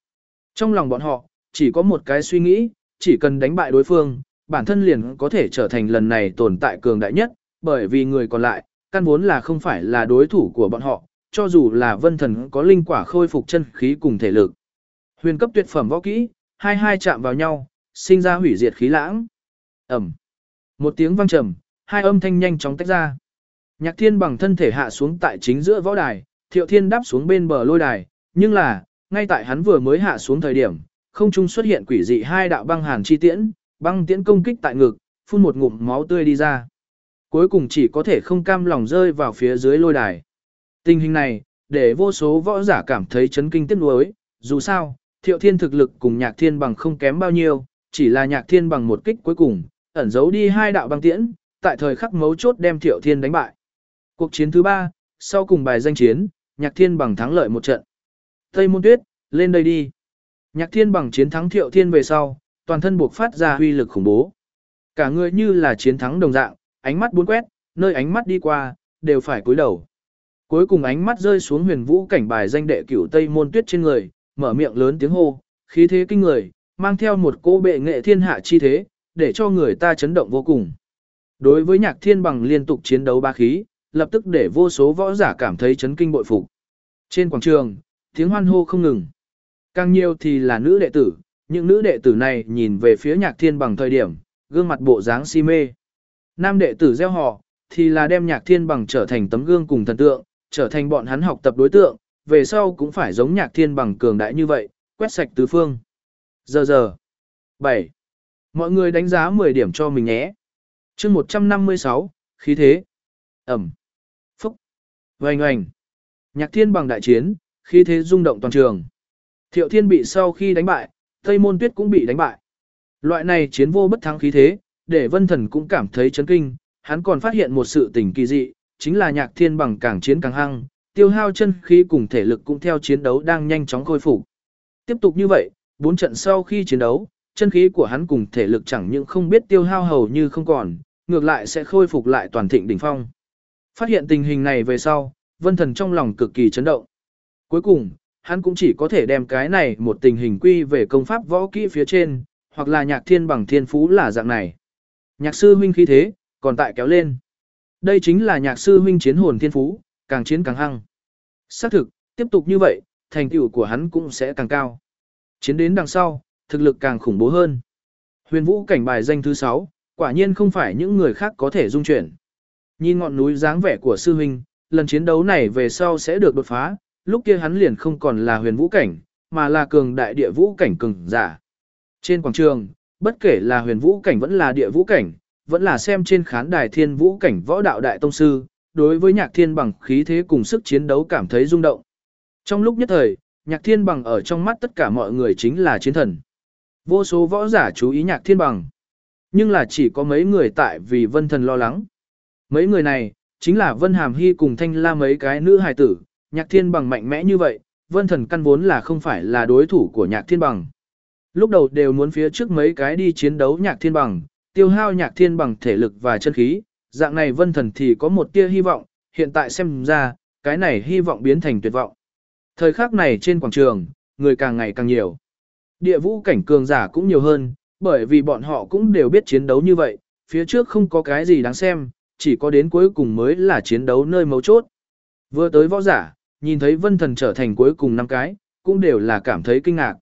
Speaker 1: Trong lòng bọn họ, chỉ có một cái suy nghĩ, chỉ cần đánh bại đối phương, bản thân liền có thể trở thành lần này tồn tại cường đại nhất, bởi vì người còn lại, căn vốn là không phải là đối thủ của bọn họ, cho dù là vân thần có linh quả khôi phục chân khí cùng thể lực. Huyền cấp tuyệt phẩm võ kỹ, hai hai chạm vào nhau, sinh ra hủy diệt khí lãng. Ẩm. Một tiếng vang trầm, hai âm thanh nhanh chóng tách ra. Nhạc thiên bằng thân thể hạ xuống tại chính giữa võ đài, thiệu thiên đáp xuống bên bờ lôi đài, nhưng là, ngay tại hắn vừa mới hạ xuống thời điểm, không trung xuất hiện quỷ dị hai đạo băng hàn chi tiễn, băng tiễn công kích tại ngực, phun một ngụm máu tươi đi ra. Cuối cùng chỉ có thể không cam lòng rơi vào phía dưới lôi đài. Tình hình này, để vô số võ giả cảm thấy chấn kinh tiếc nuối, dù sao, thiệu thiên thực lực cùng nhạc thiên bằng không kém bao nhiêu, chỉ là nhạc thiên bằng một kích cuối cùng, ẩn giấu đi hai đạo băng tiễn, tại thời khắc mấu chốt đem thiệu thiên đánh bại. Cuộc chiến thứ ba, sau cùng bài danh chiến, nhạc thiên bằng thắng lợi một trận. Tây môn tuyết, lên đây đi. Nhạc thiên bằng chiến thắng thiệu thiên về sau, toàn thân buộc phát ra huy lực khủng bố. Cả người như là chiến thắng đồng dạng, ánh mắt bốn quét, nơi ánh mắt đi qua, đều phải cúi đầu. Cuối cùng ánh mắt rơi xuống huyền vũ cảnh bài danh đệ cửu Tây Môn Tuyết trên người, mở miệng lớn tiếng hô, khí thế kinh người, mang theo một cô bệ nghệ thiên hạ chi thế, để cho người ta chấn động vô cùng. Đối với nhạc thiên bằng liên tục chiến đấu ba khí, lập tức để vô số võ giả cảm thấy chấn kinh bội phục. Trên quảng trường, tiếng hoan hô không ngừng. Càng nhiều thì là nữ đệ tử, những nữ đệ tử này nhìn về phía nhạc thiên bằng thời điểm, gương mặt bộ dáng si mê. Nam đệ tử gieo họ, thì là đem nhạc thiên bằng trở thành tấm gương cùng thần tượng, trở thành bọn hắn học tập đối tượng, về sau cũng phải giống nhạc thiên bằng cường đại như vậy, quét sạch tứ phương. Giờ giờ. 7. Mọi người đánh giá 10 điểm cho mình nhé. chương 156, khí thế. Ẩm. Phúc. Oanh oanh. Nhạc thiên bằng đại chiến, khí thế rung động toàn trường. Thiệu thiên bị sau khi đánh bại, Tây Môn Tuyết cũng bị đánh bại. Loại này chiến vô bất thắng khí thế, để vân thần cũng cảm thấy chấn kinh, hắn còn phát hiện một sự tình kỳ dị, chính là nhạc thiên bằng càng chiến càng hăng, tiêu hao chân khí cùng thể lực cũng theo chiến đấu đang nhanh chóng khôi phục. Tiếp tục như vậy, bốn trận sau khi chiến đấu, chân khí của hắn cùng thể lực chẳng những không biết tiêu hao hầu như không còn, ngược lại sẽ khôi phục lại toàn thịnh đỉnh phong. Phát hiện tình hình này về sau, vân thần trong lòng cực kỳ chấn động. Cuối cùng, hắn cũng chỉ có thể đem cái này một tình hình quy về công pháp võ kỹ phía trên, hoặc là nhạc thiên bằng thiên phú là dạng này. Nhạc sư huynh khí thế, còn tại kéo lên. Đây chính là nhạc sư huynh chiến hồn thiên phú, càng chiến càng hăng. Xác thực, tiếp tục như vậy, thành tựu của hắn cũng sẽ càng cao. Chiến đến đằng sau, thực lực càng khủng bố hơn. Huyền vũ cảnh bài danh thứ 6, quả nhiên không phải những người khác có thể dung chuyển. Nhìn ngọn núi dáng vẻ của sư huynh, lần chiến đấu này về sau sẽ được đột phá, lúc kia hắn liền không còn là huyền vũ cảnh, mà là cường đại địa vũ cảnh cường giả. Trên quảng trường, bất kể là huyền vũ cảnh vẫn là địa vũ cảnh, vẫn là xem trên khán đài thiên vũ cảnh võ đạo đại tông sư, đối với nhạc thiên bằng khí thế cùng sức chiến đấu cảm thấy rung động. Trong lúc nhất thời, nhạc thiên bằng ở trong mắt tất cả mọi người chính là chiến thần. Vô số võ giả chú ý nhạc thiên bằng. Nhưng là chỉ có mấy người tại vì vân thần lo lắng. Mấy người này, chính là Vân Hàm Hy cùng Thanh La mấy cái nữ hài tử, nhạc thiên bằng mạnh mẽ như vậy, vân thần căn vốn là không phải là đối thủ của nhạc thiên bằng. Lúc đầu đều muốn phía trước mấy cái đi chiến đấu nhạc thiên bằng, tiêu hao nhạc thiên bằng thể lực và chân khí, dạng này vân thần thì có một tia hy vọng, hiện tại xem ra, cái này hy vọng biến thành tuyệt vọng. Thời khắc này trên quảng trường, người càng ngày càng nhiều. Địa vũ cảnh cường giả cũng nhiều hơn, bởi vì bọn họ cũng đều biết chiến đấu như vậy, phía trước không có cái gì đáng xem, chỉ có đến cuối cùng mới là chiến đấu nơi mấu chốt. Vừa tới võ giả, nhìn thấy vân thần trở thành cuối cùng năm cái, cũng đều là cảm thấy kinh ngạc.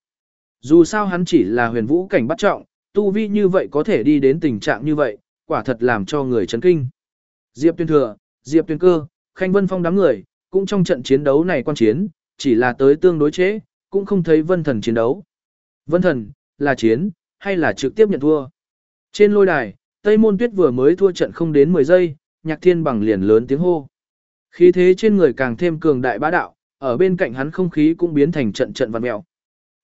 Speaker 1: Dù sao hắn chỉ là huyền vũ cảnh bắt trọng, tu vi như vậy có thể đi đến tình trạng như vậy, quả thật làm cho người chấn kinh. Diệp Tuyên Thừa, Diệp Tuyên Cơ, Khanh Vân Phong đám người, cũng trong trận chiến đấu này quan chiến, chỉ là tới tương đối chế, cũng không thấy Vân Thần chiến đấu. Vân Thần, là chiến, hay là trực tiếp nhận thua? Trên lôi đài, Tây Môn Tuyết vừa mới thua trận không đến 10 giây, Nhạc Thiên bằng liền lớn tiếng hô. Khí thế trên người càng thêm cường đại bá đạo, ở bên cạnh hắn không khí cũng biến thành trận trận vặn mèo.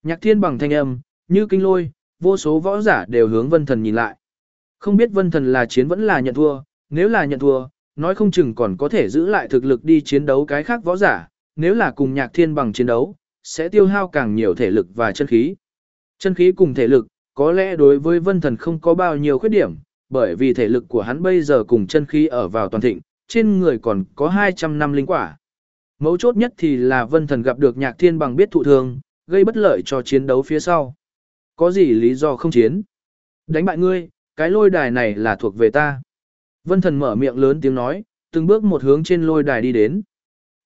Speaker 1: Nhạc Thiên bằng thanh âm, như kinh lôi, vô số võ giả đều hướng Vân Thần nhìn lại. Không biết Vân Thần là chiến vẫn là nhận thua, nếu là nhận thua, nói không chừng còn có thể giữ lại thực lực đi chiến đấu cái khác võ giả, nếu là cùng Nhạc Thiên bằng chiến đấu, sẽ tiêu hao càng nhiều thể lực và chân khí. Chân khí cùng thể lực, có lẽ đối với Vân Thần không có bao nhiêu khuyết điểm, bởi vì thể lực của hắn bây giờ cùng chân khí ở vào toàn thịnh, trên người còn có 200 năm linh quả. Mấu chốt nhất thì là Vân Thần gặp được Nhạc Thiên bằng biết thụ thương, gây bất lợi cho chiến đấu phía sau. Có gì lý do không chiến? Đánh bại ngươi, cái lôi đài này là thuộc về ta. Vân thần mở miệng lớn tiếng nói, từng bước một hướng trên lôi đài đi đến.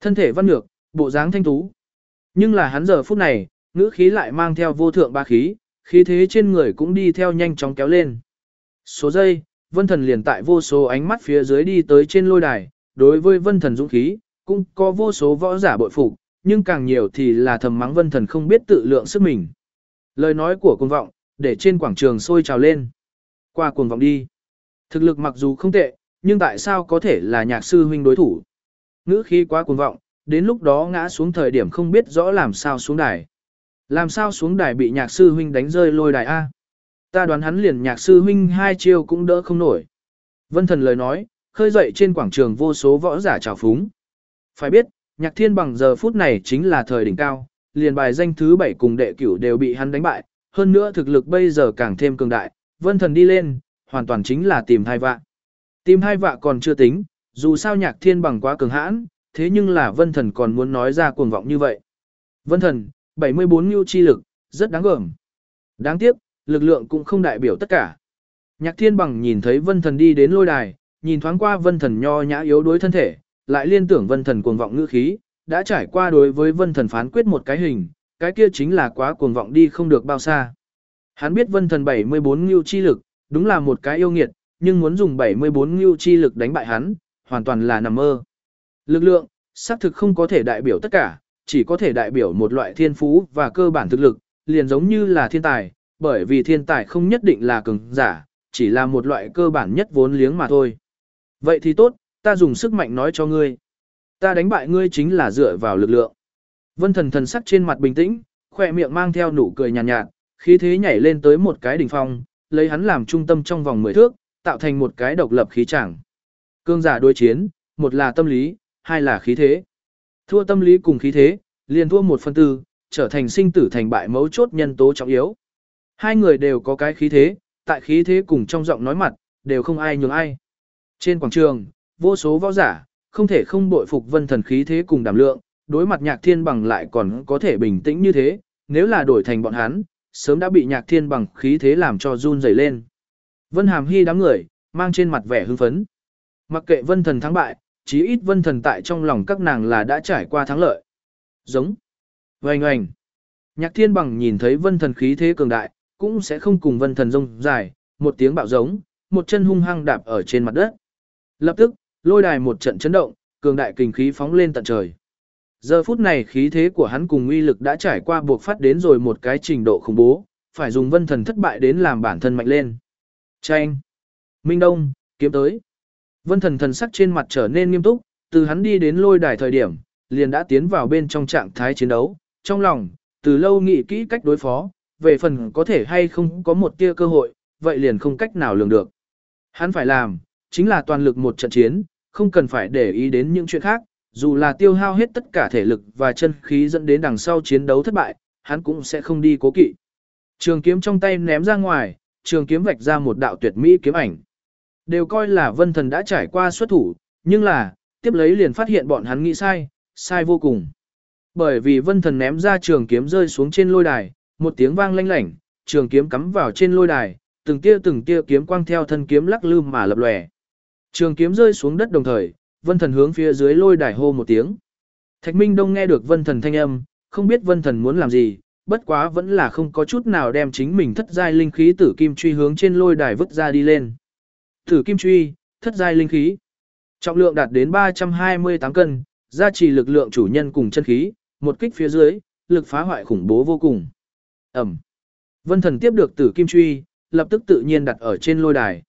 Speaker 1: Thân thể văn ngược, bộ dáng thanh tú. Nhưng là hắn giờ phút này, ngữ khí lại mang theo vô thượng ba khí, khí thế trên người cũng đi theo nhanh chóng kéo lên. Số giây, vân thần liền tại vô số ánh mắt phía dưới đi tới trên lôi đài, đối với vân thần dũng khí, cũng có vô số võ giả bội phục, nhưng càng nhiều thì là thầm mắng vân thần không biết tự lượng sức mình. Lời nói của cuồng vọng, để trên quảng trường sôi trào lên. Qua cuồng vọng đi. Thực lực mặc dù không tệ, nhưng tại sao có thể là nhạc sư huynh đối thủ? Ngữ khí quá cuồng vọng, đến lúc đó ngã xuống thời điểm không biết rõ làm sao xuống đài. Làm sao xuống đài bị nhạc sư huynh đánh rơi lôi đài A. Ta đoán hắn liền nhạc sư huynh hai chiêu cũng đỡ không nổi. Vân thần lời nói, khơi dậy trên quảng trường vô số võ giả trào phúng. Phải biết, nhạc thiên bằng giờ phút này chính là thời đỉnh cao, liền bài danh thứ bảy cùng đệ cửu đều bị hắn đánh bại, hơn nữa thực lực bây giờ càng thêm cường đại, vân thần đi lên, hoàn toàn chính là tìm hai vạ. Tìm hai vạ còn chưa tính, dù sao nhạc thiên bằng quá cường hãn, thế nhưng là vân thần còn muốn nói ra cuồng vọng như vậy. Vân thần, 74 ngưu chi lực, rất đáng gờm. Đáng tiếc, lực lượng cũng không đại biểu tất cả. Nhạc thiên bằng nhìn thấy vân thần đi đến lôi đài, nhìn thoáng qua vân thần nho nhã yếu đuối thân thể, lại liên tưởng vân thần cuồng vọng ngữ khí, đã trải qua đối với vân thần phán quyết một cái hình, cái kia chính là quá cuồng vọng đi không được bao xa. Hắn biết vân thần 74 ngưu chi lực, đúng là một cái yêu nghiệt, nhưng muốn dùng 74 ngưu chi lực đánh bại hắn, hoàn toàn là nằm mơ. Lực lượng, xác thực không có thể đại biểu tất cả, chỉ có thể đại biểu một loại thiên phú và cơ bản thực lực, liền giống như là thiên tài, bởi vì thiên tài không nhất định là cường giả, chỉ là một loại cơ bản nhất vốn liếng mà thôi. Vậy thì tốt, ta dùng sức mạnh nói cho ngươi. Ta đánh bại ngươi chính là dựa vào lực lượng. Vân thần thần sắc trên mặt bình tĩnh, khỏe miệng mang theo nụ cười nhàn nhạt, nhạt, khí thế nhảy lên tới một cái đỉnh phong, lấy hắn làm trung tâm trong vòng 10 thước, tạo thành một cái độc lập khí chẳng. Cương giả đối chiến, một là tâm lý, hai là khí thế. Thua tâm lý cùng khí thế, liền thua một phần tư, trở thành sinh tử thành bại mấu chốt nhân tố trọng yếu. Hai người đều có cái khí thế, tại khí thế cùng trong giọng nói mặt, đều không ai nhường ai. Trên quảng trường, vô số võ giả, không thể không bội phục vân thần khí thế cùng đảm lượng, đối mặt nhạc thiên bằng lại còn có thể bình tĩnh như thế, nếu là đổi thành bọn hắn, sớm đã bị nhạc thiên bằng khí thế làm cho run rẩy lên. Vân hàm hy đám người, mang trên mặt vẻ hưng phấn. Mặc kệ vân thần thắng bại, chí ít vân thần tại trong lòng các nàng là đã trải qua thắng lợi. Giống. Oanh oanh. Nhạc thiên bằng nhìn thấy vân thần khí thế cường đại, cũng sẽ không cùng vân thần rông dài, một tiếng bạo giống, một chân hung hăng đạp ở trên mặt đất. Lập tức, lôi đài một trận chấn động, cường đại kinh khí phóng lên tận trời. Giờ phút này khí thế của hắn cùng uy lực đã trải qua buộc phát đến rồi một cái trình độ khủng bố, phải dùng vân thần thất bại đến làm bản thân mạnh lên. Tranh. Minh Đông, kiếm tới. Vân thần thần sắc trên mặt trở nên nghiêm túc, từ hắn đi đến lôi đài thời điểm, liền đã tiến vào bên trong trạng thái chiến đấu, trong lòng, từ lâu nghĩ kỹ cách đối phó, về phần có thể hay không có một tia cơ hội, vậy liền không cách nào lường được. Hắn phải làm, chính là toàn lực một trận chiến, không cần phải để ý đến những chuyện khác, dù là tiêu hao hết tất cả thể lực và chân khí dẫn đến đằng sau chiến đấu thất bại, hắn cũng sẽ không đi cố kỵ. Trường kiếm trong tay ném ra ngoài, trường kiếm vạch ra một đạo tuyệt mỹ kiếm ảnh. Đều coi là vân thần đã trải qua xuất thủ, nhưng là, tiếp lấy liền phát hiện bọn hắn nghĩ sai, sai vô cùng. Bởi vì vân thần ném ra trường kiếm rơi xuống trên lôi đài, một tiếng vang lanh lảnh, trường kiếm cắm vào trên lôi đài, từng tia từng tia kiếm quang theo thân kiếm lắc lư mà lập lòe. Trường kiếm rơi xuống đất đồng thời, vân thần hướng phía dưới lôi đài hô một tiếng. Thạch Minh Đông nghe được vân thần thanh âm, không biết vân thần muốn làm gì, bất quá vẫn là không có chút nào đem chính mình thất giai linh khí tử kim truy hướng trên lôi đài vứt ra đi lên. Tử kim truy, thất giai linh khí. Trọng lượng đạt đến 328 cân, gia trì lực lượng chủ nhân cùng chân khí, một kích phía dưới, lực phá hoại khủng bố vô cùng. Ẩm. Vân thần tiếp được tử kim truy, lập tức tự nhiên đặt ở trên lôi đài.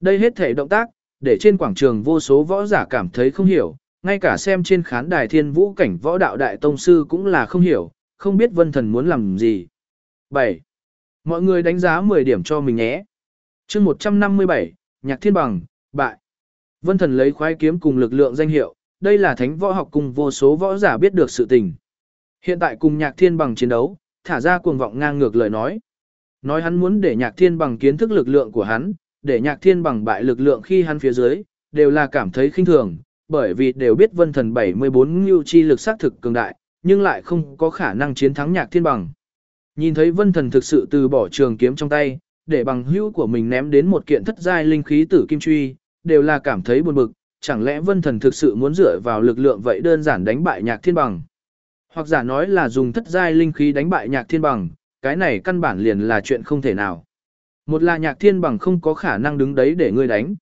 Speaker 1: Đây hết thể động tác, để trên quảng trường vô số võ giả cảm thấy không hiểu, ngay cả xem trên khán đài thiên vũ cảnh võ đạo đại tông sư cũng là không hiểu, không biết vân thần muốn làm gì. 7. Mọi người đánh giá 10 điểm cho mình nhé. chương 157, Nhạc Thiên Bằng, bại. Vân thần lấy khoái kiếm cùng lực lượng danh hiệu, đây là thánh võ học cùng vô số võ giả biết được sự tình. Hiện tại cùng Nhạc Thiên Bằng chiến đấu, thả ra cuồng vọng ngang ngược lời nói. Nói hắn muốn để Nhạc Thiên Bằng kiến thức lực lượng của hắn, để nhạc thiên bằng bại lực lượng khi hắn phía dưới, đều là cảm thấy khinh thường, bởi vì đều biết vân thần 74 ngưu chi lực xác thực cường đại, nhưng lại không có khả năng chiến thắng nhạc thiên bằng. Nhìn thấy vân thần thực sự từ bỏ trường kiếm trong tay, để bằng hữu của mình ném đến một kiện thất giai linh khí tử kim truy, đều là cảm thấy buồn bực, chẳng lẽ vân thần thực sự muốn dựa vào lực lượng vậy đơn giản đánh bại nhạc thiên bằng. Hoặc giả nói là dùng thất giai linh khí đánh bại nhạc thiên bằng, cái này căn bản liền là chuyện không thể nào. Một là nhạc thiên bằng không có khả năng đứng đấy để ngươi đánh.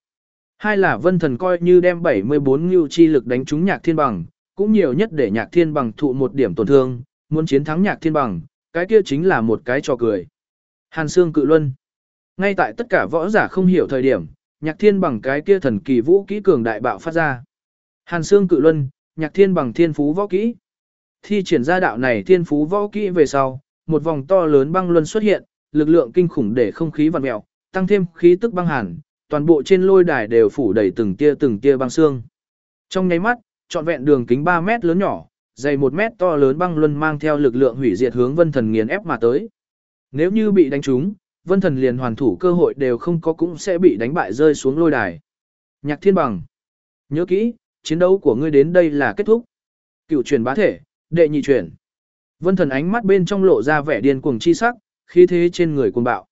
Speaker 1: Hai là vân thần coi như đem 74 ngưu chi lực đánh trúng nhạc thiên bằng, cũng nhiều nhất để nhạc thiên bằng thụ một điểm tổn thương, muốn chiến thắng nhạc thiên bằng, cái kia chính là một cái trò cười. Hàn Sương cự luân. Ngay tại tất cả võ giả không hiểu thời điểm, nhạc thiên bằng cái kia thần kỳ vũ kỹ cường đại bạo phát ra. Hàn xương cự luân, nhạc thiên bằng thiên phú võ kỹ. Thi triển ra đạo này thiên phú võ kỹ về sau, một vòng to lớn băng luân xuất hiện, lực lượng kinh khủng để không khí vặn mèo, tăng thêm khí tức băng hàn, toàn bộ trên lôi đài đều phủ đầy từng tia từng tia băng xương. Trong nháy mắt, trọn vẹn đường kính 3 mét lớn nhỏ, dày 1 mét to lớn băng luân mang theo lực lượng hủy diệt hướng Vân Thần nghiền ép mà tới. Nếu như bị đánh trúng, Vân Thần liền hoàn thủ cơ hội đều không có cũng sẽ bị đánh bại rơi xuống lôi đài. Nhạc Thiên Bằng, nhớ kỹ, chiến đấu của ngươi đến đây là kết thúc. Cựu truyền bá thể, đệ nhị chuyển Vân Thần ánh mắt bên trong lộ ra vẻ điên cuồng chi sắc, khí thế trên người cuồng bạo.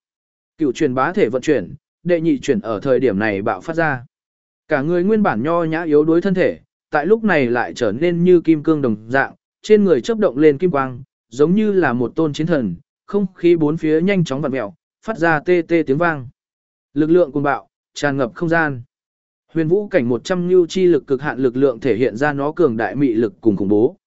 Speaker 1: Cựu truyền bá thể vận chuyển, đệ nhị chuyển ở thời điểm này bạo phát ra. Cả người nguyên bản nho nhã yếu đuối thân thể, tại lúc này lại trở nên như kim cương đồng dạng, trên người chớp động lên kim quang, giống như là một tôn chiến thần, không khí bốn phía nhanh chóng vặn mèo, phát ra tê tê tiếng vang. Lực lượng cuồng bạo, tràn ngập không gian. Huyền vũ cảnh 100 lưu chi lực cực hạn lực lượng thể hiện ra nó cường đại mị lực cùng khủng bố.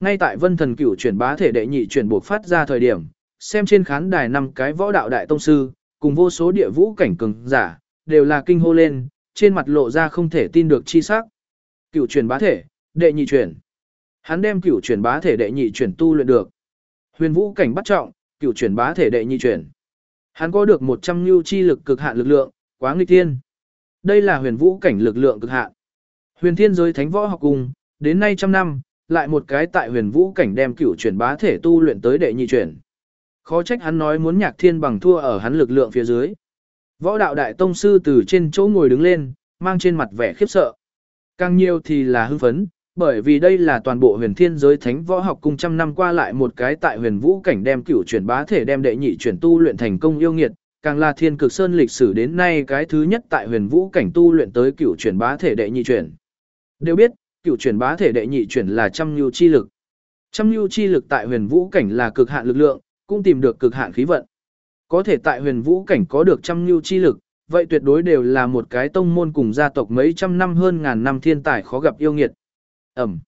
Speaker 1: Ngay tại Vân Thần Cửu chuyển bá thể đệ nhị chuyển buộc phát ra thời điểm, xem trên khán đài năm cái võ đạo đại tông sư, cùng vô số địa vũ cảnh cường giả, đều là kinh hô lên, trên mặt lộ ra không thể tin được chi sắc. Cửu chuyển bá thể, đệ nhị chuyển. Hắn đem cửu chuyển bá thể đệ nhị chuyển tu luyện được. Huyền vũ cảnh bắt trọng, cửu chuyển bá thể đệ nhị chuyển. Hắn có được 100 nhu chi lực cực hạn lực lượng, quá nghịch thiên. Đây là huyền vũ cảnh lực lượng cực hạn. Huyền thiên giới thánh võ học cùng, đến nay trăm năm, lại một cái tại huyền vũ cảnh đem cửu chuyển bá thể tu luyện tới đệ nhị chuyển. Khó trách hắn nói muốn nhạc thiên bằng thua ở hắn lực lượng phía dưới. Võ đạo đại tông sư từ trên chỗ ngồi đứng lên, mang trên mặt vẻ khiếp sợ. Càng nhiều thì là hưng phấn, bởi vì đây là toàn bộ huyền thiên giới thánh võ học cùng trăm năm qua lại một cái tại huyền vũ cảnh đem cửu chuyển bá thể đem đệ nhị chuyển tu luyện thành công yêu nghiệt, càng là thiên cực sơn lịch sử đến nay cái thứ nhất tại huyền vũ cảnh tu luyện tới cửu chuyển bá thể đệ nhị chuyển. Đều biết, cựu chuyển bá thể đệ nhị chuyển là trăm lưu chi lực. Trăm lưu chi lực tại huyền vũ cảnh là cực hạn lực lượng, cũng tìm được cực hạn khí vận. Có thể tại huyền vũ cảnh có được trăm lưu chi lực, vậy tuyệt đối đều là một cái tông môn cùng gia tộc mấy trăm năm hơn ngàn năm thiên tài khó gặp yêu nghiệt. Ẩm.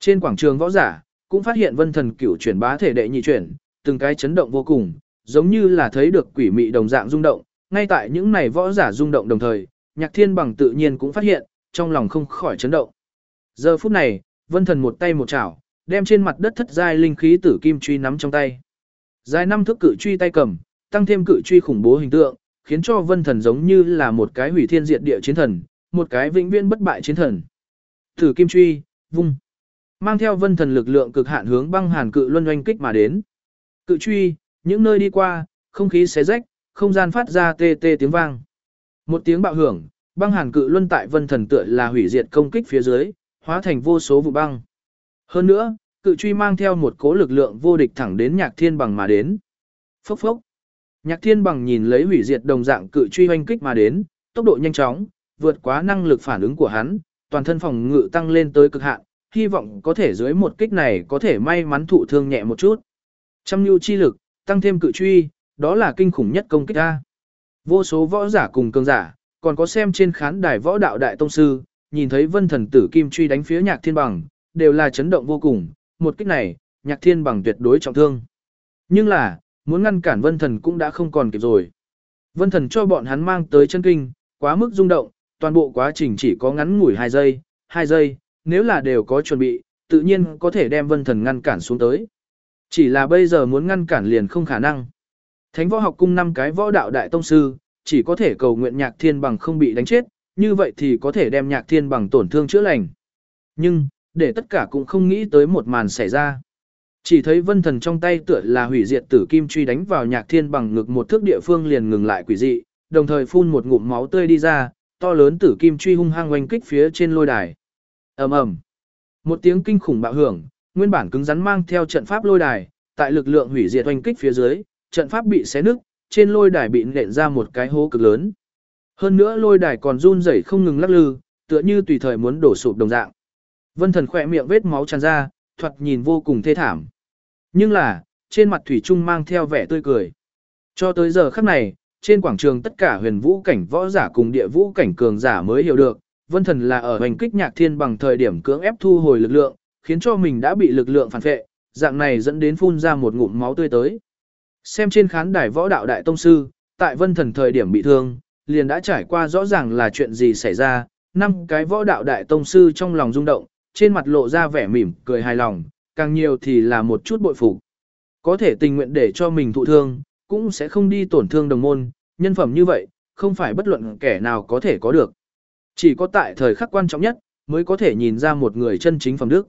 Speaker 1: Trên quảng trường võ giả, cũng phát hiện vân thần cửu chuyển bá thể đệ nhị chuyển, từng cái chấn động vô cùng, giống như là thấy được quỷ mị đồng dạng rung động, ngay tại những này võ giả rung động đồng thời, nhạc thiên bằng tự nhiên cũng phát hiện, trong lòng không khỏi chấn động. Giờ phút này, vân thần một tay một chảo, đem trên mặt đất thất giai linh khí tử kim truy nắm trong tay. Dài năm thước cự truy tay cầm, tăng thêm cự truy khủng bố hình tượng, khiến cho vân thần giống như là một cái hủy thiên diệt địa chiến thần, một cái vĩnh viễn bất bại chiến thần. tử kim truy, vung. Mang theo vân thần lực lượng cực hạn hướng băng hàn cự luân oanh kích mà đến. Cự truy, những nơi đi qua, không khí xé rách, không gian phát ra tê tê tiếng vang. Một tiếng bạo hưởng, băng hàn cự luân tại vân thần tựa là hủy diệt công kích phía dưới, hóa thành vô số vụ băng. Hơn nữa, cự truy mang theo một cố lực lượng vô địch thẳng đến nhạc thiên bằng mà đến. Phốc phốc. Nhạc thiên bằng nhìn lấy hủy diệt đồng dạng cự truy hoanh kích mà đến, tốc độ nhanh chóng, vượt quá năng lực phản ứng của hắn, toàn thân phòng ngự tăng lên tới cực hạn, hy vọng có thể dưới một kích này có thể may mắn thụ thương nhẹ một chút. Trăm nhu chi lực, tăng thêm cự truy, đó là kinh khủng nhất công kích ta. Vô số võ giả cùng cường giả, còn có xem trên khán đài võ đạo đại tông sư, nhìn thấy vân thần tử kim truy đánh phía nhạc thiên bằng, đều là chấn động vô cùng, một kích này, nhạc thiên bằng tuyệt đối trọng thương. Nhưng là, muốn ngăn cản vân thần cũng đã không còn kịp rồi. Vân thần cho bọn hắn mang tới chân kinh, quá mức rung động, toàn bộ quá trình chỉ có ngắn ngủi 2 giây, 2 giây, nếu là đều có chuẩn bị, tự nhiên có thể đem vân thần ngăn cản xuống tới. Chỉ là bây giờ muốn ngăn cản liền không khả năng. Thánh võ học cung năm cái võ đạo đại tông sư, chỉ có thể cầu nguyện nhạc thiên bằng không bị đánh chết, như vậy thì có thể đem nhạc thiên bằng tổn thương chữa lành. Nhưng, để tất cả cũng không nghĩ tới một màn xảy ra. Chỉ thấy vân thần trong tay tựa là hủy diệt tử kim truy đánh vào nhạc thiên bằng ngực một thước địa phương liền ngừng lại quỷ dị, đồng thời phun một ngụm máu tươi đi ra, to lớn tử kim truy hung hăng oanh kích phía trên lôi đài. ầm ầm, Một tiếng kinh khủng bạo hưởng, nguyên bản cứng rắn mang theo trận pháp lôi đài, tại lực lượng hủy diệt oanh kích phía dưới, trận pháp bị xé nứt, trên lôi đài bị nện ra một cái hố cực lớn. Hơn nữa lôi đài còn run rẩy không ngừng lắc lư, tựa như tùy thời muốn đổ sụp đồng dạng. Vân thần khỏe miệng vết máu tràn ra, thoạt nhìn vô cùng thê thảm. Nhưng là, trên mặt Thủy Trung mang theo vẻ tươi cười. Cho tới giờ khắc này, trên quảng trường tất cả huyền vũ cảnh võ giả cùng địa vũ cảnh cường giả mới hiểu được, vân thần là ở hành kích nhạc thiên bằng thời điểm cưỡng ép thu hồi lực lượng, khiến cho mình đã bị lực lượng phản phệ, dạng này dẫn đến phun ra một ngụm máu tươi tới. Xem trên khán đài võ đạo đại tông sư, tại vân thần thời điểm bị thương, liền đã trải qua rõ ràng là chuyện gì xảy ra, năm cái võ đạo đại tông sư trong lòng rung động, trên mặt lộ ra vẻ mỉm, cười hài lòng, càng nhiều thì là một chút bội phục. Có thể tình nguyện để cho mình thụ thương, cũng sẽ không đi tổn thương đồng môn, nhân phẩm như vậy, không phải bất luận kẻ nào có thể có được. Chỉ có tại thời khắc quan trọng nhất, mới có thể nhìn ra một người chân chính phẩm đức.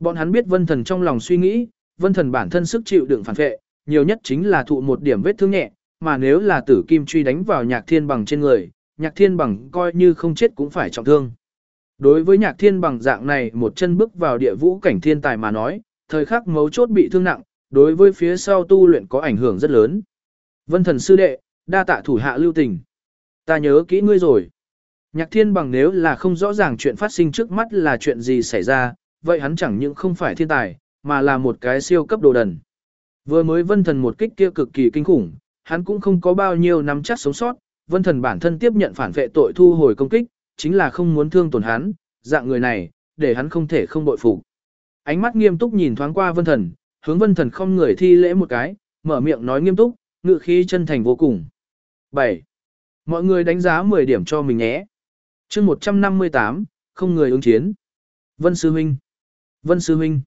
Speaker 1: Bọn hắn biết vân thần trong lòng suy nghĩ, vân thần bản thân sức chịu đựng phản vệ, nhiều nhất chính là thụ một điểm vết thương nhẹ, mà nếu là tử kim truy đánh vào nhạc thiên bằng trên người, nhạc thiên bằng coi như không chết cũng phải trọng thương. Đối với nhạc thiên bằng dạng này một chân bước vào địa vũ cảnh thiên tài mà nói, thời khắc mấu chốt bị thương nặng, đối với phía sau tu luyện có ảnh hưởng rất lớn. Vân thần sư đệ, đa tạ thủ hạ lưu tình. Ta nhớ kỹ ngươi rồi. Nhạc thiên bằng nếu là không rõ ràng chuyện phát sinh trước mắt là chuyện gì xảy ra, vậy hắn chẳng những không phải thiên tài, mà là một cái siêu cấp đồ đần. Vừa mới vân thần một kích kia cực kỳ kinh khủng, hắn cũng không có bao nhiêu nắm chắc sống sót, vân thần bản thân tiếp nhận phản vệ tội thu hồi công kích, chính là không muốn thương tổn hắn, dạng người này, để hắn không thể không bội phục. Ánh mắt nghiêm túc nhìn thoáng qua vân thần, hướng vân thần không người thi lễ một cái, mở miệng nói nghiêm túc, ngự khí chân thành vô cùng. 7. Mọi người đánh giá 10 điểm cho mình nhé. chương 158, không người ứng chiến. Vân Sư Huynh. Vân Sư Huynh.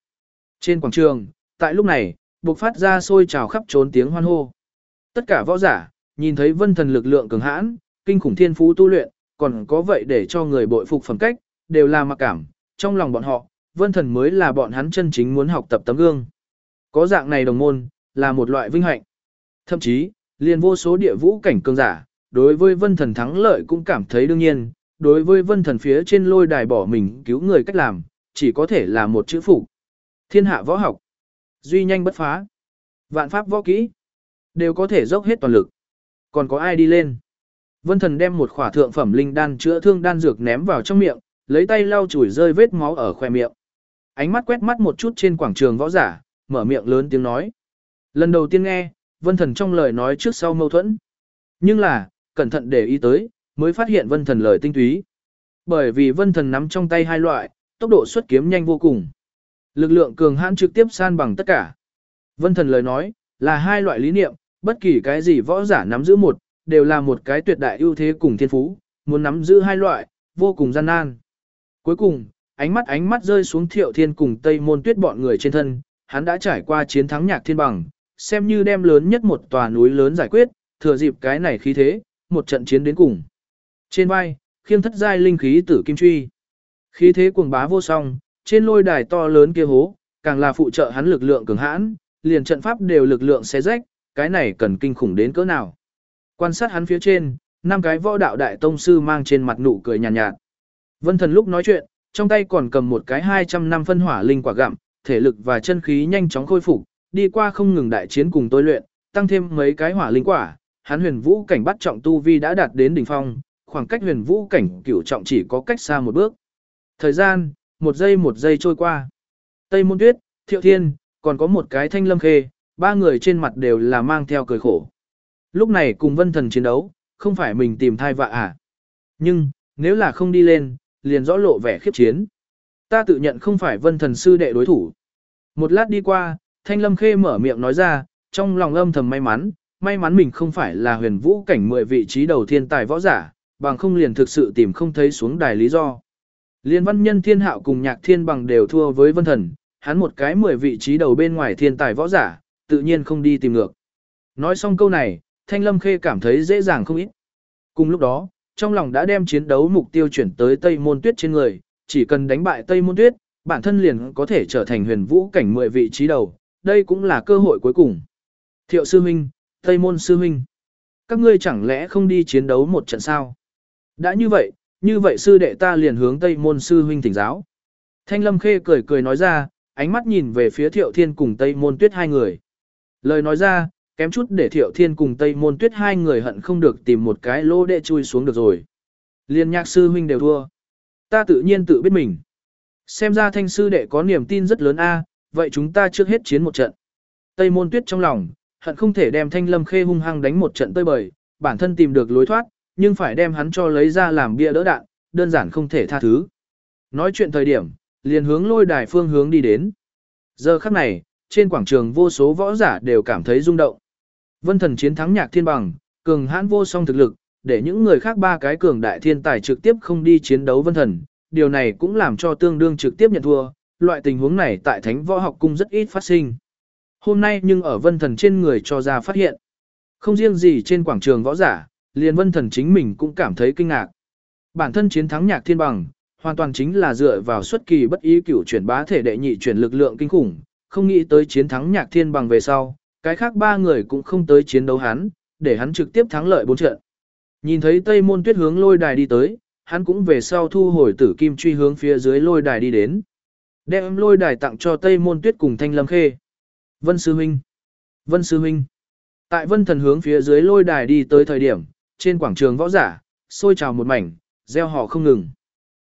Speaker 1: Trên quảng trường, tại lúc này, buộc phát ra sôi trào khắp trốn tiếng hoan hô. Tất cả võ giả, nhìn thấy vân thần lực lượng cường hãn, kinh khủng thiên phú tu luyện, còn có vậy để cho người bội phục phẩm cách, đều là mặc cảm, trong lòng bọn họ, vân thần mới là bọn hắn chân chính muốn học tập tấm gương. Có dạng này đồng môn, là một loại vinh hạnh. Thậm chí, liền vô số địa vũ cảnh cường giả, đối với vân thần thắng lợi cũng cảm thấy đương nhiên, đối với vân thần phía trên lôi đài bỏ mình cứu người cách làm, chỉ có thể là một chữ phụ. Thiên hạ võ học, duy nhanh bất phá, vạn pháp võ kỹ, đều có thể dốc hết toàn lực. Còn có ai đi lên? Vân thần đem một khỏa thượng phẩm linh đan chữa thương đan dược ném vào trong miệng, lấy tay lau chùi rơi vết máu ở khoe miệng. Ánh mắt quét mắt một chút trên quảng trường võ giả, mở miệng lớn tiếng nói. Lần đầu tiên nghe, vân thần trong lời nói trước sau mâu thuẫn. Nhưng là, cẩn thận để ý tới, mới phát hiện vân thần lời tinh túy. Bởi vì vân thần nắm trong tay hai loại, tốc độ xuất kiếm nhanh vô cùng. Lực lượng cường hãn trực tiếp san bằng tất cả. Vân thần lời nói, là hai loại lý niệm, bất kỳ cái gì võ giả nắm giữ một, đều là một cái tuyệt đại ưu thế cùng thiên phú, muốn nắm giữ hai loại, vô cùng gian nan. Cuối cùng, ánh mắt ánh mắt rơi xuống thiệu thiên cùng tây môn tuyết bọn người trên thân, hắn đã trải qua chiến thắng nhạc thiên bằng, xem như đem lớn nhất một tòa núi lớn giải quyết, thừa dịp cái này khí thế, một trận chiến đến cùng. Trên vai, khiêng thất giai linh khí tử kim truy. Khí thế cuồng bá vô song, trên lôi đài to lớn kia hố, càng là phụ trợ hắn lực lượng cường hãn, liền trận pháp đều lực lượng xé rách, cái này cần kinh khủng đến cỡ nào. Quan sát hắn phía trên, năm cái võ đạo đại tông sư mang trên mặt nụ cười nhàn nhạt, nhạt. Vân thần lúc nói chuyện, trong tay còn cầm một cái 200 năm phân hỏa linh quả gặm, thể lực và chân khí nhanh chóng khôi phục, đi qua không ngừng đại chiến cùng tôi luyện, tăng thêm mấy cái hỏa linh quả, hắn huyền vũ cảnh bắt trọng tu vi đã đạt đến đỉnh phong, khoảng cách huyền vũ cảnh cửu trọng chỉ có cách xa một bước. Thời gian, một giây một giây trôi qua. Tây Môn Tuyết, Thiệu Thiên, còn có một cái thanh lâm khê, ba người trên mặt đều là mang theo cười khổ. Lúc này cùng vân thần chiến đấu, không phải mình tìm thai vạ à. Nhưng, nếu là không đi lên, liền rõ lộ vẻ khiếp chiến. Ta tự nhận không phải vân thần sư đệ đối thủ. Một lát đi qua, thanh lâm khê mở miệng nói ra, trong lòng âm thầm may mắn, may mắn mình không phải là huyền vũ cảnh 10 vị trí đầu thiên tài võ giả, bằng không liền thực sự tìm không thấy xuống đài lý do. Liên văn nhân thiên hạo cùng nhạc thiên bằng đều thua với vân thần, hắn một cái 10 vị trí đầu bên ngoài thiên tài võ giả, tự nhiên không đi tìm ngược. Nói xong câu này, Thanh Lâm Khê cảm thấy dễ dàng không ít. Cùng lúc đó, trong lòng đã đem chiến đấu mục tiêu chuyển tới Tây Môn Tuyết trên người, chỉ cần đánh bại Tây Môn Tuyết, bản thân liền có thể trở thành huyền vũ cảnh 10 vị trí đầu, đây cũng là cơ hội cuối cùng. Thiệu Sư Minh, Tây Môn Sư Minh, các ngươi chẳng lẽ không đi chiến đấu một trận sao? Đã như vậy, như vậy sư đệ ta liền hướng Tây Môn Sư Huynh thỉnh giáo. Thanh Lâm Khê cười cười nói ra, ánh mắt nhìn về phía Thiệu Thiên cùng Tây Môn Tuyết hai người. Lời nói ra, kém chút để Thiệu Thiên cùng Tây Môn Tuyết hai người hận không được tìm một cái lỗ để chui xuống được rồi. Liên nhạc sư huynh đều thua. Ta tự nhiên tự biết mình. Xem ra thanh sư đệ có niềm tin rất lớn a, vậy chúng ta trước hết chiến một trận. Tây Môn Tuyết trong lòng, hận không thể đem Thanh Lâm Khê hung hăng đánh một trận tơi bời, bản thân tìm được lối thoát, nhưng phải đem hắn cho lấy ra làm bia đỡ đạn, đơn giản không thể tha thứ. Nói chuyện thời điểm, liền hướng lôi đài phương hướng đi đến. Giờ khắc này, trên quảng trường vô số võ giả đều cảm thấy rung động. Vân thần chiến thắng nhạc thiên bằng, cường hãn vô song thực lực, để những người khác ba cái cường đại thiên tài trực tiếp không đi chiến đấu vân thần, điều này cũng làm cho tương đương trực tiếp nhận thua, loại tình huống này tại thánh võ học cung rất ít phát sinh. Hôm nay nhưng ở vân thần trên người cho ra phát hiện. Không riêng gì trên quảng trường võ giả, liền vân thần chính mình cũng cảm thấy kinh ngạc. Bản thân chiến thắng nhạc thiên bằng, hoàn toàn chính là dựa vào xuất kỳ bất ý cửu chuyển bá thể đệ nhị chuyển lực lượng kinh khủng, không nghĩ tới chiến thắng nhạc thiên bằng về sau, cái khác ba người cũng không tới chiến đấu hắn, để hắn trực tiếp thắng lợi bốn trận. Nhìn thấy Tây Môn Tuyết hướng lôi đài đi tới, hắn cũng về sau thu hồi tử kim truy hướng phía dưới lôi đài đi đến. Đem lôi đài tặng cho Tây Môn Tuyết cùng Thanh Lâm Khê. Vân Sư Huynh. Vân Sư Huynh. Tại Vân Thần hướng phía dưới lôi đài đi tới thời điểm, trên quảng trường võ giả, sôi trào một mảnh, gieo họ không ngừng.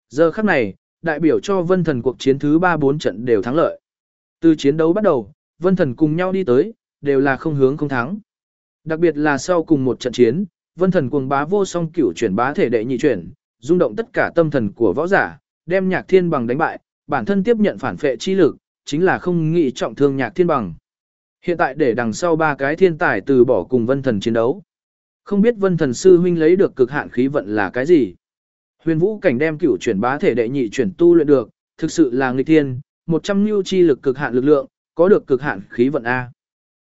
Speaker 1: Giờ khắc này, đại biểu cho Vân Thần cuộc chiến thứ 3-4 trận đều thắng lợi. Từ chiến đấu bắt đầu, Vân Thần cùng nhau đi tới, đều là không hướng không thắng. Đặc biệt là sau cùng một trận chiến, Vân Thần cuồng bá vô song cửu chuyển bá thể đệ nhị chuyển, rung động tất cả tâm thần của võ giả, đem Nhạc Thiên Bằng đánh bại, bản thân tiếp nhận phản phệ chi lực, chính là không nghĩ trọng thương Nhạc Thiên Bằng. Hiện tại để đằng sau ba cái thiên tài từ bỏ cùng Vân Thần chiến đấu. Không biết Vân Thần sư huynh lấy được cực hạn khí vận là cái gì? Huyền Vũ cảnh đem cửu chuyển bá thể đệ nhị chuyển tu luyện được, thực sự là nghịch thiên, 100 nhu chi lực cực hạn lực lượng, có được cực hạn khí vận a.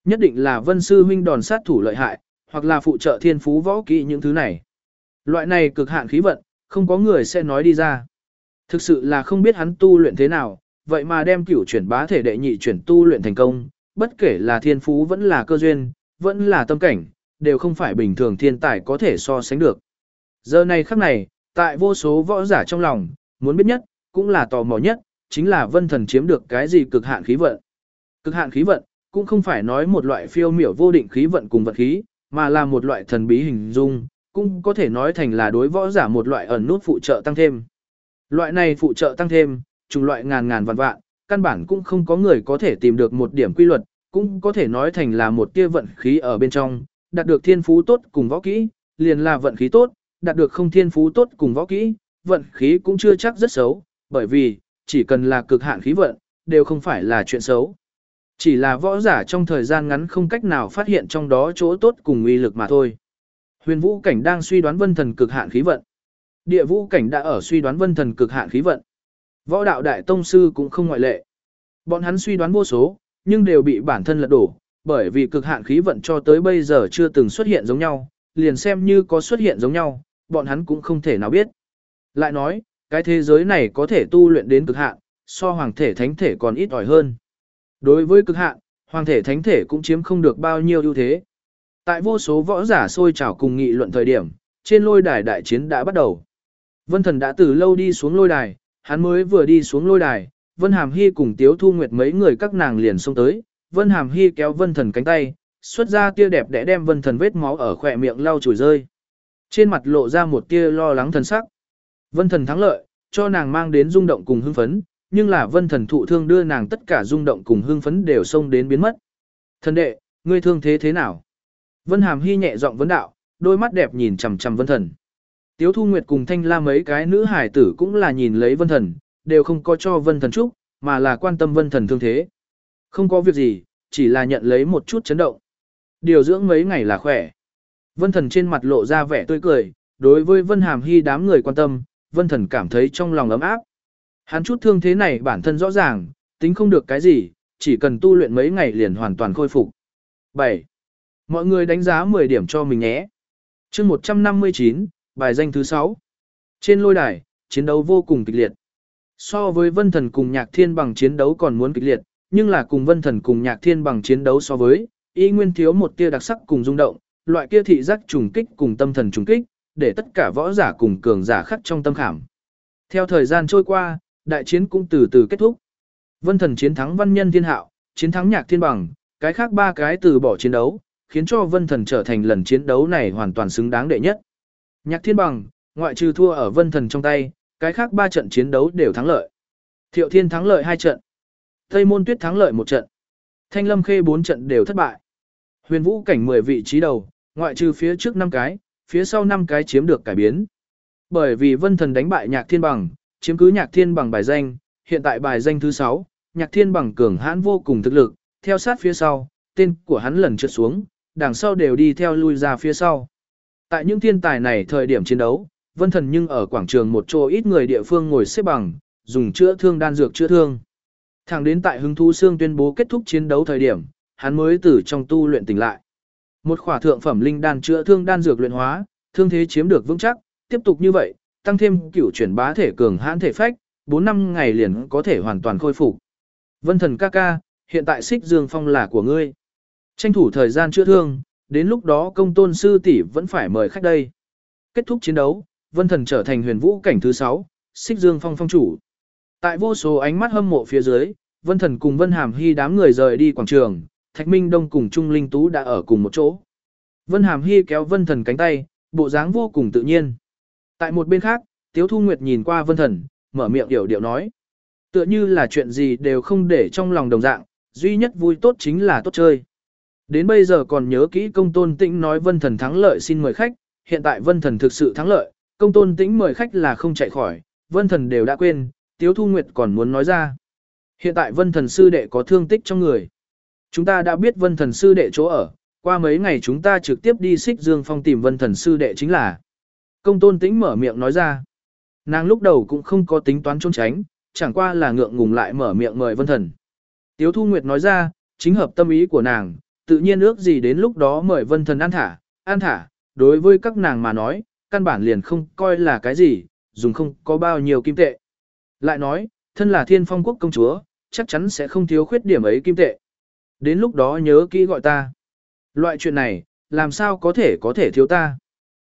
Speaker 1: Nhất định là Vân sư huynh đòn sát thủ lợi hại, hoặc là phụ trợ thiên phú võ kỹ những thứ này. Loại này cực hạn khí vận, không có người sẽ nói đi ra. Thực sự là không biết hắn tu luyện thế nào, vậy mà đem cửu chuyển bá thể đệ nhị chuyển tu luyện thành công, bất kể là thiên phú vẫn là cơ duyên, vẫn là tâm cảnh, đều không phải bình thường thiên tài có thể so sánh được. Giờ này khắc này, tại vô số võ giả trong lòng, muốn biết nhất, cũng là tò mò nhất, chính là vân thần chiếm được cái gì cực hạn khí vận. Cực hạn khí vận, cũng không phải nói một loại phiêu miểu vô định khí vận cùng vật khí, mà là một loại thần bí hình dung, cũng có thể nói thành là đối võ giả một loại ẩn nút phụ trợ tăng thêm. Loại này phụ trợ tăng thêm, trùng loại ngàn ngàn vạn vạn, căn bản cũng không có người có thể tìm được một điểm quy luật, cũng có thể nói thành là một tia vận khí ở bên trong, đạt được thiên phú tốt cùng võ kỹ, liền là vận khí tốt, đạt được không thiên phú tốt cùng võ kỹ, vận khí cũng chưa chắc rất xấu, bởi vì, chỉ cần là cực hạn khí vận, đều không phải là chuyện xấu. Chỉ là võ giả trong thời gian ngắn không cách nào phát hiện trong đó chỗ tốt cùng uy lực mà thôi. Huyền vũ cảnh đang suy đoán vân thần cực hạn khí vận. Địa vũ cảnh đã ở suy đoán vân thần cực hạn khí vận. Võ đạo đại tông sư cũng không ngoại lệ. Bọn hắn suy đoán vô số, nhưng đều bị bản thân lật đổ, bởi vì cực hạn khí vận cho tới bây giờ chưa từng xuất hiện giống nhau, liền xem như có xuất hiện giống nhau, bọn hắn cũng không thể nào biết. Lại nói, cái thế giới này có thể tu luyện đến cực hạn, so hoàng thể thánh thể còn ít ỏi hơn. Đối với cực hạn, hoàng thể thánh thể cũng chiếm không được bao nhiêu ưu thế. Tại vô số võ giả sôi trào cùng nghị luận thời điểm, trên lôi đài đại chiến đã bắt đầu. Vân Thần đã từ lâu đi xuống lôi đài, hắn mới vừa đi xuống lôi đài, Vân Hàm Hi cùng Tiếu Thu Nguyệt mấy người các nàng liền xông tới, Vân Hàm Hi kéo Vân Thần cánh tay, xuất ra tia đẹp để đem Vân Thần vết máu ở khóe miệng lau chùi rơi. Trên mặt lộ ra một tia lo lắng thần sắc. Vân Thần thắng lợi, cho nàng mang đến rung động cùng hưng phấn, nhưng là Vân Thần thụ thương đưa nàng tất cả rung động cùng hưng phấn đều xông đến biến mất. Thần đệ, ngươi thương thế thế nào? Vân Hàm Hy nhẹ giọng vấn đạo, đôi mắt đẹp nhìn chằm chằm Vân Thần. Tiếu Thu Nguyệt cùng Thanh La mấy cái nữ hải tử cũng là nhìn lấy Vân Thần, đều không có cho Vân Thần chúc, mà là quan tâm Vân Thần thương thế. Không có việc gì, chỉ là nhận lấy một chút chấn động. Điều dưỡng mấy ngày là khỏe. Vân Thần trên mặt lộ ra vẻ tươi cười, đối với Vân Hàm Hy đám người quan tâm, Vân Thần cảm thấy trong lòng ấm áp. Hắn chút thương thế này bản thân rõ ràng, tính không được cái gì, chỉ cần tu luyện mấy ngày liền hoàn toàn khôi phục. 7. Mọi người đánh giá 10 điểm cho mình nhé. chương 159, bài danh thứ 6. Trên lôi đài, chiến đấu vô cùng kịch liệt. So với Vân Thần cùng Nhạc Thiên bằng chiến đấu còn muốn kịch liệt, nhưng là cùng Vân Thần cùng Nhạc Thiên bằng chiến đấu so với, y nguyên thiếu một tia đặc sắc cùng rung động, loại kia thị giác trùng kích cùng tâm thần trùng kích, để tất cả võ giả cùng cường giả khắc trong tâm khảm. Theo thời gian trôi qua, đại chiến cũng từ từ kết thúc. Vân Thần chiến thắng Văn Nhân Thiên Hạo, chiến thắng Nhạc Thiên bằng, cái khác ba cái từ bỏ chiến đấu, khiến cho Vân Thần trở thành lần chiến đấu này hoàn toàn xứng đáng đệ nhất. Nhạc Thiên bằng, ngoại trừ thua ở Vân Thần trong tay, cái khác ba trận chiến đấu đều thắng lợi. Thiệu Thiên thắng lợi hai trận. Tây Môn Tuyết thắng lợi một trận. Thanh Lâm Khê bốn trận đều thất bại. Huyền Vũ cảnh 10 vị trí đầu, ngoại trừ phía trước 5 cái, phía sau 5 cái chiếm được cải biến. Bởi vì Vân Thần đánh bại Nhạc Thiên bằng, chiếm cứ Nhạc Thiên bằng bài danh, hiện tại bài danh thứ 6, Nhạc Thiên bằng cường hãn vô cùng thực lực, theo sát phía sau, tên của hắn lần trượt xuống, đằng sau đều đi theo lui ra phía sau. Tại những thiên tài này thời điểm chiến đấu, Vân Thần nhưng ở quảng trường một chỗ ít người địa phương ngồi xếp bằng, dùng chữa thương đan dược chữa thương. Thẳng đến tại hứng thú xương tuyên bố kết thúc chiến đấu thời điểm, hắn mới từ trong tu luyện tỉnh lại. Một khỏa thượng phẩm linh đan chữa thương đan dược luyện hóa, thương thế chiếm được vững chắc, tiếp tục như vậy, tăng thêm cửu chuyển bá thể cường hãn thể phách, 4 năm ngày liền có thể hoàn toàn khôi phục. Vân Thần ca ca, hiện tại Xích Dương Phong là của ngươi. Tranh thủ thời gian chữa thương, đến lúc đó công tôn sư tỷ vẫn phải mời khách đây. Kết thúc chiến đấu, Vân Thần trở thành huyền vũ cảnh thứ 6, Xích Dương Phong phong chủ. Tại vô số ánh mắt hâm mộ phía dưới, Vân Thần cùng Vân Hàm Hy đám người rời đi quảng trường, Thạch Minh Đông cùng Trung Linh Tú đã ở cùng một chỗ. Vân Hàm Hy kéo Vân Thần cánh tay, bộ dáng vô cùng tự nhiên. Tại một bên khác, Tiếu Thu Nguyệt nhìn qua Vân Thần, mở miệng điệu điệu nói. Tựa như là chuyện gì đều không để trong lòng đồng dạng, duy nhất vui tốt chính là tốt chơi. Đến bây giờ còn nhớ kỹ công tôn tĩnh nói Vân Thần thắng lợi xin mời khách, hiện tại Vân Thần thực sự thắng lợi, công tôn tĩnh mời khách là không chạy khỏi, Vân Thần đều đã quên, Tiếu Thu Nguyệt còn muốn nói ra. Hiện tại Vân Thần sư đệ có thương tích trong người. Chúng ta đã biết Vân Thần sư đệ chỗ ở, qua mấy ngày chúng ta trực tiếp đi xích dương phong tìm Vân Thần sư đệ chính là. Công tôn tĩnh mở miệng nói ra. Nàng lúc đầu cũng không có tính toán trốn tránh, chẳng qua là ngượng ngùng lại mở miệng mời Vân Thần. Tiếu Thu Nguyệt nói ra, chính hợp tâm ý của nàng, tự nhiên ước gì đến lúc đó mời Vân Thần ăn thả, ăn thả, đối với các nàng mà nói, căn bản liền không coi là cái gì, dùng không có bao nhiêu kim tệ. Lại nói, thân là thiên phong quốc công chúa, chắc chắn sẽ không thiếu khuyết điểm ấy kim tệ. Đến lúc đó nhớ kỹ gọi ta. Loại chuyện này, làm sao có thể có thể thiếu ta.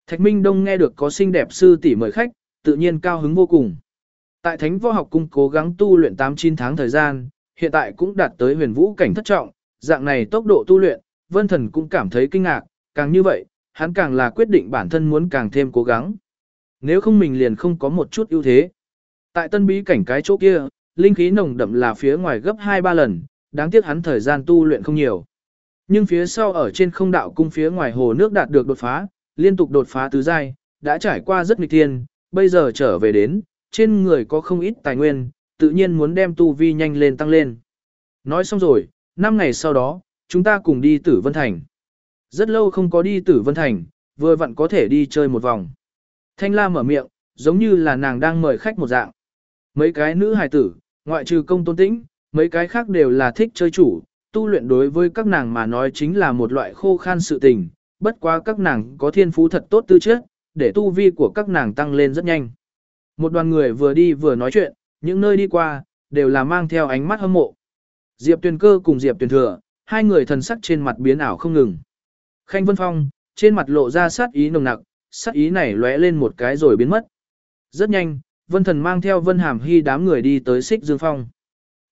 Speaker 1: Thạch Minh Đông nghe được có xinh đẹp sư tỷ mời khách, tự nhiên cao hứng vô cùng. Tại Thánh Võ Học Cung cố gắng tu luyện 8-9 tháng thời gian, hiện tại cũng đạt tới huyền vũ cảnh thất trọng, dạng này tốc độ tu luyện, Vân Thần cũng cảm thấy kinh ngạc, càng như vậy, hắn càng là quyết định bản thân muốn càng thêm cố gắng. Nếu không mình liền không có một chút ưu thế. Tại tân bí cảnh cái chỗ kia, linh khí nồng đậm là phía ngoài gấp 2-3 lần, đáng tiếc hắn thời gian tu luyện không nhiều. Nhưng phía sau ở trên không đạo cung phía ngoài hồ nước đạt được đột phá, liên tục đột phá tứ giai, đã trải qua rất nghịch thiên, bây giờ trở về đến, trên người có không ít tài nguyên, tự nhiên muốn đem tu vi nhanh lên tăng lên. Nói xong rồi, 5 ngày sau đó, chúng ta cùng đi Tử Vân Thành. Rất lâu không có đi Tử Vân Thành, vừa vặn có thể đi chơi một vòng. Thanh La mở miệng, giống như là nàng đang mời khách một dạng. Mấy cái nữ hài tử, ngoại trừ công tôn tĩnh, mấy cái khác đều là thích chơi chủ, tu luyện đối với các nàng mà nói chính là một loại khô khan sự tình, bất quá các nàng có thiên phú thật tốt tư chất, để tu vi của các nàng tăng lên rất nhanh. Một đoàn người vừa đi vừa nói chuyện, những nơi đi qua, đều là mang theo ánh mắt hâm mộ. Diệp Tuyền Cơ cùng Diệp Tuyền Thừa, hai người thần sắc trên mặt biến ảo không ngừng. Khanh Vân Phong, trên mặt lộ ra sát ý nồng nặc, sát ý này lóe lên một cái rồi biến mất. Rất nhanh, Vân Thần mang theo Vân Hàm Hy đám người đi tới Xích Dương Phong.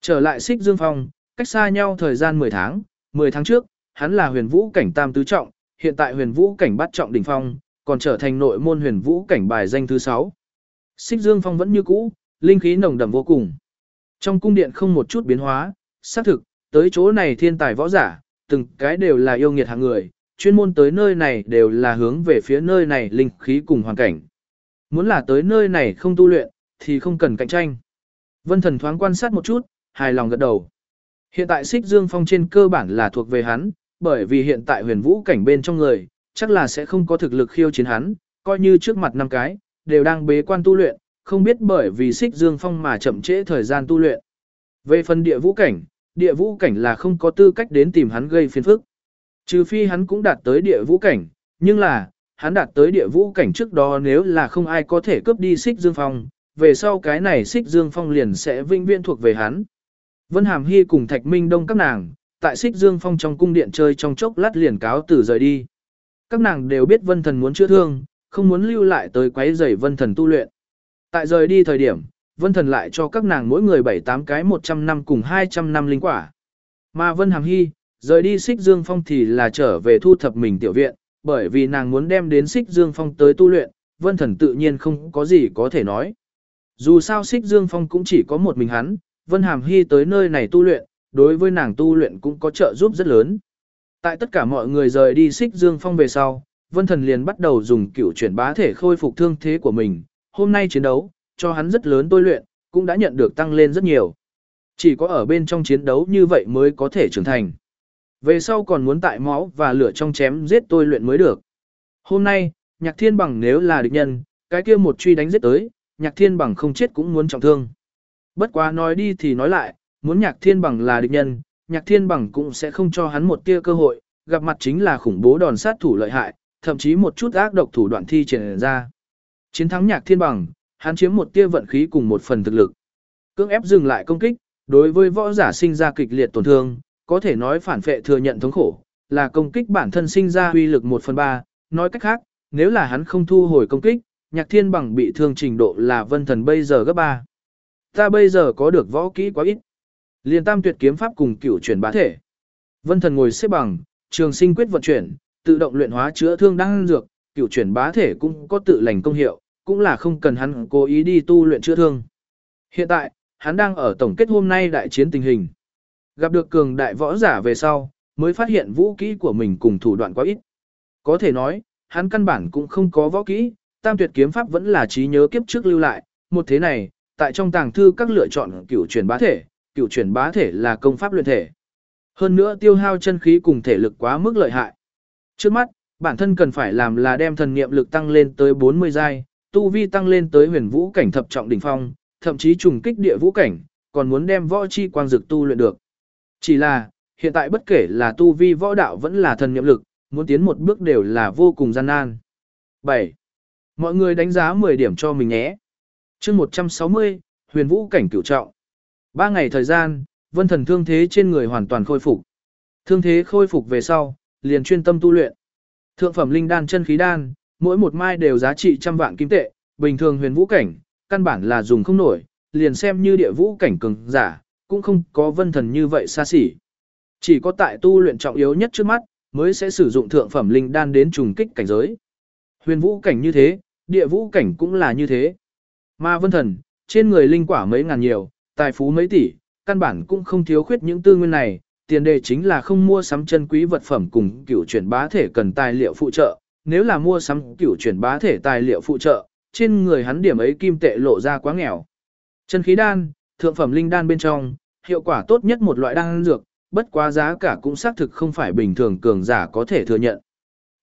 Speaker 1: Trở lại Xích Dương Phong, cách xa nhau thời gian 10 tháng, 10 tháng trước, hắn là huyền vũ cảnh tam tứ trọng, hiện tại huyền vũ cảnh bát trọng đỉnh phong, còn trở thành nội môn huyền vũ cảnh bài danh thứ 6. Xích Dương Phong vẫn như cũ, linh khí nồng đậm vô cùng. Trong cung điện không một chút biến hóa, xác thực, tới chỗ này thiên tài võ giả, từng cái đều là yêu nghiệt hạng người, chuyên môn tới nơi này đều là hướng về phía nơi này linh khí cùng hoàn cảnh. Muốn là tới nơi này không tu luyện, thì không cần cạnh tranh. Vân thần thoáng quan sát một chút, hài lòng gật đầu. Hiện tại xích dương phong trên cơ bản là thuộc về hắn, bởi vì hiện tại huyền vũ cảnh bên trong người, chắc là sẽ không có thực lực khiêu chiến hắn, coi như trước mặt năm cái, đều đang bế quan tu luyện, không biết bởi vì xích dương phong mà chậm trễ thời gian tu luyện. Về phần địa vũ cảnh, địa vũ cảnh là không có tư cách đến tìm hắn gây phiền phức. Trừ phi hắn cũng đạt tới địa vũ cảnh, nhưng là, hắn đạt tới địa vũ cảnh trước đó nếu là không ai có thể cướp đi xích dương phong, về sau cái này xích dương phong liền sẽ vinh viễn thuộc về hắn. Vân Hàm Hy cùng Thạch Minh Đông các nàng, tại xích dương phong trong cung điện chơi trong chốc lát liền cáo từ rời đi. Các nàng đều biết vân thần muốn chữa thương, không muốn lưu lại tới quấy rầy vân thần tu luyện. Tại rời đi thời điểm, vân thần lại cho các nàng mỗi người 7-8 cái 100 năm cùng 200 năm linh quả. Mà vân hàm hy, rời đi xích dương phong thì là trở về thu thập mình tiểu viện, bởi vì nàng muốn đem đến xích dương phong tới tu luyện, vân thần tự nhiên không có gì có thể nói. Dù sao xích dương phong cũng chỉ có một mình hắn, vân hàm hy tới nơi này tu luyện, đối với nàng tu luyện cũng có trợ giúp rất lớn. Tại tất cả mọi người rời đi xích dương phong về sau, vân thần liền bắt đầu dùng cựu chuyển bá thể khôi phục thương thế của mình, hôm nay chiến đấu, cho hắn rất lớn tôi luyện, cũng đã nhận được tăng lên rất nhiều. Chỉ có ở bên trong chiến đấu như vậy mới có thể trưởng thành. Về sau còn muốn tại máu và lửa trong chém giết tôi luyện mới được. Hôm nay, nhạc thiên bằng nếu là địch nhân, cái kia một truy đánh giết tới, nhạc thiên bằng không chết cũng muốn trọng thương. Bất quá nói đi thì nói lại, muốn nhạc thiên bằng là địch nhân, nhạc thiên bằng cũng sẽ không cho hắn một tia cơ hội, gặp mặt chính là khủng bố đòn sát thủ lợi hại, thậm chí một chút ác độc thủ đoạn thi triển ra. Chiến thắng nhạc thiên bằng, hắn chiếm một tia vận khí cùng một phần thực lực. Cưỡng ép dừng lại công kích, đối với võ giả sinh ra kịch liệt tổn thương, có thể nói phản phệ thừa nhận thống khổ, là công kích bản thân sinh ra uy lực 1 phần 3, nói cách khác, nếu là hắn không thu hồi công kích, nhạc thiên bằng bị thương trình độ là vân thần bây giờ gấp 3. Ta bây giờ có được võ kỹ quá ít. Liên tam tuyệt kiếm pháp cùng cửu chuyển bá thể. Vân thần ngồi xếp bằng, trường sinh quyết vận chuyển, tự động luyện hóa chữa thương đang dược, cửu chuyển bá thể cũng có tự lành công hiệu, cũng là không cần hắn cố ý đi tu luyện chữa thương. Hiện tại, hắn đang ở tổng kết hôm nay đại chiến tình hình. Gặp được cường đại võ giả về sau, mới phát hiện vũ kỹ của mình cùng thủ đoạn quá ít. Có thể nói, hắn căn bản cũng không có võ kỹ, tam tuyệt kiếm pháp vẫn là trí nhớ kiếp trước lưu lại, một thế này, tại trong tàng thư các lựa chọn cửu chuyển bá thể, cửu chuyển bá thể là công pháp luyện thể. Hơn nữa tiêu hao chân khí cùng thể lực quá mức lợi hại. Trước mắt, bản thân cần phải làm là đem thần niệm lực tăng lên tới 40 giai, tu vi tăng lên tới huyền vũ cảnh thập trọng đỉnh phong, thậm chí trùng kích địa vũ cảnh, còn muốn đem võ chi quang dực tu luyện được. Chỉ là, hiện tại bất kể là tu vi võ đạo vẫn là thần niệm lực, muốn tiến một bước đều là vô cùng gian nan. 7. Mọi người đánh giá 10 điểm cho mình nhé chương 160, huyền vũ cảnh cửu trọng. Ba ngày thời gian, vân thần thương thế trên người hoàn toàn khôi phục. Thương thế khôi phục về sau, liền chuyên tâm tu luyện. Thượng phẩm linh đan chân khí đan, mỗi một mai đều giá trị trăm vạn kim tệ, bình thường huyền vũ cảnh, căn bản là dùng không nổi, liền xem như địa vũ cảnh cường giả, cũng không có vân thần như vậy xa xỉ. Chỉ có tại tu luyện trọng yếu nhất trước mắt, mới sẽ sử dụng thượng phẩm linh đan đến trùng kích cảnh giới. Huyền vũ cảnh như thế, địa vũ cảnh cũng là như thế. Mà vân thần, trên người linh quả mấy ngàn nhiều, tài phú mấy tỷ, căn bản cũng không thiếu khuyết những tư nguyên này, tiền đề chính là không mua sắm chân quý vật phẩm cùng cửu chuyển bá thể cần tài liệu phụ trợ, nếu là mua sắm cửu chuyển bá thể tài liệu phụ trợ, trên người hắn điểm ấy kim tệ lộ ra quá nghèo. Chân khí đan, thượng phẩm linh đan bên trong, hiệu quả tốt nhất một loại đan dược, bất quá giá cả cũng xác thực không phải bình thường cường giả có thể thừa nhận.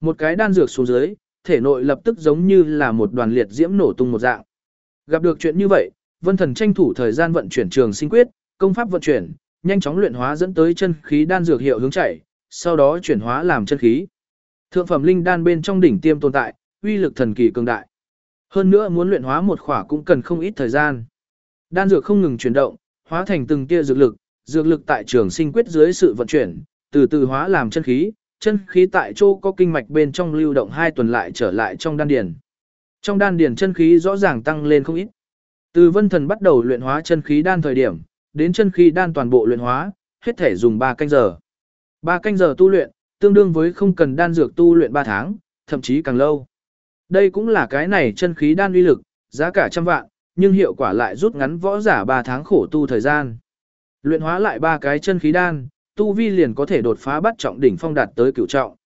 Speaker 1: Một cái đan dược xuống dưới, thể nội lập tức giống như là một đoàn liệt diễm nổ tung một dạng. Gặp được chuyện như vậy, Vân Thần tranh thủ thời gian vận chuyển trường sinh quyết, công pháp vận chuyển, nhanh chóng luyện hóa dẫn tới chân khí đan dược hiệu hướng chảy, sau đó chuyển hóa làm chân khí. Thượng phẩm linh đan bên trong đỉnh tiêm tồn tại, uy lực thần kỳ cường đại. Hơn nữa muốn luyện hóa một khỏa cũng cần không ít thời gian. Đan dược không ngừng chuyển động, hóa thành từng tia dược lực, dược lực tại trường sinh quyết dưới sự vận chuyển, từ từ hóa làm chân khí, chân khí tại chỗ có kinh mạch bên trong lưu động hai tuần lại trở lại trong đan điền. Trong đan điền chân khí rõ ràng tăng lên không ít. Từ vân thần bắt đầu luyện hóa chân khí đan thời điểm, đến chân khí đan toàn bộ luyện hóa, hết thể dùng 3 canh giờ. 3 canh giờ tu luyện, tương đương với không cần đan dược tu luyện 3 tháng, thậm chí càng lâu. Đây cũng là cái này chân khí đan uy lực, giá cả trăm vạn, nhưng hiệu quả lại rút ngắn võ giả 3 tháng khổ tu thời gian. Luyện hóa lại ba cái chân khí đan, tu vi liền có thể đột phá bắt trọng đỉnh phong đạt tới cửu trọng.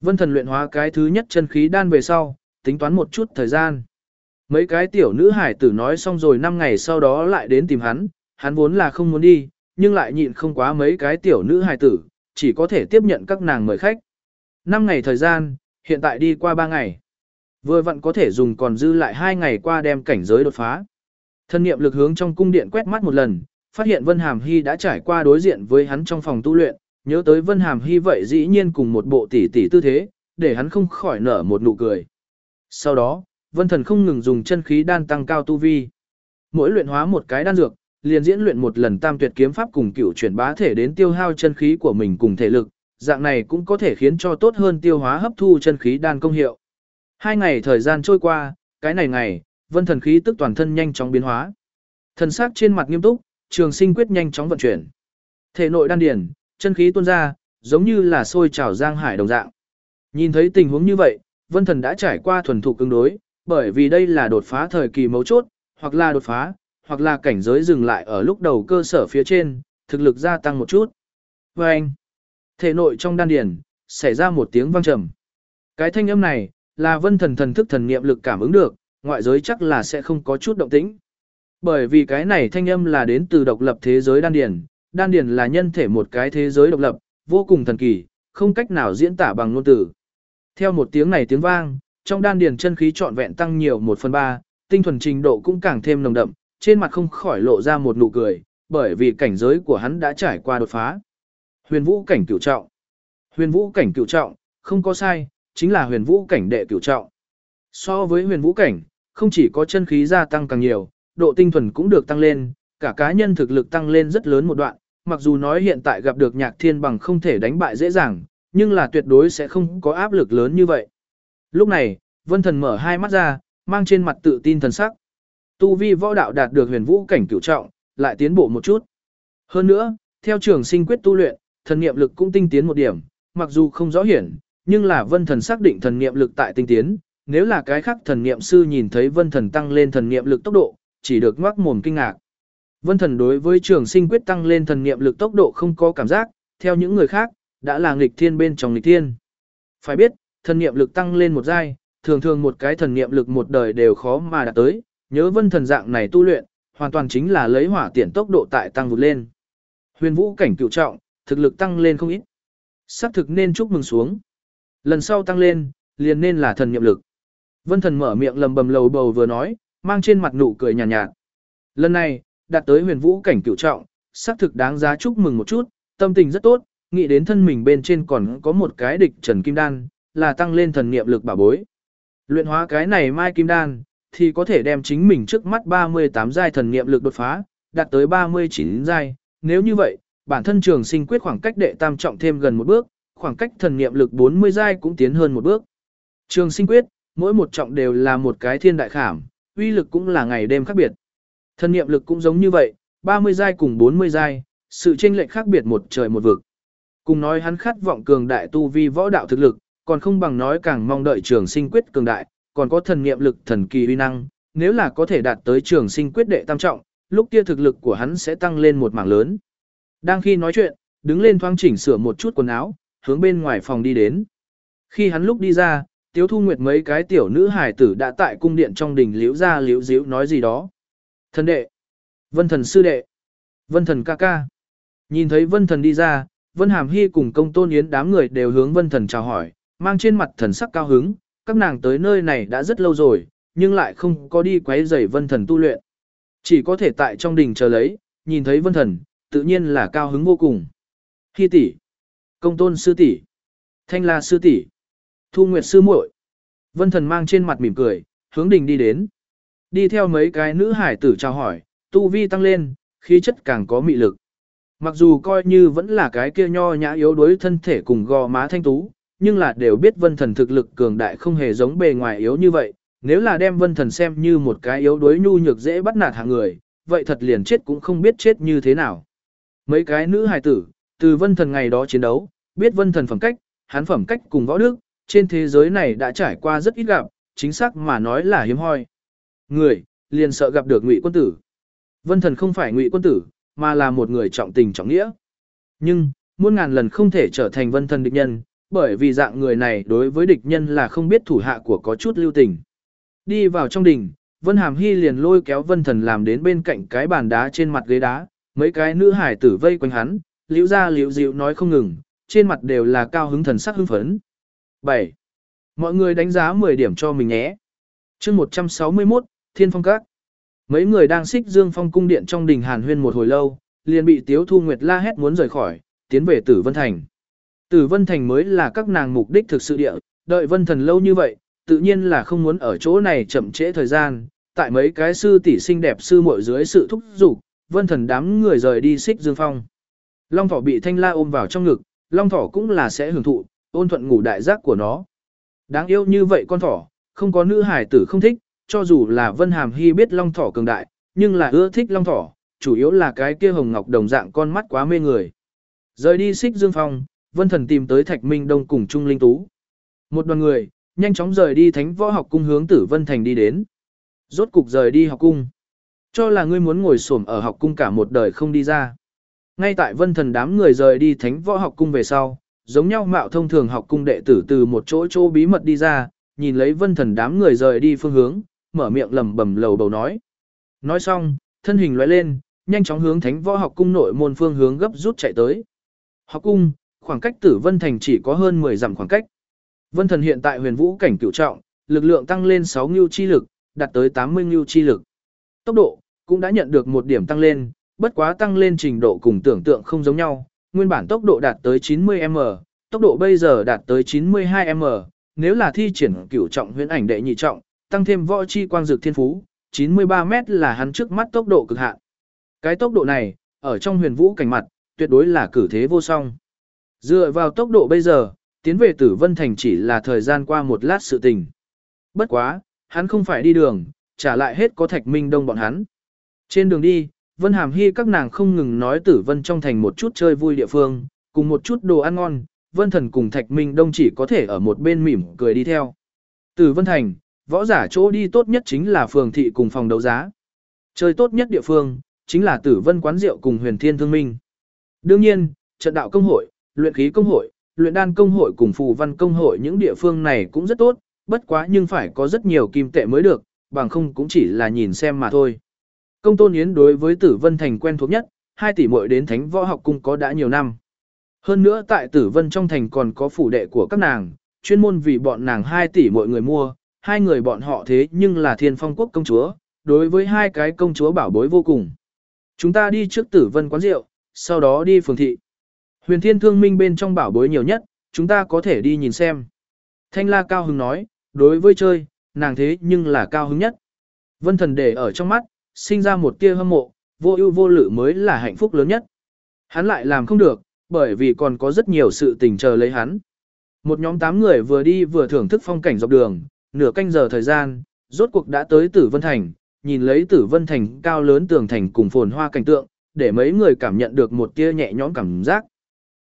Speaker 1: Vân Thần luyện hóa cái thứ nhất chân khí đan về sau, tính toán một chút thời gian. Mấy cái tiểu nữ hải tử nói xong rồi 5 ngày sau đó lại đến tìm hắn, hắn vốn là không muốn đi, nhưng lại nhịn không quá mấy cái tiểu nữ hải tử, chỉ có thể tiếp nhận các nàng mời khách. 5 ngày thời gian, hiện tại đi qua 3 ngày. Vừa vặn có thể dùng còn dư lại 2 ngày qua đem cảnh giới đột phá. Thân niệm lực hướng trong cung điện quét mắt một lần, phát hiện Vân Hàm Hy đã trải qua đối diện với hắn trong phòng tu luyện, nhớ tới Vân Hàm Hy vậy dĩ nhiên cùng một bộ tỷ tỷ tư thế, để hắn không khỏi nở một nụ cười. Sau đó, Vân Thần không ngừng dùng chân khí đan tăng cao tu vi. Mỗi luyện hóa một cái đan dược, liền diễn luyện một lần tam tuyệt kiếm pháp cùng cửu chuyển bá thể đến tiêu hao chân khí của mình cùng thể lực, dạng này cũng có thể khiến cho tốt hơn tiêu hóa hấp thu chân khí đan công hiệu. Hai ngày thời gian trôi qua, cái này ngày, Vân Thần khí tức toàn thân nhanh chóng biến hóa. Thần sắc trên mặt nghiêm túc, trường sinh quyết nhanh chóng vận chuyển. Thể nội đan điển, chân khí tuôn ra, giống như là sôi trào giang hải đồng dạng. Nhìn thấy tình huống như vậy, Vân Thần đã trải qua thuần thục ứng đối, bởi vì đây là đột phá thời kỳ mấu chốt, hoặc là đột phá, hoặc là cảnh giới dừng lại ở lúc đầu cơ sở phía trên, thực lực gia tăng một chút. Và anh, thể nội trong đan điền, xảy ra một tiếng vang trầm. Cái thanh âm này, là vân thần thần thức thần niệm lực cảm ứng được, ngoại giới chắc là sẽ không có chút động tĩnh. Bởi vì cái này thanh âm là đến từ độc lập thế giới đan điền, đan điền là nhân thể một cái thế giới độc lập, vô cùng thần kỳ, không cách nào diễn tả bằng ngôn từ. Theo một tiếng này tiếng vang, trong đan điền chân khí trọn vẹn tăng nhiều 1 phần 3, tinh thuần trình độ cũng càng thêm nồng đậm, trên mặt không khỏi lộ ra một nụ cười, bởi vì cảnh giới của hắn đã trải qua đột phá. Huyền vũ cảnh cửu trọng. Huyền vũ cảnh cửu trọng, không có sai, chính là huyền vũ cảnh đệ cửu trọng. So với huyền vũ cảnh, không chỉ có chân khí gia tăng càng nhiều, độ tinh thuần cũng được tăng lên, cả cá nhân thực lực tăng lên rất lớn một đoạn, mặc dù nói hiện tại gặp được nhạc thiên bằng không thể đánh bại dễ dàng, nhưng là tuyệt đối sẽ không có áp lực lớn như vậy. Lúc này, vân thần mở hai mắt ra, mang trên mặt tự tin thần sắc. Tu vi võ đạo đạt được huyền vũ cảnh cửu trọng, lại tiến bộ một chút. Hơn nữa, theo trường sinh quyết tu luyện, thần niệm lực cũng tinh tiến một điểm, mặc dù không rõ hiển, nhưng là vân thần xác định thần niệm lực tại tinh tiến, nếu là cái khác thần niệm sư nhìn thấy vân thần tăng lên thần niệm lực tốc độ, chỉ được ngoác mồm kinh ngạc. Vân thần đối với trường sinh quyết tăng lên thần niệm lực tốc độ không có cảm giác, theo những người khác, đã là nghịch thiên bên trong nghịch thiên. Phải biết, thần niệm lực tăng lên một giai, thường thường một cái thần niệm lực một đời đều khó mà đạt tới, nhớ vân thần dạng này tu luyện, hoàn toàn chính là lấy hỏa tiện tốc độ tại tăng vụt lên. Huyền vũ cảnh cựu trọng, thực lực tăng lên không ít. Sắc thực nên chúc mừng xuống. Lần sau tăng lên, liền nên là thần niệm lực. Vân thần mở miệng lầm bầm lầu bầu vừa nói, mang trên mặt nụ cười nhàn nhạt, nhạt. Lần này, đạt tới huyền vũ cảnh cửu trọng, xác thực đáng giá chúc mừng một chút, tâm tình rất tốt, nghĩ đến thân mình bên trên còn có một cái địch trần kim đan, là tăng lên thần niệm lực bảo bối. Luyện hóa cái này mai kim đan, thì có thể đem chính mình trước mắt 38 giai thần niệm lực đột phá, đạt tới 39 giai, nếu như vậy, bản thân trường sinh quyết khoảng cách đệ tam trọng thêm gần một bước, khoảng cách thần niệm lực 40 giai cũng tiến hơn một bước. Trường sinh quyết, mỗi một trọng đều là một cái thiên đại khảm, uy lực cũng là ngày đêm khác biệt. Thần niệm lực cũng giống như vậy, 30 giai cùng 40 giai, sự chênh lệch khác biệt một trời một vực. Cùng nói hắn khát vọng cường đại tu vi võ đạo thực lực, còn không bằng nói càng mong đợi trường sinh quyết cường đại, còn có thần niệm lực thần kỳ uy năng, nếu là có thể đạt tới trường sinh quyết đệ tam trọng, lúc kia thực lực của hắn sẽ tăng lên một mảng lớn. Đang khi nói chuyện, đứng lên thoáng chỉnh sửa một chút quần áo, hướng bên ngoài phòng đi đến. Khi hắn lúc đi ra, Tiếu Thu Nguyệt mấy cái tiểu nữ hải tử đã tại cung điện trong đình liễu ra liễu diễu nói gì đó. Thần đệ, vân thần sư đệ, vân thần ca ca. Nhìn thấy vân thần đi ra, vân hàm hy cùng công tôn yến đám người đều hướng vân thần chào hỏi, mang trên mặt thần sắc cao hứng, các nàng tới nơi này đã rất lâu rồi, nhưng lại không có đi quấy rầy vân thần tu luyện. Chỉ có thể tại trong đình chờ lấy, nhìn thấy vân thần, tự nhiên là cao hứng vô cùng. Hy tỷ, công tôn sư tỷ, thanh la sư tỷ, thu nguyệt sư muội. Vân thần mang trên mặt mỉm cười, hướng đình đi đến. Đi theo mấy cái nữ hải tử chào hỏi, tu vi tăng lên, khí chất càng có mị lực. Mặc dù coi như vẫn là cái kia nho nhã yếu đuối thân thể cùng gò má thanh tú, nhưng là đều biết vân thần thực lực cường đại không hề giống bề ngoài yếu như vậy. Nếu là đem vân thần xem như một cái yếu đuối nhu nhược dễ bắt nạt hạng người, vậy thật liền chết cũng không biết chết như thế nào. Mấy cái nữ hài tử, từ vân thần ngày đó chiến đấu, biết vân thần phẩm cách, hắn phẩm cách cùng võ đức, trên thế giới này đã trải qua rất ít gặp, chính xác mà nói là hiếm hoi. Người, liền sợ gặp được ngụy quân tử. Vân thần không phải ngụy quân tử, mà là một người trọng tình trọng nghĩa. Nhưng, muôn ngàn lần không thể trở thành vân thần địch nhân, bởi vì dạng người này đối với địch nhân là không biết thủ hạ của có chút lưu tình. Đi vào trong đình, Vân Hàm Hy liền lôi kéo Vân Thần làm đến bên cạnh cái bàn đá trên mặt ghế đá, mấy cái nữ hải tử vây quanh hắn, liễu ra liễu dịu nói không ngừng, trên mặt đều là cao hứng thần sắc hưng phấn. 7. Mọi người đánh giá 10 điểm cho mình nhé. chương 161, Thiên Phong Các. Mấy người đang xích dương phong cung điện trong đình hàn huyên một hồi lâu, liền bị Tiếu Thu Nguyệt la hét muốn rời khỏi, tiến về Tử Vân Thành. Tử Vân Thành mới là các nàng mục đích thực sự địa, đợi Vân Thần lâu như vậy, tự nhiên là không muốn ở chỗ này chậm trễ thời gian, tại mấy cái sư tỷ xinh đẹp sư muội dưới sự thúc giục, Vân Thần đám người rời đi xích dương phong. Long thỏ bị Thanh La ôm vào trong ngực, Long thỏ cũng là sẽ hưởng thụ, ôn thuận ngủ đại giác của nó. Đáng yêu như vậy con thỏ, không có nữ hải tử không thích, cho dù là Vân Hàm Hy biết Long thỏ cường đại, nhưng là ưa thích Long thỏ, chủ yếu là cái kia hồng ngọc đồng dạng con mắt quá mê người. Rời đi xích dương phong, Vân Thần tìm tới Thạch Minh Đông cùng Trung Linh Tú. Một đoàn người, nhanh chóng rời đi Thánh Võ Học Cung hướng Tử Vân Thành đi đến. Rốt cục rời đi học cung. Cho là ngươi muốn ngồi xổm ở học cung cả một đời không đi ra. Ngay tại Vân Thần đám người rời đi Thánh Võ Học Cung về sau, giống nhau mạo thông thường học cung đệ tử từ một chỗ chỗ bí mật đi ra, nhìn lấy Vân Thần đám người rời đi phương hướng, mở miệng lẩm bẩm lầu bầu nói. Nói xong, thân hình lóe lên, nhanh chóng hướng Thánh Võ Học Cung nội môn phương hướng gấp rút chạy tới. Học cung, khoảng cách Tử Vân Thành chỉ có hơn 10 dặm khoảng cách. Vân Thần hiện tại huyền vũ cảnh cửu trọng, lực lượng tăng lên 6 ngưu chi lực, đạt tới 80 ngưu chi lực. Tốc độ cũng đã nhận được một điểm tăng lên, bất quá tăng lên trình độ cùng tưởng tượng không giống nhau, nguyên bản tốc độ đạt tới 90m, tốc độ bây giờ đạt tới 92m, nếu là thi triển cửu trọng huyễn ảnh đệ nhị trọng, tăng thêm võ chi quang dược thiên phú, 93m là hắn trước mắt tốc độ cực hạn. Cái tốc độ này, ở trong huyền vũ cảnh mặt, tuyệt đối là cử thế vô song. Dựa vào tốc độ bây giờ, tiến về tử vân thành chỉ là thời gian qua một lát sự tình. Bất quá, hắn không phải đi đường, trả lại hết có thạch minh đông bọn hắn. Trên đường đi, Vân Hàm Hy các nàng không ngừng nói tử vân trong thành một chút chơi vui địa phương, cùng một chút đồ ăn ngon, Vân Thần cùng Thạch Minh Đông chỉ có thể ở một bên mỉm cười đi theo. Tử Vân Thành, võ giả chỗ đi tốt nhất chính là phường thị cùng phòng đấu giá. Chơi tốt nhất địa phương, chính là tử vân quán rượu cùng huyền thiên thương minh. Đương nhiên, trận đạo công hội, luyện khí công hội, luyện đan công hội cùng phù văn công hội những địa phương này cũng rất tốt, bất quá nhưng phải có rất nhiều kim tệ mới được, bằng không cũng chỉ là nhìn xem mà thôi. Công tôn yến đối với tử vân thành quen thuộc nhất, hai tỷ muội đến thánh võ học cung có đã nhiều năm. Hơn nữa tại tử vân trong thành còn có phủ đệ của các nàng, chuyên môn vì bọn nàng hai tỷ muội người mua, hai người bọn họ thế nhưng là thiên phong quốc công chúa, đối với hai cái công chúa bảo bối vô cùng. Chúng ta đi trước tử vân quán rượu, sau đó đi phường thị. Huyền thiên thương minh bên trong bảo bối nhiều nhất, chúng ta có thể đi nhìn xem. Thanh la cao hứng nói, đối với chơi, nàng thế nhưng là cao hứng nhất. Vân thần để ở trong mắt, sinh ra một tia hâm mộ, vô ưu vô lự mới là hạnh phúc lớn nhất. Hắn lại làm không được, bởi vì còn có rất nhiều sự tình chờ lấy hắn. Một nhóm tám người vừa đi vừa thưởng thức phong cảnh dọc đường, nửa canh giờ thời gian, rốt cuộc đã tới Tử Vân Thành, nhìn lấy Tử Vân Thành cao lớn tường thành cùng phồn hoa cảnh tượng, để mấy người cảm nhận được một tia nhẹ nhõm cảm giác.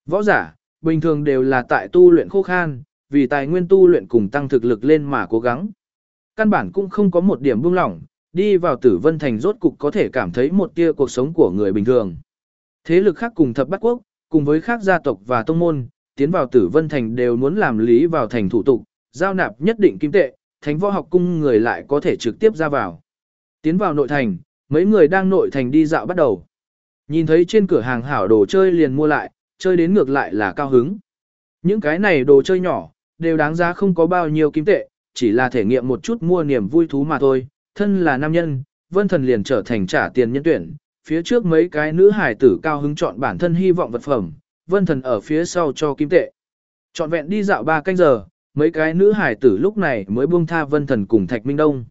Speaker 1: Võ giả, bình thường đều là tại tu luyện khô khan, vì tài nguyên tu luyện cùng tăng thực lực lên mà cố gắng. Căn bản cũng không có một điểm buông lỏng, đi vào Tử Vân Thành rốt cục có thể cảm thấy một tia cuộc sống của người bình thường. Thế lực khác cùng thập bát quốc, cùng với khác gia tộc và tông môn, tiến vào Tử Vân Thành đều muốn làm lý vào thành thủ tục, giao nạp nhất định kim tệ, thánh võ học cung người lại có thể trực tiếp ra vào. Tiến vào nội thành, mấy người đang nội thành đi dạo bắt đầu. Nhìn thấy trên cửa hàng hảo đồ chơi liền mua lại, chơi đến ngược lại là cao hứng. Những cái này đồ chơi nhỏ, đều đáng giá không có bao nhiêu kim tệ, chỉ là thể nghiệm một chút mua niềm vui thú mà thôi. Thân là nam nhân, vân thần liền trở thành trả tiền nhân tuyển. Phía trước mấy cái nữ hải tử cao hứng chọn bản thân hy vọng vật phẩm, vân thần ở phía sau cho kim tệ. Chọn vẹn đi dạo ba canh giờ, mấy cái nữ hải tử lúc này mới buông tha vân thần cùng thạch minh đông.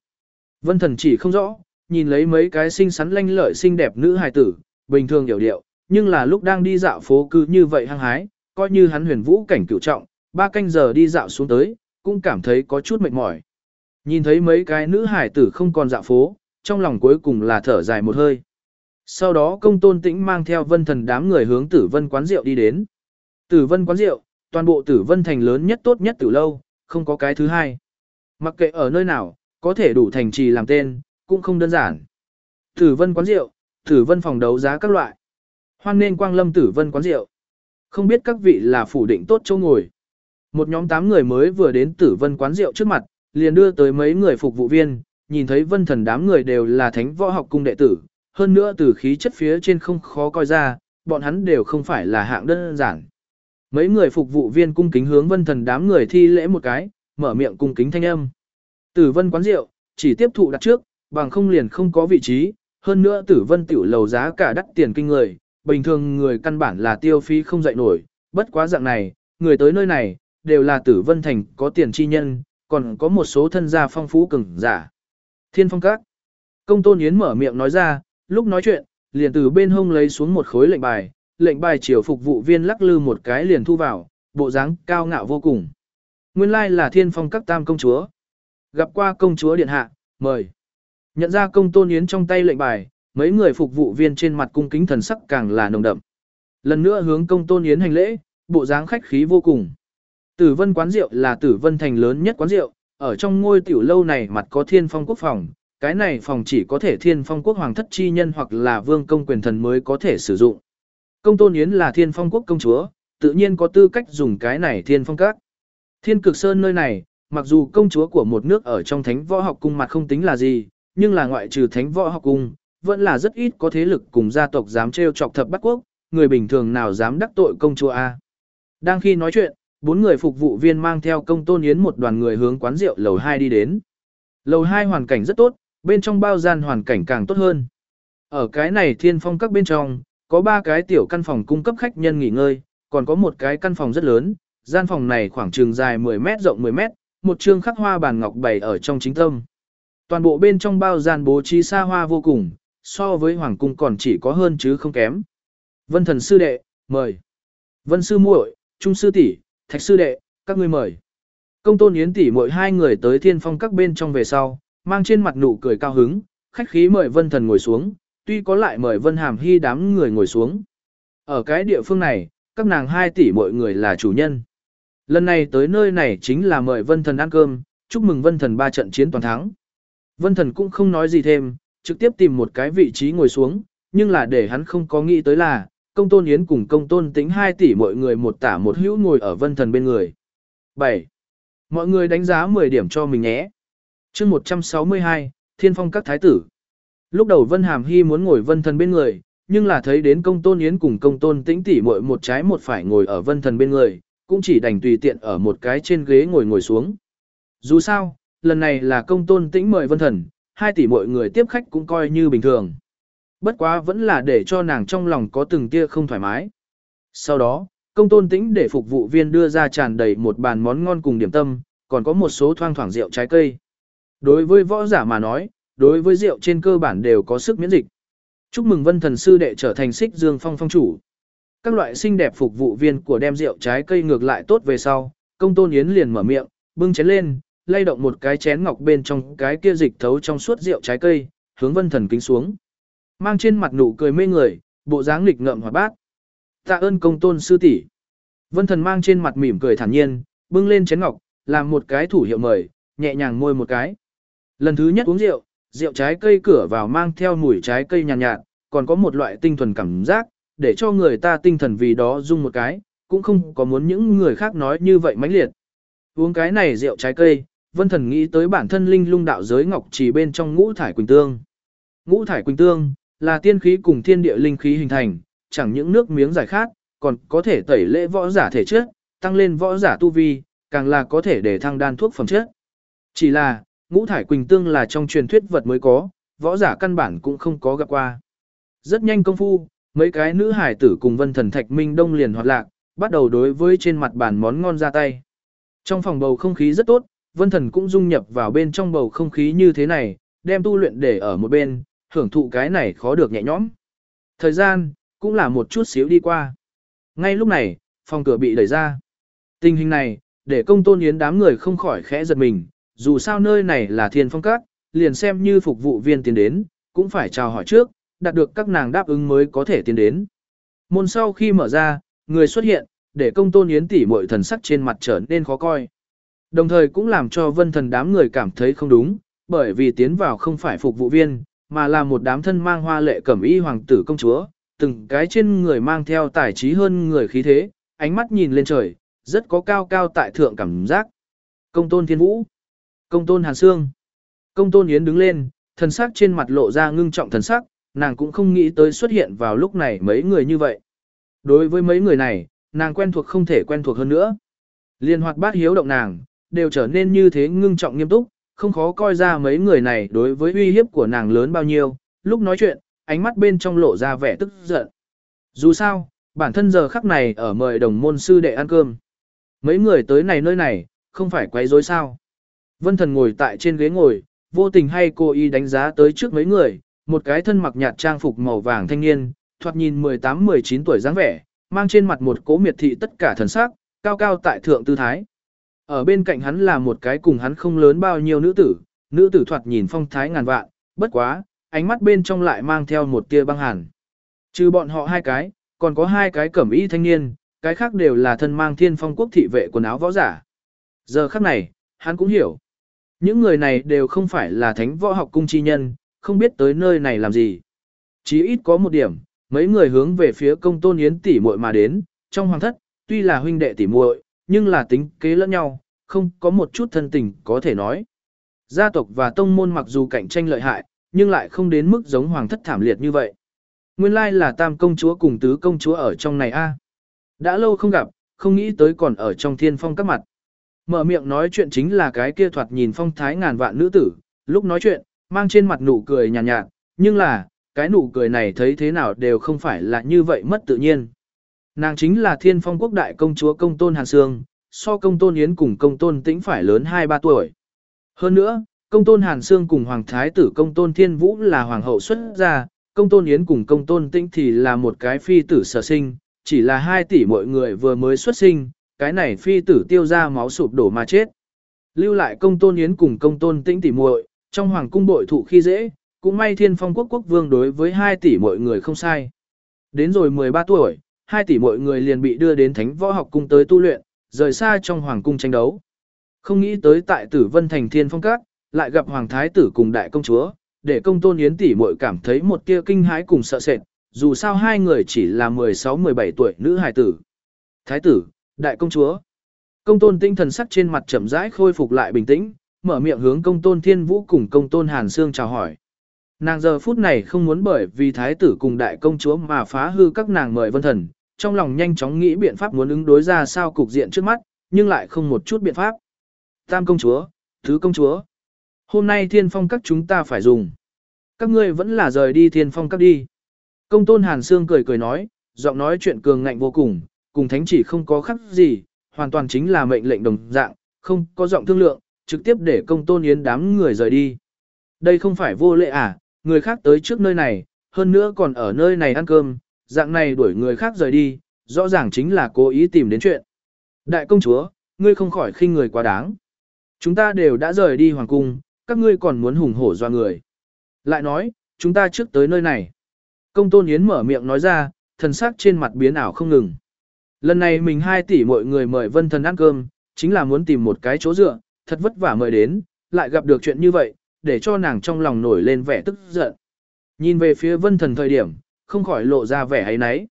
Speaker 1: Vân thần chỉ không rõ, nhìn lấy mấy cái xinh xắn lanh lợi xinh đẹp nữ hải tử, bình thường hiểu điệu, nhưng là lúc đang đi dạo phố cứ như vậy hăng hái, coi như hắn huyền vũ cảnh cựu trọng, ba canh giờ đi dạo xuống tới, cũng cảm thấy có chút mệt mỏi. Nhìn thấy mấy cái nữ hải tử không còn dạo phố, trong lòng cuối cùng là thở dài một hơi. Sau đó công tôn tĩnh mang theo vân thần đám người hướng tử vân quán rượu đi đến. Tử vân quán rượu, toàn bộ tử vân thành lớn nhất tốt nhất từ lâu, không có cái thứ hai. Mặc kệ ở nơi nào, có thể đủ thành trì làm tên, cũng không đơn giản. Tử vân quán rượu, tử vân phòng đấu giá các loại. Hoan nên quang lâm tử vân quán rượu. Không biết các vị là phủ định tốt chỗ ngồi. Một nhóm tám người mới vừa đến tử vân quán rượu trước mặt, liền đưa tới mấy người phục vụ viên, nhìn thấy vân thần đám người đều là thánh võ học cung đệ tử, hơn nữa từ khí chất phía trên không khó coi ra, bọn hắn đều không phải là hạng đơn giản. Mấy người phục vụ viên cung kính hướng vân thần đám người thi lễ một cái, mở miệng cung kính thanh âm. Tử vân quán rượu, chỉ tiếp thụ đặt trước, bằng không liền không có vị trí, hơn nữa tử vân tiểu lầu giá cả đắt tiền kinh người, bình thường người căn bản là tiêu phí không dậy nổi, bất quá dạng này, người tới nơi này, đều là tử vân thành có tiền chi nhân, còn có một số thân gia phong phú cường giả. Thiên phong các. Công tôn yến mở miệng nói ra, lúc nói chuyện, liền từ bên hông lấy xuống một khối lệnh bài, lệnh bài chiều phục vụ viên lắc lư một cái liền thu vào, bộ dáng cao ngạo vô cùng. Nguyên lai là thiên phong các tam công chúa. Gặp qua công chúa điện hạ, mời. Nhận ra công tôn yến trong tay lệnh bài, mấy người phục vụ viên trên mặt cung kính thần sắc càng là nồng đậm. Lần nữa hướng công tôn yến hành lễ, bộ dáng khách khí vô cùng. Tử vân quán rượu là tử vân thành lớn nhất quán rượu, ở trong ngôi tiểu lâu này mặt có thiên phong quốc phòng, cái này phòng chỉ có thể thiên phong quốc hoàng thất chi nhân hoặc là vương công quyền thần mới có thể sử dụng. Công tôn yến là thiên phong quốc công chúa, tự nhiên có tư cách dùng cái này thiên phong các. Thiên cực sơn nơi này, mặc dù công chúa của một nước ở trong thánh võ học cung mặt không tính là gì, nhưng là ngoại trừ thánh võ học cung, vẫn là rất ít có thế lực cùng gia tộc dám trêu chọc thập bắt quốc, người bình thường nào dám đắc tội công chúa A. Đang khi nói chuyện, Bốn người phục vụ viên mang theo công tôn yến một đoàn người hướng quán rượu lầu 2 đi đến. Lầu 2 hoàn cảnh rất tốt, bên trong bao gian hoàn cảnh càng tốt hơn. Ở cái này thiên phong các bên trong, có ba cái tiểu căn phòng cung cấp khách nhân nghỉ ngơi, còn có một cái căn phòng rất lớn, gian phòng này khoảng trường dài 10 mét rộng 10 mét, một trường khắc hoa bàn ngọc bày ở trong chính tâm. Toàn bộ bên trong bao gian bố trí xa hoa vô cùng, so với hoàng cung còn chỉ có hơn chứ không kém. Vân thần sư đệ, mời. Vân sư muội, trung sư tỷ, thạch sư đệ, các ngươi mời. Công tôn yến tỷ mỗi hai người tới thiên phong các bên trong về sau, mang trên mặt nụ cười cao hứng, khách khí mời vân thần ngồi xuống, tuy có lại mời vân hàm hy đám người ngồi xuống. Ở cái địa phương này, các nàng hai tỷ mọi người là chủ nhân. Lần này tới nơi này chính là mời vân thần ăn cơm, chúc mừng vân thần ba trận chiến toàn thắng. Vân thần cũng không nói gì thêm, trực tiếp tìm một cái vị trí ngồi xuống, nhưng là để hắn không có nghĩ tới là, công tôn yến cùng công tôn tính hai tỷ mọi người một tả một hữu ngồi ở vân thần bên người. 7. Mọi người đánh giá 10 điểm cho mình nhé. chương 162, Thiên phong các thái tử. Lúc đầu Vân Hàm Hy muốn ngồi vân thần bên người, nhưng là thấy đến công tôn yến cùng công tôn tĩnh tỷ muội một trái một phải ngồi ở vân thần bên người, cũng chỉ đành tùy tiện ở một cái trên ghế ngồi ngồi xuống. Dù sao, lần này là công tôn tĩnh mời vân thần, hai tỷ mọi người tiếp khách cũng coi như bình thường. Bất quá vẫn là để cho nàng trong lòng có từng tia không thoải mái. Sau đó, công tôn tĩnh để phục vụ viên đưa ra tràn đầy một bàn món ngon cùng điểm tâm, còn có một số thoang thoảng rượu trái cây. Đối với võ giả mà nói, đối với rượu trên cơ bản đều có sức miễn dịch. Chúc mừng vân thần sư đệ trở thành xích dương phong phong chủ. Các loại xinh đẹp phục vụ viên của đem rượu trái cây ngược lại tốt về sau, công tôn yến liền mở miệng, bưng chén lên, lay động một cái chén ngọc bên trong cái kia dịch thấu trong suốt rượu trái cây, hướng vân thần kính xuống. Mang trên mặt nụ cười mê người, bộ dáng nghịch ngợm hoạt bát. Tạ ơn công tôn sư tỷ. Vân thần mang trên mặt mỉm cười thản nhiên, bưng lên chén ngọc, làm một cái thủ hiệu mời, nhẹ nhàng môi một cái. Lần thứ nhất uống rượu, rượu trái cây cửa vào mang theo mùi trái cây nhàn nhạt, nhạt, còn có một loại tinh thuần cảm giác, để cho người ta tinh thần vì đó rung một cái, cũng không có muốn những người khác nói như vậy mãnh liệt. Uống cái này rượu trái cây, vân thần nghĩ tới bản thân linh lung đạo giới ngọc chỉ bên trong ngũ thải quỳnh tương. Ngũ thải quỳnh tương là tiên khí cùng thiên địa linh khí hình thành, chẳng những nước miếng giải khát, còn có thể tẩy lễ võ giả thể chất, tăng lên võ giả tu vi, càng là có thể để thăng đan thuốc phẩm chất. Chỉ là, ngũ thải quỳnh tương là trong truyền thuyết vật mới có, võ giả căn bản cũng không có gặp qua. Rất nhanh công phu, mấy cái nữ hải tử cùng vân thần thạch minh đông liền hoạt lạc, bắt đầu đối với trên mặt bàn món ngon ra tay. Trong phòng bầu không khí rất tốt, vân thần cũng dung nhập vào bên trong bầu không khí như thế này, đem tu luyện để ở một bên, hưởng thụ cái này khó được nhẹ nhõm. Thời gian, cũng là một chút xíu đi qua. Ngay lúc này, phòng cửa bị đẩy ra. Tình hình này, để công tôn yến đám người không khỏi khẽ giật mình, dù sao nơi này là thiên phong các, liền xem như phục vụ viên tiến đến, cũng phải chào hỏi trước, đạt được các nàng đáp ứng mới có thể tiến đến. Môn sau khi mở ra, người xuất hiện, để công tôn yến tỷ mọi thần sắc trên mặt trở nên khó coi. Đồng thời cũng làm cho vân thần đám người cảm thấy không đúng, bởi vì tiến vào không phải phục vụ viên, mà là một đám thân mang hoa lệ cẩm y hoàng tử công chúa, từng cái trên người mang theo tài trí hơn người khí thế, ánh mắt nhìn lên trời, rất có cao cao tại thượng cảm giác. Công tôn thiên vũ, công tôn hàn sương, công tôn yến đứng lên, thần sắc trên mặt lộ ra ngưng trọng thần sắc, nàng cũng không nghĩ tới xuất hiện vào lúc này mấy người như vậy. Đối với mấy người này, nàng quen thuộc không thể quen thuộc hơn nữa. Liên hoạt bát hiếu động nàng, đều trở nên như thế ngưng trọng nghiêm túc, không khó coi ra mấy người này đối với uy hiếp của nàng lớn bao nhiêu, lúc nói chuyện, ánh mắt bên trong lộ ra vẻ tức giận. Dù sao, bản thân giờ khắc này ở mời đồng môn sư đệ ăn cơm. Mấy người tới này nơi này, không phải quấy rối sao. Vân thần ngồi tại trên ghế ngồi, vô tình hay cô y đánh giá tới trước mấy người, một cái thân mặc nhạt trang phục màu vàng thanh niên, thoạt nhìn 18-19 tuổi dáng vẻ, mang trên mặt một cố miệt thị tất cả thần sắc, cao cao tại thượng tư thái. Ở bên cạnh hắn là một cái cùng hắn không lớn bao nhiêu nữ tử, nữ tử thoạt nhìn phong thái ngàn vạn, bất quá, ánh mắt bên trong lại mang theo một tia băng hàn. Trừ bọn họ hai cái, còn có hai cái cẩm y thanh niên, cái khác đều là thân mang thiên phong quốc thị vệ quần áo võ giả. Giờ khắc này, hắn cũng hiểu. Những người này đều không phải là thánh võ học cung chi nhân, không biết tới nơi này làm gì. Chỉ ít có một điểm, mấy người hướng về phía công tôn yến tỷ muội mà đến, trong hoàng thất, tuy là huynh đệ tỷ muội, nhưng là tính kế lẫn nhau, không có một chút thân tình có thể nói. Gia tộc và tông môn mặc dù cạnh tranh lợi hại, nhưng lại không đến mức giống hoàng thất thảm liệt như vậy. Nguyên lai là tam công chúa cùng tứ công chúa ở trong này a. Đã lâu không gặp, không nghĩ tới còn ở trong thiên phong các mặt. Mở miệng nói chuyện chính là cái kia thoạt nhìn phong thái ngàn vạn nữ tử, lúc nói chuyện, mang trên mặt nụ cười nhàn nhạt, nhạt, nhưng là, cái nụ cười này thấy thế nào đều không phải là như vậy mất tự nhiên. Nàng chính là thiên phong quốc đại công chúa công tôn Hàn Sương, so công tôn Yến cùng công tôn tĩnh phải lớn 2-3 tuổi. Hơn nữa, công tôn Hàn Sương cùng hoàng thái tử công tôn Thiên Vũ là hoàng hậu xuất gia, công tôn Yến cùng công tôn tĩnh thì là một cái phi tử sở sinh, chỉ là hai tỷ mọi người vừa mới xuất sinh, cái này phi tử tiêu ra máu sụp đổ mà chết. Lưu lại công tôn Yến cùng công tôn tĩnh tỷ muội trong hoàng cung bội thụ khi dễ, cũng may thiên phong quốc quốc vương đối với hai tỷ mọi người không sai. Đến rồi 13 tuổi, hai tỷ mọi người liền bị đưa đến thánh võ học cung tới tu luyện, rời xa trong hoàng cung tranh đấu. Không nghĩ tới tại tử vân thành thiên phong các, lại gặp hoàng thái tử cùng đại công chúa, để công tôn yến tỷ muội cảm thấy một tia kinh hãi cùng sợ sệt, dù sao hai người chỉ là 16-17 tuổi nữ hài tử. Thái tử, đại công chúa. Công tôn tinh thần sắc trên mặt chậm rãi khôi phục lại bình tĩnh, mở miệng hướng công tôn thiên vũ cùng công tôn hàn sương chào hỏi. Nàng giờ phút này không muốn bởi vì thái tử cùng đại công chúa mà phá hư các nàng mời vân thần, trong lòng nhanh chóng nghĩ biện pháp muốn ứng đối ra sao cục diện trước mắt, nhưng lại không một chút biện pháp. Tam công chúa, thứ công chúa. Hôm nay thiên phong các chúng ta phải dùng. Các ngươi vẫn là rời đi thiên phong các đi. Công tôn Hàn Sương cười cười nói, giọng nói chuyện cường ngạnh vô cùng, cùng thánh chỉ không có khác gì, hoàn toàn chính là mệnh lệnh đồng dạng, không có giọng thương lượng, trực tiếp để công tôn yến đám người rời đi. Đây không phải vô lệ à, người khác tới trước nơi này, hơn nữa còn ở nơi này ăn cơm, dạng này đuổi người khác rời đi, rõ ràng chính là cố ý tìm đến chuyện. Đại công chúa, ngươi không khỏi khinh người quá đáng. Chúng ta đều đã rời đi hoàng cung, các ngươi còn muốn hùng hổ doa người. Lại nói, chúng ta trước tới nơi này. Công tôn yến mở miệng nói ra, thần sắc trên mặt biến ảo không ngừng. Lần này mình hai tỷ mọi người mời vân thần ăn cơm, chính là muốn tìm một cái chỗ dựa, thật vất vả mời đến, lại gặp được chuyện như vậy, để cho nàng trong lòng nổi lên vẻ tức giận. Nhìn về phía vân thần thời điểm, không khỏi lộ ra vẻ ấy nấy.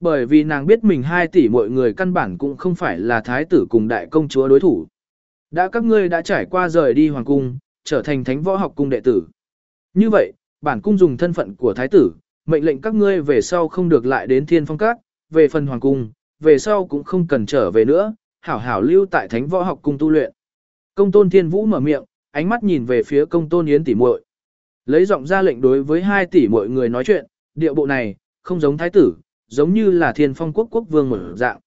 Speaker 1: Bởi vì nàng biết mình hai tỷ mọi người căn bản cũng không phải là thái tử cùng đại công chúa đối thủ. Đã các ngươi đã trải qua rời đi hoàng cung, trở thành thánh võ học cung đệ tử. Như vậy, bản cung dùng thân phận của thái tử, mệnh lệnh các ngươi về sau không được lại đến thiên phong các, về phần hoàng cung, về sau cũng không cần trở về nữa, hảo hảo lưu tại thánh võ học cung tu luyện. Công tôn thiên vũ mở miệng, ánh mắt nhìn về phía công tôn yến tỷ muội Lấy giọng ra lệnh đối với hai tỷ muội người nói chuyện, điệu bộ này, không giống thái tử, giống như là thiên phong quốc quốc vương mở dạng.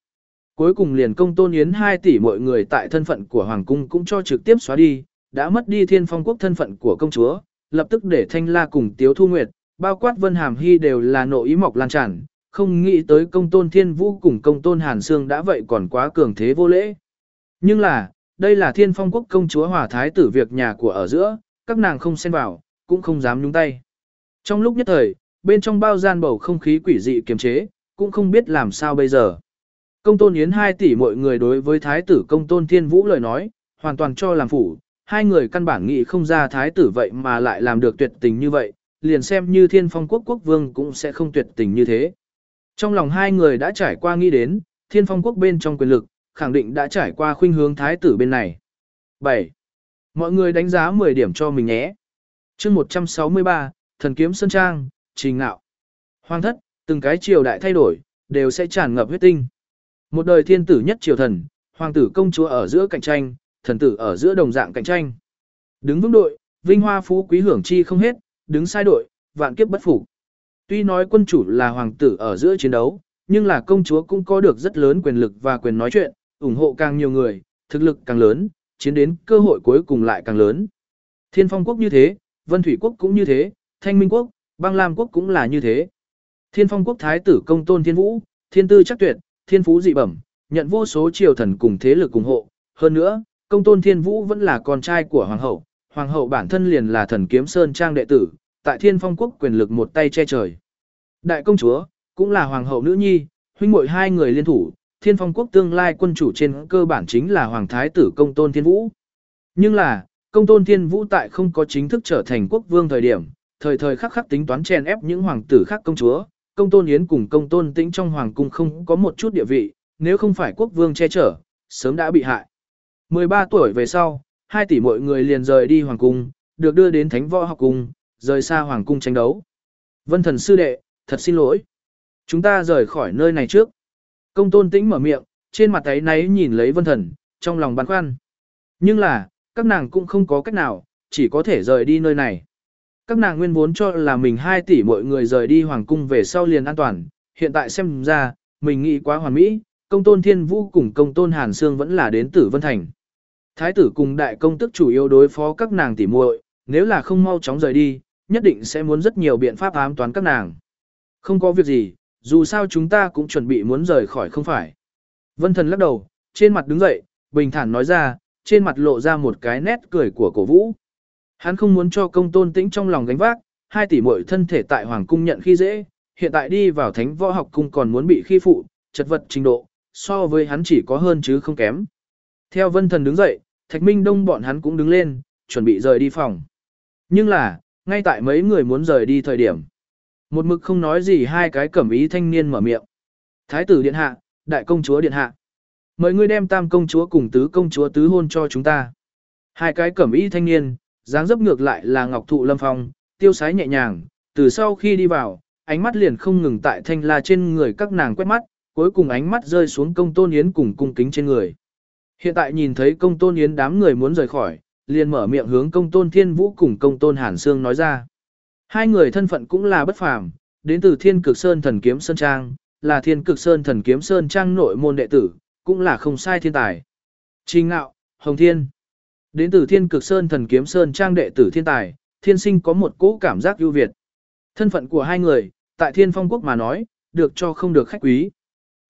Speaker 1: Cuối cùng liền công tôn yến hai tỷ mọi người tại thân phận của Hoàng cung cũng cho trực tiếp xóa đi, đã mất đi thiên phong quốc thân phận của công chúa, lập tức để Thanh La cùng Tiếu Thu Nguyệt, bao quát Vân Hàm Hy đều là nội ý mọc lan tràn, không nghĩ tới công tôn thiên vũ cùng công tôn Hàn Sương đã vậy còn quá cường thế vô lễ. Nhưng là, đây là thiên phong quốc công chúa hòa thái tử việc nhà của ở giữa, các nàng không xen vào, cũng không dám nhúng tay. Trong lúc nhất thời, bên trong bao gian bầu không khí quỷ dị kiềm chế, cũng không biết làm sao bây giờ. Công tôn yến hai tỷ mọi người đối với thái tử công tôn thiên vũ lời nói, hoàn toàn cho làm phủ, hai người căn bản nghĩ không ra thái tử vậy mà lại làm được tuyệt tình như vậy, liền xem như thiên phong quốc quốc vương cũng sẽ không tuyệt tình như thế. Trong lòng hai người đã trải qua nghĩ đến, thiên phong quốc bên trong quyền lực, khẳng định đã trải qua khuynh hướng thái tử bên này. 7. Mọi người đánh giá 10 điểm cho mình nhé. chương 163, Thần Kiếm Sơn Trang, Trình Ngạo. Hoàng thất, từng cái triều đại thay đổi, đều sẽ tràn ngập huyết tinh. Một đời thiên tử nhất triều thần, hoàng tử công chúa ở giữa cạnh tranh, thần tử ở giữa đồng dạng cạnh tranh. Đứng vững đội, vinh hoa phú quý hưởng chi không hết, đứng sai đội, vạn kiếp bất phục. Tuy nói quân chủ là hoàng tử ở giữa chiến đấu, nhưng là công chúa cũng có được rất lớn quyền lực và quyền nói chuyện, ủng hộ càng nhiều người, thực lực càng lớn, chiến đến cơ hội cuối cùng lại càng lớn. Thiên phong quốc như thế, vân thủy quốc cũng như thế, thanh minh quốc, băng lam quốc cũng là như thế. Thiên phong quốc thái tử công tôn thiên vũ, thiên tư chắc tuyệt, thiên phú dị bẩm, nhận vô số triều thần cùng thế lực ủng hộ. Hơn nữa, công tôn thiên vũ vẫn là con trai của hoàng hậu, hoàng hậu bản thân liền là thần kiếm sơn trang đệ tử, tại thiên phong quốc quyền lực một tay che trời. Đại công chúa, cũng là hoàng hậu nữ nhi, huynh muội hai người liên thủ, thiên phong quốc tương lai quân chủ trên cơ bản chính là hoàng thái tử công tôn thiên vũ. Nhưng là, công tôn thiên vũ tại không có chính thức trở thành quốc vương thời điểm, thời thời khắc khắc tính toán chèn ép những hoàng tử khác công chúa, công tôn yến cùng công tôn tĩnh trong hoàng cung không có một chút địa vị, nếu không phải quốc vương che chở, sớm đã bị hại. 13 tuổi về sau, hai tỷ mọi người liền rời đi hoàng cung, được đưa đến thánh võ học cung, rời xa hoàng cung tranh đấu. Vân thần sư đệ, thật xin lỗi. Chúng ta rời khỏi nơi này trước. Công tôn tĩnh mở miệng, trên mặt ấy náy nhìn lấy vân thần, trong lòng băn khoăn. Nhưng là, các nàng cũng không có cách nào, chỉ có thể rời đi nơi này. Các nàng nguyên vốn cho là mình 2 tỷ mọi người rời đi hoàng cung về sau liền an toàn, hiện tại xem ra, mình nghĩ quá hoàn mỹ, công tôn thiên vũ cùng công tôn hàn sương vẫn là đến tử vân thành. Thái tử cùng đại công tức chủ yếu đối phó các nàng tỷ muội, nếu là không mau chóng rời đi, nhất định sẽ muốn rất nhiều biện pháp ám toán các nàng. Không có việc gì, dù sao chúng ta cũng chuẩn bị muốn rời khỏi không phải. Vân thần lắc đầu, trên mặt đứng dậy, bình thản nói ra, trên mặt lộ ra một cái nét cười của cổ vũ. Hắn không muốn cho công tôn tĩnh trong lòng gánh vác, hai tỷ muội thân thể tại hoàng cung nhận khi dễ, hiện tại đi vào thánh võ học cung còn muốn bị khi phụ, chật vật trình độ, so với hắn chỉ có hơn chứ không kém. Theo vân thần đứng dậy, thạch minh đông bọn hắn cũng đứng lên, chuẩn bị rời đi phòng. Nhưng là, ngay tại mấy người muốn rời đi thời điểm. Một mực không nói gì hai cái cẩm ý thanh niên mở miệng. Thái tử điện hạ, đại công chúa điện hạ. Mời ngươi đem tam công chúa cùng tứ công chúa tứ hôn cho chúng ta. Hai cái cẩm ý thanh niên, dáng dấp ngược lại là ngọc thụ lâm phong, tiêu sái nhẹ nhàng, từ sau khi đi vào, ánh mắt liền không ngừng tại thanh la trên người các nàng quét mắt, cuối cùng ánh mắt rơi xuống công tôn yến cùng cung kính trên người. Hiện tại nhìn thấy công tôn yến đám người muốn rời khỏi, liền mở miệng hướng công tôn thiên vũ cùng công tôn hàn sương nói ra. Hai người thân phận cũng là bất phàm, đến từ thiên cực sơn thần kiếm sơn trang, là thiên cực sơn thần kiếm sơn trang nội môn đệ tử, cũng là không sai thiên tài. Trình ngạo, hồng thiên. Đến từ thiên cực sơn thần kiếm sơn trang đệ tử thiên tài, thiên sinh có một cỗ cảm giác ưu việt. Thân phận của hai người, tại thiên phong quốc mà nói, được cho không được khách quý.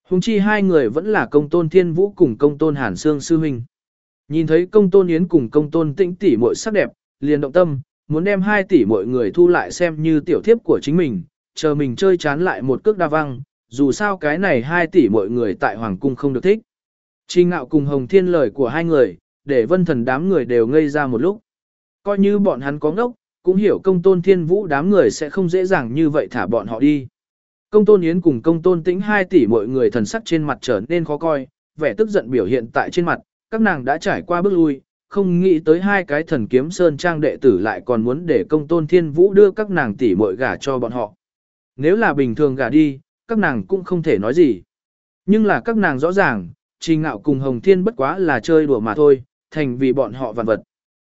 Speaker 1: Hùng chi hai người vẫn là công tôn thiên vũ cùng công tôn hàn sương sư huynh. Nhìn thấy công tôn yến cùng công tôn tĩnh tỷ muội sắc đẹp, liền động tâm, muốn đem hai tỷ mọi người thu lại xem như tiểu thiếp của chính mình, chờ mình chơi chán lại một cước đa văng, dù sao cái này hai tỷ mọi người tại Hoàng Cung không được thích. Trình ngạo cùng Hồng Thiên lời của hai người, để vân thần đám người đều ngây ra một lúc. Coi như bọn hắn có ngốc, cũng hiểu công tôn thiên vũ đám người sẽ không dễ dàng như vậy thả bọn họ đi. Công tôn Yến cùng công tôn tĩnh hai tỷ mọi người thần sắc trên mặt trở nên khó coi, vẻ tức giận biểu hiện tại trên mặt, các nàng đã trải qua bước lui, không nghĩ tới hai cái thần kiếm sơn trang đệ tử lại còn muốn để công tôn thiên vũ đưa các nàng tỷ muội gả cho bọn họ. Nếu là bình thường gả đi, các nàng cũng không thể nói gì. Nhưng là các nàng rõ ràng, trình ngạo cùng Hồng Thiên bất quá là chơi đùa mà thôi, thành vì bọn họ vạn vật.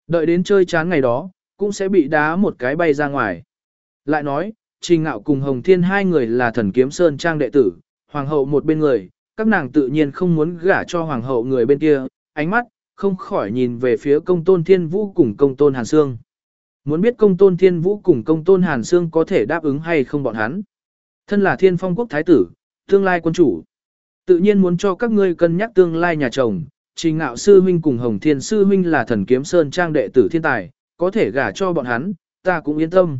Speaker 1: Đợi đến chơi chán ngày đó, cũng sẽ bị đá một cái bay ra ngoài. Lại nói, trình ngạo cùng Hồng Thiên hai người là thần kiếm sơn trang đệ tử, hoàng hậu một bên người, các nàng tự nhiên không muốn gả cho hoàng hậu người bên kia, ánh mắt, không khỏi nhìn về phía công tôn thiên vũ cùng công tôn hàn sương. Muốn biết công tôn thiên vũ cùng công tôn hàn sương có thể đáp ứng hay không bọn hắn. Thân là thiên phong quốc thái tử, tương lai quân chủ. Tự nhiên muốn cho các ngươi cân nhắc tương lai nhà chồng, trình ngạo sư huynh cùng hồng thiên sư huynh là thần kiếm sơn trang đệ tử thiên tài, có thể gả cho bọn hắn, ta cũng yên tâm.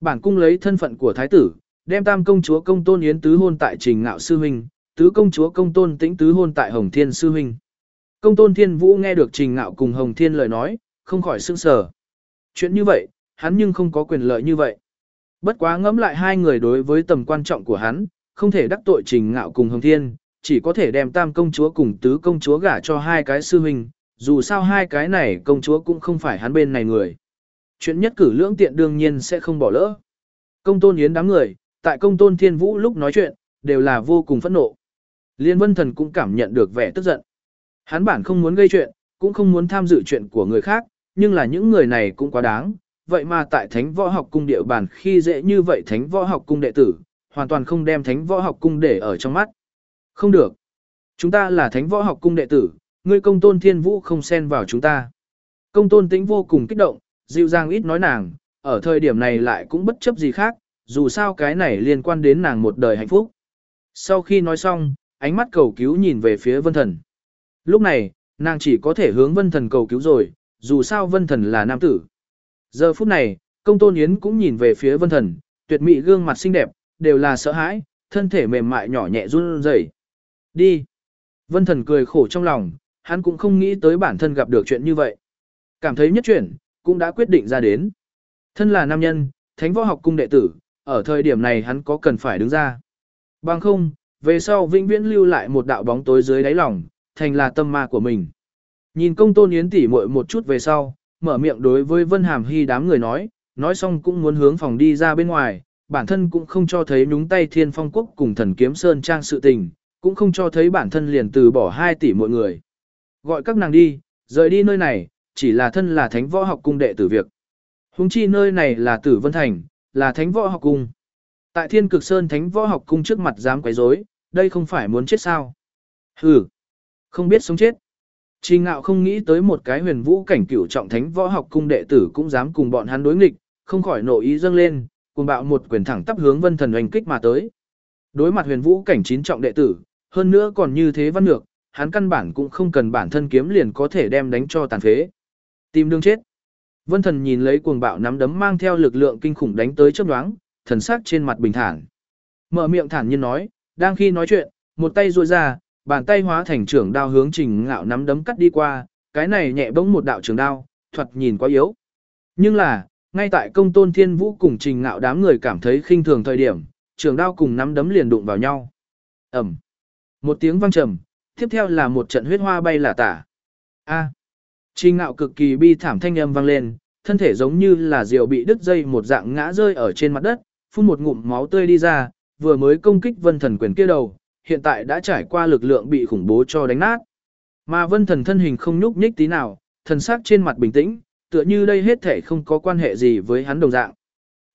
Speaker 1: Bản cung lấy thân phận của thái tử, đem tam công chúa công tôn yến tứ hôn tại trình ngạo sư huynh, tứ công chúa công tôn tĩnh tứ hôn tại hồng thiên sư huynh. Công tôn thiên vũ nghe được trình ngạo cùng Hồng Thiên lời nói, không khỏi sững sờ. Chuyện như vậy, hắn nhưng không có quyền lợi như vậy. Bất quá ngẫm lại hai người đối với tầm quan trọng của hắn, không thể đắc tội trình ngạo cùng Hồng Thiên, chỉ có thể đem tam công chúa cùng tứ công chúa gả cho hai cái sư huynh, dù sao hai cái này công chúa cũng không phải hắn bên này người. Chuyện nhất cử lưỡng tiện đương nhiên sẽ không bỏ lỡ. Công tôn yến đám người, tại công tôn thiên vũ lúc nói chuyện, đều là vô cùng phẫn nộ. Liên vân thần cũng cảm nhận được vẻ tức giận. Hắn bản không muốn gây chuyện, cũng không muốn tham dự chuyện của người khác, nhưng là những người này cũng quá đáng. Vậy mà tại thánh võ học cung địa bàn khi dễ như vậy thánh võ học cung đệ tử, hoàn toàn không đem thánh võ học cung để ở trong mắt. Không được. Chúng ta là thánh võ học cung đệ tử, ngươi công tôn thiên vũ không xen vào chúng ta. Công tôn tĩnh vô cùng kích động, dịu dàng ít nói nàng, ở thời điểm này lại cũng bất chấp gì khác, dù sao cái này liên quan đến nàng một đời hạnh phúc. Sau khi nói xong, ánh mắt cầu cứu nhìn về phía vân thần. Lúc này, nàng chỉ có thể hướng vân thần cầu cứu rồi, dù sao vân thần là nam tử. Giờ phút này, công tôn yến cũng nhìn về phía vân thần, tuyệt mỹ gương mặt xinh đẹp, đều là sợ hãi, thân thể mềm mại nhỏ nhẹ run rẩy. Đi. Vân thần cười khổ trong lòng, hắn cũng không nghĩ tới bản thân gặp được chuyện như vậy. Cảm thấy nhất chuyển, cũng đã quyết định ra đến. Thân là nam nhân, thánh võ học cung đệ tử, ở thời điểm này hắn có cần phải đứng ra. Bằng không, về sau vĩnh viễn lưu lại một đạo bóng tối dưới đáy lòng, thành là tâm ma của mình. Nhìn công tôn yến tỉ muội một chút về sau, mở miệng đối với Vân Hàm Hy đám người nói, nói xong cũng muốn hướng phòng đi ra bên ngoài, bản thân cũng không cho thấy nhúng tay thiên phong quốc cùng thần kiếm sơn trang sự tình, cũng không cho thấy bản thân liền từ bỏ hai tỷ mọi người. Gọi các nàng đi, rời đi nơi này, chỉ là thân là thánh võ học cung đệ tử việc. Hùng chi nơi này là tử vân thành, là thánh võ học cung. Tại thiên cực sơn thánh võ học cung trước mặt dám quấy rối, đây không phải muốn chết sao. Hừ, không biết sống chết. Trình ngạo không nghĩ tới một cái huyền vũ cảnh cửu trọng thánh võ học cung đệ tử cũng dám cùng bọn hắn đối nghịch, không khỏi nộ ý dâng lên, cùng bạo một quyền thẳng tắp hướng vân thần oanh kích mà tới. Đối mặt huyền vũ cảnh chín trọng đệ tử, hơn nữa còn như thế văn ngược, hắn căn bản cũng không cần bản thân kiếm liền có thể đem đánh cho tàn phế. Tìm đường chết. Vân thần nhìn lấy cuồng bạo nắm đấm mang theo lực lượng kinh khủng đánh tới chớp nhoáng, thần sắc trên mặt bình thản. Mở miệng thản nhiên nói, đang khi nói chuyện, một tay duỗi ra, bàn tay hóa thành trưởng đao hướng trình ngạo nắm đấm cắt đi qua, cái này nhẹ bỗng một đạo trường đao, thuật nhìn quá yếu. Nhưng là, ngay tại công tôn thiên vũ cùng trình ngạo đám người cảm thấy khinh thường thời điểm, trường đao cùng nắm đấm liền đụng vào nhau. Ẩm. Một tiếng vang trầm, tiếp theo là một trận huyết hoa bay là tả. A. Trình ngạo cực kỳ bi thảm thanh âm vang lên, thân thể giống như là diều bị đứt dây một dạng ngã rơi ở trên mặt đất, phun một ngụm máu tươi đi ra, vừa mới công kích vân thần quyền kia đầu, hiện tại đã trải qua lực lượng bị khủng bố cho đánh nát. Mà vân thần thân hình không nhúc nhích tí nào, thần sắc trên mặt bình tĩnh, tựa như đây hết thể không có quan hệ gì với hắn đồng dạng.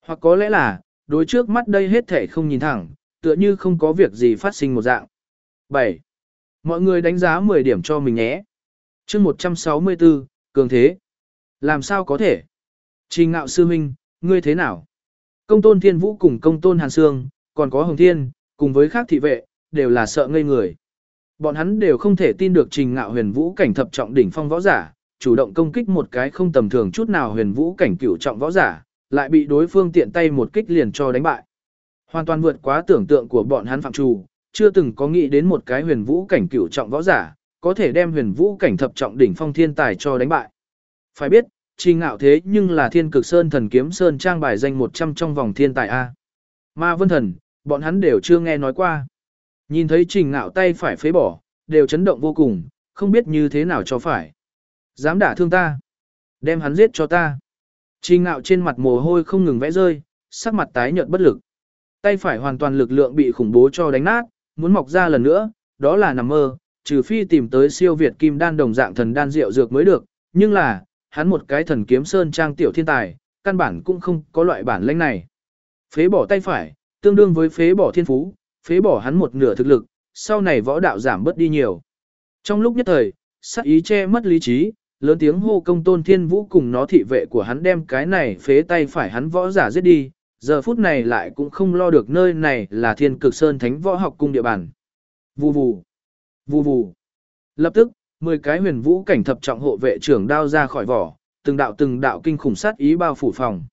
Speaker 1: Hoặc có lẽ là, đối trước mắt đây hết thể không nhìn thẳng, tựa như không có việc gì phát sinh một dạng. 7. Mọi người đánh giá 10 điểm cho mình nhé. chương 164, cường thế. Làm sao có thể? Trình ngạo sư huynh, ngươi thế nào? Công tôn thiên vũ cùng công tôn hàn sương, còn có hồng thiên, cùng với khác thị vệ, đều là sợ ngây người. Bọn hắn đều không thể tin được trình ngạo huyền vũ cảnh thập trọng đỉnh phong võ giả, chủ động công kích một cái không tầm thường chút nào huyền vũ cảnh cửu trọng võ giả, lại bị đối phương tiện tay một kích liền cho đánh bại. Hoàn toàn vượt quá tưởng tượng của bọn hắn phạm trù, chưa từng có nghĩ đến một cái huyền vũ cảnh cửu trọng võ giả, có thể đem huyền vũ cảnh thập trọng đỉnh phong thiên tài cho đánh bại. Phải biết, trình ngạo thế nhưng là thiên cực sơn thần kiếm sơn trang bài danh 100 trong vòng thiên tài A. Ma vân thần, bọn hắn đều chưa nghe nói qua. Nhìn thấy trình ngạo tay phải phế bỏ, đều chấn động vô cùng, không biết như thế nào cho phải. Dám đả thương ta. Đem hắn giết cho ta. Trình ngạo trên mặt mồ hôi không ngừng vẽ rơi, sắc mặt tái nhợt bất lực. Tay phải hoàn toàn lực lượng bị khủng bố cho đánh nát, muốn mọc ra lần nữa, đó là nằm mơ, trừ phi tìm tới siêu việt kim đan đồng dạng thần đan rượu dược mới được, nhưng là, hắn một cái thần kiếm sơn trang tiểu thiên tài, căn bản cũng không có loại bản lĩnh này. Phế bỏ tay phải, tương đương với phế bỏ thiên phú, phế bỏ hắn một nửa thực lực, sau này võ đạo giảm bớt đi nhiều. Trong lúc nhất thời, sát ý che mất lý trí, lớn tiếng hô công tôn thiên vũ cùng nó thị vệ của hắn đem cái này phế tay phải hắn võ giả giết đi, giờ phút này lại cũng không lo được nơi này là thiên cực sơn thánh võ học cung địa bàn. Vù vù, vù vù. Lập tức, 10 cái huyền vũ cảnh thập trọng hộ vệ trưởng đao ra khỏi vỏ, từng đạo từng đạo kinh khủng sát ý bao phủ phòng.